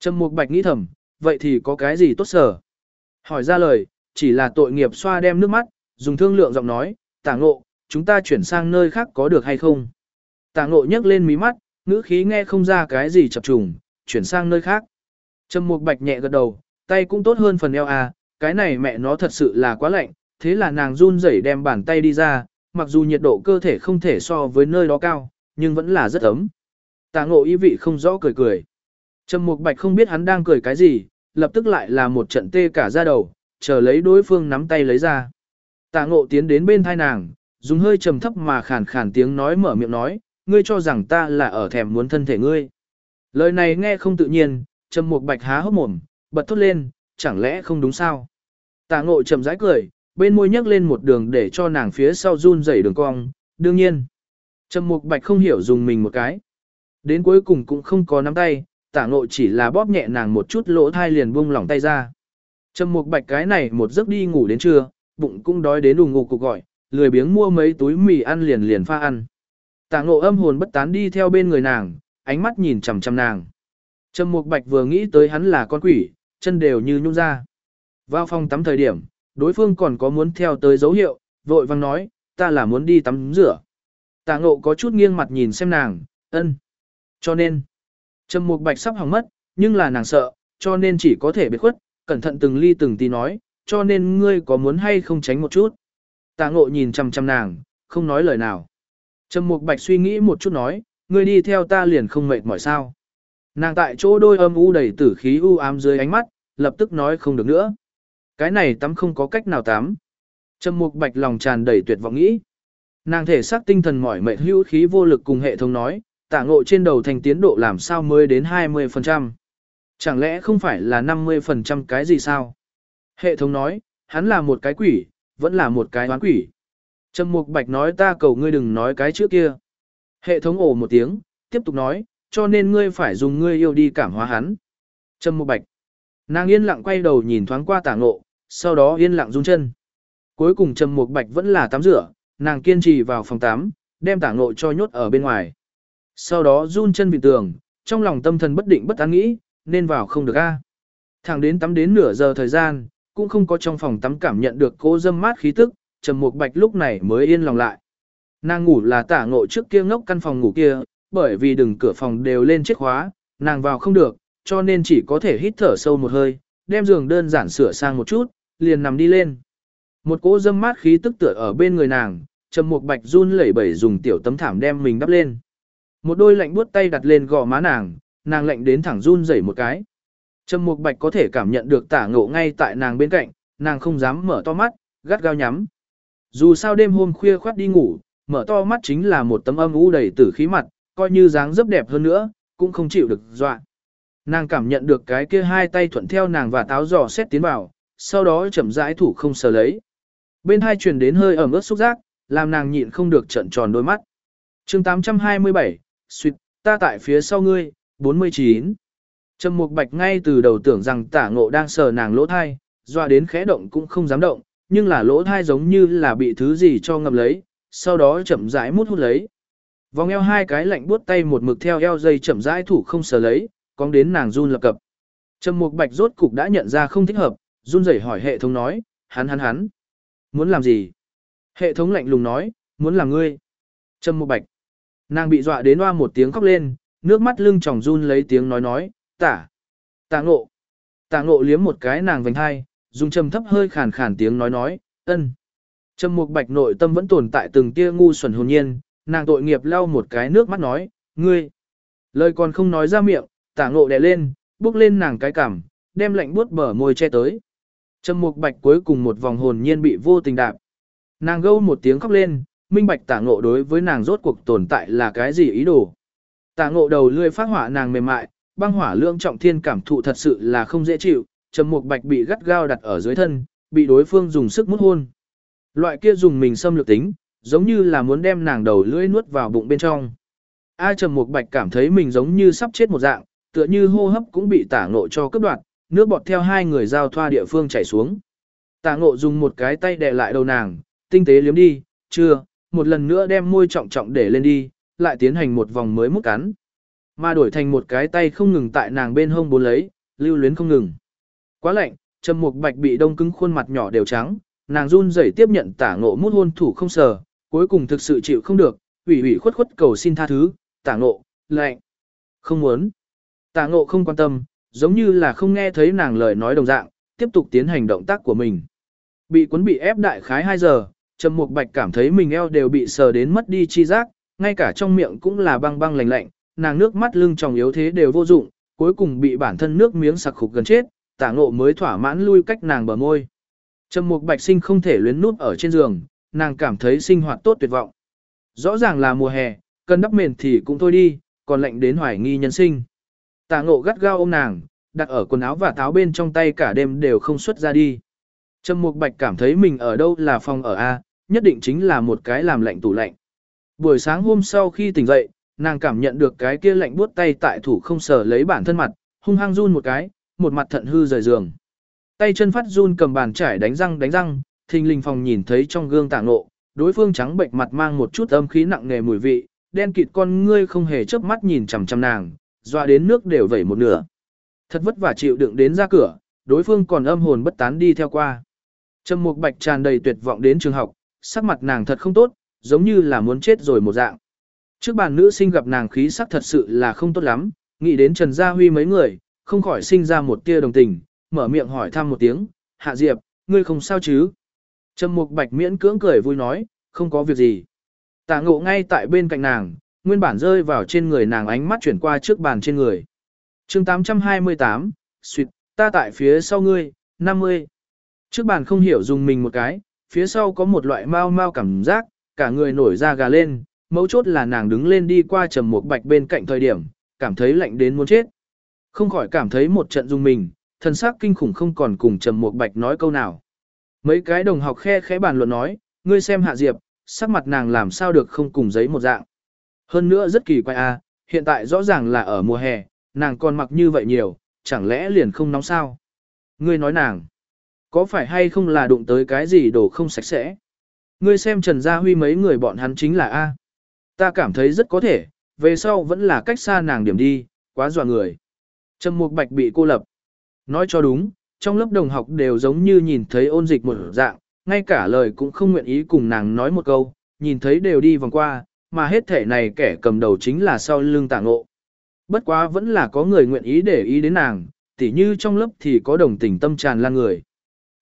Trầm Mục Bạch nghĩ thầm, vậy thì có cái gì tốt sở? Hỏi ra lời, chỉ là tội nghiệp xoa đem nước mắt, dùng thương lượng giọng nói, tả ngộ, chúng ta chuyển sang nơi khác có được hay không? Tả ngộ nhấc lên mí mắt, ngữ khí nghe không ra cái gì chập trùng, chuyển sang nơi khác. Trầm mục bạch nhẹ gật đầu, tay cũng tốt hơn phần eo à, cái này mẹ nó thật sự là quá lạnh, thế là nàng run rẩy đem bàn tay đi ra, mặc dù nhiệt độ cơ thể không thể so với nơi đó cao, nhưng vẫn là rất ấm. Tả ngộ ý vị không rõ cười cười. Trầm mục bạch không biết hắn đang cười cái gì, lập tức lại là một trận tê cả ra đầu, chờ lấy đối phương nắm tay lấy ra. Tạ ngộ tiến đến bên thai nàng, dùng hơi trầm thấp mà khàn khàn tiếng nói mở miệng nói, ngươi cho rằng ta là ở thèm muốn thân thể ngươi. Lời này nghe không tự nhiên, trầm mục bạch há hốc mồm, bật thốt lên, chẳng lẽ không đúng sao? Tạ ngộ trầm rãi cười, bên môi nhấc lên một đường để cho nàng phía sau run rẩy đường cong, đương nhiên. Trầm mục bạch không hiểu dùng mình một cái. Đến cuối cùng cũng không có nắm tay, tạ ngộ chỉ là bóp nhẹ nàng một chút lỗ thai liền buông lỏng tay ra. Trầm mục bạch cái này một giấc đi ngủ đến trưa, bụng cũng đói đến đùng ngủ cục gọi, lười biếng mua mấy túi mì ăn liền liền pha ăn. Tạ ngộ âm hồn bất tán đi theo bên người nàng, ánh mắt nhìn chằm chằm nàng. Trầm Mục Bạch vừa nghĩ tới hắn là con quỷ, chân đều như nhung ra. Vào phòng tắm thời điểm, đối phương còn có muốn theo tới dấu hiệu, vội vang nói, ta là muốn đi tắm rửa. Tạ ngộ có chút nghiêng mặt nhìn xem nàng, ân. Cho nên, Trầm Mục Bạch sắp hỏng mất, nhưng là nàng sợ, cho nên chỉ có thể biệt khuất, cẩn thận từng ly từng tí nói, cho nên ngươi có muốn hay không tránh một chút. Tạ ngộ nhìn chăm chăm nàng, không nói lời nào. Trầm Mục Bạch suy nghĩ một chút nói, ngươi đi theo ta liền không mệt mỏi sao. Nàng tại chỗ đôi âm u đầy tử khí u ám dưới ánh mắt, lập tức nói không được nữa. Cái này tắm không có cách nào tắm. Trầm Mục Bạch lòng tràn đầy tuyệt vọng nghĩ. Nàng thể xác tinh thần mỏi mệt hữu khí vô lực cùng hệ thống nói, tả ngộ trên đầu thành tiến độ làm sao mới đến 20%. Chẳng lẽ không phải là 50% cái gì sao? Hệ thống nói, hắn là một cái quỷ, vẫn là một cái oán quỷ. Trầm Mục Bạch nói ta cầu ngươi đừng nói cái trước kia. Hệ thống ồ một tiếng, tiếp tục nói, cho nên ngươi phải dùng ngươi yêu đi cảm hóa hắn. Trầm Mục Bạch. Nàng yên lặng quay đầu nhìn thoáng qua tả ngộ, sau đó yên lặng run chân. Cuối cùng Trầm Mục Bạch vẫn là tắm rửa, nàng kiên trì vào phòng tắm, đem tả ngộ cho nhốt ở bên ngoài. Sau đó run chân vị tường, trong lòng tâm thần bất định bất an nghĩ, nên vào không được a. Thẳng đến tắm đến nửa giờ thời gian, cũng không có trong phòng tắm cảm nhận được cô dâm mát khí tức, Trầm Mục Bạch lúc này mới yên lòng lại. Nàng ngủ là tả ngộ trước kia ngốc căn phòng ngủ kia, bởi vì đừng cửa phòng đều lên chiếc khóa, nàng vào không được, cho nên chỉ có thể hít thở sâu một hơi, đem giường đơn giản sửa sang một chút, liền nằm đi lên. Một cỗ dâm mát khí tức tựa ở bên người nàng, Trầm Mục Bạch run lẩy bẩy dùng tiểu tấm thảm đem mình đắp lên. Một đôi lạnh buốt tay đặt lên gò má nàng, nàng lạnh đến thẳng run rẩy một cái. Trầm Mục Bạch có thể cảm nhận được tả ngộ ngay tại nàng bên cạnh, nàng không dám mở to mắt, gắt gao nhắm. Dù sao đêm hôm khuya khoát đi ngủ, mở to mắt chính là một tấm âm u đầy tử khí mặt, coi như dáng dấp đẹp hơn nữa, cũng không chịu được dọa. Nàng cảm nhận được cái kia hai tay thuận theo nàng và táo giò xét tiến vào, sau đó chậm rãi thủ không sờ lấy. Bên hai truyền đến hơi ẩm ướt xúc giác, làm nàng nhịn không được trận tròn đôi mắt. chương 827, suýt, ta tại phía sau ngươi, 49. Trầm Mục Bạch ngay từ đầu tưởng rằng tả ngộ đang sờ nàng lỗ thai, doa đến khẽ động cũng không dám động, nhưng là lỗ thai giống như là bị thứ gì cho ngậm lấy, sau đó chậm rãi mút hút lấy. Vòng eo hai cái lạnh buốt tay một mực theo eo dây chậm rãi thủ không sờ lấy, cong đến nàng run lập cập. Trầm Mục Bạch rốt cục đã nhận ra không thích hợp, run rẩy hỏi hệ thống nói, hắn hắn hắn, muốn làm gì? Hệ thống lạnh lùng nói, muốn làm ngươi. Trầm Mục Bạch, nàng bị dọa đến hoa một tiếng khóc lên, nước mắt lưng tròng run lấy tiếng nói nói, tả, tả ngộ. Tả ngộ liếm một cái nàng vành hai, dùng trầm thấp hơi khàn khàn tiếng nói nói, ân. Trầm Mục Bạch nội tâm vẫn tồn tại từng tia ngu xuẩn hồn nhiên, nàng tội nghiệp lau một cái nước mắt nói, ngươi. Lời còn không nói ra miệng, tả ngộ đè lên, bước lên nàng cái cảm, đem lạnh buốt bờ môi che tới. Trầm Mục Bạch cuối cùng một vòng hồn nhiên bị vô tình đạp. Nàng gâu một tiếng khóc lên, minh bạch tả ngộ đối với nàng rốt cuộc tồn tại là cái gì ý đồ. Tả ngộ đầu lươi phát hỏa nàng mềm mại, băng hỏa lượng trọng thiên cảm thụ thật sự là không dễ chịu, Trầm Mục Bạch bị gắt gao đặt ở dưới thân, bị đối phương dùng sức mút hôn. Loại kia dùng mình xâm lược tính, giống như là muốn đem nàng đầu lưỡi nuốt vào bụng bên trong. A Trầm Mục Bạch cảm thấy mình giống như sắp chết một dạng, tựa như hô hấp cũng bị tả ngộ cho cướp đoạt, nước bọt theo hai người giao thoa địa phương chảy xuống. Tả ngộ dùng một cái tay đè lại đầu nàng, tinh tế liếm đi, chưa, một lần nữa đem môi trọng trọng để lên đi, lại tiến hành một vòng mới mút cắn. Mà đổi thành một cái tay không ngừng tại nàng bên hông bốn lấy, lưu luyến không ngừng. Quá lạnh, Trầm Mục Bạch bị đông cứng khuôn mặt nhỏ đều trắng, nàng run rẩy tiếp nhận tả ngộ mút hôn thủ không sờ, cuối cùng thực sự chịu không được, ủy ủy khuất khuất cầu xin tha thứ, tả ngộ, lạnh, không muốn. Tả ngộ không quan tâm, giống như là không nghe thấy nàng lời nói đồng dạng, tiếp tục tiến hành động tác của mình. Bị cuốn bị ép đại khái 2 giờ, Trầm Mục Bạch cảm thấy mình eo đều bị sờ đến mất đi chi giác, ngay cả trong miệng cũng là băng băng lạnh lạnh, nàng nước mắt lưng tròng yếu thế đều vô dụng, cuối cùng bị bản thân nước miếng sặc khục gần chết, tả ngộ mới thỏa mãn lui cách nàng bờ môi. Trầm Mục Bạch Sinh không thể luyến nút ở trên giường, nàng cảm thấy sinh hoạt tốt tuyệt vọng. Rõ ràng là mùa hè, cần đắp mền thì cũng thôi đi, còn lạnh đến hoài nghi nhân sinh. Tả ngộ gắt gao ôm nàng, đặt ở quần áo và táo bên trong tay cả đêm đều không xuất ra đi. Trầm Mục Bạch cảm thấy mình ở đâu là phòng ở A, nhất định chính là một cái làm lạnh tủ lạnh. Buổi sáng hôm sau khi tỉnh dậy, nàng cảm nhận được cái kia lạnh buốt tay tại thủ không sở lấy bản thân mặt, hung hăng run một cái, một mặt thận hư rời giường. Tay chân phát run cầm bàn trải đánh răng đánh răng, thình lình phòng nhìn thấy trong gương tảng nộ, đối phương trắng bệnh mặt mang một chút âm khí nặng nề mùi vị, đen kịt con ngươi không hề chớp mắt nhìn chằm chằm nàng, dọa đến nước đều vẩy một nửa. Thật vất vả chịu đựng đến ra cửa, đối phương còn âm hồn bất tán đi theo qua. Trầm Mục Bạch tràn đầy tuyệt vọng đến trường học, sắc mặt nàng thật không tốt, giống như là muốn chết rồi một dạng. Trước bàn nữ sinh gặp nàng khí sắc thật sự là không tốt lắm, nghĩ đến Trần Gia Huy mấy người, không khỏi sinh ra một tia đồng tình, mở miệng hỏi thăm một tiếng, Hạ Diệp, ngươi không sao chứ? Trầm Mục Bạch miễn cưỡng cười vui nói, không có việc gì. Tạ ngộ ngay tại bên cạnh nàng, nguyên bản rơi vào trên người nàng ánh mắt chuyển qua trước bàn trên người. chương 828, suyệt, ta tại phía sau ngươi, 50. Trước bàn không hiểu dùng mình một cái, phía sau có một loại mau mau cảm giác, cả người nổi da gà lên, mấu chốt là nàng đứng lên đi qua trầm một bạch bên cạnh thời điểm, cảm thấy lạnh đến muốn chết. Không khỏi cảm thấy một trận dùng mình, thần sắc kinh khủng không còn cùng trầm một bạch nói câu nào. Mấy cái đồng học khe khẽ bàn luận nói, ngươi xem hạ diệp, sắc mặt nàng làm sao được không cùng giấy một dạng. Hơn nữa rất kỳ quái a, à, hiện tại rõ ràng là ở mùa hè, nàng còn mặc như vậy nhiều, chẳng lẽ liền không nóng sao? Ngươi nói nàng, có phải hay không là đụng tới cái gì đồ không sạch sẽ? Ngươi xem Trần Gia Huy mấy người bọn hắn chính là A. Ta cảm thấy rất có thể, về sau vẫn là cách xa nàng điểm đi, quá dọa người. Trầm Mục Bạch bị cô lập. Nói cho đúng, trong lớp đồng học đều giống như nhìn thấy ôn dịch một dạng, ngay cả lời cũng không nguyện ý cùng nàng nói một câu, nhìn thấy đều đi vòng qua, mà hết thể này kẻ cầm đầu chính là sau lưng tàng ngộ. Bất quá vẫn là có người nguyện ý để ý đến nàng, tỉ như trong lớp thì có đồng tình tâm tràn lan người.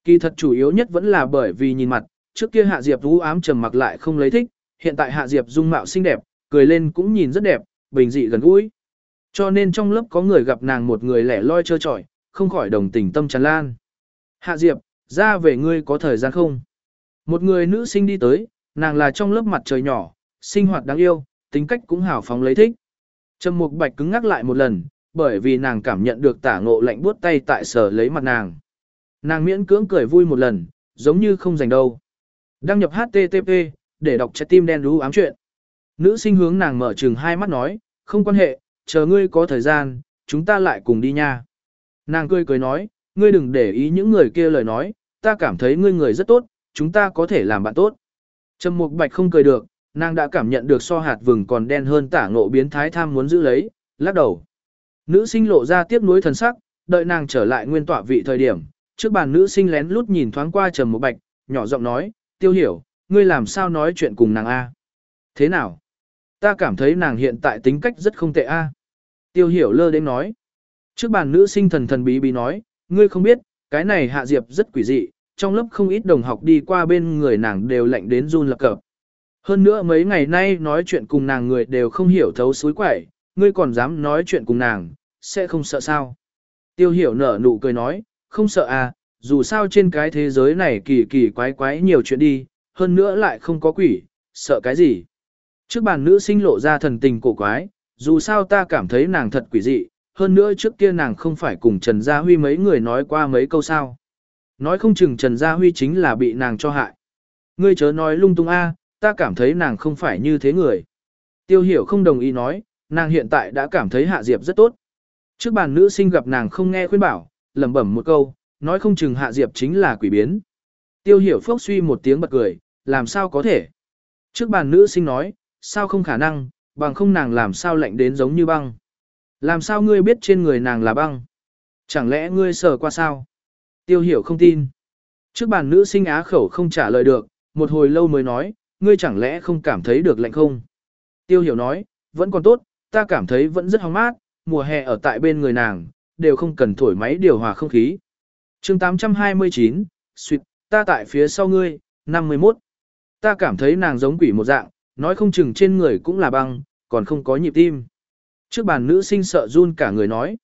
Kỳ thật chủ yếu nhất vẫn là bởi vì nhìn mặt, trước kia Hạ Diệp u ám trầm mặc lại không lấy thích, hiện tại Hạ Diệp dung mạo xinh đẹp, cười lên cũng nhìn rất đẹp, bình dị gần gũi. Cho nên trong lớp có người gặp nàng một người lẻ loi trơ trọi, không khỏi đồng tình tâm tràn lan. Hạ Diệp, ra về ngươi có thời gian không? Một người nữ sinh đi tới, nàng là trong lớp mặt trời nhỏ, sinh hoạt đáng yêu, tính cách cũng hào phóng lấy thích. Trầm Mục Bạch cứng ngắc lại một lần, bởi vì nàng cảm nhận được tả ngộ lạnh buốt tay tại sở lấy mặt nàng. Nàng miễn cưỡng cười vui một lần, giống như không dành đâu. Đăng nhập HTTP, để đọc trái tim đen đú ám chuyện. Nữ sinh hướng nàng mở trừng hai mắt nói, không quan hệ, chờ ngươi có thời gian, chúng ta lại cùng đi nha. Nàng cười cười nói, ngươi đừng để ý những người kia lời nói, ta cảm thấy ngươi người rất tốt, chúng ta có thể làm bạn tốt. Trầm Mục Bạch không cười được, nàng đã cảm nhận được so hạt vừng còn đen hơn tả ngộ biến thái tham muốn giữ lấy, lắc đầu. Nữ sinh lộ ra tiếc nuối thần sắc, đợi nàng trở lại nguyên tọa vị thời điểm, trước bàn nữ sinh lén lút nhìn thoáng qua Trầm một Bạch, nhỏ giọng nói, "Tiêu Hiểu, ngươi làm sao nói chuyện cùng nàng a?" "Thế nào?" "Ta cảm thấy nàng hiện tại tính cách rất không tệ a." Tiêu Hiểu lơ đến nói. Trước bàn nữ sinh thần thần bí bí nói, "Ngươi không biết, cái này Hạ Diệp rất quỷ dị, trong lớp không ít đồng học đi qua bên người nàng đều lạnh đến run lập cập. Hơn nữa mấy ngày nay nói chuyện cùng nàng người đều không hiểu thấu suối quẩy, ngươi còn dám nói chuyện cùng nàng, sẽ không sợ sao. Tiêu hiểu nở nụ cười nói, không sợ à, dù sao trên cái thế giới này kỳ kỳ quái quái nhiều chuyện đi, hơn nữa lại không có quỷ, sợ cái gì. Trước bàn nữ sinh lộ ra thần tình cổ quái, dù sao ta cảm thấy nàng thật quỷ dị, hơn nữa trước kia nàng không phải cùng Trần Gia Huy mấy người nói qua mấy câu sao. Nói không chừng Trần Gia Huy chính là bị nàng cho hại. Ngươi chớ nói lung tung a, ta cảm thấy nàng không phải như thế người. Tiêu hiểu không đồng ý nói, nàng hiện tại đã cảm thấy Hạ Diệp rất tốt. Trước bàn nữ sinh gặp nàng không nghe khuyên bảo, lẩm bẩm một câu, nói không chừng Hạ Diệp chính là quỷ biến. Tiêu hiểu phốc suy một tiếng bật cười, làm sao có thể. Trước bàn nữ sinh nói, sao không khả năng, bằng không nàng làm sao lạnh đến giống như băng. Làm sao ngươi biết trên người nàng là băng? Chẳng lẽ ngươi sờ qua sao? Tiêu hiểu không tin. Trước bàn nữ sinh á khẩu không trả lời được, một hồi lâu mới nói, ngươi chẳng lẽ không cảm thấy được lạnh không? Tiêu hiểu nói, vẫn còn tốt, ta cảm thấy vẫn rất hóng mát, mùa hè ở tại bên người nàng, đều không cần thổi máy điều hòa không khí. chương 829, suyệt, ta tại phía sau ngươi, 51. Ta cảm thấy nàng giống quỷ một dạng, nói không chừng trên người cũng là băng, còn không có nhịp tim. Trước bàn nữ sinh sợ run cả người nói.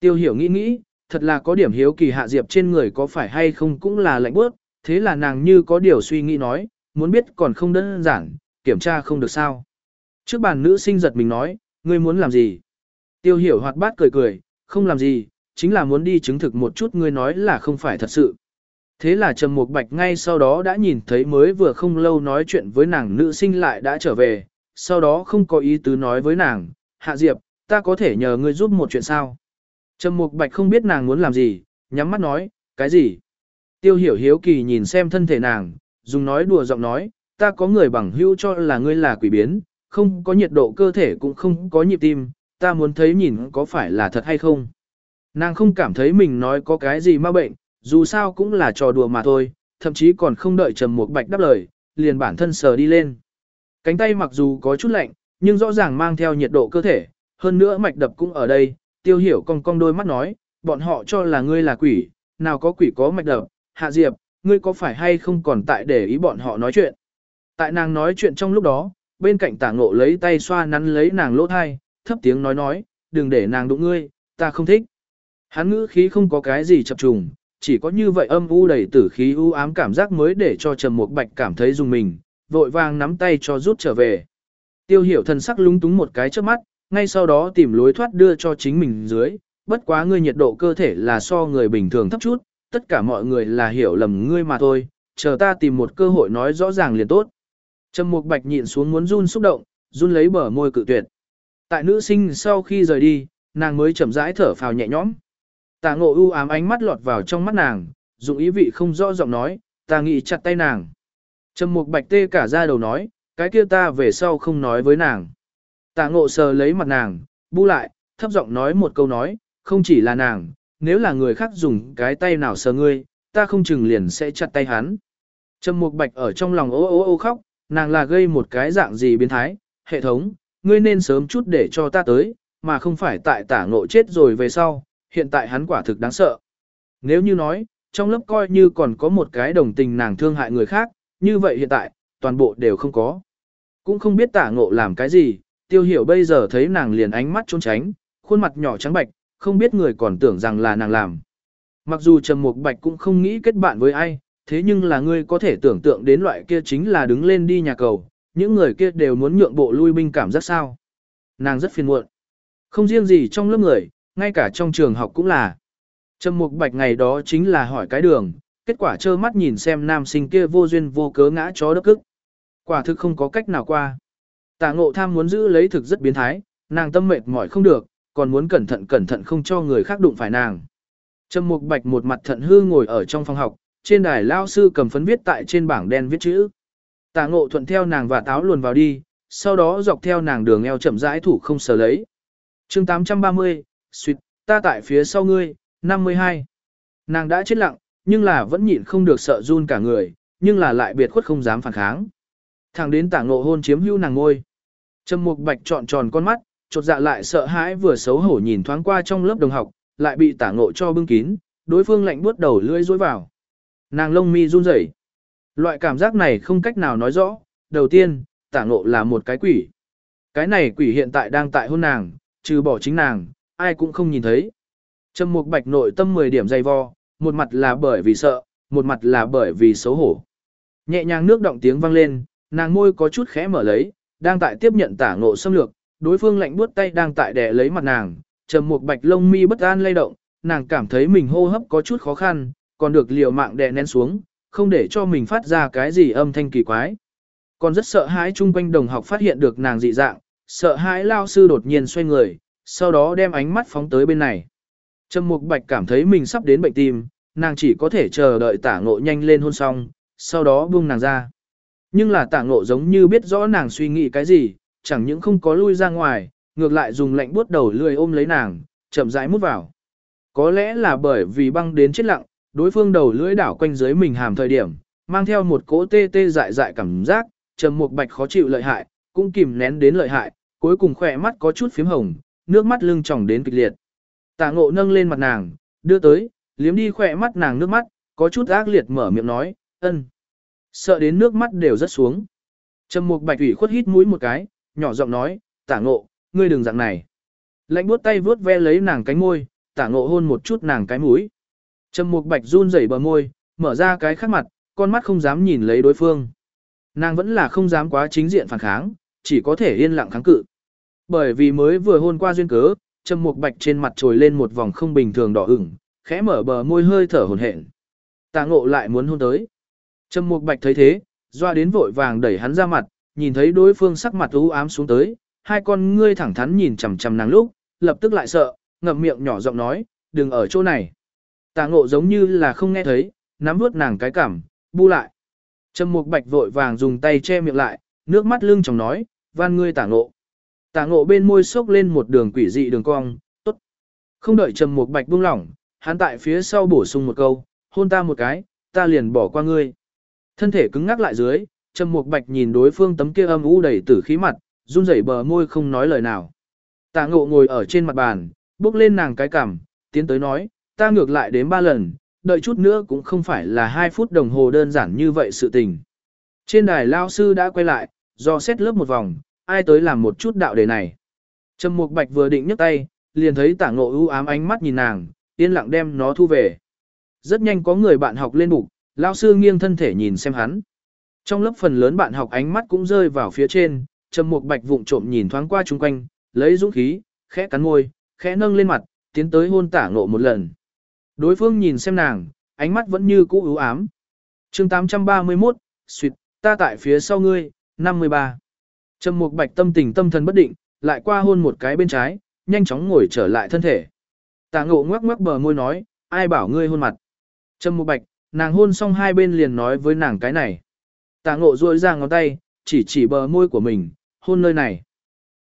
Tiêu hiểu nghĩ nghĩ, thật là có điểm hiếu kỳ hạ diệp trên người có phải hay không cũng là lạnh bước, thế là nàng như có điều suy nghĩ nói, muốn biết còn không đơn giản, kiểm tra không được sao. Trước bàn nữ sinh giật mình nói, ngươi muốn làm gì? Tiêu hiểu hoạt bát cười cười, không làm gì, chính là muốn đi chứng thực một chút ngươi nói là không phải thật sự. Thế là Trầm Mục Bạch ngay sau đó đã nhìn thấy mới vừa không lâu nói chuyện với nàng nữ sinh lại đã trở về, sau đó không có ý tứ nói với nàng, Hạ Diệp, ta có thể nhờ ngươi giúp một chuyện sao? Trầm Mục Bạch không biết nàng muốn làm gì, nhắm mắt nói, cái gì? Tiêu hiểu hiếu kỳ nhìn xem thân thể nàng, dùng nói đùa giọng nói, ta có người bằng hữu cho là ngươi là quỷ biến, không có nhiệt độ cơ thể cũng không có nhịp tim, ta muốn thấy nhìn có phải là thật hay không. Nàng không cảm thấy mình nói có cái gì ma bệnh, dù sao cũng là trò đùa mà thôi, thậm chí còn không đợi Trầm Mục Bạch đáp lời, liền bản thân sờ đi lên. Cánh tay mặc dù có chút lạnh, nhưng rõ ràng mang theo nhiệt độ cơ thể, hơn nữa mạch đập cũng ở đây, tiêu hiểu cong cong đôi mắt nói, bọn họ cho là ngươi là quỷ, nào có quỷ có mạch đập, hạ diệp, ngươi có phải hay không còn tại để ý bọn họ nói chuyện. Tại nàng nói chuyện trong lúc đó, bên cạnh tả ngộ lấy tay xoa nắn lấy nàng lỗ thai, thấp tiếng nói nói, đừng để nàng đụng ngươi, ta không thích. Hắn ngữ khí không có cái gì chập trùng, chỉ có như vậy âm u đầy tử khí u ám cảm giác mới để cho Trầm Mục Bạch cảm thấy dùng mình, vội vàng nắm tay cho rút trở về. Tiêu hiểu thần sắc lúng túng một cái trước mắt, ngay sau đó tìm lối thoát đưa cho chính mình dưới, bất quá ngươi nhiệt độ cơ thể là so người bình thường thấp chút, tất cả mọi người là hiểu lầm ngươi mà thôi, chờ ta tìm một cơ hội nói rõ ràng liền tốt. Trầm Mục Bạch nhịn xuống muốn run xúc động, run lấy bờ môi cự tuyệt. Tại nữ sinh sau khi rời đi, nàng mới chậm rãi thở phào nhẹ nhõm. Tạ ngộ u ám ánh mắt lọt vào trong mắt nàng, dụng ý vị không rõ giọng nói, ta nghĩ chặt tay nàng. Trầm mục bạch tê cả ra đầu nói, cái kia ta về sau không nói với nàng. Tạ ngộ sờ lấy mặt nàng, bu lại, thấp giọng nói một câu nói, không chỉ là nàng, nếu là người khác dùng cái tay nào sờ ngươi, ta không chừng liền sẽ chặt tay hắn. Trầm mục bạch ở trong lòng ô ô ô khóc, nàng là gây một cái dạng gì biến thái, hệ thống, ngươi nên sớm chút để cho ta tới, mà không phải tại tả ngộ chết rồi về sau, hiện tại hắn quả thực đáng sợ. Nếu như nói, trong lớp coi như còn có một cái đồng tình nàng thương hại người khác, như vậy hiện tại, toàn bộ đều không có. Cũng không biết tả ngộ làm cái gì, tiêu hiểu bây giờ thấy nàng liền ánh mắt trốn tránh, khuôn mặt nhỏ trắng bạch, không biết người còn tưởng rằng là nàng làm. Mặc dù Trầm Mục Bạch cũng không nghĩ kết bạn với ai, thế nhưng là ngươi có thể tưởng tượng đến loại kia chính là đứng lên đi nhà cầu, những người kia đều muốn nhượng bộ lui binh cảm giác sao. Nàng rất phiền muộn. Không riêng gì trong lớp người, ngay cả trong trường học cũng là. Trầm Mục Bạch ngày đó chính là hỏi cái đường, kết quả trơ mắt nhìn xem nam sinh kia vô duyên vô cớ ngã chó đất cức. Quả thực không có cách nào qua. Tạ ngộ tham muốn giữ lấy thực rất biến thái, nàng tâm mệt mỏi không được, còn muốn cẩn thận cẩn thận không cho người khác đụng phải nàng. Trầm Mục Bạch một mặt thận hư ngồi ở trong phòng học, trên đài lao sư cầm phấn viết tại trên bảng đen viết chữ. Tạ ngộ thuận theo nàng và táo luồn vào đi, sau đó dọc theo nàng đường eo chậm rãi thủ không sờ lấy. chương 830, suyệt, ta tại phía sau ngươi, 52. Nàng đã chết lặng, nhưng là vẫn nhịn không được sợ run cả người, nhưng là lại biệt khuất không dám phản kháng. Thằng đến Tả ngộ hôn chiếm hưu nàng ngôi. Trầm mục bạch trọn tròn con mắt, chột dạ lại sợ hãi vừa xấu hổ nhìn thoáng qua trong lớp đồng học, lại bị Tả ngộ cho bưng kín, đối phương lạnh buốt đầu lưỡi dối vào. Nàng lông mi run rẩy. Loại cảm giác này không cách nào nói rõ, đầu tiên, tảng ngộ là một cái quỷ. Cái này quỷ hiện tại đang tại hôn nàng, trừ bỏ chính nàng, ai cũng không nhìn thấy. Trầm Mục Bạch nội tâm 10 điểm dày vo, một mặt là bởi vì sợ, một mặt là bởi vì xấu hổ. Nhẹ nhàng nước động tiếng vang lên, nàng môi có chút khẽ mở lấy, đang tại tiếp nhận tả ngộ xâm lược, đối phương lạnh buốt tay đang tại đè lấy mặt nàng, Trầm Mục Bạch lông mi bất an lay động, nàng cảm thấy mình hô hấp có chút khó khăn, còn được liều mạng đè nén xuống, không để cho mình phát ra cái gì âm thanh kỳ quái. Còn rất sợ hãi chung quanh đồng học phát hiện được nàng dị dạng, sợ hãi lao sư đột nhiên xoay người, sau đó đem ánh mắt phóng tới bên này. Trầm Mục Bạch cảm thấy mình sắp đến bệnh tim, nàng chỉ có thể chờ đợi tả ngộ nhanh lên hôn xong, sau đó buông nàng ra. Nhưng là tả ngộ giống như biết rõ nàng suy nghĩ cái gì, chẳng những không có lui ra ngoài, ngược lại dùng lạnh buốt đầu lười ôm lấy nàng, chậm rãi mút vào. Có lẽ là bởi vì băng đến chết lặng, đối phương đầu lưỡi đảo quanh dưới mình hàm thời điểm, mang theo một cỗ tê tê dại dại cảm giác, Trầm Mục Bạch khó chịu lợi hại, cũng kìm nén đến lợi hại, cuối cùng khỏe mắt có chút phím hồng, nước mắt lưng tròng đến kịch liệt. Tạ ngộ nâng lên mặt nàng, đưa tới, liếm đi khỏe mắt nàng nước mắt, có chút ác liệt mở miệng nói, ân. Sợ đến nước mắt đều rất xuống. Trầm mục bạch ủy khuất hít mũi một cái, nhỏ giọng nói, tả ngộ, ngươi đừng dạng này. Lạnh buốt tay vuốt ve lấy nàng cánh môi, tả ngộ hôn một chút nàng cái mũi. Trầm mục bạch run rẩy bờ môi, mở ra cái khắc mặt, con mắt không dám nhìn lấy đối phương. Nàng vẫn là không dám quá chính diện phản kháng, chỉ có thể yên lặng kháng cự. Bởi vì mới vừa hôn qua duyên cớ, Trầm Mục Bạch trên mặt trồi lên một vòng không bình thường đỏ ửng, khẽ mở bờ môi hơi thở hổn hển. Tạ Ngộ lại muốn hôn tới. Trầm Mục Bạch thấy thế, doa đến vội vàng đẩy hắn ra mặt, nhìn thấy đối phương sắc mặt u ám xuống tới, hai con ngươi thẳng thắn nhìn chằm chằm nàng lúc, lập tức lại sợ, ngậm miệng nhỏ giọng nói, "Đừng ở chỗ này." Tạ Ngộ giống như là không nghe thấy, nắm vuốt nàng cái cảm, bu lại. Trầm Mục Bạch vội vàng dùng tay che miệng lại, nước mắt lưng chồng nói, "Van ngươi Tạ Ngộ." tạ ngộ bên môi sốc lên một đường quỷ dị đường cong, tốt. Không đợi trầm một bạch buông lỏng, hắn tại phía sau bổ sung một câu, hôn ta một cái, ta liền bỏ qua ngươi. Thân thể cứng ngắc lại dưới, trầm một bạch nhìn đối phương tấm kia âm u đầy tử khí mặt, run rẩy bờ môi không nói lời nào. tạ ngộ ngồi ở trên mặt bàn, bước lên nàng cái cằm, tiến tới nói, ta ngược lại đến ba lần, đợi chút nữa cũng không phải là hai phút đồng hồ đơn giản như vậy sự tình. Trên đài lao sư đã quay lại, do xét lớp một vòng, ai tới làm một chút đạo đề này. Trầm Mục Bạch vừa định nhấc tay, liền thấy Tả Ngộ ưu ám ánh mắt nhìn nàng, yên lặng đem nó thu về. Rất nhanh có người bạn học lên bục, lao sư nghiêng thân thể nhìn xem hắn. Trong lớp phần lớn bạn học ánh mắt cũng rơi vào phía trên, Trầm Mục Bạch vụng trộm nhìn thoáng qua chung quanh, lấy dũng khí, khẽ cắn môi, khẽ nâng lên mặt, tiến tới hôn Tả Ngộ một lần. Đối phương nhìn xem nàng, ánh mắt vẫn như cũ ưu ám. Chương 831, suyệt, ta tại phía sau ngươi, 53. Trầm Mục Bạch tâm tình tâm thần bất định, lại qua hôn một cái bên trái, nhanh chóng ngồi trở lại thân thể. Tạ Ngộ ngoắc ngoắc bờ môi nói, ai bảo ngươi hôn mặt. Trầm Mục Bạch, nàng hôn xong hai bên liền nói với nàng cái này. Tạ Ngộ duỗi ra ngón tay, chỉ chỉ bờ môi của mình, hôn nơi này.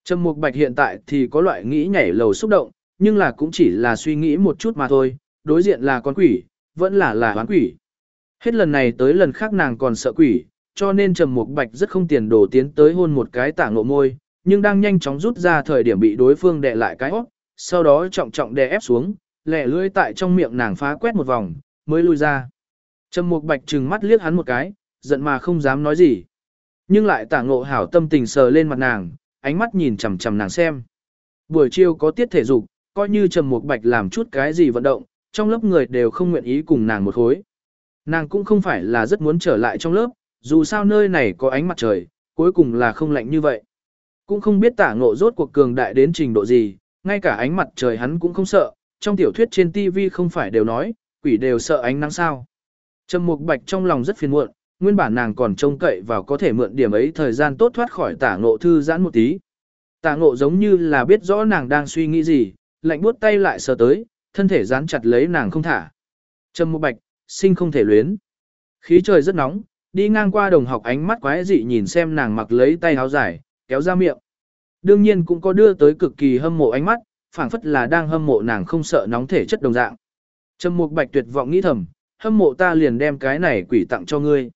Trầm Mục Bạch hiện tại thì có loại nghĩ nhảy lầu xúc động, nhưng là cũng chỉ là suy nghĩ một chút mà thôi, đối diện là con quỷ, vẫn là là hoán quỷ. Hết lần này tới lần khác nàng còn sợ quỷ, cho nên Trầm Mục Bạch rất không tiền đổ tiến tới hôn một cái tảng ngộ môi, nhưng đang nhanh chóng rút ra thời điểm bị đối phương đè lại cái hót, sau đó trọng trọng đè ép xuống, lẻ lưỡi tại trong miệng nàng phá quét một vòng, mới lui ra. Trầm Mục Bạch trừng mắt liếc hắn một cái, giận mà không dám nói gì. Nhưng lại tảng ngộ hảo tâm tình sờ lên mặt nàng, ánh mắt nhìn chằm chằm nàng xem. Buổi chiều có tiết thể dục, coi như Trầm Mục Bạch làm chút cái gì vận động, trong lớp người đều không nguyện ý cùng nàng một khối. Nàng cũng không phải là rất muốn trở lại trong lớp, dù sao nơi này có ánh mặt trời, cuối cùng là không lạnh như vậy. Cũng không biết tả ngộ rốt cuộc cường đại đến trình độ gì, ngay cả ánh mặt trời hắn cũng không sợ, trong tiểu thuyết trên TV không phải đều nói, quỷ đều sợ ánh nắng sao. Trầm Mục Bạch trong lòng rất phiền muộn, nguyên bản nàng còn trông cậy vào có thể mượn điểm ấy thời gian tốt thoát khỏi tả ngộ thư giãn một tí. Tả ngộ giống như là biết rõ nàng đang suy nghĩ gì, lạnh buốt tay lại sờ tới, thân thể dán chặt lấy nàng không thả. Trầm Mục Bạch, sinh không thể luyến. Khí trời rất nóng, đi ngang qua đồng học ánh mắt quái dị nhìn xem nàng mặc lấy tay áo dài, kéo ra miệng. Đương nhiên cũng có đưa tới cực kỳ hâm mộ ánh mắt, phảng phất là đang hâm mộ nàng không sợ nóng thể chất đồng dạng. Trầm Mục Bạch tuyệt vọng nghĩ thầm, hâm mộ ta liền đem cái này quỷ tặng cho ngươi.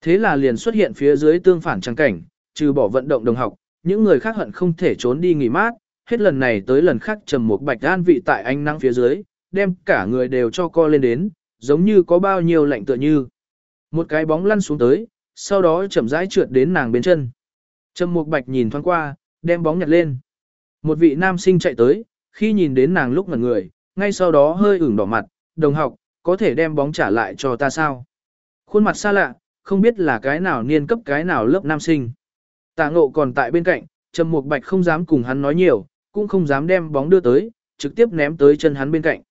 Thế là liền xuất hiện phía dưới tương phản trang cảnh, trừ bỏ vận động đồng học, những người khác hận không thể trốn đi nghỉ mát, hết lần này tới lần khác Trầm Mục Bạch an vị tại ánh nắng phía dưới, đem cả người đều cho co lên đến, giống như có bao nhiêu lạnh tựa như. Một cái bóng lăn xuống tới, sau đó chậm rãi trượt đến nàng bên chân. Trầm Mục Bạch nhìn thoáng qua, đem bóng nhặt lên. Một vị nam sinh chạy tới, khi nhìn đến nàng lúc ngẩn người, ngay sau đó hơi ửng đỏ mặt, đồng học, có thể đem bóng trả lại cho ta sao? Khuôn mặt xa lạ, không biết là cái nào niên cấp cái nào lớp nam sinh. Tạ ngộ còn tại bên cạnh, Trầm Mục Bạch không dám cùng hắn nói nhiều, cũng không dám đem bóng đưa tới, trực tiếp ném tới chân hắn bên cạnh.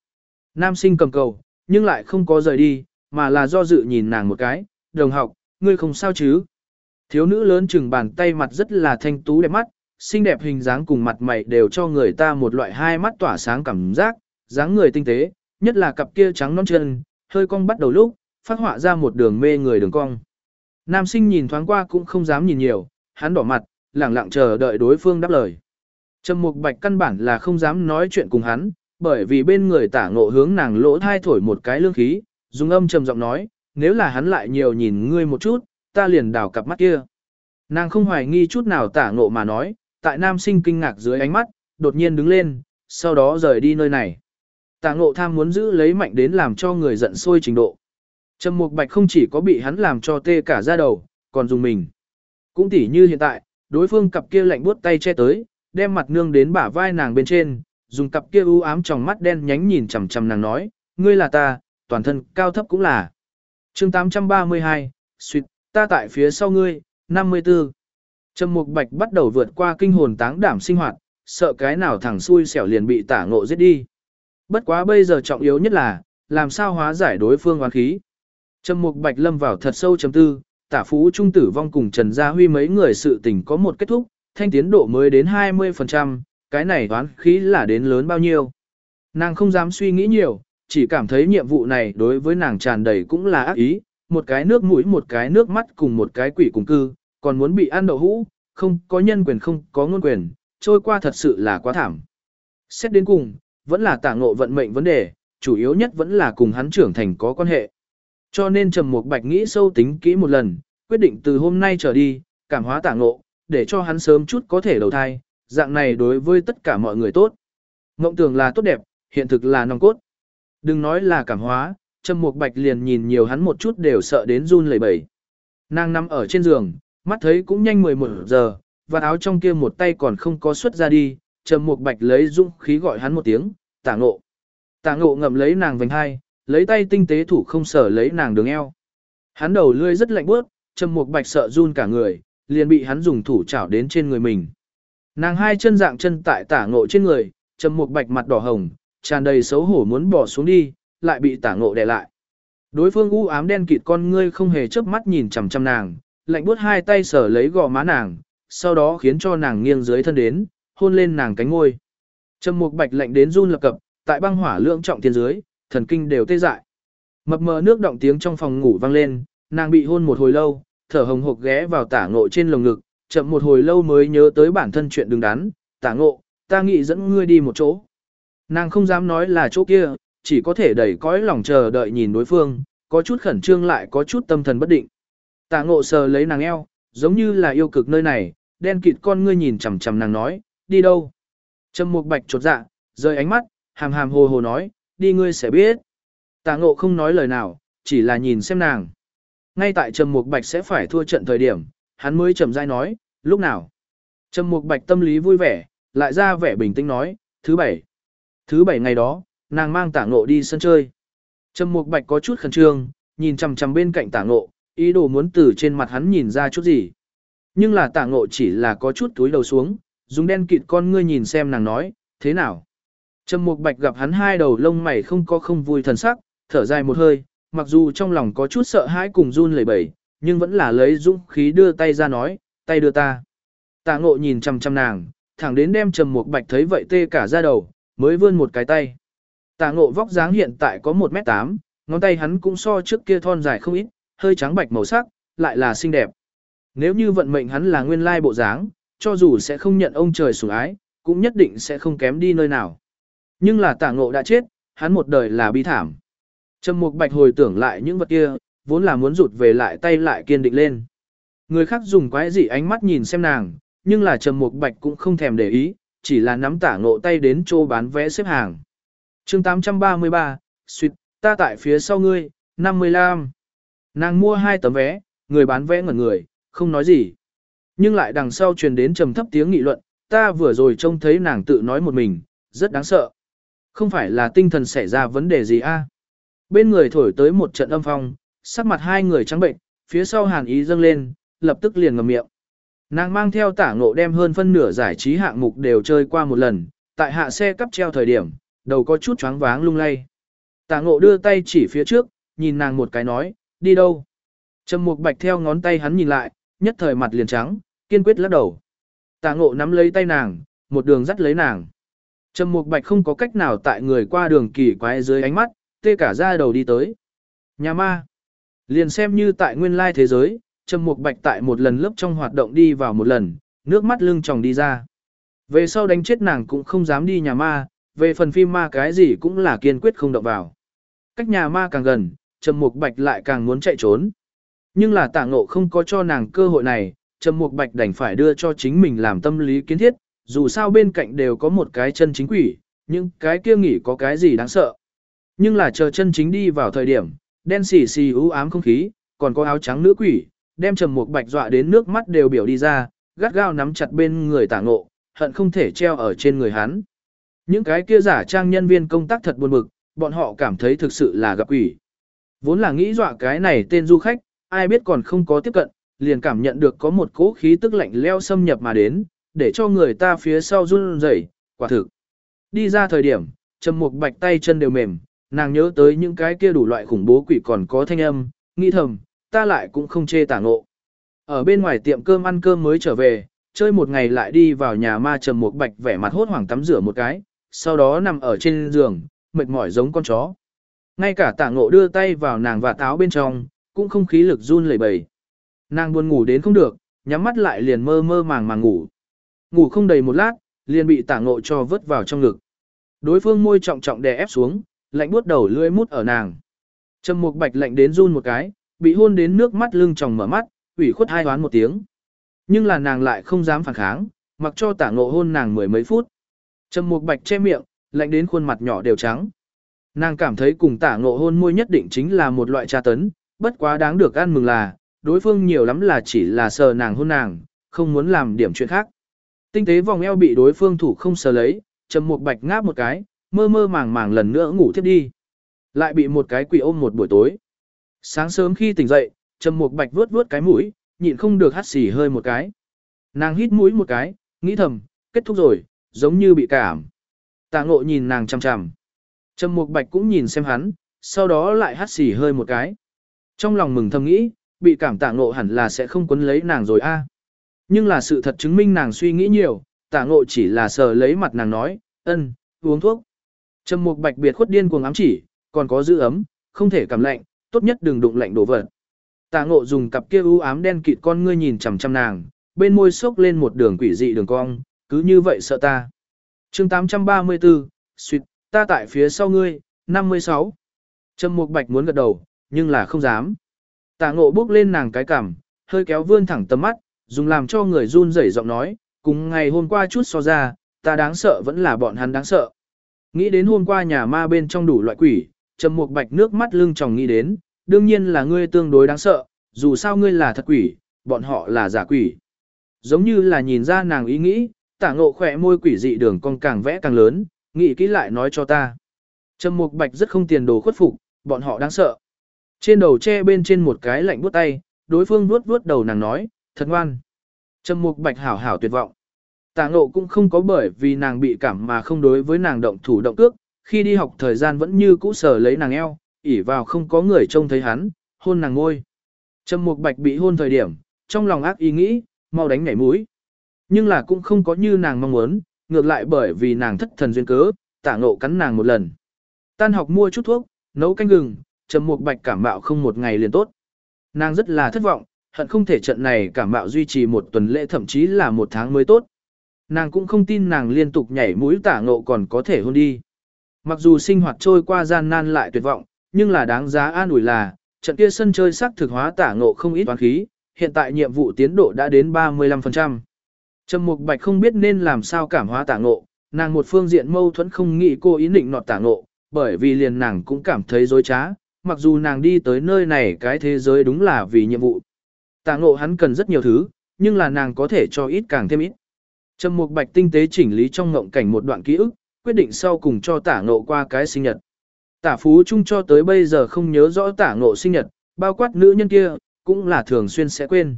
Nam sinh cầm cầu, nhưng lại không có rời đi, mà là do dự nhìn nàng một cái, đồng học, ngươi không sao chứ? Thiếu nữ lớn chừng bàn tay mặt rất là thanh tú đẹp mắt, xinh đẹp hình dáng cùng mặt mày đều cho người ta một loại hai mắt tỏa sáng cảm giác, dáng người tinh tế, nhất là cặp kia trắng non chân, hơi cong bắt đầu lúc, phát họa ra một đường mê người đường cong. Nam sinh nhìn thoáng qua cũng không dám nhìn nhiều, hắn đỏ mặt, lặng lặng chờ đợi đối phương đáp lời. Trầm Mục Bạch căn bản là không dám nói chuyện cùng hắn, bởi vì bên người tả ngộ hướng nàng lỗ thai thổi một cái lương khí, dùng âm trầm giọng nói, nếu là hắn lại nhiều nhìn ngươi một chút, ta liền đào cặp mắt kia. Nàng không hoài nghi chút nào tả ngộ mà nói, tại nam sinh kinh ngạc dưới ánh mắt, đột nhiên đứng lên, sau đó rời đi nơi này. Tả ngộ tham muốn giữ lấy mạnh đến làm cho người giận sôi trình độ. Trầm Mục Bạch không chỉ có bị hắn làm cho tê cả da đầu, còn dùng mình. Cũng tỉ như hiện tại, đối phương cặp kia lạnh buốt tay che tới, đem mặt nương đến bả vai nàng bên trên, dùng cặp kia u ám trong mắt đen nhánh nhìn chằm chằm nàng nói, ngươi là ta, toàn thân cao thấp cũng là. chương 832, suyệt, ta tại phía sau ngươi, 54. Trầm Mục Bạch bắt đầu vượt qua kinh hồn táng đảm sinh hoạt, sợ cái nào thẳng xui xẻo liền bị tả ngộ giết đi. Bất quá bây giờ trọng yếu nhất là, làm sao hóa giải đối phương oán khí. Trầm Mục Bạch lâm vào thật sâu chấm tư, tả phú trung tử vong cùng Trần Gia Huy mấy người sự tình có một kết thúc, thanh tiến độ mới đến 20%, cái này toán khí là đến lớn bao nhiêu. Nàng không dám suy nghĩ nhiều, chỉ cảm thấy nhiệm vụ này đối với nàng tràn đầy cũng là ác ý, một cái nước mũi một cái nước mắt cùng một cái quỷ cùng cư, còn muốn bị ăn đậu hũ, không có nhân quyền không có ngôn quyền, trôi qua thật sự là quá thảm. Xét đến cùng, vẫn là tả ngộ vận mệnh vấn đề, chủ yếu nhất vẫn là cùng hắn trưởng thành có quan hệ. Cho nên Trầm Mục Bạch nghĩ sâu tính kỹ một lần, quyết định từ hôm nay trở đi, cảm hóa tả ngộ, để cho hắn sớm chút có thể đầu thai, dạng này đối với tất cả mọi người tốt. Ngộng tưởng là tốt đẹp, hiện thực là nòng cốt. Đừng nói là cảm hóa, Trầm Mục Bạch liền nhìn nhiều hắn một chút đều sợ đến run lẩy bẩy. Nàng nằm ở trên giường, mắt thấy cũng nhanh 11 giờ, và áo trong kia một tay còn không có xuất ra đi, Trầm Mục Bạch lấy dũng khí gọi hắn một tiếng, "Tả Ngộ." Tả Ngộ ngậm lấy nàng vành hai, lấy tay tinh tế thủ không sở lấy nàng đường eo. Hắn đầu lươi rất lạnh bước, Trầm Mục Bạch sợ run cả người, liền bị hắn dùng thủ chảo đến trên người mình. Nàng hai chân dạng chân tại Tả Ngộ trên người, Trầm Mục Bạch mặt đỏ hồng, tràn đầy xấu hổ muốn bỏ xuống đi, lại bị Tả Ngộ đè lại. Đối phương u ám đen kịt con ngươi không hề chớp mắt nhìn chằm chằm nàng, lạnh buốt hai tay sở lấy gò má nàng, sau đó khiến cho nàng nghiêng dưới thân đến, hôn lên nàng cánh ngôi. Trầm Mục Bạch lạnh đến run lập cập, tại băng hỏa lượng trọng thiên dưới, thần kinh đều tê dại. Mập mờ nước động tiếng trong phòng ngủ vang lên, nàng bị hôn một hồi lâu, thở hồng hộc ghé vào tả ngộ trên lồng ngực, chậm một hồi lâu mới nhớ tới bản thân chuyện đứng đắn, tả ngộ, ta nghĩ dẫn ngươi đi một chỗ. Nàng không dám nói là chỗ kia, chỉ có thể đẩy cõi lòng chờ đợi nhìn đối phương, có chút khẩn trương lại có chút tâm thần bất định. Tả ngộ sờ lấy nàng eo, giống như là yêu cực nơi này, đen kịt con ngươi nhìn chằm chằm nàng nói, đi đâu? Trầm Mục Bạch chột dạ, rời ánh mắt, hàm hàm hồ hồ nói, đi ngươi sẽ biết. Tả ngộ không nói lời nào, chỉ là nhìn xem nàng. Ngay tại Trầm Mục Bạch sẽ phải thua trận thời điểm, hắn mới chậm rãi nói, lúc nào? Trầm Mục Bạch tâm lý vui vẻ, lại ra vẻ bình tĩnh nói, thứ bảy. Thứ bảy ngày đó, nàng mang tả ngộ đi sân chơi. Trầm Mục Bạch có chút khẩn trương, nhìn chằm chằm bên cạnh tả ngộ, ý đồ muốn từ trên mặt hắn nhìn ra chút gì. Nhưng là tả ngộ chỉ là có chút túi đầu xuống, dùng đen kịt con ngươi nhìn xem nàng nói, thế nào? Trầm Mục Bạch gặp hắn hai đầu lông mày không có không vui thần sắc, thở dài một hơi, mặc dù trong lòng có chút sợ hãi cùng run lẩy bẩy, nhưng vẫn là lấy dũng khí đưa tay ra nói, tay đưa ta. Tạ Ngộ nhìn chằm chằm nàng, thẳng đến đem Trầm một Bạch thấy vậy tê cả da đầu, mới vươn một cái tay. Tạ Ngộ vóc dáng hiện tại có 1m8, ngón tay hắn cũng so trước kia thon dài không ít, hơi trắng bạch màu sắc, lại là xinh đẹp. Nếu như vận mệnh hắn là nguyên lai bộ dáng, cho dù sẽ không nhận ông trời sủng ái, cũng nhất định sẽ không kém đi nơi nào. Nhưng là Tạ ngộ đã chết, hắn một đời là bi thảm. Trầm Mục Bạch hồi tưởng lại những vật kia, vốn là muốn rụt về lại tay lại kiên định lên. Người khác dùng quái dị ánh mắt nhìn xem nàng, nhưng là Trầm Mục Bạch cũng không thèm để ý, chỉ là nắm tả ngộ tay đến chỗ bán vé xếp hàng. chương 833, suýt, ta tại phía sau ngươi, 55. Nàng mua hai tấm vé, người bán vé ngẩn người, không nói gì. Nhưng lại đằng sau truyền đến trầm thấp tiếng nghị luận, ta vừa rồi trông thấy nàng tự nói một mình, rất đáng sợ. Không phải là tinh thần xảy ra vấn đề gì a? Bên người thổi tới một trận âm phong, sắc mặt hai người trắng bệnh, phía sau hàn ý dâng lên, lập tức liền ngậm miệng. Nàng mang theo tả ngộ đem hơn phân nửa giải trí hạng mục đều chơi qua một lần, tại hạ xe cắp treo thời điểm, đầu có chút choáng váng lung lay. Tả ngộ đưa tay chỉ phía trước, nhìn nàng một cái nói, đi đâu? Trầm mục bạch theo ngón tay hắn nhìn lại, nhất thời mặt liền trắng, kiên quyết lắc đầu. Tả ngộ nắm lấy tay nàng, một đường dắt lấy nàng. Trầm Mục Bạch không có cách nào tại người qua đường kỳ quái dưới ánh mắt, tê cả ra đầu đi tới. Nhà ma. Liền xem như tại nguyên lai thế giới, Trầm Mục Bạch tại một lần lớp trong hoạt động đi vào một lần, nước mắt lưng tròng đi ra. Về sau đánh chết nàng cũng không dám đi nhà ma, về phần phim ma cái gì cũng là kiên quyết không động vào. Cách nhà ma càng gần, Trầm Mục Bạch lại càng muốn chạy trốn. Nhưng là tạ ngộ không có cho nàng cơ hội này, Trầm Mục Bạch đành phải đưa cho chính mình làm tâm lý kiến thiết, dù sao bên cạnh đều có một cái chân chính quỷ, nhưng cái kia nghỉ có cái gì đáng sợ. Nhưng là chờ chân chính đi vào thời điểm, đen xì xì u ám không khí, còn có áo trắng nữ quỷ, đem trầm một bạch dọa đến nước mắt đều biểu đi ra, gắt gao nắm chặt bên người tả ngộ, hận không thể treo ở trên người hắn. Những cái kia giả trang nhân viên công tác thật buồn bực, bọn họ cảm thấy thực sự là gặp quỷ. Vốn là nghĩ dọa cái này tên du khách, ai biết còn không có tiếp cận, liền cảm nhận được có một cỗ khí tức lạnh leo xâm nhập mà đến, để cho người ta phía sau run rẩy, quả thực. Đi ra thời điểm, Trầm Mục Bạch tay chân đều mềm, nàng nhớ tới những cái kia đủ loại khủng bố quỷ còn có thanh âm, nghĩ thầm, ta lại cũng không chê tả ngộ. Ở bên ngoài tiệm cơm ăn cơm mới trở về, chơi một ngày lại đi vào nhà ma Trầm một Bạch vẻ mặt hốt hoảng tắm rửa một cái, sau đó nằm ở trên giường, mệt mỏi giống con chó. Ngay cả tả ngộ đưa tay vào nàng và táo bên trong, cũng không khí lực run lẩy bẩy. Nàng buồn ngủ đến không được, nhắm mắt lại liền mơ mơ màng màng ngủ. Ngủ không đầy một lát, liền bị tả ngộ cho vớt vào trong ngực. Đối phương môi trọng trọng đè ép xuống, lạnh buốt đầu lưỡi mút ở nàng. Trầm Mục Bạch lạnh đến run một cái, bị hôn đến nước mắt lưng tròng mở mắt, ủy khuất hai đoán một tiếng. Nhưng là nàng lại không dám phản kháng, mặc cho tả ngộ hôn nàng mười mấy phút. Trầm Mục Bạch che miệng, lạnh đến khuôn mặt nhỏ đều trắng. Nàng cảm thấy cùng tả ngộ hôn môi nhất định chính là một loại tra tấn, bất quá đáng được ăn mừng là, đối phương nhiều lắm là chỉ là sờ nàng hôn nàng, không muốn làm điểm chuyện khác. Tinh tế vòng eo bị đối phương thủ không sờ lấy, Trầm Mục Bạch ngáp một cái, mơ mơ màng màng lần nữa ngủ tiếp đi. Lại bị một cái quỷ ôm một buổi tối. Sáng sớm khi tỉnh dậy, Trầm Mục Bạch vuốt vuốt cái mũi, nhịn không được hắt xì hơi một cái. Nàng hít mũi một cái, nghĩ thầm, kết thúc rồi, giống như bị cảm. Tạ Ngộ nhìn nàng chằm chằm. Trầm Mục Bạch cũng nhìn xem hắn, sau đó lại hắt xì hơi một cái. Trong lòng mừng thầm nghĩ, bị cảm Tạ Ngộ hẳn là sẽ không quấn lấy nàng rồi a. Nhưng là sự thật chứng minh nàng suy nghĩ nhiều, Tạ Ngộ chỉ là sờ lấy mặt nàng nói, ân, uống thuốc. Trầm Mục Bạch biệt khuất điên cuồng ám chỉ, còn có giữ ấm, không thể cảm lạnh, tốt nhất đừng đụng lạnh đổ vật. Tạ Ngộ dùng cặp kia u ám đen kịt con ngươi nhìn chằm chằm nàng, bên môi xốc lên một đường quỷ dị đường cong, cứ như vậy sợ ta. Chương 834, suýt, ta tại phía sau ngươi, 56. Trầm Mục Bạch muốn gật đầu, nhưng là không dám. Tạ Ngộ bước lên nàng cái cằm, hơi kéo vươn thẳng tầm mắt, dùng làm cho người run rẩy giọng nói, cùng ngày hôm qua chút so ra, ta đáng sợ vẫn là bọn hắn đáng sợ. Nghĩ đến hôm qua nhà ma bên trong đủ loại quỷ, Trầm Mục Bạch nước mắt lưng tròng nghĩ đến, đương nhiên là ngươi tương đối đáng sợ, dù sao ngươi là thật quỷ, bọn họ là giả quỷ. Giống như là nhìn ra nàng ý nghĩ, tả ngộ khỏe môi quỷ dị đường con càng vẽ càng lớn, nghĩ kỹ lại nói cho ta. Trầm Mục Bạch rất không tiền đồ khuất phục, bọn họ đáng sợ. Trên đầu che bên trên một cái lạnh buốt tay, đối phương vuốt vuốt đầu nàng nói, thật ngoan. Trầm Mục Bạch hảo hảo tuyệt vọng. Tạ ngộ cũng không có bởi vì nàng bị cảm mà không đối với nàng động thủ động cước, khi đi học thời gian vẫn như cũ sở lấy nàng eo, ỉ vào không có người trông thấy hắn, hôn nàng ngôi. Trầm Mục Bạch bị hôn thời điểm, trong lòng ác ý nghĩ, mau đánh nhảy mũi. Nhưng là cũng không có như nàng mong muốn, ngược lại bởi vì nàng thất thần duyên cớ, tạ ngộ cắn nàng một lần. Tan học mua chút thuốc, nấu canh gừng, Trầm Mục Bạch cảm mạo không một ngày liền tốt. Nàng rất là thất vọng, hận không thể trận này cảm mạo duy trì một tuần lễ thậm chí là một tháng mới tốt. Nàng cũng không tin nàng liên tục nhảy mũi tả ngộ còn có thể hôn đi. Mặc dù sinh hoạt trôi qua gian nan lại tuyệt vọng, nhưng là đáng giá an ủi là, trận kia sân chơi sắc thực hóa tả ngộ không ít toán khí, hiện tại nhiệm vụ tiến độ đã đến 35%. Trầm Mục Bạch không biết nên làm sao cảm hóa tả ngộ, nàng một phương diện mâu thuẫn không nghĩ cô ý định nọt tả ngộ, bởi vì liền nàng cũng cảm thấy dối trá, mặc dù nàng đi tới nơi này cái thế giới đúng là vì nhiệm vụ. Tả ngộ hắn cần rất nhiều thứ, nhưng là nàng có thể cho ít càng thêm ít. Trầm Mục Bạch tinh tế chỉnh lý trong ngộng cảnh một đoạn ký ức, quyết định sau cùng cho tả ngộ qua cái sinh nhật. Tả Phú Trung cho tới bây giờ không nhớ rõ tả ngộ sinh nhật, bao quát nữ nhân kia, cũng là thường xuyên sẽ quên.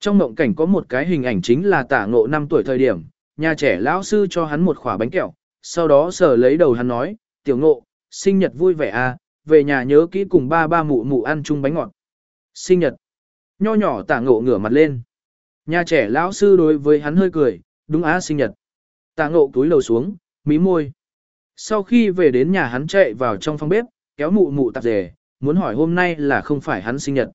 Trong ngộng cảnh có một cái hình ảnh chính là tả ngộ 5 tuổi thời điểm, nhà trẻ lão sư cho hắn một khỏa bánh kẹo, sau đó sờ lấy đầu hắn nói, tiểu ngộ, sinh nhật vui vẻ à, về nhà nhớ kỹ cùng ba ba mụ mụ ăn chung bánh ngọt. Sinh nhật. Nho nhỏ tả ngộ ngửa mặt lên. Nhà trẻ lão sư đối với hắn hơi cười, đúng á sinh nhật. Tạ ngộ túi lầu xuống, mí môi. Sau khi về đến nhà hắn chạy vào trong phòng bếp, kéo mụ mụ tạp dề, muốn hỏi hôm nay là không phải hắn sinh nhật.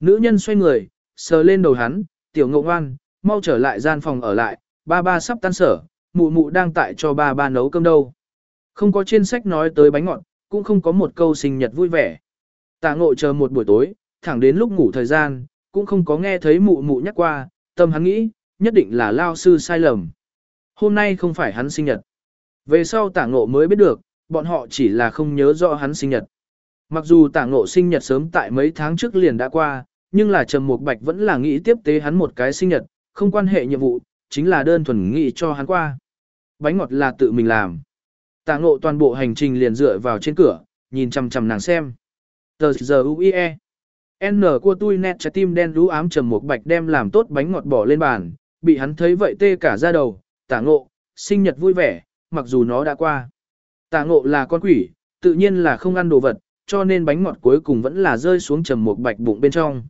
Nữ nhân xoay người, sờ lên đầu hắn, tiểu ngộ ngoan, mau trở lại gian phòng ở lại, ba ba sắp tan sở, mụ mụ đang tại cho ba ba nấu cơm đâu. Không có trên sách nói tới bánh ngọt, cũng không có một câu sinh nhật vui vẻ. Tạ ngộ chờ một buổi tối, thẳng đến lúc ngủ thời gian, cũng không có nghe thấy mụ mụ nhắc qua, tâm hắn nghĩ, nhất định là lao sư sai lầm. Hôm nay không phải hắn sinh nhật. Về sau tả ngộ mới biết được, bọn họ chỉ là không nhớ rõ hắn sinh nhật. Mặc dù tả ngộ sinh nhật sớm tại mấy tháng trước liền đã qua, nhưng là Trầm Mục Bạch vẫn là nghĩ tiếp tế hắn một cái sinh nhật, không quan hệ nhiệm vụ, chính là đơn thuần nghĩ cho hắn qua. Bánh ngọt là tự mình làm. Tả ngộ toàn bộ hành trình liền dựa vào trên cửa, nhìn chằm chằm nàng xem. Tờ giờ UIE. N của tôi nét trái tim đen lú ám Trầm Mục Bạch đem làm tốt bánh ngọt bỏ lên bàn, bị hắn thấy vậy tê cả ra đầu, tả ngộ, sinh nhật vui vẻ, mặc dù nó đã qua. Tả ngộ là con quỷ, tự nhiên là không ăn đồ vật, cho nên bánh ngọt cuối cùng vẫn là rơi xuống trầm một bạch bụng bên trong.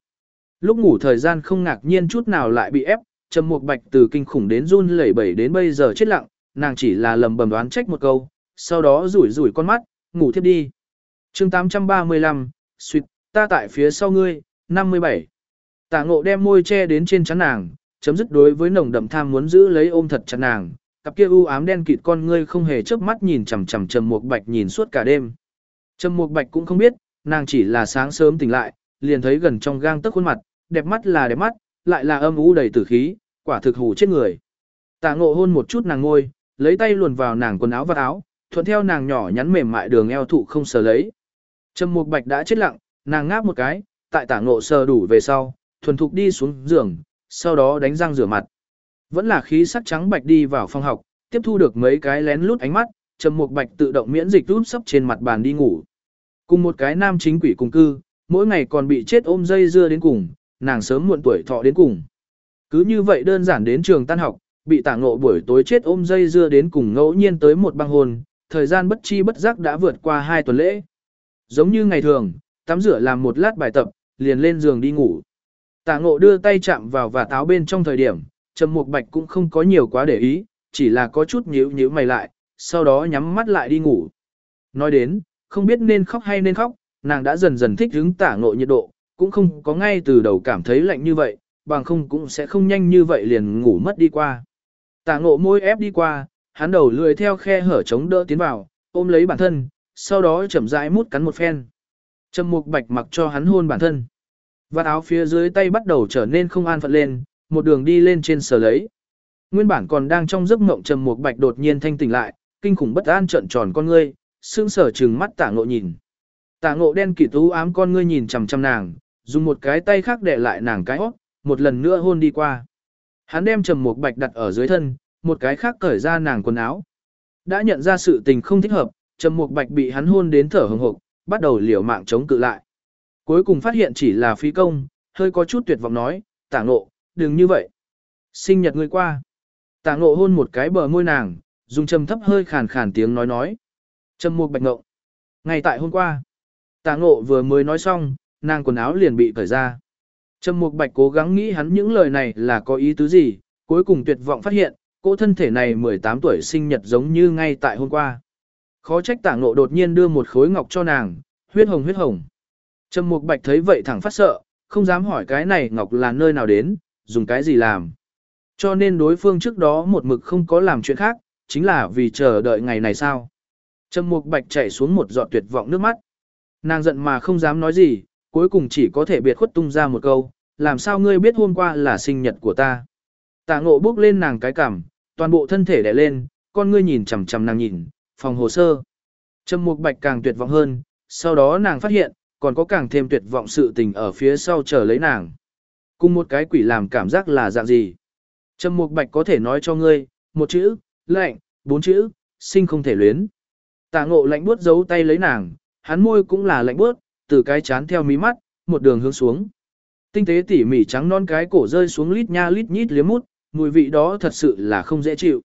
Lúc ngủ thời gian không ngạc nhiên chút nào lại bị ép, trầm một bạch từ kinh khủng đến run lẩy bẩy đến bây giờ chết lặng, nàng chỉ là lầm bầm đoán trách một câu, sau đó rủi rủi con mắt, ngủ thiếp đi. chương 835, suyệt, ta tại phía sau ngươi, 57. Tả ngộ đem môi che đến trên chắn nàng, chấm dứt đối với nồng đậm tham muốn giữ lấy ôm thật chặt nàng, cặp kia u ám đen kịt con ngươi không hề chớp mắt nhìn chằm chằm Trầm Mục Bạch nhìn suốt cả đêm. Trầm Mục Bạch cũng không biết, nàng chỉ là sáng sớm tỉnh lại, liền thấy gần trong gang tấc khuôn mặt, đẹp mắt là đẹp mắt, lại là âm u đầy tử khí, quả thực hù chết người. Tạ Ngộ hôn một chút nàng ngôi, lấy tay luồn vào nàng quần áo và áo, thuận theo nàng nhỏ nhắn mềm mại đường eo thụ không sờ lấy. Trầm Mục Bạch đã chết lặng, nàng ngáp một cái, tại Tạ Ngộ sờ đủ về sau, thuần thục đi xuống giường, sau đó đánh răng rửa mặt. Vẫn là khí sắc trắng bạch đi vào phòng học, tiếp thu được mấy cái lén lút ánh mắt, Trầm Mục Bạch tự động miễn dịch rút sấp trên mặt bàn đi ngủ. Cùng một cái nam chính quỷ cùng cư, mỗi ngày còn bị chết ôm dây dưa đến cùng, nàng sớm muộn tuổi thọ đến cùng. Cứ như vậy đơn giản đến trường tan học, bị tả ngộ buổi tối chết ôm dây dưa đến cùng ngẫu nhiên tới một băng hồn, thời gian bất chi bất giác đã vượt qua hai tuần lễ. Giống như ngày thường, tắm rửa làm một lát bài tập, liền lên giường đi ngủ. Tả ngộ đưa tay chạm vào và táo bên trong thời điểm, Trầm Mục Bạch cũng không có nhiều quá để ý, chỉ là có chút nhíu nhíu mày lại, sau đó nhắm mắt lại đi ngủ. Nói đến, không biết nên khóc hay nên khóc, nàng đã dần dần thích hứng tả ngộ nhiệt độ, cũng không có ngay từ đầu cảm thấy lạnh như vậy, bằng không cũng sẽ không nhanh như vậy liền ngủ mất đi qua. Tả ngộ môi ép đi qua, hắn đầu lười theo khe hở chống đỡ tiến vào, ôm lấy bản thân, sau đó chậm rãi mút cắn một phen. Trầm mục bạch mặc cho hắn hôn bản thân vạt áo phía dưới tay bắt đầu trở nên không an phận lên, một đường đi lên trên sờ lấy. Nguyên bản còn đang trong giấc mộng trầm mục bạch đột nhiên thanh tỉnh lại, kinh khủng bất an trợn tròn con ngươi, sương sở trừng mắt tả ngộ nhìn. Tả ngộ đen kỳ tú ám con ngươi nhìn chằm chằm nàng, dùng một cái tay khác để lại nàng cái hót, một lần nữa hôn đi qua. Hắn đem trầm mục bạch đặt ở dưới thân, một cái khác cởi ra nàng quần áo. Đã nhận ra sự tình không thích hợp, trầm mục bạch bị hắn hôn đến thở hừng hực, bắt đầu liều mạng chống cự lại. Cuối cùng phát hiện chỉ là phí công, hơi có chút tuyệt vọng nói, tả ngộ, đừng như vậy. Sinh nhật ngươi qua. Tả ngộ hôn một cái bờ môi nàng, dùng trầm thấp hơi khàn khàn tiếng nói nói. Trầm mục bạch ngộ. Ngày tại hôm qua, tả ngộ vừa mới nói xong, nàng quần áo liền bị cởi ra. Trầm mục bạch cố gắng nghĩ hắn những lời này là có ý tứ gì, cuối cùng tuyệt vọng phát hiện, cô thân thể này 18 tuổi sinh nhật giống như ngay tại hôm qua. Khó trách tả ngộ đột nhiên đưa một khối ngọc cho nàng, huyết hồng huyết hồng. Trầm mục bạch thấy vậy thẳng phát sợ, không dám hỏi cái này ngọc là nơi nào đến, dùng cái gì làm. Cho nên đối phương trước đó một mực không có làm chuyện khác, chính là vì chờ đợi ngày này sao. Trầm mục bạch chảy xuống một giọt tuyệt vọng nước mắt. Nàng giận mà không dám nói gì, cuối cùng chỉ có thể biệt khuất tung ra một câu, làm sao ngươi biết hôm qua là sinh nhật của ta. Tạ ngộ bước lên nàng cái cảm, toàn bộ thân thể đè lên, con ngươi nhìn chằm chằm nàng nhìn, phòng hồ sơ. Trầm mục bạch càng tuyệt vọng hơn, sau đó nàng phát hiện, còn có càng thêm tuyệt vọng sự tình ở phía sau chờ lấy nàng. Cùng một cái quỷ làm cảm giác là dạng gì? Trầm mục bạch có thể nói cho ngươi, một chữ, lạnh, bốn chữ, sinh không thể luyến. Tạ ngộ lạnh buốt giấu tay lấy nàng, hắn môi cũng là lạnh buốt, từ cái chán theo mí mắt, một đường hướng xuống. Tinh tế tỉ mỉ trắng non cái cổ rơi xuống lít nha lít nhít liếm mút, mùi vị đó thật sự là không dễ chịu.